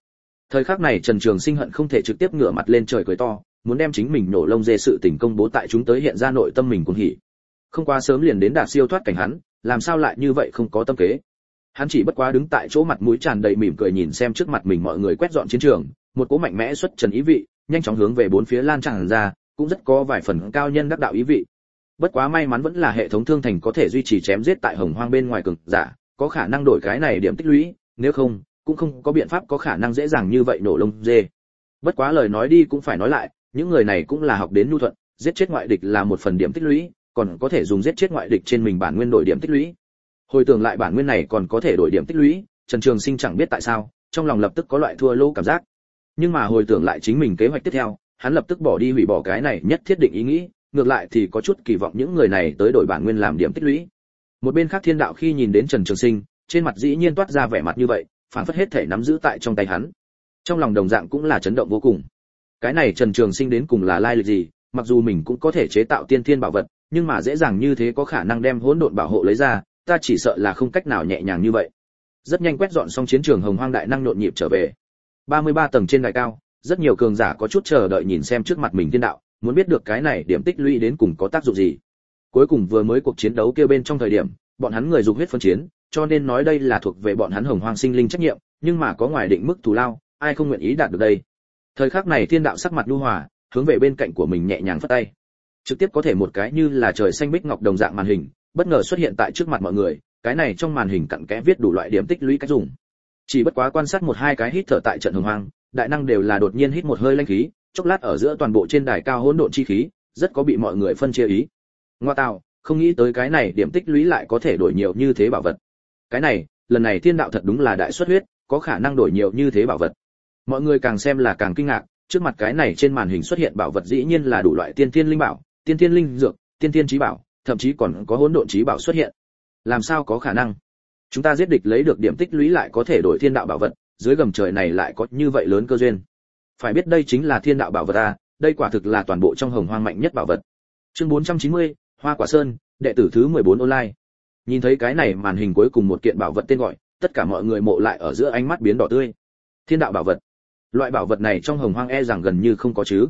Thời khắc này trần trường sinh hận không thể trực tiếp ngửa mặt lên trời cười to, muốn đem chính mình nổ lông dê sự tình công bố tại chúng tới hiện ra nội tâm mình cuồng hỉ không quá sớm liền đến đạt siêu thoát cảnh hắn, làm sao lại như vậy không có tâm kế? Hắn chỉ bất quá đứng tại chỗ mặt mũi tràn đầy mỉm cười nhìn xem trước mặt mình mọi người quét dọn chiến trường, một cỗ mạnh mẽ xuất trần ý vị, nhanh chóng hướng về bốn phía lan tràn ra, cũng rất có vài phần cao nhân đắc đạo ý vị. Bất quá may mắn vẫn là hệ thống thương thành có thể duy trì chém giết tại hồng hoang bên ngoài cực giả, có khả năng đổi cái này điểm tích lũy, nếu không, cũng không có biện pháp có khả năng dễ dàng như vậy nổ lông dê. Bất quá lời nói đi cũng phải nói lại, những người này cũng là học đến nhu thuận, giết chết ngoại địch là một phần điểm tích lũy còn có thể dùng giết chết ngoại địch trên mình bản nguyên đổi điểm tích lũy. Hồi tưởng lại bản nguyên này còn có thể đổi điểm tích lũy, trần trường sinh chẳng biết tại sao, trong lòng lập tức có loại thua lỗ cảm giác. Nhưng mà hồi tưởng lại chính mình kế hoạch tiếp theo, hắn lập tức bỏ đi hủy bỏ cái này nhất thiết định ý nghĩ, ngược lại thì có chút kỳ vọng những người này tới đổi bản nguyên làm điểm tích lũy. Một bên khác thiên đạo khi nhìn đến trần trường sinh, trên mặt dĩ nhiên toát ra vẻ mặt như vậy, phản phất hết thể nắm giữ tại trong tay hắn. Trong lòng đồng dạng cũng là chấn động vô cùng. Cái này trần trường sinh đến cùng là lai lịch gì, mặc dù mình cũng có thể chế tạo tiên thiên bảo vật nhưng mà dễ dàng như thế có khả năng đem hỗn độn bảo hộ lấy ra, ta chỉ sợ là không cách nào nhẹ nhàng như vậy. Rất nhanh quét dọn xong chiến trường hồng hoang đại năng nhộn nhịp trở về. 33 tầng trên đài cao, rất nhiều cường giả có chút chờ đợi nhìn xem trước mặt mình thiên đạo, muốn biết được cái này điểm tích lũy đến cùng có tác dụng gì. Cuối cùng vừa mới cuộc chiến đấu kia bên trong thời điểm, bọn hắn người dùng huyết phân chiến, cho nên nói đây là thuộc về bọn hắn hồng hoang sinh linh trách nhiệm, nhưng mà có ngoài định mức thù lao, ai không nguyện ý đạt được đây. Thời khắc này thiên đạo sắc mặt nhu hòa, hướng về bên cạnh của mình nhẹ nhàng phất tay trực tiếp có thể một cái như là trời xanh bích ngọc đồng dạng màn hình, bất ngờ xuất hiện tại trước mặt mọi người, cái này trong màn hình cặn kẽ viết đủ loại điểm tích lũy cách dùng. Chỉ bất quá quan sát một hai cái hít thở tại trận hồng hoang, đại năng đều là đột nhiên hít một hơi lanh khí, chốc lát ở giữa toàn bộ trên đài cao hỗn độn chi khí, rất có bị mọi người phân chia ý. Ngoa tạo, không nghĩ tới cái này điểm tích lũy lại có thể đổi nhiều như thế bảo vật. Cái này, lần này thiên đạo thật đúng là đại xuất huyết, có khả năng đổi nhiều như thế bảo vật. Mọi người càng xem là càng kinh ngạc, trước mặt cái này trên màn hình xuất hiện bảo vật dĩ nhiên là đủ loại tiên thiên linh bảo tiên thiên linh dược tiên thiên trí bảo thậm chí còn có hỗn độn trí bảo xuất hiện. Làm sao có khả năng? Chúng ta giết địch lấy được điểm tích lũy lại có thể đổi thiên đạo bảo vật dưới gầm trời này lại có như vậy lớn cơ duyên. Phải biết đây chính là thiên đạo bảo vật a đây quả thực là toàn bộ trong hồng hoang mạnh nhất bảo vật. Chương 490, hoa quả sơn đệ tử thứ 14 online. Nhìn thấy cái này màn hình cuối cùng một kiện bảo vật tên gọi tất cả mọi người mộ lại ở giữa ánh mắt biến đỏ tươi. Thiên đạo bảo vật. Loại bảo vật này trong hồng hoang e rằng gần như không có chứ.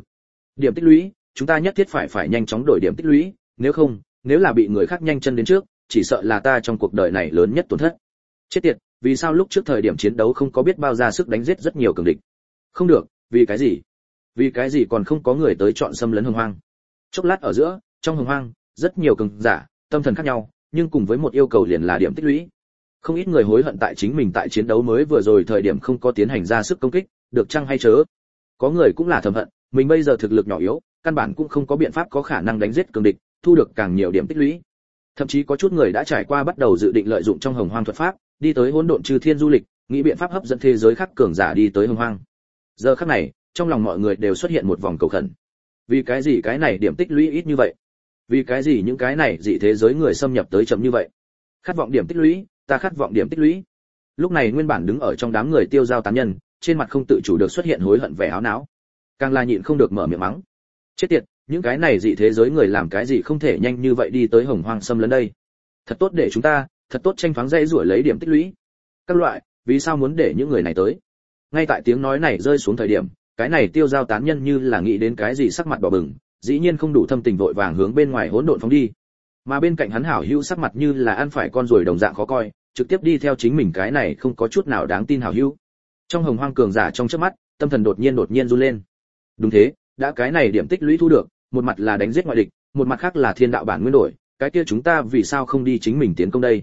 Điểm tích lũy chúng ta nhất thiết phải phải nhanh chóng đổi điểm tích lũy, nếu không, nếu là bị người khác nhanh chân đến trước, chỉ sợ là ta trong cuộc đời này lớn nhất tổn thất. Chết tiệt, vì sao lúc trước thời điểm chiến đấu không có biết bao ra sức đánh giết rất nhiều cường địch? Không được, vì cái gì? Vì cái gì còn không có người tới chọn xâm lấn hồng hoang? Chốc lát ở giữa, trong hồng hoang, rất nhiều cường giả, tâm thần khác nhau, nhưng cùng với một yêu cầu liền là điểm tích lũy. Không ít người hối hận tại chính mình tại chiến đấu mới vừa rồi thời điểm không có tiến hành ra sức công kích, được chăng hay chớ? Có người cũng là thầm hận, mình bây giờ thực lực nhỏ yếu căn bản cũng không có biện pháp có khả năng đánh giết cường địch, thu được càng nhiều điểm tích lũy. Thậm chí có chút người đã trải qua bắt đầu dự định lợi dụng trong hồng hoang thuật pháp, đi tới hỗn độn trừ thiên du lịch, nghĩ biện pháp hấp dẫn thế giới khác cường giả đi tới hồng hoang. Giờ khắc này, trong lòng mọi người đều xuất hiện một vòng cầu khẩn. Vì cái gì cái này điểm tích lũy ít như vậy? Vì cái gì những cái này dị thế giới người xâm nhập tới chậm như vậy? Khát vọng điểm tích lũy, ta khát vọng điểm tích lũy. Lúc này nguyên bản đứng ở trong đám người tiêu giao tán nhân, trên mặt không tự chủ được xuất hiện hối hận vẻ áo não. Càng là nhịn không được mở miệng mắng chết tiệt, những cái này dị thế giới người làm cái gì không thể nhanh như vậy đi tới hồng hoang xâm lấn đây? Thật tốt để chúng ta, thật tốt tranh thoáng dây rủi lấy điểm tích lũy. Các loại, vì sao muốn để những người này tới? Ngay tại tiếng nói này rơi xuống thời điểm, cái này tiêu giao tán nhân như là nghĩ đến cái gì sắc mặt đỏ bừng, dĩ nhiên không đủ thâm tình vội vàng hướng bên ngoài hỗn độn phóng đi. Mà bên cạnh hắn hảo hữu sắc mặt như là ăn phải con ruồi đồng dạng khó coi, trực tiếp đi theo chính mình cái này không có chút nào đáng tin hảo hữu. Trong hồng hoang cường giả trong chớp mắt, tâm thần đột nhiên đột nhiên run lên. Đúng thế đã cái này điểm tích lũy thu được, một mặt là đánh giết ngoại địch, một mặt khác là thiên đạo bản nguyên đổi, cái kia chúng ta vì sao không đi chính mình tiến công đây?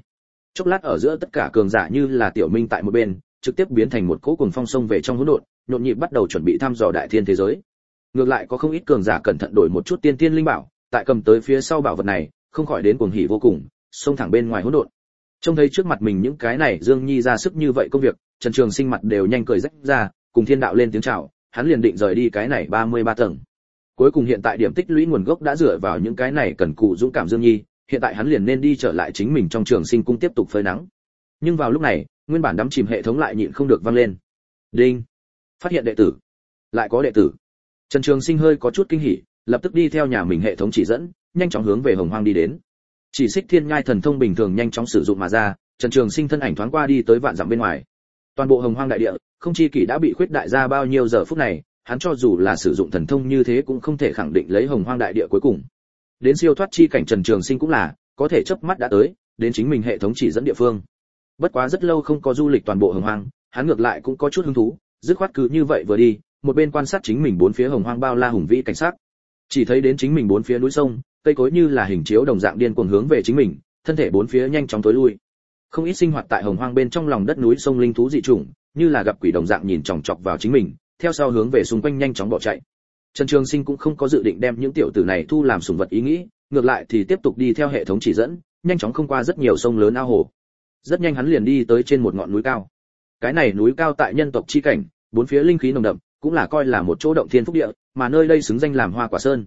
Chốc lát ở giữa tất cả cường giả như là tiểu minh tại một bên, trực tiếp biến thành một cỗ cuồng phong sông về trong hỗn độn, nhộn nhịp bắt đầu chuẩn bị thăm dò đại thiên thế giới. Ngược lại có không ít cường giả cẩn thận đổi một chút tiên tiên linh bảo, tại cầm tới phía sau bảo vật này, không khỏi đến cuồng hỉ vô cùng, xông thẳng bên ngoài hỗn độn. Trông thấy trước mặt mình những cái này dương nhi ra sức như vậy công việc, trần trường sinh mặt đều nhanh cười rách ra, cùng thiên đạo lên tiếng chào hắn liền định rời đi cái này 33 tầng. Cuối cùng hiện tại điểm tích lũy nguồn gốc đã dựa vào những cái này cần cụ dũng cảm dương nhi, hiện tại hắn liền nên đi trở lại chính mình trong trường sinh cung tiếp tục phơi nắng. Nhưng vào lúc này, nguyên bản đắm chìm hệ thống lại nhịn không được vang lên. Đinh! Phát hiện đệ tử. Lại có đệ tử. Trần trường sinh hơi có chút kinh hỉ, lập tức đi theo nhà mình hệ thống chỉ dẫn, nhanh chóng hướng về hồng hoang đi đến. Chỉ xích thiên nhai thần thông bình thường nhanh chóng sử dụng mà ra, trần trường sinh thân ảnh thoáng qua đi tới vạn dặm bên ngoài toàn bộ hồng hoang đại địa, không chi kỷ đã bị khuyết đại ra bao nhiêu giờ phút này, hắn cho dù là sử dụng thần thông như thế cũng không thể khẳng định lấy hồng hoang đại địa cuối cùng. Đến siêu thoát chi cảnh trần trường sinh cũng là, có thể chớp mắt đã tới, đến chính mình hệ thống chỉ dẫn địa phương. Bất quá rất lâu không có du lịch toàn bộ hồng hoang, hắn ngược lại cũng có chút hứng thú, dứt khoát cứ như vậy vừa đi, một bên quan sát chính mình bốn phía hồng hoang bao la hùng vĩ cảnh sát chỉ thấy đến chính mình bốn phía núi sông, cây cối như là hình chiếu đồng dạng điên cuồng hướng về chính mình, thân thể bốn phía nhanh chóng tối lui không ít sinh hoạt tại hồng hoang bên trong lòng đất núi sông linh thú dị chủng, như là gặp quỷ đồng dạng nhìn chòng chọc vào chính mình, theo sau hướng về xung quanh nhanh chóng bỏ chạy. Trần trường sinh cũng không có dự định đem những tiểu tử này thu làm sủng vật ý nghĩ, ngược lại thì tiếp tục đi theo hệ thống chỉ dẫn, nhanh chóng không qua rất nhiều sông lớn ao hồ. Rất nhanh hắn liền đi tới trên một ngọn núi cao. Cái này núi cao tại nhân tộc chi cảnh, bốn phía linh khí nồng đậm, cũng là coi là một chỗ động thiên phúc địa, mà nơi đây xứng danh làm hoa quả sơn.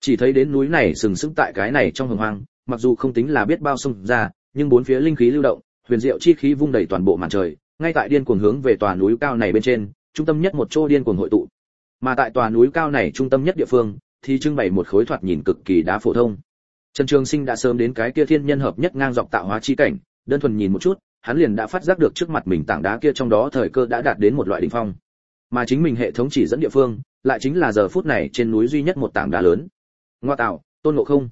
Chỉ thấy đến núi này sừng sững tại cái này trong hồng hoang, mặc dù không tính là biết bao sông ra nhưng bốn phía linh khí lưu động, huyền diệu chi khí vung đầy toàn bộ màn trời, ngay tại điên cuồng hướng về tòa núi cao này bên trên, trung tâm nhất một chỗ điên cuồng hội tụ. Mà tại tòa núi cao này trung tâm nhất địa phương, thì trưng bày một khối thoạt nhìn cực kỳ đá phổ thông. Trần trường sinh đã sớm đến cái kia thiên nhân hợp nhất ngang dọc tạo hóa chi cảnh, đơn thuần nhìn một chút, hắn liền đã phát giác được trước mặt mình tảng đá kia trong đó thời cơ đã đạt đến một loại đỉnh phong. Mà chính mình hệ thống chỉ dẫn địa phương, lại chính là giờ phút này trên núi duy nhất một tảng đá lớn. Ngoa tạo, tôn ngộ không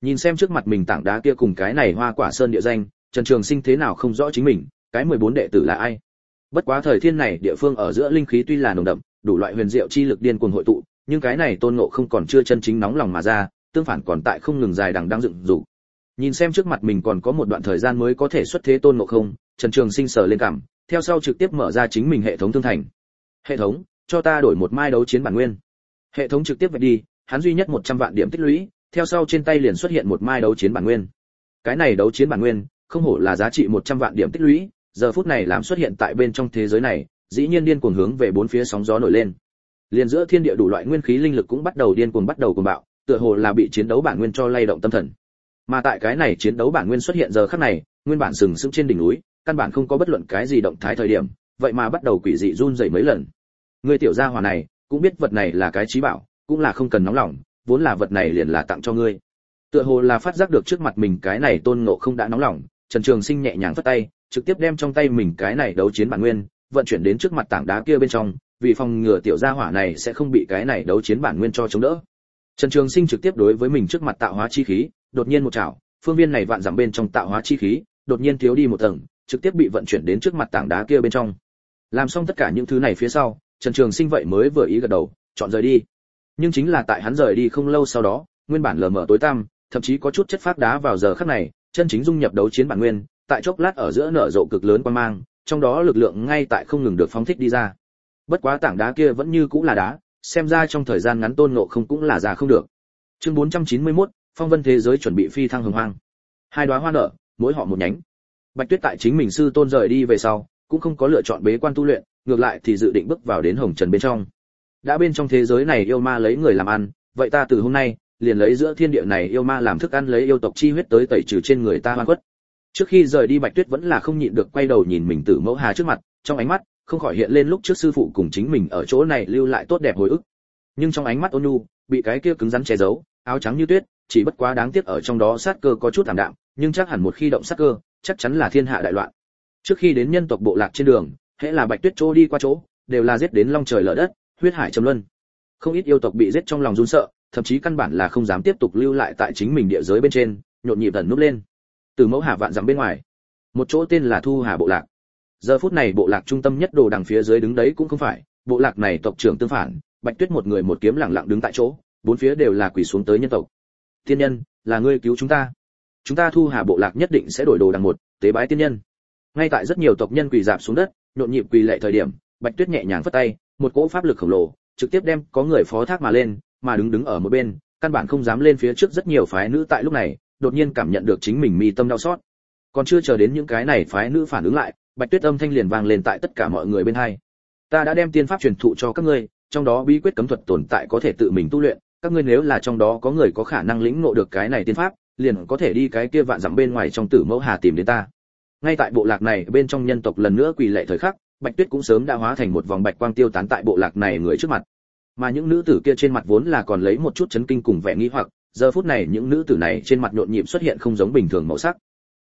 nhìn xem trước mặt mình tảng đá kia cùng cái này hoa quả sơn địa danh, trần trường sinh thế nào không rõ chính mình, cái mười bốn đệ tử là ai? Bất quá thời thiên này địa phương ở giữa linh khí tuy là nồng đậm, đủ loại huyền diệu chi lực điên cuồng hội tụ, nhưng cái này tôn ngộ không còn chưa chân chính nóng lòng mà ra, tương phản còn tại không ngừng dài đằng đang dựng dục. Nhìn xem trước mặt mình còn có một đoạn thời gian mới có thể xuất thế tôn ngộ không, trần trường sinh sờ lên cảm, theo sau trực tiếp mở ra chính mình hệ thống thương thành. Hệ thống, cho ta đổi một mai đấu chiến bản nguyên. Hệ thống trực tiếp vạch đi, hắn duy nhất một trăm vạn điểm tích lũy theo sau trên tay liền xuất hiện một mai đấu chiến bản nguyên. Cái này đấu chiến bản nguyên, không hổ là giá trị một trăm vạn điểm tích lũy, giờ phút này làm xuất hiện tại bên trong thế giới này, dĩ nhiên điên cuồng hướng về bốn phía sóng gió nổi lên. Liền giữa thiên địa đủ loại nguyên khí linh lực cũng bắt đầu điên cuồng bắt đầu cuồng bạo, tựa hồ là bị chiến đấu bản nguyên cho lay động tâm thần. Mà tại cái này chiến đấu bản nguyên xuất hiện giờ khắc này, nguyên bản sừng sững trên đỉnh núi, căn bản không có bất luận cái gì động thái thời điểm, vậy mà bắt đầu quỷ dị run rẩy mấy lần. Người tiểu gia hỏa này, cũng biết vật này là cái trí bảo, cũng là không cần nóng lòng vốn là vật này liền là tặng cho ngươi. Tựa hồ là phát giác được trước mặt mình cái này tôn ngộ không đã nóng lòng, trần trường sinh nhẹ nhàng phất tay, trực tiếp đem trong tay mình cái này đấu chiến bản nguyên, vận chuyển đến trước mặt tảng đá kia bên trong, vì phòng ngừa tiểu gia hỏa này sẽ không bị cái này đấu chiến bản nguyên cho chống đỡ. Trần trường sinh trực tiếp đối với mình trước mặt tạo hóa chi khí, đột nhiên một chảo, phương viên này vạn dặm bên trong tạo hóa chi khí, đột nhiên thiếu đi một tầng, trực tiếp bị vận chuyển đến trước mặt tảng đá kia bên trong. Làm xong tất cả những thứ này phía sau, trần trường sinh vậy mới vừa ý gật đầu, chọn rời đi nhưng chính là tại hắn rời đi không lâu sau đó nguyên bản lờ mờ tối tăm thậm chí có chút chất phát đá vào giờ khắc này chân chính dung nhập đấu chiến bản nguyên tại chốc lát ở giữa nở rộ cực lớn quan mang trong đó lực lượng ngay tại không ngừng được phóng thích đi ra. Bất quá tảng đá kia vẫn như cũng là đá xem ra trong thời gian ngắn tôn ngộ không cũng là già không được. Chương 491, phong vân thế giới chuẩn bị phi thăng hồng hoang. Hai đóa hoa nở mỗi họ một nhánh. Bạch tuyết tại chính mình sư tôn rời đi về sau cũng không có lựa chọn bế quan tu luyện ngược lại thì dự định bước vào đến hồng trần bên trong đã bên trong thế giới này yêu ma lấy người làm ăn, vậy ta từ hôm nay, liền lấy giữa thiên địa này yêu ma làm thức ăn lấy yêu tộc chi huyết tới tẩy trừ trên người ta hoan quất trước khi rời đi bạch tuyết vẫn là không nhịn được quay đầu nhìn mình tử mẫu hà trước mặt, trong ánh mắt, không khỏi hiện lên lúc trước sư phụ cùng chính mình ở chỗ này lưu lại tốt đẹp hồi ức. Nhưng trong ánh mắt ôn nhu, bị cái kia cứng rắn che giấu, áo trắng như tuyết, chỉ bất quá đáng tiếc ở trong đó sát cơ có chút ảm đạm, nhưng chắc hẳn một khi động sát cơ, chắc chắn là thiên hạ đại loạn. Trước khi đến nhân tộc bộ lạc trên đường, hễ là bạch tuyết chỗ đi qua chỗ, đều là giết đến long trời lở đất huyết hải trầm luân. Không ít yêu tộc bị giết trong lòng run sợ, thậm chí căn bản là không dám tiếp tục lưu lại tại chính mình địa giới bên trên, nhộn nhịp tần núp lên. Từ mẫu hà vạn dặm bên ngoài, một chỗ tên là thu hà bộ lạc. Giờ phút này bộ lạc trung tâm nhất đồ đằng phía dưới đứng đấy cũng không phải, bộ lạc này tộc trưởng tương phản, bạch tuyết một người một kiếm lặng lặng đứng tại chỗ, bốn phía đều là quỳ xuống tới nhân tộc. Tiên nhân, là ngươi cứu chúng ta. Chúng ta thu hà bộ lạc nhất định sẽ đổi đồ đằng một, tế bái tiên nhân. Ngay tại rất nhiều tộc nhân quỳ dạp xuống đất, nhộn nhịp quỳ lệ thời điểm, bạch tuyết nhẹ nhàng phất tay một cỗ pháp lực khổng lồ, trực tiếp đem có người phó thác mà lên, mà đứng đứng ở một bên, căn bản không dám lên phía trước rất nhiều phái nữ tại lúc này, đột nhiên cảm nhận được chính mình mi tâm đau xót. Còn chưa chờ đến những cái này phái nữ phản ứng lại, bạch tuyết âm thanh liền vang lên tại tất cả mọi người bên hai. Ta đã đem tiên pháp truyền thụ cho các ngươi, trong đó bí quyết cấm thuật tồn tại có thể tự mình tu luyện, các ngươi nếu là trong đó có người có khả năng lĩnh ngộ được cái này tiên pháp, liền có thể đi cái kia vạn dặm bên ngoài trong tử mẫu hà tìm đến ta. Ngay tại bộ lạc này bên trong nhân tộc lần nữa quỳ lệ thời khắc bạch tuyết cũng sớm đã hóa thành một vòng bạch quang tiêu tán tại bộ lạc này người trước mặt. Mà những nữ tử kia trên mặt vốn là còn lấy một chút chấn kinh cùng vẻ nghi hoặc, giờ phút này những nữ tử này trên mặt nhộn nhịp xuất hiện không giống bình thường màu sắc.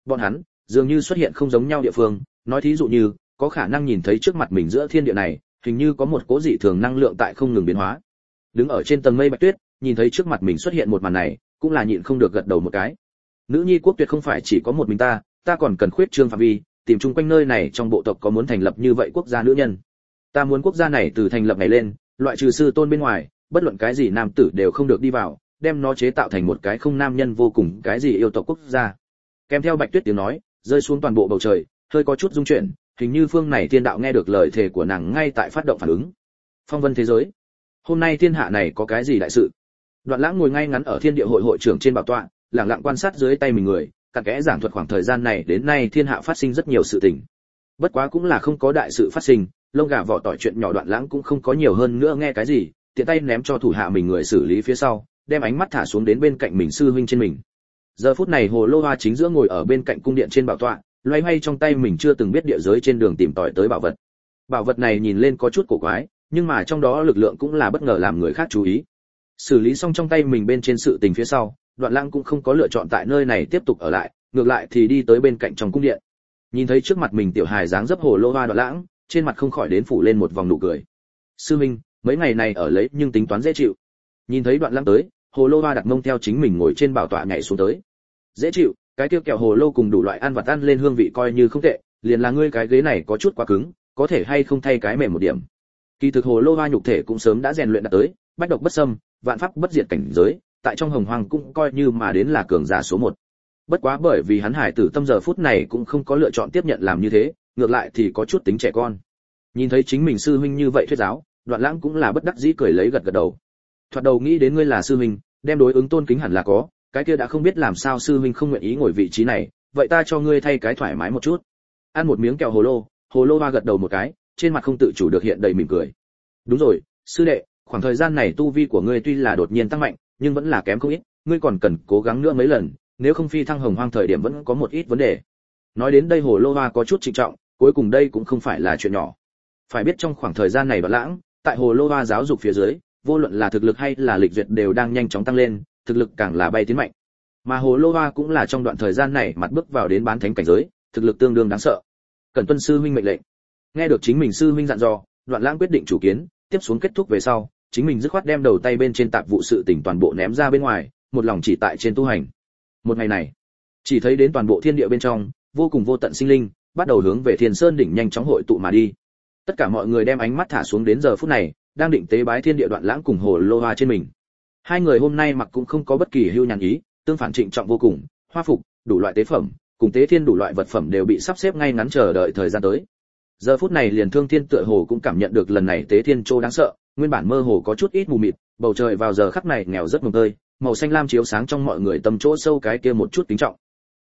Bọn hắn dường như xuất hiện không giống nhau địa phương, nói thí dụ như, có khả năng nhìn thấy trước mặt mình giữa thiên địa này, hình như có một cố dị thường năng lượng tại không ngừng biến hóa. Đứng ở trên tầng mây bạch tuyết, nhìn thấy trước mặt mình xuất hiện một màn này, cũng là nhịn không được gật đầu một cái. Nữ nhi quốc tuyệt không phải chỉ có một mình ta ta còn cần khuyết trương phạm vi tìm chung quanh nơi này trong bộ tộc có muốn thành lập như vậy quốc gia nữ nhân. Ta muốn quốc gia này từ thành lập này lên, loại trừ sư tôn bên ngoài, bất luận cái gì nam tử đều không được đi vào, đem nó chế tạo thành một cái không nam nhân vô cùng, cái gì yêu tộc quốc gia. Kèm theo bạch tuyết tiếng nói, rơi xuống toàn bộ bầu trời, hơi có chút rung chuyển, hình như phương này thiên đạo nghe được lời thề của nàng ngay tại phát động phản ứng. Phong vân thế giới. Hôm nay thiên hạ này có cái gì đại sự? Đoạn lãng ngồi ngay ngắn ở thiên địa hội hội trưởng trên bảo tọa, lặng lặng quan sát dưới tay mình người cặn kẽ giảng thuật khoảng thời gian này đến nay thiên hạ phát sinh rất nhiều sự tình. Bất quá cũng là không có đại sự phát sinh, lông gà vỏ tỏi chuyện nhỏ đoạn lãng cũng không có nhiều hơn nữa nghe cái gì, tiện tay ném cho thủ hạ mình người xử lý phía sau, đem ánh mắt thả xuống đến bên cạnh mình sư huynh trên mình. Giờ phút này hồ lô hoa chính giữa ngồi ở bên cạnh cung điện trên bảo tọa, loay hoay trong tay mình chưa từng biết địa giới trên đường tìm tòi tới bảo vật. Bảo vật này nhìn lên có chút cổ quái, nhưng mà trong đó lực lượng cũng là bất ngờ làm người khác chú ý. Xử lý xong trong tay mình bên trên sự tình phía sau đoạn lãng cũng không có lựa chọn tại nơi này tiếp tục ở lại, ngược lại thì đi tới bên cạnh trong cung điện. Nhìn thấy trước mặt mình tiểu hài dáng dấp hồ lô hoa đoạn lãng, trên mặt không khỏi đến phủ lên một vòng nụ cười. Sư minh, mấy ngày này ở lấy nhưng tính toán dễ chịu. Nhìn thấy đoạn lãng tới, hồ lô hoa đặt mông theo chính mình ngồi trên bảo tọa nhảy xuống tới. Dễ chịu, cái tiêu kẹo hồ lô cùng đủ loại ăn vặt ăn lên hương vị coi như không tệ, liền là ngươi cái ghế này có chút quá cứng, có thể hay không thay cái mềm một điểm? Kỳ thực hồ lô hoa nhục thể cũng sớm đã rèn luyện đạt tới, bách độc bất xâm, vạn pháp bất diệt cảnh giới tại trong hồng hoàng cũng coi như mà đến là cường giả số một. Bất quá bởi vì hắn hải tử tâm giờ phút này cũng không có lựa chọn tiếp nhận làm như thế, ngược lại thì có chút tính trẻ con. Nhìn thấy chính mình sư huynh như vậy thuyết giáo, đoạn lãng cũng là bất đắc dĩ cười lấy gật gật đầu. Thoạt đầu nghĩ đến ngươi là sư huynh, đem đối ứng tôn kính hẳn là có, cái kia đã không biết làm sao sư huynh không nguyện ý ngồi vị trí này, vậy ta cho ngươi thay cái thoải mái một chút. Ăn một miếng kẹo hồ lô hồ lô hoa gật đầu một cái, trên mặt không tự chủ được hiện đầy mỉm cười. Đúng rồi, sư đệ, khoảng thời gian này tu vi của ngươi tuy là đột nhiên tăng mạnh nhưng vẫn là kém không ít, ngươi còn cần cố gắng nữa mấy lần, nếu không phi thăng hồng hoang thời điểm vẫn có một ít vấn đề. Nói đến đây hồ lô hoa có chút trịnh trọng, cuối cùng đây cũng không phải là chuyện nhỏ. Phải biết trong khoảng thời gian này đoạn lãng, tại hồ lô hoa giáo dục phía dưới, vô luận là thực lực hay là lịch duyệt đều đang nhanh chóng tăng lên, thực lực càng là bay tiến mạnh. Mà hồ lô hoa cũng là trong đoạn thời gian này mặt bước vào đến bán thánh cảnh giới, thực lực tương đương đáng sợ. Cần tuân sư huynh mệnh lệnh. Nghe được chính mình sư huynh dặn dò, đoạn lãng quyết định chủ kiến, tiếp xuống kết thúc về sau chính mình dứt khoát đem đầu tay bên trên tạp vụ sự tỉnh toàn bộ ném ra bên ngoài, một lòng chỉ tại trên tu hành. Một ngày này, chỉ thấy đến toàn bộ thiên địa bên trong, vô cùng vô tận sinh linh, bắt đầu hướng về thiên sơn đỉnh nhanh chóng hội tụ mà đi. Tất cả mọi người đem ánh mắt thả xuống đến giờ phút này, đang định tế bái thiên địa đoạn lãng cùng hồ lô hoa trên mình. Hai người hôm nay mặc cũng không có bất kỳ hưu nhàn ý, tương phản trịnh trọng vô cùng, hoa phục, đủ loại tế phẩm, cùng tế thiên đủ loại vật phẩm đều bị sắp xếp ngay ngắn chờ đợi thời gian tới. Giờ phút này liền thương thiên tựa hồ cũng cảm nhận được lần này tế thiên châu đáng sợ nguyên bản mơ hồ có chút ít mù mịt, bầu trời vào giờ khắc này nghèo rất mồng tơi, màu xanh lam chiếu sáng trong mọi người tâm chỗ sâu cái kia một chút kính trọng.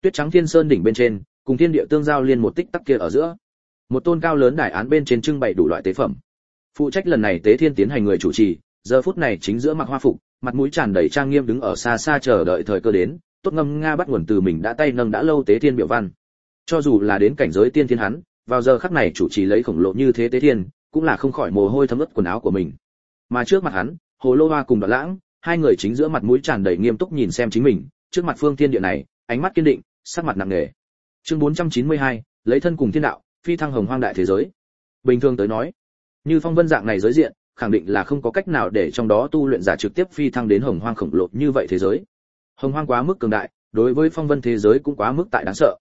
Tuyết trắng thiên sơn đỉnh bên trên, cùng thiên địa tương giao liên một tích tắc kia ở giữa. Một tôn cao lớn đài án bên trên trưng bày đủ loại tế phẩm. Phụ trách lần này tế thiên tiến hành người chủ trì, giờ phút này chính giữa mặc hoa phục, mặt mũi tràn đầy trang nghiêm đứng ở xa xa chờ đợi thời cơ đến, tốt ngâm nga bắt nguồn từ mình đã tay nâng đã lâu tế thiên biểu văn. Cho dù là đến cảnh giới tiên thiên hắn, vào giờ khắc này chủ trì lấy khổng lồ như thế tế thiên cũng là không khỏi mồ hôi thấm ướt quần áo của mình. Mà trước mặt hắn hồ lô hoa cùng đoạn lãng hai người chính giữa mặt mũi tràn đầy nghiêm túc nhìn xem chính mình. Trước mặt phương thiên địa này ánh mắt kiên định sắc mặt nặng nề. Chương 492, lấy thân cùng thiên đạo phi thăng hồng hoang đại thế giới. Bình thường tới nói như phong vân dạng này giới diện khẳng định là không có cách nào để trong đó tu luyện giả trực tiếp phi thăng đến hồng hoang khổng lồ như vậy thế giới. Hồng hoang quá mức cường đại đối với phong vân thế giới cũng quá mức tại đáng sợ.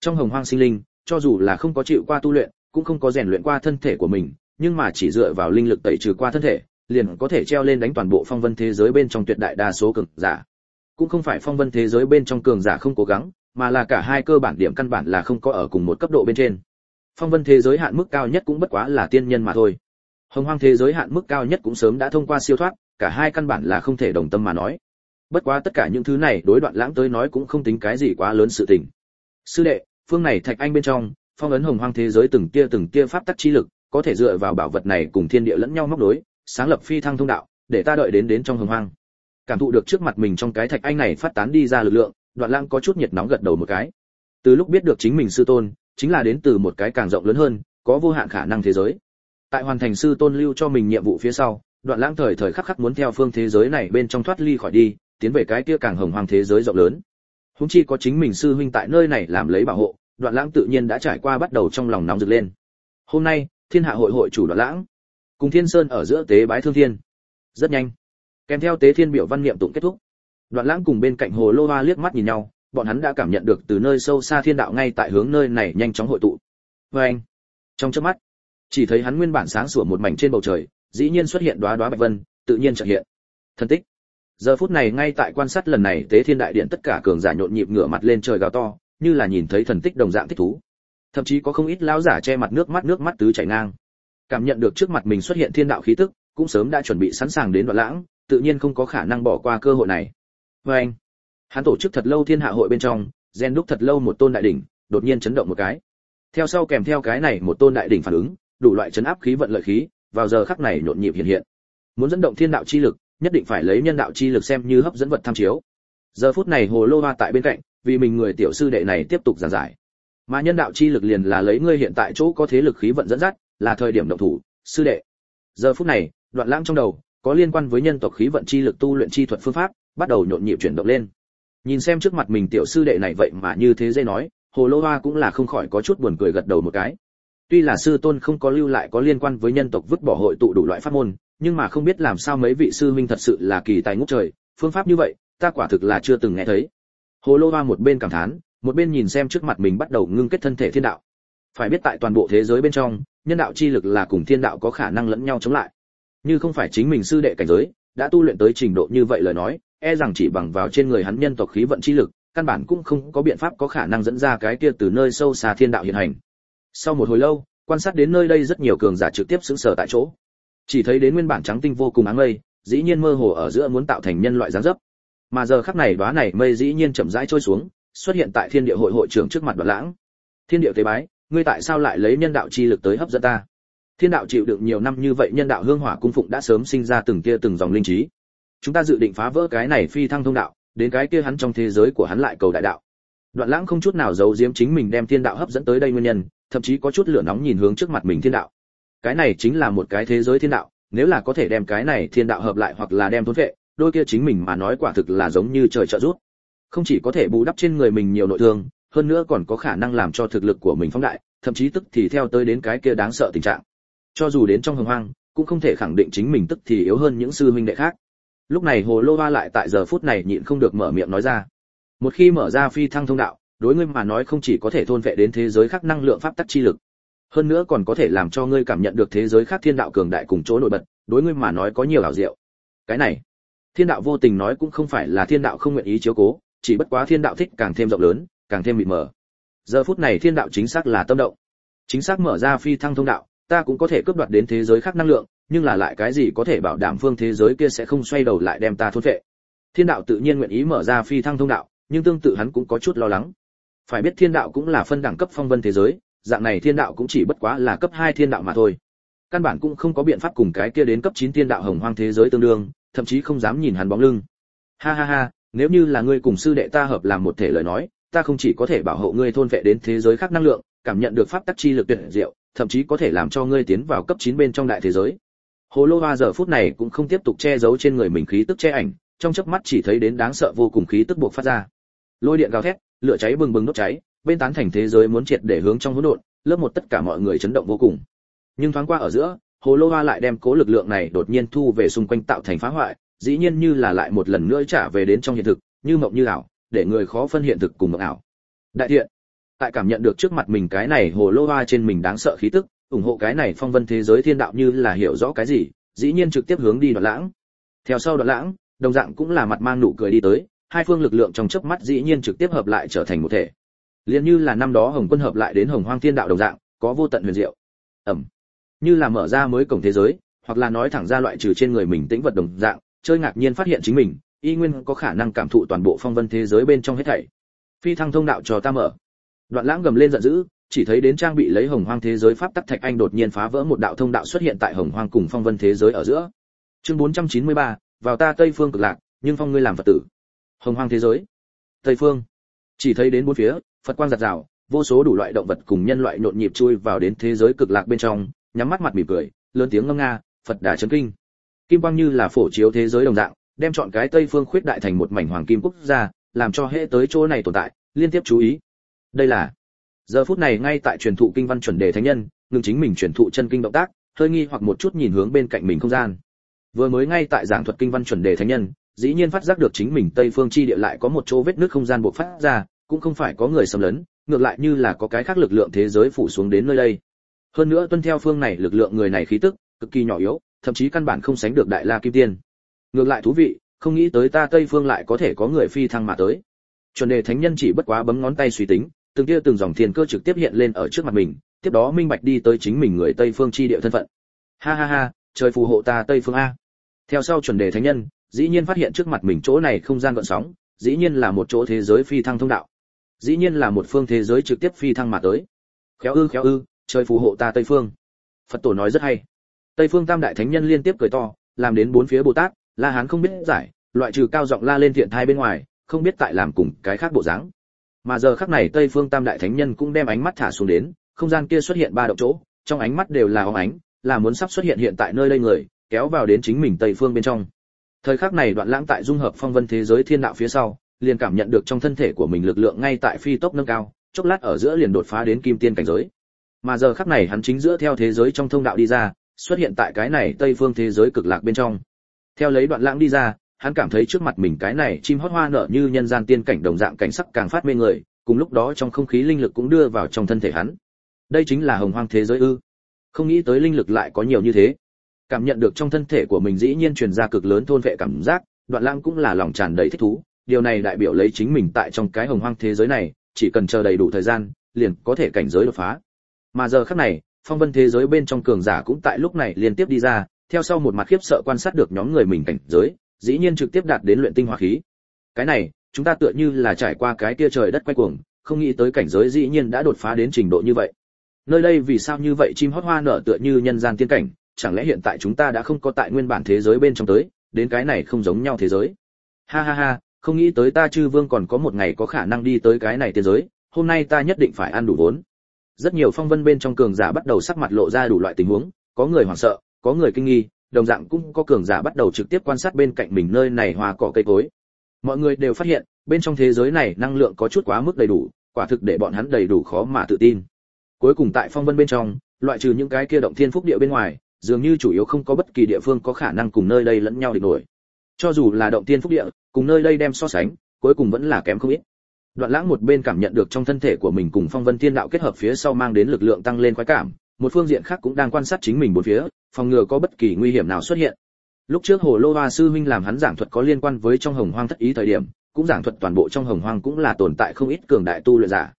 Trong hồng hoang sinh linh cho dù là không có chịu qua tu luyện cũng không có rèn luyện qua thân thể của mình nhưng mà chỉ dựa vào linh lực tẩy trừ qua thân thể, liền có thể treo lên đánh toàn bộ phong vân thế giới bên trong tuyệt đại đa số cường giả. Cũng không phải phong vân thế giới bên trong cường giả không cố gắng, mà là cả hai cơ bản điểm căn bản là không có ở cùng một cấp độ bên trên. Phong vân thế giới hạn mức cao nhất cũng bất quá là tiên nhân mà thôi. Hồng hoang thế giới hạn mức cao nhất cũng sớm đã thông qua siêu thoát, cả hai căn bản là không thể đồng tâm mà nói. Bất quá tất cả những thứ này đối đoạn lãng tới nói cũng không tính cái gì quá lớn sự tình. Sư đệ, phương này thạch anh bên trong, phong ấn hồng hoang thế giới từng tia từng tia pháp tắc chi lực có thể dựa vào bảo vật này cùng thiên địa lẫn nhau móc đối sáng lập phi thăng thông đạo, để ta đợi đến đến trong hồng hoang. Cảm thụ được trước mặt mình trong cái thạch anh này phát tán đi ra lực lượng, đoạn lãng có chút nhiệt nóng gật đầu một cái. Từ lúc biết được chính mình sư tôn, chính là đến từ một cái càng rộng lớn hơn, có vô hạn khả năng thế giới. Tại hoàn thành sư tôn lưu cho mình nhiệm vụ phía sau, đoạn lãng thời thời khắc khắc muốn theo phương thế giới này bên trong thoát ly khỏi đi, tiến về cái kia càng hồng hoàng thế giới rộng lớn. Húng chi có chính mình sư huynh tại nơi này làm lấy bảo hộ, đoạn lãng tự nhiên đã trải qua bắt đầu trong lòng nóng rực lên. Hôm nay thiên hạ hội hội chủ đoạn lãng, cùng thiên sơn ở giữa tế bái thương thiên. Rất nhanh, kèm theo tế thiên biểu văn niệm tụng kết thúc, đoạn lãng cùng bên cạnh hồ lô hoa liếc mắt nhìn nhau, bọn hắn đã cảm nhận được từ nơi sâu xa thiên đạo ngay tại hướng nơi này nhanh chóng hội tụ. Vê anh, trong chớp mắt, chỉ thấy hắn nguyên bản sáng sủa một mảnh trên bầu trời, dĩ nhiên xuất hiện đóa đóa bạch vân, tự nhiên trợ hiện. Thân tích. Giờ phút này ngay tại quan sát lần này tế thiên đại điện tất cả cường giả nhộn nhịp ngửa mặt lên trời gào to, như là nhìn thấy thần tích đồng dạng thích thú thậm chí có không ít lão giả che mặt nước mắt nước mắt tứ chảy ngang. Cảm nhận được trước mặt mình xuất hiện thiên đạo khí tức, cũng sớm đã chuẩn bị sẵn sàng đến đoạn lãng, tự nhiên không có khả năng bỏ qua cơ hội này. Với anh, hắn tổ chức thật lâu thiên hạ hội bên trong, gen đúc thật lâu một tôn đại đỉnh, đột nhiên chấn động một cái. Theo sau kèm theo cái này một tôn đại đỉnh phản ứng, đủ loại chấn áp khí vận lợi khí, vào giờ khắc này nhộn nhịp hiện hiện. Muốn dẫn động thiên đạo chi lực, nhất định phải lấy nhân đạo chi lực xem như hấp dẫn vật tham chiếu. Giờ phút này hồ lô hoa tại bên cạnh, vì mình người tiểu sư đệ này tiếp tục giảng giải mà nhân đạo chi lực liền là lấy ngươi hiện tại chỗ có thế lực khí vận dẫn dắt, là thời điểm động thủ, sư đệ. Giờ phút này, đoạn lãng trong đầu, có liên quan với nhân tộc khí vận chi lực tu luyện chi thuật phương pháp, bắt đầu nhộn nhịp chuyển động lên. Nhìn xem trước mặt mình tiểu sư đệ này vậy mà như thế dây nói, hồ lô hoa cũng là không khỏi có chút buồn cười gật đầu một cái. Tuy là sư tôn không có lưu lại có liên quan với nhân tộc vứt bỏ hội tụ đủ loại pháp môn, nhưng mà không biết làm sao mấy vị sư minh thật sự là kỳ tài ngút trời, phương pháp như vậy, ta quả thực là chưa từng nghe thấy. Hồ lô hoa một bên cảm thán một bên nhìn xem trước mặt mình bắt đầu ngưng kết thân thể thiên đạo. Phải biết tại toàn bộ thế giới bên trong, nhân đạo chi lực là cùng thiên đạo có khả năng lẫn nhau chống lại. Như không phải chính mình sư đệ cảnh giới, đã tu luyện tới trình độ như vậy lời nói e rằng chỉ bằng vào trên người hắn nhân tộc khí vận chi lực, căn bản cũng không có biện pháp có khả năng dẫn ra cái kia từ nơi sâu xa thiên đạo hiện hành. Sau một hồi lâu, quan sát đến nơi đây rất nhiều cường giả trực tiếp xứng sở tại chỗ. Chỉ thấy đến nguyên bản trắng tinh vô cùng áng mây dĩ nhiên mơ hồ ở giữa muốn tạo thành nhân loại dáng dấp. Mà giờ khắc này đóa này mây dĩ nhiên chậm rãi trôi xuống xuất hiện tại thiên địa hội hội trưởng trước mặt đoạn lãng. Thiên địa tế bái, ngươi tại sao lại lấy nhân đạo chi lực tới hấp dẫn ta? Thiên đạo chịu đựng nhiều năm như vậy nhân đạo hương hỏa cung phụng đã sớm sinh ra từng tia từng dòng linh trí. Chúng ta dự định phá vỡ cái này phi thăng thông đạo, đến cái kia hắn trong thế giới của hắn lại cầu đại đạo. Đoạn lãng không chút nào giấu giếm chính mình đem thiên đạo hấp dẫn tới đây nguyên nhân, thậm chí có chút lửa nóng nhìn hướng trước mặt mình thiên đạo. Cái này chính là một cái thế giới thiên đạo, nếu là có thể đem cái này thiên đạo hợp lại hoặc là đem thốn vệ, đôi kia chính mình mà nói quả thực là giống như trời trợ rút không chỉ có thể bù đắp trên người mình nhiều nội thương, hơn nữa còn có khả năng làm cho thực lực của mình phóng đại, thậm chí tức thì theo tới đến cái kia đáng sợ tình trạng. Cho dù đến trong hồng hoang, cũng không thể khẳng định chính mình tức thì yếu hơn những sư huynh đệ khác. Lúc này hồ lô ba lại tại giờ phút này nhịn không được mở miệng nói ra. Một khi mở ra phi thăng thông đạo, đối ngươi mà nói không chỉ có thể thôn vệ đến thế giới khác năng lượng pháp tắc chi lực, hơn nữa còn có thể làm cho ngươi cảm nhận được thế giới khác thiên đạo cường đại cùng chỗ nổi bật, đối ngươi mà nói có nhiều ảo diệu. Cái này, thiên đạo vô tình nói cũng không phải là thiên đạo không nguyện ý chiếu cố chỉ bất quá thiên đạo thích càng thêm rộng lớn, càng thêm mịt mờ. Giờ phút này thiên đạo chính xác là tâm động. Chính xác mở ra phi thăng thông đạo, ta cũng có thể cướp đoạt đến thế giới khác năng lượng, nhưng là lại cái gì có thể bảo đảm phương thế giới kia sẽ không xoay đầu lại đem ta thôn vệ thiên đạo tự nhiên nguyện ý mở ra phi thăng thông đạo, nhưng tương tự hắn cũng có chút lo lắng. Phải biết thiên đạo cũng là phân đẳng cấp phong vân thế giới, dạng này thiên đạo cũng chỉ bất quá là cấp hai thiên đạo mà thôi. Căn bản cũng không có biện pháp cùng cái kia đến cấp 9 thiên đạo hồng hoang thế giới tương đương, thậm chí không dám nhìn hắn bóng lưng. Ha ha ha nếu như là ngươi cùng sư đệ ta hợp làm một thể lời nói, ta không chỉ có thể bảo hộ ngươi thôn vệ đến thế giới khác năng lượng, cảm nhận được pháp tắc chi lực tuyệt diệu, thậm chí có thể làm cho ngươi tiến vào cấp 9 bên trong đại thế giới. Hồ lô hoa giờ phút này cũng không tiếp tục che giấu trên người mình khí tức che ảnh, trong chớp mắt chỉ thấy đến đáng sợ vô cùng khí tức buộc phát ra. Lôi điện gào thét, lửa cháy bừng bừng đốt cháy, bên tán thành thế giới muốn triệt để hướng trong hỗn độn, lớp một tất cả mọi người chấn động vô cùng. Nhưng thoáng qua ở giữa, hồ lô hoa lại đem cố lực lượng này đột nhiên thu về xung quanh tạo thành phá hoại dĩ nhiên như là lại một lần nữa trả về đến trong hiện thực, như mộng như ảo, để người khó phân hiện thực cùng mộng ảo. Đại thiện, tại cảm nhận được trước mặt mình cái này hồ lô hoa trên mình đáng sợ khí tức, ủng hộ cái này phong vân thế giới thiên đạo như là hiểu rõ cái gì, dĩ nhiên trực tiếp hướng đi đoạn lãng. Theo sau đoạn lãng, đồng dạng cũng là mặt mang nụ cười đi tới, hai phương lực lượng trong chớp mắt dĩ nhiên trực tiếp hợp lại trở thành một thể. Liền như là năm đó hồng quân hợp lại đến hồng hoang thiên đạo đồng dạng, có vô tận huyền diệu. Ẩm. Như là mở ra mới cổng thế giới, hoặc là nói thẳng ra loại trừ trên người mình tĩnh vật đồng dạng chơi ngạc nhiên phát hiện chính mình y nguyên có khả năng cảm thụ toàn bộ phong vân thế giới bên trong hết thảy. Phi thăng thông đạo cho ta mở. Đoạn lãng gầm lên giận dữ chỉ thấy đến trang bị lấy hồng hoang thế giới pháp tắc thạch anh đột nhiên phá vỡ một đạo thông đạo xuất hiện tại hồng hoang cùng phong vân thế giới ở giữa. Chương 493, vào ta tây phương cực lạc nhưng phong ngươi làm phật tử. Hồng hoang thế giới. Tây phương. Chỉ thấy đến bốn phía phật quang giặt rào vô số đủ loại động vật cùng nhân loại nhộn nhịp chui vào đến thế giới cực lạc bên trong nhắm mắt mặt mỉm cười lớn tiếng ngâm nga phật đà chấn kinh kim quang như là phổ chiếu thế giới đồng dạng, đem chọn cái tây phương khuyết đại thành một mảnh hoàng kim quốc gia, làm cho hệ tới chỗ này tồn tại, liên tiếp chú ý. Đây là, giờ phút này ngay tại truyền thụ kinh văn chuẩn đề thánh nhân, ngừng chính mình truyền thụ chân kinh động tác, hơi nghi hoặc một chút nhìn hướng bên cạnh mình không gian. Vừa mới ngay tại giảng thuật kinh văn chuẩn đề thánh nhân, dĩ nhiên phát giác được chính mình tây phương chi địa lại có một chỗ vết nước không gian bộc phát ra, cũng không phải có người xâm lấn, ngược lại như là có cái khác lực lượng thế giới phủ xuống đến nơi đây. Hơn nữa tuân theo phương này lực lượng người này khí tức, cực kỳ nhỏ yếu thậm chí căn bản không sánh được đại la kim tiên. Ngược lại thú vị, không nghĩ tới ta tây phương lại có thể có người phi thăng mà tới. Chuẩn đề thánh nhân chỉ bất quá bấm ngón tay suy tính, từng kia từng dòng thiên cơ trực tiếp hiện lên ở trước mặt mình, tiếp đó minh bạch đi tới chính mình người tây phương chi địa thân phận. Ha ha ha, trời phù hộ ta tây phương a. Theo sau chuẩn đề thánh nhân, dĩ nhiên phát hiện trước mặt mình chỗ này không gian gợn sóng, dĩ nhiên là một chỗ thế giới phi thăng thông đạo. Dĩ nhiên là một phương thế giới trực tiếp phi thăng mà tới. Khéo ư khéo ư, trời phù hộ ta tây phương. Phật tổ nói rất hay tây phương tam đại thánh nhân liên tiếp cười to, làm đến bốn phía bồ tát, la hán không biết giải, loại trừ cao giọng la lên thiện thai bên ngoài, không biết tại làm cùng cái khác bộ dáng. Mà giờ khắc này tây phương tam đại thánh nhân cũng đem ánh mắt thả xuống đến, không gian kia xuất hiện ba động chỗ, trong ánh mắt đều là óng ánh, là muốn sắp xuất hiện hiện tại nơi đây người, kéo vào đến chính mình tây phương bên trong. Thời khắc này đoạn lãng tại dung hợp phong vân thế giới thiên đạo phía sau, liền cảm nhận được trong thân thể của mình lực lượng ngay tại phi tốc nâng cao, chốc lát ở giữa liền đột phá đến kim tiên cảnh giới. Mà giờ khắc này hắn chính giữa theo thế giới trong thông đạo đi ra xuất hiện tại cái này tây phương thế giới cực lạc bên trong. Theo lấy đoạn lãng đi ra, hắn cảm thấy trước mặt mình cái này chim hót hoa nở như nhân gian tiên cảnh đồng dạng cảnh sắc càng phát mê người, cùng lúc đó trong không khí linh lực cũng đưa vào trong thân thể hắn. Đây chính là hồng hoang thế giới ư? Không nghĩ tới linh lực lại có nhiều như thế. Cảm nhận được trong thân thể của mình dĩ nhiên truyền ra cực lớn thôn vệ cảm giác, đoạn lãng cũng là lòng tràn đầy thích thú. Điều này đại biểu lấy chính mình tại trong cái hồng hoang thế giới này, chỉ cần chờ đầy đủ thời gian, liền có thể cảnh giới đột phá. Mà giờ khắc này phong vân thế giới bên trong cường giả cũng tại lúc này liên tiếp đi ra, theo sau một mặt khiếp sợ quan sát được nhóm người mình cảnh giới, dĩ nhiên trực tiếp đạt đến luyện tinh hỏa khí. Cái này, chúng ta tựa như là trải qua cái kia trời đất quay cuồng, không nghĩ tới cảnh giới dĩ nhiên đã đột phá đến trình độ như vậy. Nơi đây vì sao như vậy chim hót hoa nở tựa như nhân gian tiên cảnh, chẳng lẽ hiện tại chúng ta đã không có tại nguyên bản thế giới bên trong tới, đến cái này không giống nhau thế giới? Ha ha ha, không nghĩ tới ta chư vương còn có một ngày có khả năng đi tới cái này thế giới, hôm nay ta nhất định phải ăn đủ vốn rất nhiều phong vân bên trong cường giả bắt đầu sắc mặt lộ ra đủ loại tình huống, có người hoảng sợ, có người kinh nghi, đồng dạng cũng có cường giả bắt đầu trực tiếp quan sát bên cạnh mình nơi này hoa cỏ cây cối. Mọi người đều phát hiện, bên trong thế giới này năng lượng có chút quá mức đầy đủ, quả thực để bọn hắn đầy đủ khó mà tự tin. Cuối cùng tại phong vân bên trong, loại trừ những cái kia động thiên phúc địa bên ngoài, dường như chủ yếu không có bất kỳ địa phương có khả năng cùng nơi đây lẫn nhau địch nổi. Cho dù là động thiên phúc địa, cùng nơi đây đem so sánh, cuối cùng vẫn là kém không ít đoạn lãng một bên cảm nhận được trong thân thể của mình cùng phong vân tiên đạo kết hợp phía sau mang đến lực lượng tăng lên khoái cảm, một phương diện khác cũng đang quan sát chính mình bốn phía, phòng ngừa có bất kỳ nguy hiểm nào xuất hiện. Lúc trước hồ lô hoa sư huynh làm hắn giảng thuật có liên quan với trong hồng hoang thất ý thời điểm, cũng giảng thuật toàn bộ trong hồng hoang cũng là tồn tại không ít cường đại tu luyện giả.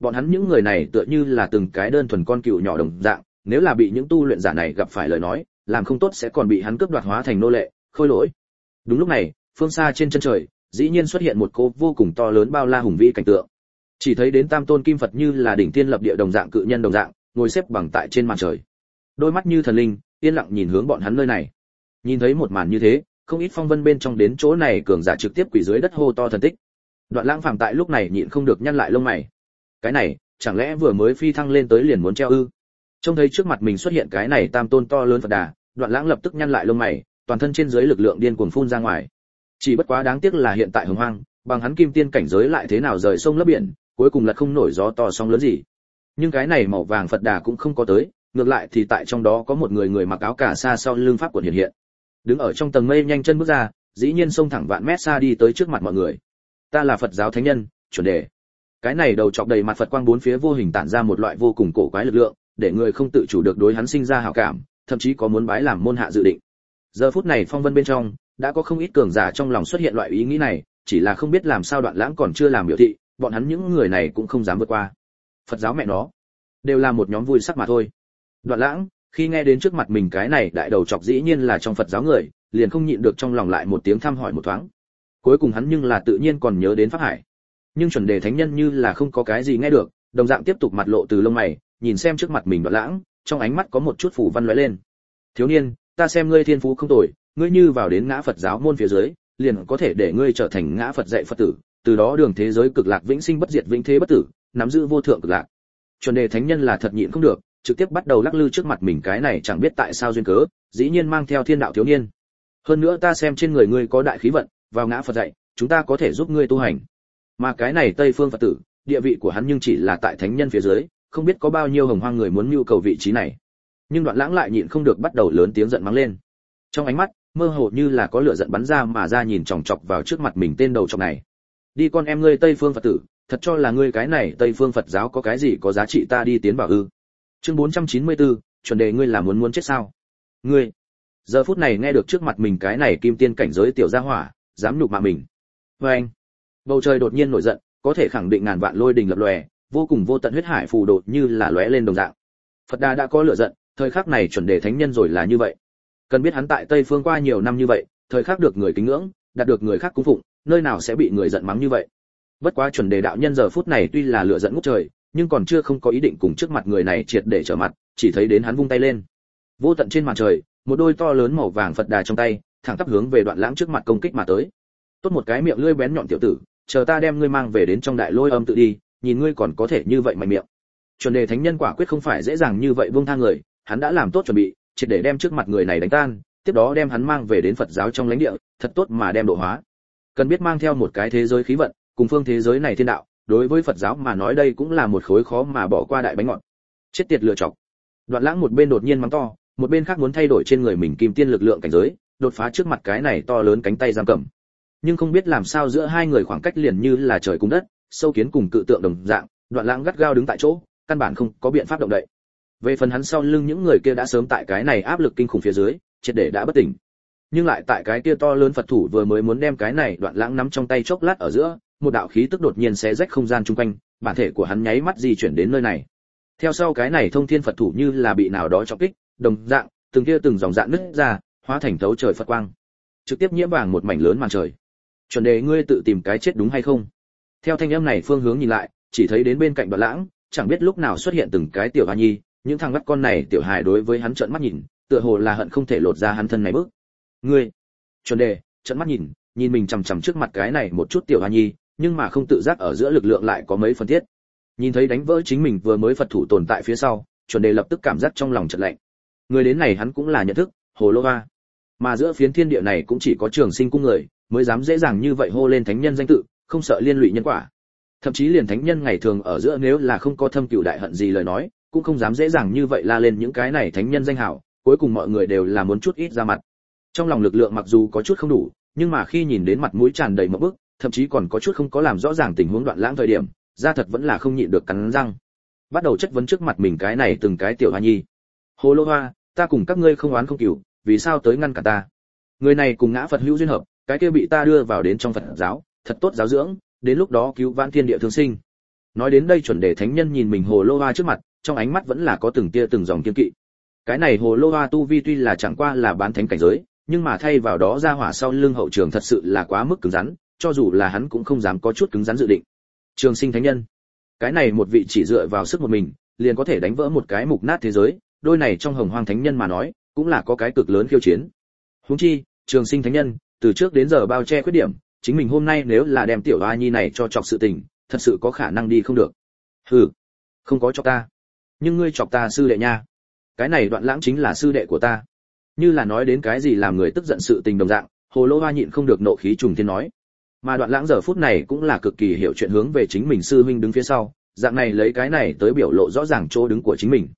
Bọn hắn những người này tựa như là từng cái đơn thuần con cừu nhỏ đồng dạng, nếu là bị những tu luyện giả này gặp phải lời nói, làm không tốt sẽ còn bị hắn cướp đoạt hóa thành nô lệ, khôi lỗi. Đúng lúc này, phương xa trên chân trời dĩ nhiên xuất hiện một cô vô cùng to lớn bao la hùng vĩ cảnh tượng. Chỉ thấy đến tam tôn kim phật như là đỉnh tiên lập địa đồng dạng, cự nhân đồng dạng, ngồi xếp bằng tại trên màn trời. Đôi mắt như thần linh, yên lặng nhìn hướng bọn hắn nơi này. Nhìn thấy một màn như thế, không ít phong vân bên trong đến chỗ này cường giả trực tiếp quỷ dưới đất hô to thần tích. Đoạn lãng phàm tại lúc này nhịn không được nhăn lại lông mày. Cái này, chẳng lẽ vừa mới phi thăng lên tới liền muốn treo ư? Trông thấy trước mặt mình xuất hiện cái này tam tôn to lớn phật đà, đoạn lãng lập tức nhăn lại lông mày, toàn thân trên dưới lực lượng điên cuồng phun ra ngoài chỉ bất quá đáng tiếc là hiện tại hồng hoang, bằng hắn kim tiên cảnh giới lại thế nào rời sông lấp biển, cuối cùng là không nổi gió to sóng lớn gì. Nhưng cái này màu vàng phật đà cũng không có tới, ngược lại thì tại trong đó có một người người mặc áo cà sa sau lưng pháp quần hiện hiện. Đứng ở trong tầng mây nhanh chân bước ra, dĩ nhiên xông thẳng vạn mét xa đi tới trước mặt mọi người. Ta là phật giáo thánh nhân, chuẩn đề. Cái này đầu chọc đầy mặt phật quang bốn phía vô hình tản ra một loại vô cùng cổ quái lực lượng, để người không tự chủ được đối hắn sinh ra hảo cảm, thậm chí có muốn bái làm môn hạ dự định. Giờ phút này phong vân bên trong đã có không ít cường giả trong lòng xuất hiện loại ý nghĩ này, chỉ là không biết làm sao đoạn lãng còn chưa làm biểu thị, bọn hắn những người này cũng không dám vượt qua. Phật giáo mẹ nó, đều là một nhóm vui sắc mà thôi. Đoạn lãng, khi nghe đến trước mặt mình cái này đại đầu chọc dĩ nhiên là trong phật giáo người, liền không nhịn được trong lòng lại một tiếng thăm hỏi một thoáng. Cuối cùng hắn nhưng là tự nhiên còn nhớ đến pháp hải. Nhưng chuẩn đề thánh nhân như là không có cái gì nghe được, đồng dạng tiếp tục mặt lộ từ lông mày, nhìn xem trước mặt mình đoạn lãng, trong ánh mắt có một chút phủ văn lóe lên. Thiếu niên ta xem ngươi thiên phú không tồi, ngươi như vào đến ngã phật giáo môn phía dưới, liền có thể để ngươi trở thành ngã phật dạy phật tử, từ đó đường thế giới cực lạc vĩnh sinh bất diệt vĩnh thế bất tử, nắm giữ vô thượng cực lạc. Chuẩn đề thánh nhân là thật nhịn không được, trực tiếp bắt đầu lắc lư trước mặt mình cái này chẳng biết tại sao duyên cớ, dĩ nhiên mang theo thiên đạo thiếu niên. Hơn nữa ta xem trên người ngươi có đại khí vận, vào ngã phật dạy, chúng ta có thể giúp ngươi tu hành. Mà cái này tây phương phật tử, địa vị của hắn nhưng chỉ là tại thánh nhân phía dưới, không biết có bao nhiêu hồng hoang người muốn nhu cầu vị trí này nhưng đoạn lãng lại nhịn không được bắt đầu lớn tiếng giận mắng lên. Trong ánh mắt mơ hồ như là có lửa giận bắn ra mà ra nhìn chòng chọc vào trước mặt mình tên đầu chọc này. Đi con em ngươi tây phương phật tử thật cho là ngươi cái này tây phương phật giáo có cái gì có giá trị ta đi tiến vào ư. Chương 494, chuẩn đề ngươi là muốn muốn chết sao? Ngươi giờ phút này nghe được trước mặt mình cái này kim tiên cảnh giới tiểu gia hỏa dám nhục mạ mình. Vê anh bầu trời đột nhiên nổi giận có thể khẳng định ngàn vạn lôi đình lập lòe vô cùng vô tận huyết hải phù đột như là lóe lên đồng dạng. Phật đà đã có lửa giận thời khắc này chuẩn đề thánh nhân rồi là như vậy. Cần biết hắn tại tây phương qua nhiều năm như vậy, thời khắc được người kính ngưỡng, đạt được người khác cung phụng, nơi nào sẽ bị người giận mắng như vậy. Bất quá chuẩn đề đạo nhân giờ phút này tuy là lửa giận ngút trời, nhưng còn chưa không có ý định cùng trước mặt người này triệt để trở mặt, chỉ thấy đến hắn vung tay lên. Vô tận trên màn trời, một đôi to lớn màu vàng phật đà trong tay, thẳng tắp hướng về đoạn lãng trước mặt công kích mà tới. Tốt một cái miệng lưỡi bén nhọn tiểu tử, chờ ta đem ngươi mang về đến trong đại lôi âm tự đi, nhìn ngươi còn có thể như vậy mạnh miệng. Chuẩn đề thánh nhân quả quyết không phải dễ dàng như vậy buông tha người hắn đã làm tốt chuẩn bị chỉ để đem trước mặt người này đánh tan, tiếp đó đem hắn mang về đến phật giáo trong lãnh địa, thật tốt mà đem độ hóa. Cần biết mang theo một cái thế giới khí vận, cùng phương thế giới này thiên đạo, đối với phật giáo mà nói đây cũng là một khối khó mà bỏ qua đại bánh ngọt. Chết tiệt lựa chọc. Đoạn lãng một bên đột nhiên mắng to, một bên khác muốn thay đổi trên người mình kim tiên lực lượng cảnh giới, đột phá trước mặt cái này to lớn cánh tay giam cầm. Nhưng không biết làm sao giữa hai người khoảng cách liền như là trời cùng đất, sâu kiến cùng cự tượng đồng dạng, đoạn lãng gắt gao đứng tại chỗ, căn bản không có biện pháp động đậy về phần hắn sau lưng những người kia đã sớm tại cái này áp lực kinh khủng phía dưới, triệt để đã bất tỉnh. Nhưng lại tại cái kia to lớn phật thủ vừa mới muốn đem cái này đoạn lãng nắm trong tay chốc lát ở giữa, một đạo khí tức đột nhiên xé rách không gian chung quanh, bản thể của hắn nháy mắt di chuyển đến nơi này. Theo sau cái này thông thiên phật thủ như là bị nào đó trọng kích, đồng dạng, từng kia từng dòng dạng nứt ra, hóa thành thấu trời phật quang. Trực tiếp nhiễm vàng một mảnh lớn màn trời. Chuẩn đề ngươi tự tìm cái chết đúng hay không? Theo thanh âm này phương hướng nhìn lại, chỉ thấy đến bên cạnh đoạn lãng, chẳng biết lúc nào xuất hiện từng cái tiểu hoa nhi những thằng bắt con này, tiểu hài đối với hắn trợn mắt nhìn, tựa hồ là hận không thể lột ra hắn thân này bước. Ngươi, chuẩn đề, trợn mắt nhìn nhìn mình chằm chằm trước mặt cái này một chút tiểu hoa nhi, nhưng mà không tự giác ở giữa lực lượng lại có mấy phần thiết. Nhìn thấy đánh vỡ chính mình vừa mới phật thủ tồn tại phía sau, chuẩn đề lập tức cảm giác trong lòng chợt lạnh. Người đến này hắn cũng là nhận thức, hồ lô va mà giữa phiến thiên địa này cũng chỉ có trường sinh cung người, mới dám dễ dàng như vậy hô lên thánh nhân danh tự, không sợ liên lụy nhân quả. Thậm chí liền thánh nhân ngày thường ở giữa nếu là không có thâm cựu đại hận gì lời nói cũng không dám dễ dàng như vậy la lên những cái này thánh nhân danh hảo, cuối cùng mọi người đều là muốn chút ít ra mặt. Trong lòng lực lượng mặc dù có chút không đủ, nhưng mà khi nhìn đến mặt mũi tràn đầy mộng bức, thậm chí còn có chút không có làm rõ ràng tình huống đoạn lãng thời điểm ra thật vẫn là không nhịn được cắn răng. Bắt đầu chất vấn trước mặt mình cái này từng cái tiểu hoa nhi. Hồ lô hoa, ta cùng các ngươi không oán không cừu, vì sao tới ngăn cả ta? Người này cùng ngã phật hữu duyên hợp, cái kia bị ta đưa vào đến trong phật giáo, thật tốt giáo dưỡng, đến lúc đó cứu vãn thiên địa thương sinh. Nói đến đây chuẩn đề thánh nhân nhìn mình hồ lô hoa trước mặt trong ánh mắt vẫn là có từng tia từng dòng kiên kỵ. Cái này hồ lô hoa tu vi tuy là chẳng qua là bán thánh cảnh giới, nhưng mà thay vào đó ra hỏa sau lưng hậu trường thật sự là quá mức cứng rắn, cho dù là hắn cũng không dám có chút cứng rắn dự định. Trường sinh thánh nhân. Cái này một vị chỉ dựa vào sức một mình, liền có thể đánh vỡ một cái mục nát thế giới, đôi này trong hồng hoang thánh nhân mà nói, cũng là có cái cực lớn khiêu chiến. Huống chi, trường sinh thánh nhân, từ trước đến giờ bao che khuyết điểm, chính mình hôm nay nếu là đem tiểu a nhi này cho chọc sự tình, thật sự có khả năng đi không được. Hừ, không có cho ta nhưng ngươi chọc ta sư đệ nha. Cái này đoạn lãng chính là sư đệ của ta. Như là nói đến cái gì làm người tức giận sự tình đồng dạng, hồ lô hoa nhịn không được nộ khí trùng thiên nói. Mà đoạn lãng giờ phút này cũng là cực kỳ hiểu chuyện hướng về chính mình sư huynh đứng phía sau, dạng này lấy cái này tới biểu lộ rõ ràng chỗ đứng của chính mình.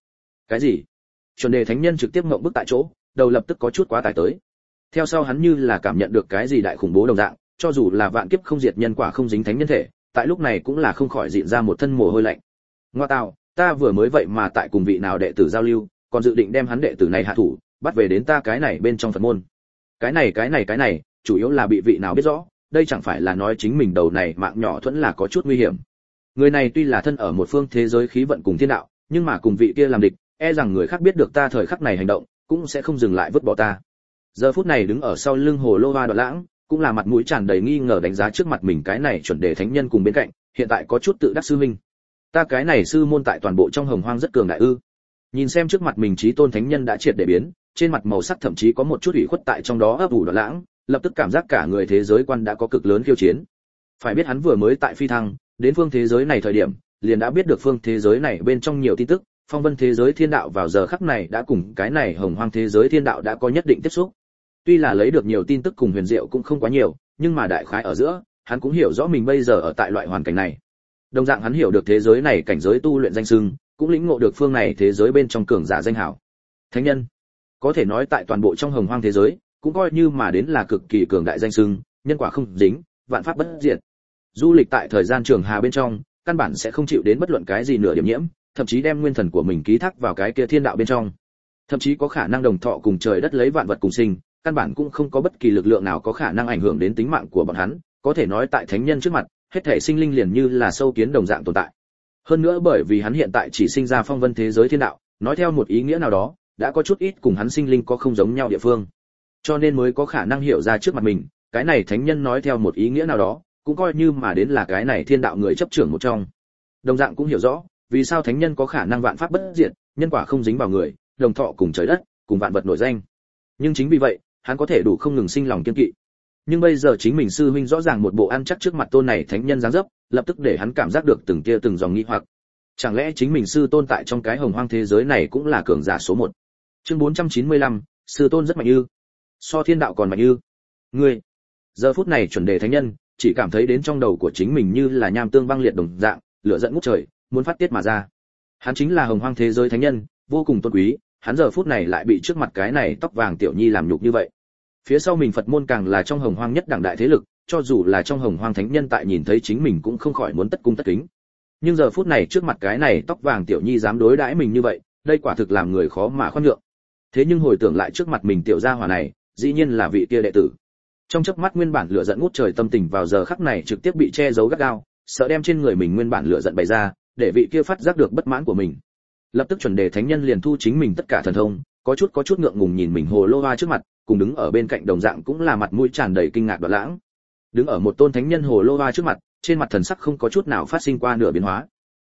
Cái gì? Chuẩn đề thánh nhân trực tiếp ngậm bức tại chỗ, đầu lập tức có chút quá tải tới. Theo sau hắn như là cảm nhận được cái gì đại khủng bố đồng dạng, cho dù là vạn kiếp không diệt nhân quả không dính thánh nhân thể, tại lúc này cũng là không khỏi diện ra một thân mồ hôi lạnh. Ngoa tạo ta vừa mới vậy mà tại cùng vị nào đệ tử giao lưu, còn dự định đem hắn đệ tử này hạ thủ, bắt về đến ta cái này bên trong phật môn. Cái này cái này cái này, chủ yếu là bị vị nào biết rõ, đây chẳng phải là nói chính mình đầu này mạng nhỏ thuẫn là có chút nguy hiểm. Người này tuy là thân ở một phương thế giới khí vận cùng thiên đạo, nhưng mà cùng vị kia làm địch e rằng người khác biết được ta thời khắc này hành động, cũng sẽ không dừng lại vứt bỏ ta. Giờ phút này đứng ở sau lưng hồ lô hoa đoạn lãng, cũng là mặt mũi tràn đầy nghi ngờ đánh giá trước mặt mình cái này chuẩn đề thánh nhân cùng bên cạnh, hiện tại có chút tự đắc sư minh ta cái này sư môn tại toàn bộ trong hồng hoang rất cường đại ư. Nhìn xem trước mặt mình trí tôn thánh nhân đã triệt để biến, trên mặt màu sắc thậm chí có một chút ủy khuất tại trong đó ấp ủ đoạn lãng, lập tức cảm giác cả người thế giới quan đã có cực lớn khiêu chiến. Phải biết hắn vừa mới tại phi thăng, đến phương thế giới này thời điểm, liền đã biết được phương thế giới này bên trong nhiều tin tức, phong vân thế giới thiên đạo vào giờ khắc này đã cùng cái này hồng hoang thế giới thiên đạo đã có nhất định tiếp xúc. Tuy là lấy được nhiều tin tức cùng huyền diệu cũng không quá nhiều, nhưng mà đại khái ở giữa, hắn cũng hiểu rõ mình bây giờ ở tại loại hoàn cảnh này đồng dạng hắn hiểu được thế giới này cảnh giới tu luyện danh sưng cũng lĩnh ngộ được phương này thế giới bên trong cường giả danh hảo. Thánh nhân, có thể nói tại toàn bộ trong hồng hoang thế giới, cũng coi như mà đến là cực kỳ cường đại danh sưng nhân quả không dính, vạn pháp bất diệt. Du lịch tại thời gian trường hà bên trong, căn bản sẽ không chịu đến bất luận cái gì nửa điểm nhiễm, thậm chí đem nguyên thần của mình ký thác vào cái kia thiên đạo bên trong. Thậm chí có khả năng đồng thọ cùng trời đất lấy vạn vật cùng sinh, căn bản cũng không có bất kỳ lực lượng nào có khả năng ảnh hưởng đến tính mạng của bọn hắn, có thể nói tại thánh nhân trước mặt hết thể sinh linh liền như là sâu kiến đồng dạng tồn tại. Hơn nữa bởi vì hắn hiện tại chỉ sinh ra phong vân thế giới thiên đạo, nói theo một ý nghĩa nào đó, đã có chút ít cùng hắn sinh linh có không giống nhau địa phương. Cho nên mới có khả năng hiểu ra trước mặt mình, cái này thánh nhân nói theo một ý nghĩa nào đó, cũng coi như mà đến là cái này thiên đạo người chấp trưởng một trong. Đồng dạng cũng hiểu rõ, vì sao thánh nhân có khả năng vạn pháp bất diệt, nhân quả không dính vào người, đồng thọ cùng trời đất, cùng vạn vật nổi danh. Nhưng chính vì vậy, hắn có thể đủ không ngừng sinh lòng kiên kỵ nhưng bây giờ chính mình sư huynh rõ ràng một bộ ăn chắc trước mặt tôn này thánh nhân dáng dấp lập tức để hắn cảm giác được từng kia từng dòng nghi hoặc. Chẳng lẽ chính mình sư tôn tại trong cái hồng hoang thế giới này cũng là cường giả số một? Chương 495, sư tôn rất mạnh ư? So thiên đạo còn mạnh ư? Ngươi giờ phút này chuẩn đề thánh nhân chỉ cảm thấy đến trong đầu của chính mình như là nham tương băng liệt đồng dạng lửa giận ngút trời muốn phát tiết mà ra. Hắn chính là hồng hoang thế giới thánh nhân vô cùng tôn quý hắn giờ phút này lại bị trước mặt cái này tóc vàng tiểu nhi làm nhục như vậy phía sau mình phật môn càng là trong hồng hoang nhất đẳng đại thế lực, cho dù là trong hồng hoang thánh nhân tại nhìn thấy chính mình cũng không khỏi muốn tất cung tất kính. Nhưng giờ phút này trước mặt cái này tóc vàng tiểu nhi dám đối đãi mình như vậy, đây quả thực làm người khó mà khoan nhượng. Thế nhưng hồi tưởng lại trước mặt mình tiểu gia hỏa này, dĩ nhiên là vị kia đệ tử. Trong chớp mắt nguyên bản lửa giận ngút trời tâm tình vào giờ khắc này trực tiếp bị che giấu gắt gao, sợ đem trên người mình nguyên bản lửa giận bày ra, để vị kia phát giác được bất mãn của mình. Lập tức chuẩn đề thánh nhân liền thu chính mình tất cả thần thông, có chút có chút ngượng ngùng nhìn mình hồ lô hoa trước mặt cùng đứng ở bên cạnh đồng dạng cũng là mặt mũi tràn đầy kinh ngạc đoạn lãng. Đứng ở một tôn thánh nhân hồ lô hoa trước mặt, trên mặt thần sắc không có chút nào phát sinh qua nửa biến hóa.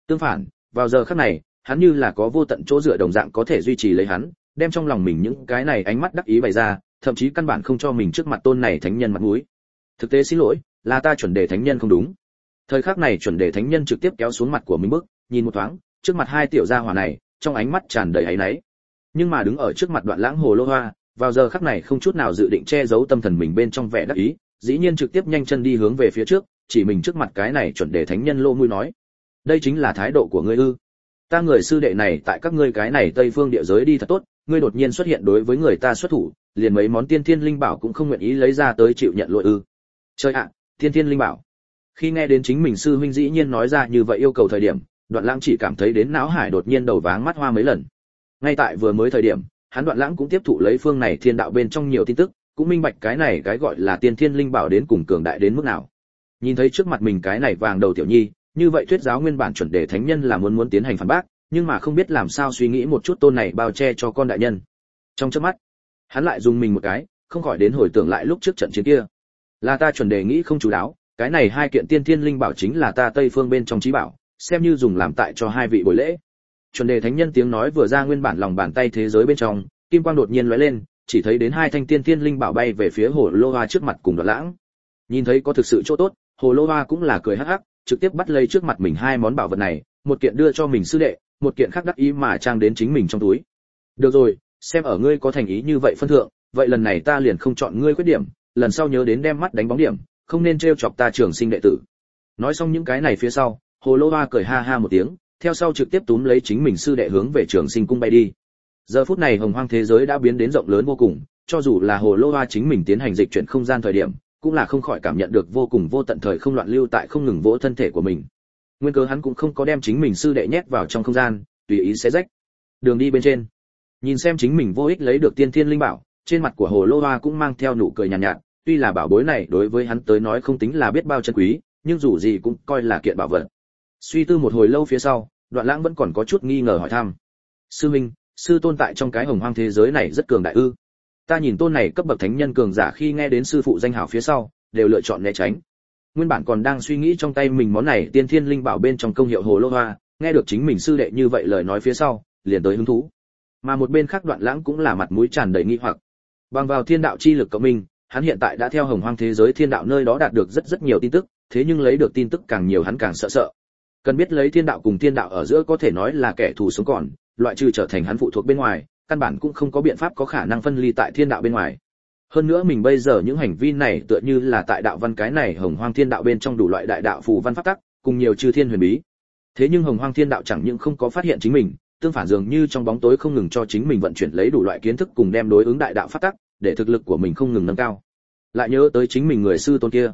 Tương phản, vào giờ khắc này, hắn như là có vô tận chỗ dựa đồng dạng có thể duy trì lấy hắn, đem trong lòng mình những cái này ánh mắt đắc ý bày ra, thậm chí căn bản không cho mình trước mặt tôn này thánh nhân mặt mũi. Thực tế xin lỗi, là ta chuẩn đề thánh nhân không đúng. Thời khắc này chuẩn đề thánh nhân trực tiếp kéo xuống mặt của mình bước, nhìn một thoáng, trước mặt hai tiểu gia hỏa này, trong ánh mắt tràn đầy áy náy. Nhưng mà đứng ở trước mặt đoạn lãng hồ lô hoa vào giờ khắc này không chút nào dự định che giấu tâm thần mình bên trong vẻ đắc ý, dĩ nhiên trực tiếp nhanh chân đi hướng về phía trước, chỉ mình trước mặt cái này chuẩn đề thánh nhân lô mũi nói, đây chính là thái độ của ngươi ư? Ta người sư đệ này tại các ngươi cái này tây phương địa giới đi thật tốt, ngươi đột nhiên xuất hiện đối với người ta xuất thủ, liền mấy món tiên thiên linh bảo cũng không nguyện ý lấy ra tới chịu nhận lỗi ư? Chơi ạ, tiên thiên linh bảo. Khi nghe đến chính mình sư huynh dĩ nhiên nói ra như vậy yêu cầu thời điểm, đoạn lãng chỉ cảm thấy đến não hải đột nhiên đầu váng mắt hoa mấy lần. Ngay tại vừa mới thời điểm hắn đoạn lãng cũng tiếp thụ lấy phương này thiên đạo bên trong nhiều tin tức, cũng minh bạch cái này cái gọi là tiên thiên linh bảo đến cùng cường đại đến mức nào. Nhìn thấy trước mặt mình cái này vàng đầu tiểu nhi, như vậy thuyết giáo nguyên bản chuẩn đề thánh nhân là muốn muốn tiến hành phản bác, nhưng mà không biết làm sao suy nghĩ một chút tôn này bao che cho con đại nhân. Trong chớp mắt, hắn lại dùng mình một cái, không khỏi đến hồi tưởng lại lúc trước trận chiến kia. Là ta chuẩn đề nghĩ không chú đáo, cái này hai kiện tiên thiên linh bảo chính là ta tây phương bên trong trí bảo, xem như dùng làm tại cho hai vị buổi lễ chuẩn đề thánh nhân tiếng nói vừa ra nguyên bản lòng bàn tay thế giới bên trong, kim quang đột nhiên lóe lên, chỉ thấy đến hai thanh tiên tiên linh bảo bay về phía hồ lô hoa trước mặt cùng đoạn lãng. Nhìn thấy có thực sự chỗ tốt, hồ lô hoa cũng là cười hắc hắc, trực tiếp bắt lấy trước mặt mình hai món bảo vật này, một kiện đưa cho mình sư đệ, một kiện khác đắc ý mà trang đến chính mình trong túi. Được rồi, xem ở ngươi có thành ý như vậy phân thượng, vậy lần này ta liền không chọn ngươi khuyết điểm, lần sau nhớ đến đem mắt đánh bóng điểm, không nên trêu chọc ta trường sinh đệ tử. Nói xong những cái này phía sau, hồ lô hoa cười ha ha một tiếng theo sau trực tiếp túm lấy chính mình sư đệ hướng về trường sinh cung bay đi. Giờ phút này hồng hoang thế giới đã biến đến rộng lớn vô cùng cho dù là hồ lô hoa chính mình tiến hành dịch chuyển không gian thời điểm cũng là không khỏi cảm nhận được vô cùng vô tận thời không loạn lưu tại không ngừng vỗ thân thể của mình. Nguyên cớ hắn cũng không có đem chính mình sư đệ nhét vào trong không gian tùy ý xé rách. Đường đi bên trên nhìn xem chính mình vô ích lấy được tiên thiên linh bảo trên mặt của hồ lô hoa cũng mang theo nụ cười nhàn nhạt, nhạt tuy là bảo bối này đối với hắn tới nói không tính là biết bao chân quý nhưng dù gì cũng coi là kiện bảo vật suy tư một hồi lâu phía sau, đoạn lãng vẫn còn có chút nghi ngờ hỏi thăm. Sư minh, sư tôn tại trong cái hồng hoang thế giới này rất cường đại ư? Ta nhìn tôn này cấp bậc thánh nhân cường giả khi nghe đến sư phụ danh hảo phía sau, đều lựa chọn né tránh. Nguyên bản còn đang suy nghĩ trong tay mình món này tiên thiên linh bảo bên trong công hiệu hồ lô hoa, nghe được chính mình sư đệ như vậy lời nói phía sau, liền tới hứng thú. Mà một bên khác đoạn lãng cũng là mặt mũi tràn đầy nghi hoặc. Bằng vào thiên đạo chi lực cộng minh, hắn hiện tại đã theo hồng hoang thế giới thiên đạo nơi đó đạt được rất rất nhiều tin tức, thế nhưng lấy được tin tức càng nhiều hắn càng sợ sợ cần biết lấy thiên đạo cùng thiên đạo ở giữa có thể nói là kẻ thù sống còn, loại trừ trở thành hắn phụ thuộc bên ngoài, căn bản cũng không có biện pháp có khả năng phân ly tại thiên đạo bên ngoài. Hơn nữa mình bây giờ những hành vi này tựa như là tại đạo văn cái này hồng hoang thiên đạo bên trong đủ loại đại đạo phù văn pháp tắc, cùng nhiều chư thiên huyền bí. Thế nhưng hồng hoang thiên đạo chẳng những không có phát hiện chính mình, tương phản dường như trong bóng tối không ngừng cho chính mình vận chuyển lấy đủ loại kiến thức cùng đem đối ứng đại đạo pháp tắc, để thực lực của mình không ngừng nâng cao. Lại nhớ tới chính mình người sư tôn kia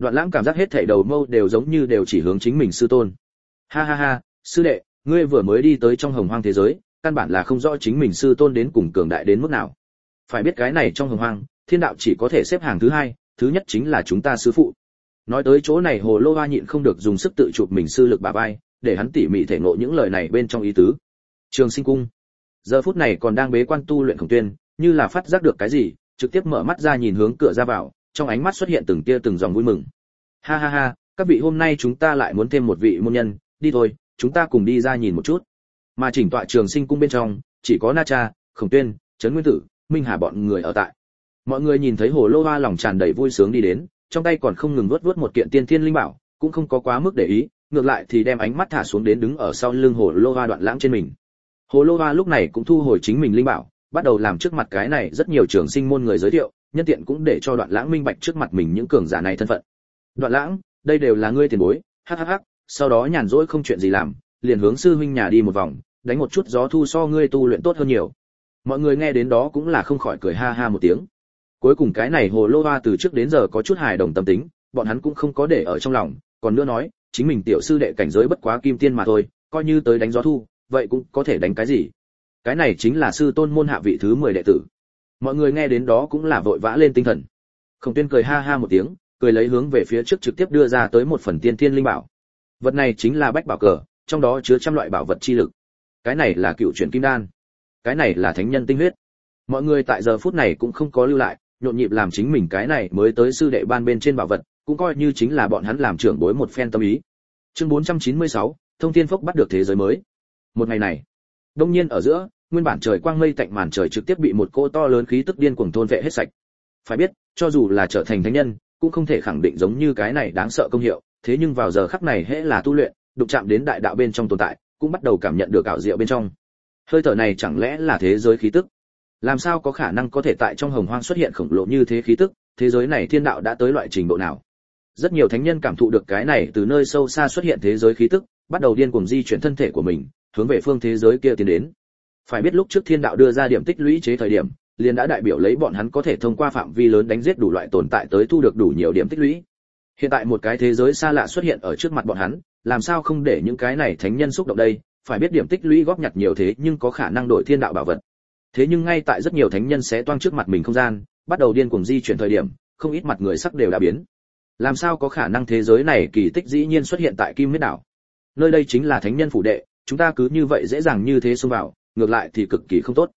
đoạn lãng cảm giác hết thảy đầu mâu đều giống như đều chỉ hướng chính mình sư tôn. Ha ha ha, sư đệ, ngươi vừa mới đi tới trong hồng hoang thế giới, căn bản là không rõ chính mình sư tôn đến cùng cường đại đến mức nào. Phải biết cái này trong hồng hoang, thiên đạo chỉ có thể xếp hàng thứ hai, thứ nhất chính là chúng ta sư phụ. Nói tới chỗ này hồ lô hoa nhịn không được dùng sức tự chụp mình sư lực bà vai, để hắn tỉ mỉ thể ngộ những lời này bên trong ý tứ. Trường sinh cung. Giờ phút này còn đang bế quan tu luyện khổng tuyên, như là phát giác được cái gì, trực tiếp mở mắt ra nhìn hướng cửa ra vào trong ánh mắt xuất hiện từng tia từng dòng vui mừng. Ha ha ha, các vị hôm nay chúng ta lại muốn thêm một vị môn nhân, đi thôi, chúng ta cùng đi ra nhìn một chút. Mà chỉnh tọa trường sinh cung bên trong, chỉ có na cha, khổng tuyên, trấn nguyên tử, minh hà bọn người ở tại. Mọi người nhìn thấy hồ lô hoa lòng tràn đầy vui sướng đi đến, trong tay còn không ngừng vuốt vuốt một kiện tiên thiên linh bảo, cũng không có quá mức để ý, ngược lại thì đem ánh mắt thả xuống đến đứng ở sau lưng hồ lô hoa đoạn lãng trên mình. Hồ lô hoa lúc này cũng thu hồi chính mình linh bảo, bắt đầu làm trước mặt cái này rất nhiều trường sinh môn người giới thiệu nhân tiện cũng để cho đoạn lãng minh bạch trước mặt mình những cường giả này thân phận. Đoạn lãng, đây đều là ngươi tiền bối hhh sau đó nhàn rỗi không chuyện gì làm, liền hướng sư huynh nhà đi một vòng, đánh một chút gió thu so ngươi tu luyện tốt hơn nhiều. Mọi người nghe đến đó cũng là không khỏi cười ha ha một tiếng. Cuối cùng cái này hồ lô hoa từ trước đến giờ có chút hài đồng tâm tính, bọn hắn cũng không có để ở trong lòng, còn nữa nói, chính mình tiểu sư đệ cảnh giới bất quá kim tiên mà thôi, coi như tới đánh gió thu, vậy cũng có thể đánh cái gì? Cái này chính là sư tôn môn hạ vị thứ 10 đệ tử mọi người nghe đến đó cũng là vội vã lên tinh thần. Khổng tuyên cười ha ha một tiếng cười lấy hướng về phía trước trực tiếp đưa ra tới một phần tiên thiên linh bảo. Vật này chính là bách bảo cờ trong đó chứa trăm loại bảo vật chi lực. Cái này là cựu chuyển kim đan. Cái này là thánh nhân tinh huyết. Mọi người tại giờ phút này cũng không có lưu lại nhộn nhịp làm chính mình cái này mới tới sư đệ ban bên trên bảo vật cũng coi như chính là bọn hắn làm trưởng bối một phen tâm ý. Chương 496, thông thiên phốc bắt được thế giới mới. Một ngày này đông nhiên ở giữa nguyên bản trời quang mây tạnh màn trời trực tiếp bị một cô to lớn khí tức điên cuồng thôn vệ hết sạch. Phải biết, cho dù là trở thành thánh nhân, cũng không thể khẳng định giống như cái này đáng sợ công hiệu, thế nhưng vào giờ khắc này hễ là tu luyện, đụng chạm đến đại đạo bên trong tồn tại, cũng bắt đầu cảm nhận được ảo diệu bên trong. Hơi thở này chẳng lẽ là thế giới khí tức? Làm sao có khả năng có thể tại trong hồng hoang xuất hiện khổng lồ như thế khí tức? Thế giới này thiên đạo đã tới loại trình độ nào? Rất nhiều thánh nhân cảm thụ được cái này từ nơi sâu xa xuất hiện thế giới khí tức, bắt đầu điên cuồng di chuyển thân thể của mình, hướng về phương thế giới kia tiến đến phải biết lúc trước thiên đạo đưa ra điểm tích lũy chế thời điểm, liền đã đại biểu lấy bọn hắn có thể thông qua phạm vi lớn đánh giết đủ loại tồn tại tới thu được đủ nhiều điểm tích lũy. Hiện tại một cái thế giới xa lạ xuất hiện ở trước mặt bọn hắn, làm sao không để những cái này thánh nhân xúc động đây? Phải biết điểm tích lũy góp nhặt nhiều thế nhưng có khả năng đổi thiên đạo bảo vật. Thế nhưng ngay tại rất nhiều thánh nhân sẽ toang trước mặt mình không gian, bắt đầu điên cuồng di chuyển thời điểm, không ít mặt người sắc đều đã biến. Làm sao có khả năng thế giới này kỳ tích dĩ nhiên xuất hiện tại kim huyết đảo? Nơi đây chính là thánh nhân phủ đệ, chúng ta cứ như vậy dễ dàng như thế xông vào ngược lại thì cực kỳ không tốt.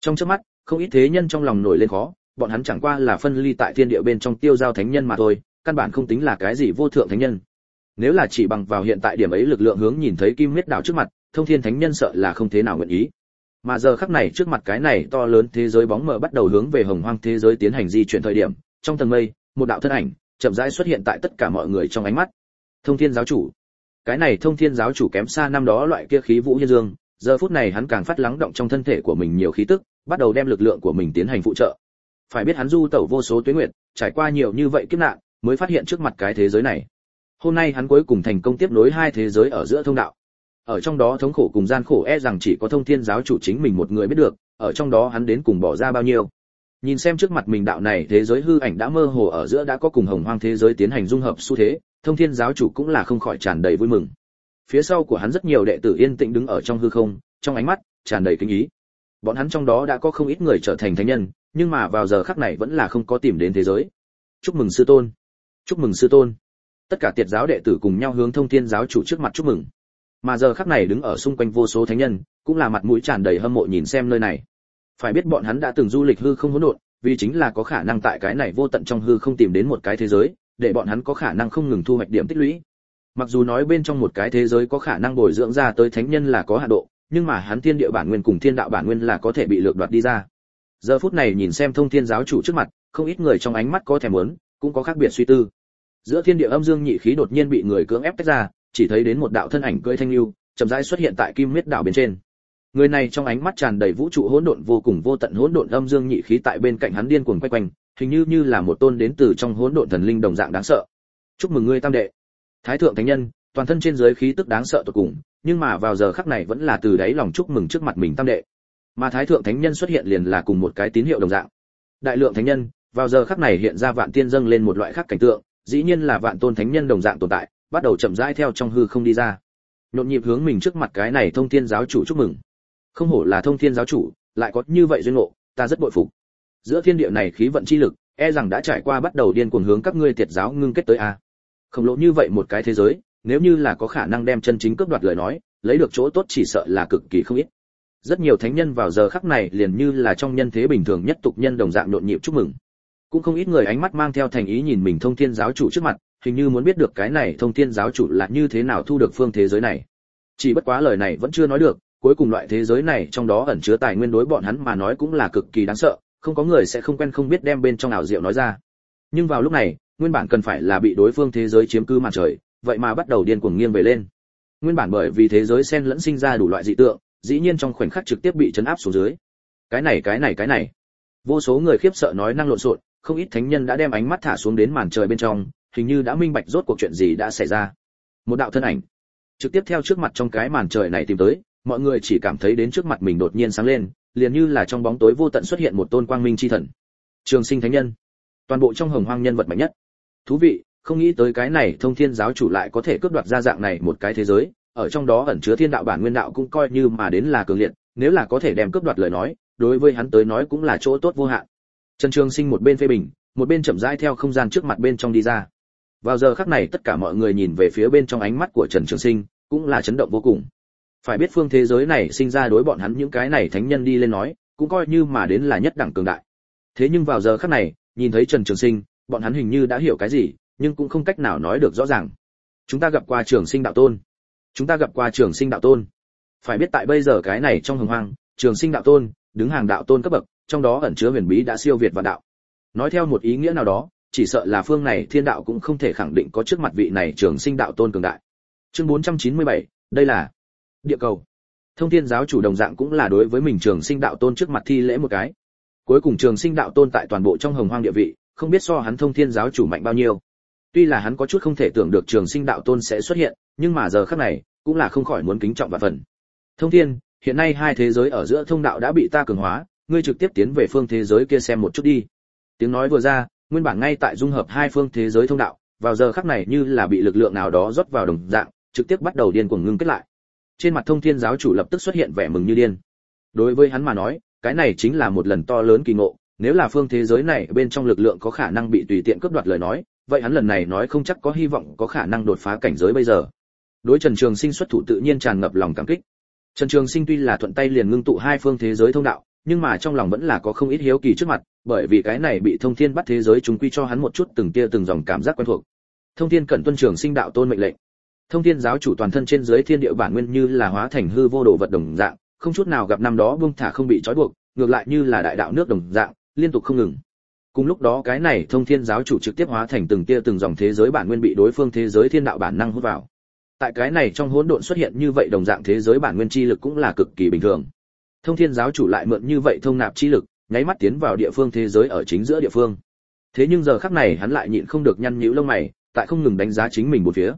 Trong trước mắt, không ít thế nhân trong lòng nổi lên khó, bọn hắn chẳng qua là phân ly tại thiên địa bên trong tiêu giao thánh nhân mà thôi, căn bản không tính là cái gì vô thượng thánh nhân. Nếu là chỉ bằng vào hiện tại điểm ấy lực lượng hướng nhìn thấy kim huyết đảo trước mặt, thông thiên thánh nhân sợ là không thế nào nguyện ý. Mà giờ khắc này trước mặt cái này to lớn thế giới bóng mờ bắt đầu hướng về hồng hoang thế giới tiến hành di chuyển thời điểm, trong tầng mây, một đạo thân ảnh chậm rãi xuất hiện tại tất cả mọi người trong ánh mắt. Thông thiên giáo chủ. Cái này thông thiên giáo chủ kém xa năm đó loại kia khí vũ nhân dương giờ phút này hắn càng phát lắng động trong thân thể của mình nhiều khí tức, bắt đầu đem lực lượng của mình tiến hành phụ trợ. Phải biết hắn du tẩu vô số tuyến nguyện trải qua nhiều như vậy kiếp nạn, mới phát hiện trước mặt cái thế giới này. Hôm nay hắn cuối cùng thành công tiếp nối hai thế giới ở giữa thông đạo. Ở trong đó thống khổ cùng gian khổ e rằng chỉ có thông thiên giáo chủ chính mình một người biết được, ở trong đó hắn đến cùng bỏ ra bao nhiêu. Nhìn xem trước mặt mình đạo này thế giới hư ảnh đã mơ hồ ở giữa đã có cùng hồng hoang thế giới tiến hành dung hợp xu thế, thông thiên giáo chủ cũng là không khỏi tràn đầy vui mừng phía sau của hắn rất nhiều đệ tử yên tĩnh đứng ở trong hư không, trong ánh mắt tràn đầy kinh ý. Bọn hắn trong đó đã có không ít người trở thành thánh nhân, nhưng mà vào giờ khắc này vẫn là không có tìm đến thế giới. Chúc mừng sư tôn. Chúc mừng sư tôn. Tất cả tiệt giáo đệ tử cùng nhau hướng thông thiên giáo chủ trước mặt chúc mừng. Mà giờ khắc này đứng ở xung quanh vô số thánh nhân, cũng là mặt mũi tràn đầy hâm mộ nhìn xem nơi này. Phải biết bọn hắn đã từng du lịch hư không hỗn độn, vì chính là có khả năng tại cái này vô tận trong hư không tìm đến một cái thế giới, để bọn hắn có khả năng không ngừng thu hoạch điểm tích lũy mặc dù nói bên trong một cái thế giới có khả năng bồi dưỡng ra tới thánh nhân là có hạ độ, nhưng mà hắn thiên địa bản nguyên cùng thiên đạo bản nguyên là có thể bị lược đoạt đi ra. Giờ phút này nhìn xem thông thiên giáo chủ trước mặt, không ít người trong ánh mắt có thèm muốn, cũng có khác biệt suy tư. Giữa thiên địa âm dương nhị khí đột nhiên bị người cưỡng ép tách ra, chỉ thấy đến một đạo thân ảnh cưỡi thanh lưu, chậm rãi xuất hiện tại kim miết đảo bên trên. Người này trong ánh mắt tràn đầy vũ trụ hỗn độn vô cùng vô tận hỗn độn âm dương nhị khí tại bên cạnh hắn điên cuồng quay quanh, hình như như là một tôn đến từ trong hỗn độn thần linh đồng dạng đáng sợ. Chúc mừng ngươi tam đệ thái thượng thánh nhân, toàn thân trên dưới khí tức đáng sợ tột cùng, nhưng mà vào giờ khắc này vẫn là từ đáy lòng chúc mừng trước mặt mình tam đệ. Mà thái thượng thánh nhân xuất hiện liền là cùng một cái tín hiệu đồng dạng. Đại lượng thánh nhân, vào giờ khắc này hiện ra vạn tiên dâng lên một loại khác cảnh tượng, dĩ nhiên là vạn tôn thánh nhân đồng dạng tồn tại, bắt đầu chậm rãi theo trong hư không đi ra. Nhộn nhịp hướng mình trước mặt cái này thông thiên giáo chủ chúc mừng. Không hổ là thông thiên giáo chủ, lại có như vậy duyên ngộ, ta rất bội phục. Giữa thiên địa này khí vận chi lực e rằng đã trải qua bắt đầu điên cuồng hướng các ngươi tiệt giáo ngưng kết tới a khổng lồ như vậy một cái thế giới, nếu như là có khả năng đem chân chính cướp đoạt lời nói, lấy được chỗ tốt chỉ sợ là cực kỳ không ít. Rất nhiều thánh nhân vào giờ khắc này liền như là trong nhân thế bình thường nhất tục nhân đồng dạng nhộn nhịp chúc mừng. Cũng không ít người ánh mắt mang theo thành ý nhìn mình thông thiên giáo chủ trước mặt, hình như muốn biết được cái này thông thiên giáo chủ là như thế nào thu được phương thế giới này. Chỉ bất quá lời này vẫn chưa nói được, cuối cùng loại thế giới này trong đó ẩn chứa tài nguyên đối bọn hắn mà nói cũng là cực kỳ đáng sợ, không có người sẽ không quen không biết đem bên trong ảo diệu nói ra. Nhưng vào lúc này nguyên bản cần phải là bị đối phương thế giới chiếm cứ mặt trời, vậy mà bắt đầu điên cuồng nghiêng về lên. Nguyên bản bởi vì thế giới xen lẫn sinh ra đủ loại dị tượng, dĩ nhiên trong khoảnh khắc trực tiếp bị chấn áp xuống dưới. Cái này cái này cái này. Vô số người khiếp sợ nói năng lộn xộn, không ít thánh nhân đã đem ánh mắt thả xuống đến màn trời bên trong, hình như đã minh bạch rốt cuộc chuyện gì đã xảy ra. Một đạo thân ảnh trực tiếp theo trước mặt trong cái màn trời này tìm tới, mọi người chỉ cảm thấy đến trước mặt mình đột nhiên sáng lên, liền như là trong bóng tối vô tận xuất hiện một tôn quang minh chi thần. Trường sinh thánh nhân, toàn bộ trong hồng hoang nhân vật mạnh nhất thú vị, không nghĩ tới cái này thông thiên giáo chủ lại có thể cướp đoạt ra dạng này một cái thế giới, ở trong đó ẩn chứa thiên đạo bản nguyên đạo cũng coi như mà đến là cường liệt, nếu là có thể đem cướp đoạt lời nói, đối với hắn tới nói cũng là chỗ tốt vô hạn. Trần trường sinh một bên phê bình, một bên chậm rãi theo không gian trước mặt bên trong đi ra. Vào giờ khắc này tất cả mọi người nhìn về phía bên trong ánh mắt của trần trường sinh, cũng là chấn động vô cùng. Phải biết phương thế giới này sinh ra đối bọn hắn những cái này thánh nhân đi lên nói, cũng coi như mà đến là nhất đẳng cường đại. Thế nhưng vào giờ khắc này, nhìn thấy trần trường sinh bọn hắn hình như đã hiểu cái gì nhưng cũng không cách nào nói được rõ ràng. Chúng ta gặp qua trường sinh đạo tôn. Chúng ta gặp qua trường sinh đạo tôn. Phải biết tại bây giờ cái này trong hồng hoang trường sinh đạo tôn đứng hàng đạo tôn cấp bậc trong đó ẩn chứa huyền bí đã siêu việt và đạo. Nói theo một ý nghĩa nào đó chỉ sợ là phương này thiên đạo cũng không thể khẳng định có trước mặt vị này trường sinh đạo tôn cường đại. Chương 497, đây là địa cầu. Thông thiên giáo chủ đồng dạng cũng là đối với mình trường sinh đạo tôn trước mặt thi lễ một cái. Cuối cùng trường sinh đạo tôn tại toàn bộ trong hồng hoang địa vị không biết so hắn thông thiên giáo chủ mạnh bao nhiêu. Tuy là hắn có chút không thể tưởng được trường sinh đạo tôn sẽ xuất hiện, nhưng mà giờ khắc này, cũng là không khỏi muốn kính trọng và phần thông thiên, hiện nay hai thế giới ở giữa thông đạo đã bị ta cường hóa, ngươi trực tiếp tiến về phương thế giới kia xem một chút đi. Tiếng nói vừa ra, nguyên bản ngay tại dung hợp hai phương thế giới thông đạo, vào giờ khắc này như là bị lực lượng nào đó rót vào đồng dạng, trực tiếp bắt đầu điên cuồng ngưng kết lại. Trên mặt thông thiên giáo chủ lập tức xuất hiện vẻ mừng như điên. Đối với hắn mà nói, cái này chính là một lần to lớn kỳ ngộ nếu là phương thế giới này bên trong lực lượng có khả năng bị tùy tiện cướp đoạt lời nói, vậy hắn lần này nói không chắc có hy vọng có khả năng đột phá cảnh giới bây giờ. Đối trần trường sinh xuất thủ tự nhiên tràn ngập lòng cảm kích. Trần trường sinh tuy là thuận tay liền ngưng tụ hai phương thế giới thông đạo, nhưng mà trong lòng vẫn là có không ít hiếu kỳ trước mặt, bởi vì cái này bị thông thiên bắt thế giới chúng quy cho hắn một chút từng tia từng dòng cảm giác quen thuộc. Thông thiên cận tuân trường sinh đạo tôn mệnh lệnh. Thông thiên giáo chủ toàn thân trên dưới thiên địa bản nguyên như là hóa thành hư vô đồ vật đồng dạng, không chút nào gặp năm đó buông thả không bị trói buộc, ngược lại như là đại đạo nước đồng dạng liên tục không ngừng. Cùng lúc đó cái này thông thiên giáo chủ trực tiếp hóa thành từng tia từng dòng thế giới bản nguyên bị đối phương thế giới thiên đạo bản năng hút vào. Tại cái này trong hỗn độn xuất hiện như vậy đồng dạng thế giới bản nguyên chi lực cũng là cực kỳ bình thường. Thông thiên giáo chủ lại mượn như vậy thông nạp chi lực, nháy mắt tiến vào địa phương thế giới ở chính giữa địa phương. Thế nhưng giờ khắc này hắn lại nhịn không được nhăn nhíu lông mày, tại không ngừng đánh giá chính mình một phía.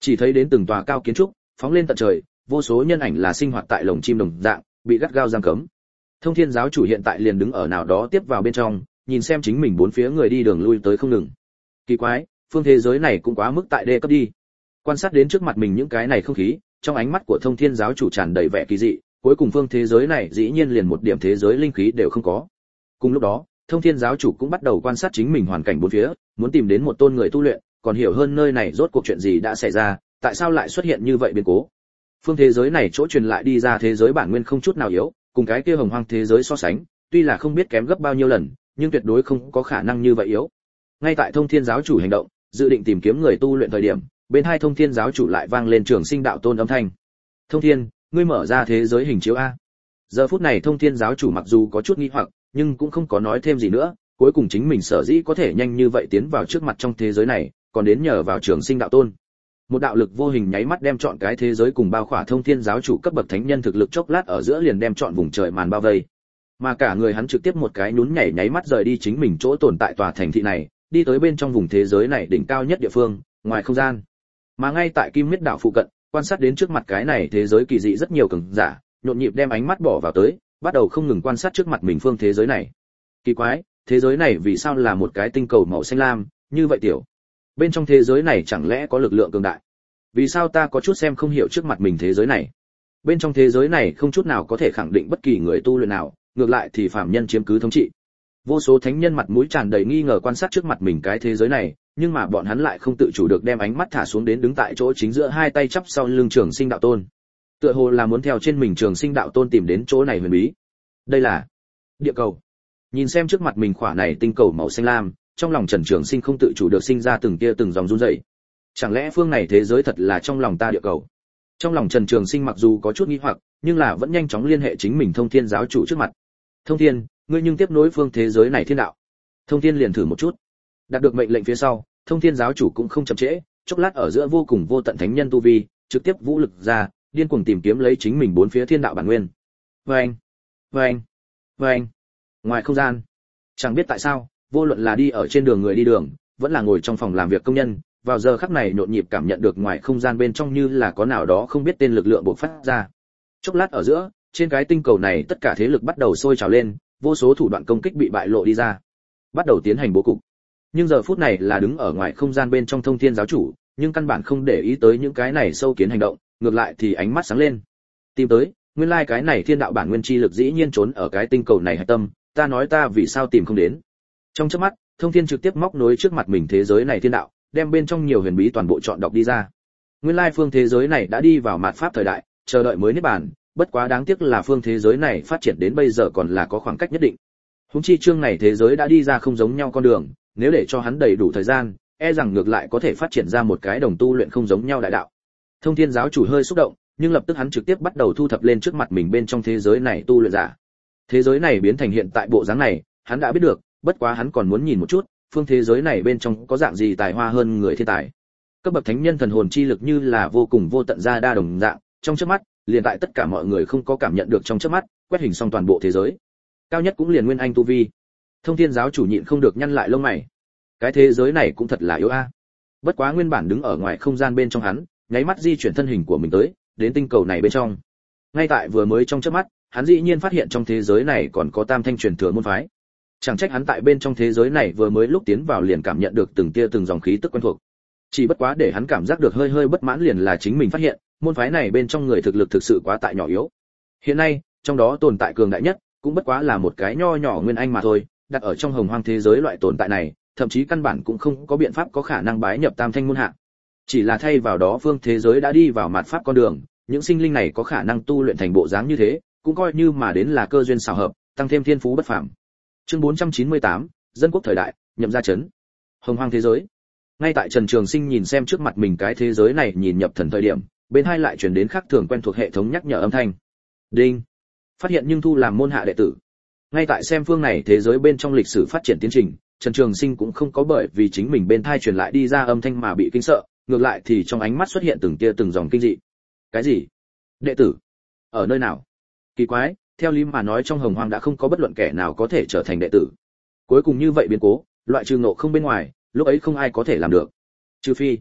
Chỉ thấy đến từng tòa cao kiến trúc, phóng lên tận trời, vô số nhân ảnh là sinh hoạt tại lồng chim đồng dạng, bị gắt gao giam cấm thông thiên giáo chủ hiện tại liền đứng ở nào đó tiếp vào bên trong, nhìn xem chính mình bốn phía người đi đường lui tới không ngừng. Kỳ quái, phương thế giới này cũng quá mức tại đê cấp đi. Quan sát đến trước mặt mình những cái này không khí, trong ánh mắt của thông thiên giáo chủ tràn đầy vẻ kỳ dị, cuối cùng phương thế giới này dĩ nhiên liền một điểm thế giới linh khí đều không có. Cùng lúc đó, thông thiên giáo chủ cũng bắt đầu quan sát chính mình hoàn cảnh bốn phía, muốn tìm đến một tôn người tu luyện, còn hiểu hơn nơi này rốt cuộc chuyện gì đã xảy ra, tại sao lại xuất hiện như vậy biến cố. Phương thế giới này chỗ truyền lại đi ra thế giới bản nguyên không chút nào yếu cùng cái kia hồng hoang thế giới so sánh, tuy là không biết kém gấp bao nhiêu lần, nhưng tuyệt đối không có khả năng như vậy yếu. Ngay tại thông thiên giáo chủ hành động, dự định tìm kiếm người tu luyện thời điểm, bên hai thông thiên giáo chủ lại vang lên trường sinh đạo tôn âm thanh. Thông thiên, ngươi mở ra thế giới hình chiếu a. Giờ phút này thông thiên giáo chủ mặc dù có chút nghi hoặc, nhưng cũng không có nói thêm gì nữa, cuối cùng chính mình sở dĩ có thể nhanh như vậy tiến vào trước mặt trong thế giới này, còn đến nhờ vào trường sinh đạo tôn một đạo lực vô hình nháy mắt đem chọn cái thế giới cùng bao khỏa thông thiên giáo chủ cấp bậc thánh nhân thực lực chốc lát ở giữa liền đem chọn vùng trời màn bao vây. Mà cả người hắn trực tiếp một cái nhún nhảy nháy mắt rời đi chính mình chỗ tồn tại tòa thành thị này, đi tới bên trong vùng thế giới này đỉnh cao nhất địa phương, ngoài không gian. Mà ngay tại kim miết đảo phụ cận, quan sát đến trước mặt cái này thế giới kỳ dị rất nhiều cường giả, nhộn nhịp đem ánh mắt bỏ vào tới, bắt đầu không ngừng quan sát trước mặt mình phương thế giới này. Kỳ quái, thế giới này vì sao là một cái tinh cầu màu xanh lam, như vậy tiểu bên trong thế giới này chẳng lẽ có lực lượng cường đại? Vì sao ta có chút xem không hiểu trước mặt mình thế giới này? Bên trong thế giới này không chút nào có thể khẳng định bất kỳ người tu luyện nào, ngược lại thì phạm nhân chiếm cứ thống trị. Vô số thánh nhân mặt mũi tràn đầy nghi ngờ quan sát trước mặt mình cái thế giới này, nhưng mà bọn hắn lại không tự chủ được đem ánh mắt thả xuống đến đứng tại chỗ chính giữa hai tay chắp sau lưng trường sinh đạo tôn. Tựa hồ là muốn theo trên mình trường sinh đạo tôn tìm đến chỗ này huyền bí. Đây là địa cầu. Nhìn xem trước mặt mình khỏa này tinh cầu màu xanh lam trong lòng trần trường sinh không tự chủ được sinh ra từng tia từng dòng run rẩy. Chẳng lẽ phương này thế giới thật là trong lòng ta địa cầu? Trong lòng trần trường sinh mặc dù có chút nghi hoặc, nhưng là vẫn nhanh chóng liên hệ chính mình thông thiên giáo chủ trước mặt. Thông thiên, ngươi nhưng tiếp nối phương thế giới này thiên đạo. Thông thiên liền thử một chút. Đạt được mệnh lệnh phía sau, thông thiên giáo chủ cũng không chậm trễ, chốc lát ở giữa vô cùng vô tận thánh nhân tu vi, trực tiếp vũ lực ra, điên cuồng tìm kiếm lấy chính mình bốn phía thiên đạo bản nguyên. Vâng vâng vâng. Ngoài không gian, chẳng biết tại sao vô luận là đi ở trên đường người đi đường, vẫn là ngồi trong phòng làm việc công nhân, vào giờ khắc này nhộn nhịp cảm nhận được ngoài không gian bên trong như là có nào đó không biết tên lực lượng bộc phát ra. Chốc lát ở giữa, trên cái tinh cầu này tất cả thế lực bắt đầu sôi trào lên, vô số thủ đoạn công kích bị bại lộ đi ra, bắt đầu tiến hành bố cục. Nhưng giờ phút này là đứng ở ngoài không gian bên trong thông thiên giáo chủ, nhưng căn bản không để ý tới những cái này sâu kiến hành động, ngược lại thì ánh mắt sáng lên. Tìm tới, nguyên lai like cái này thiên đạo bản nguyên chi lực dĩ nhiên trốn ở cái tinh cầu này hạch tâm, ta nói ta vì sao tìm không đến trong chớp mắt, thông thiên trực tiếp móc nối trước mặt mình thế giới này thiên đạo, đem bên trong nhiều huyền bí toàn bộ chọn đọc đi ra. Nguyên lai phương thế giới này đã đi vào mạt pháp thời đại, chờ đợi mới niết bàn, bất quá đáng tiếc là phương thế giới này phát triển đến bây giờ còn là có khoảng cách nhất định. Húng chi chương này thế giới đã đi ra không giống nhau con đường, nếu để cho hắn đầy đủ thời gian e rằng ngược lại có thể phát triển ra một cái đồng tu luyện không giống nhau đại đạo. Thông thiên giáo chủ hơi xúc động, nhưng lập tức hắn trực tiếp bắt đầu thu thập lên trước mặt mình bên trong thế giới này tu luyện giả. Thế giới này biến thành hiện tại bộ dáng này, hắn đã biết được bất quá hắn còn muốn nhìn một chút, phương thế giới này bên trong có dạng gì tài hoa hơn người thiên tài. Cấp bậc thánh nhân thần hồn chi lực như là vô cùng vô tận ra đa đồng dạng, trong chớp mắt, liền tại tất cả mọi người không có cảm nhận được trong chớp mắt, quét hình xong toàn bộ thế giới. Cao nhất cũng liền nguyên anh tu vi. Thông thiên giáo chủ nhịn không được nhăn lại lông mày. Cái thế giới này cũng thật là yếu a. Bất quá nguyên bản đứng ở ngoài không gian bên trong hắn, nháy mắt di chuyển thân hình của mình tới, đến tinh cầu này bên trong. Ngay tại vừa mới trong chớp mắt, hắn dĩ nhiên phát hiện trong thế giới này còn có tam thanh truyền thừa môn phái chẳng trách hắn tại bên trong thế giới này vừa mới lúc tiến vào liền cảm nhận được từng tia từng dòng khí tức quen thuộc. Chỉ bất quá để hắn cảm giác được hơi hơi bất mãn liền là chính mình phát hiện, môn phái này bên trong người thực lực thực sự quá tại nhỏ yếu. Hiện nay, trong đó tồn tại cường đại nhất, cũng bất quá là một cái nho nhỏ nguyên anh mà thôi, đặt ở trong hồng hoang thế giới loại tồn tại này, thậm chí căn bản cũng không có biện pháp có khả năng bái nhập tam thanh môn hạ. Chỉ là thay vào đó phương thế giới đã đi vào mặt pháp con đường, những sinh linh này có khả năng tu luyện thành bộ dáng như thế, cũng coi như mà đến là cơ duyên xào hợp, tăng thêm thiên phú bất phàm chương 498, dân quốc thời đại nhậm gia chấn. Hồng hoang thế giới. Ngay tại trần trường sinh nhìn xem trước mặt mình cái thế giới này nhìn nhập thần thời điểm bên hai lại truyền đến khắc thường quen thuộc hệ thống nhắc nhở âm thanh. Đinh. Phát hiện nhưng thu làm môn hạ đệ tử. Ngay tại xem phương này thế giới bên trong lịch sử phát triển tiến trình trần trường sinh cũng không có bởi vì chính mình bên thai truyền lại đi ra âm thanh mà bị kinh sợ ngược lại thì trong ánh mắt xuất hiện từng tia từng dòng kinh dị. Cái gì? Đệ tử? Ở nơi nào? Kỳ quái theo lý mà nói trong hồng hoang đã không có bất luận kẻ nào có thể trở thành đệ tử. Cuối cùng như vậy biến cố, loại trừ ngộ không bên ngoài, lúc ấy không ai có thể làm được. Trừ phi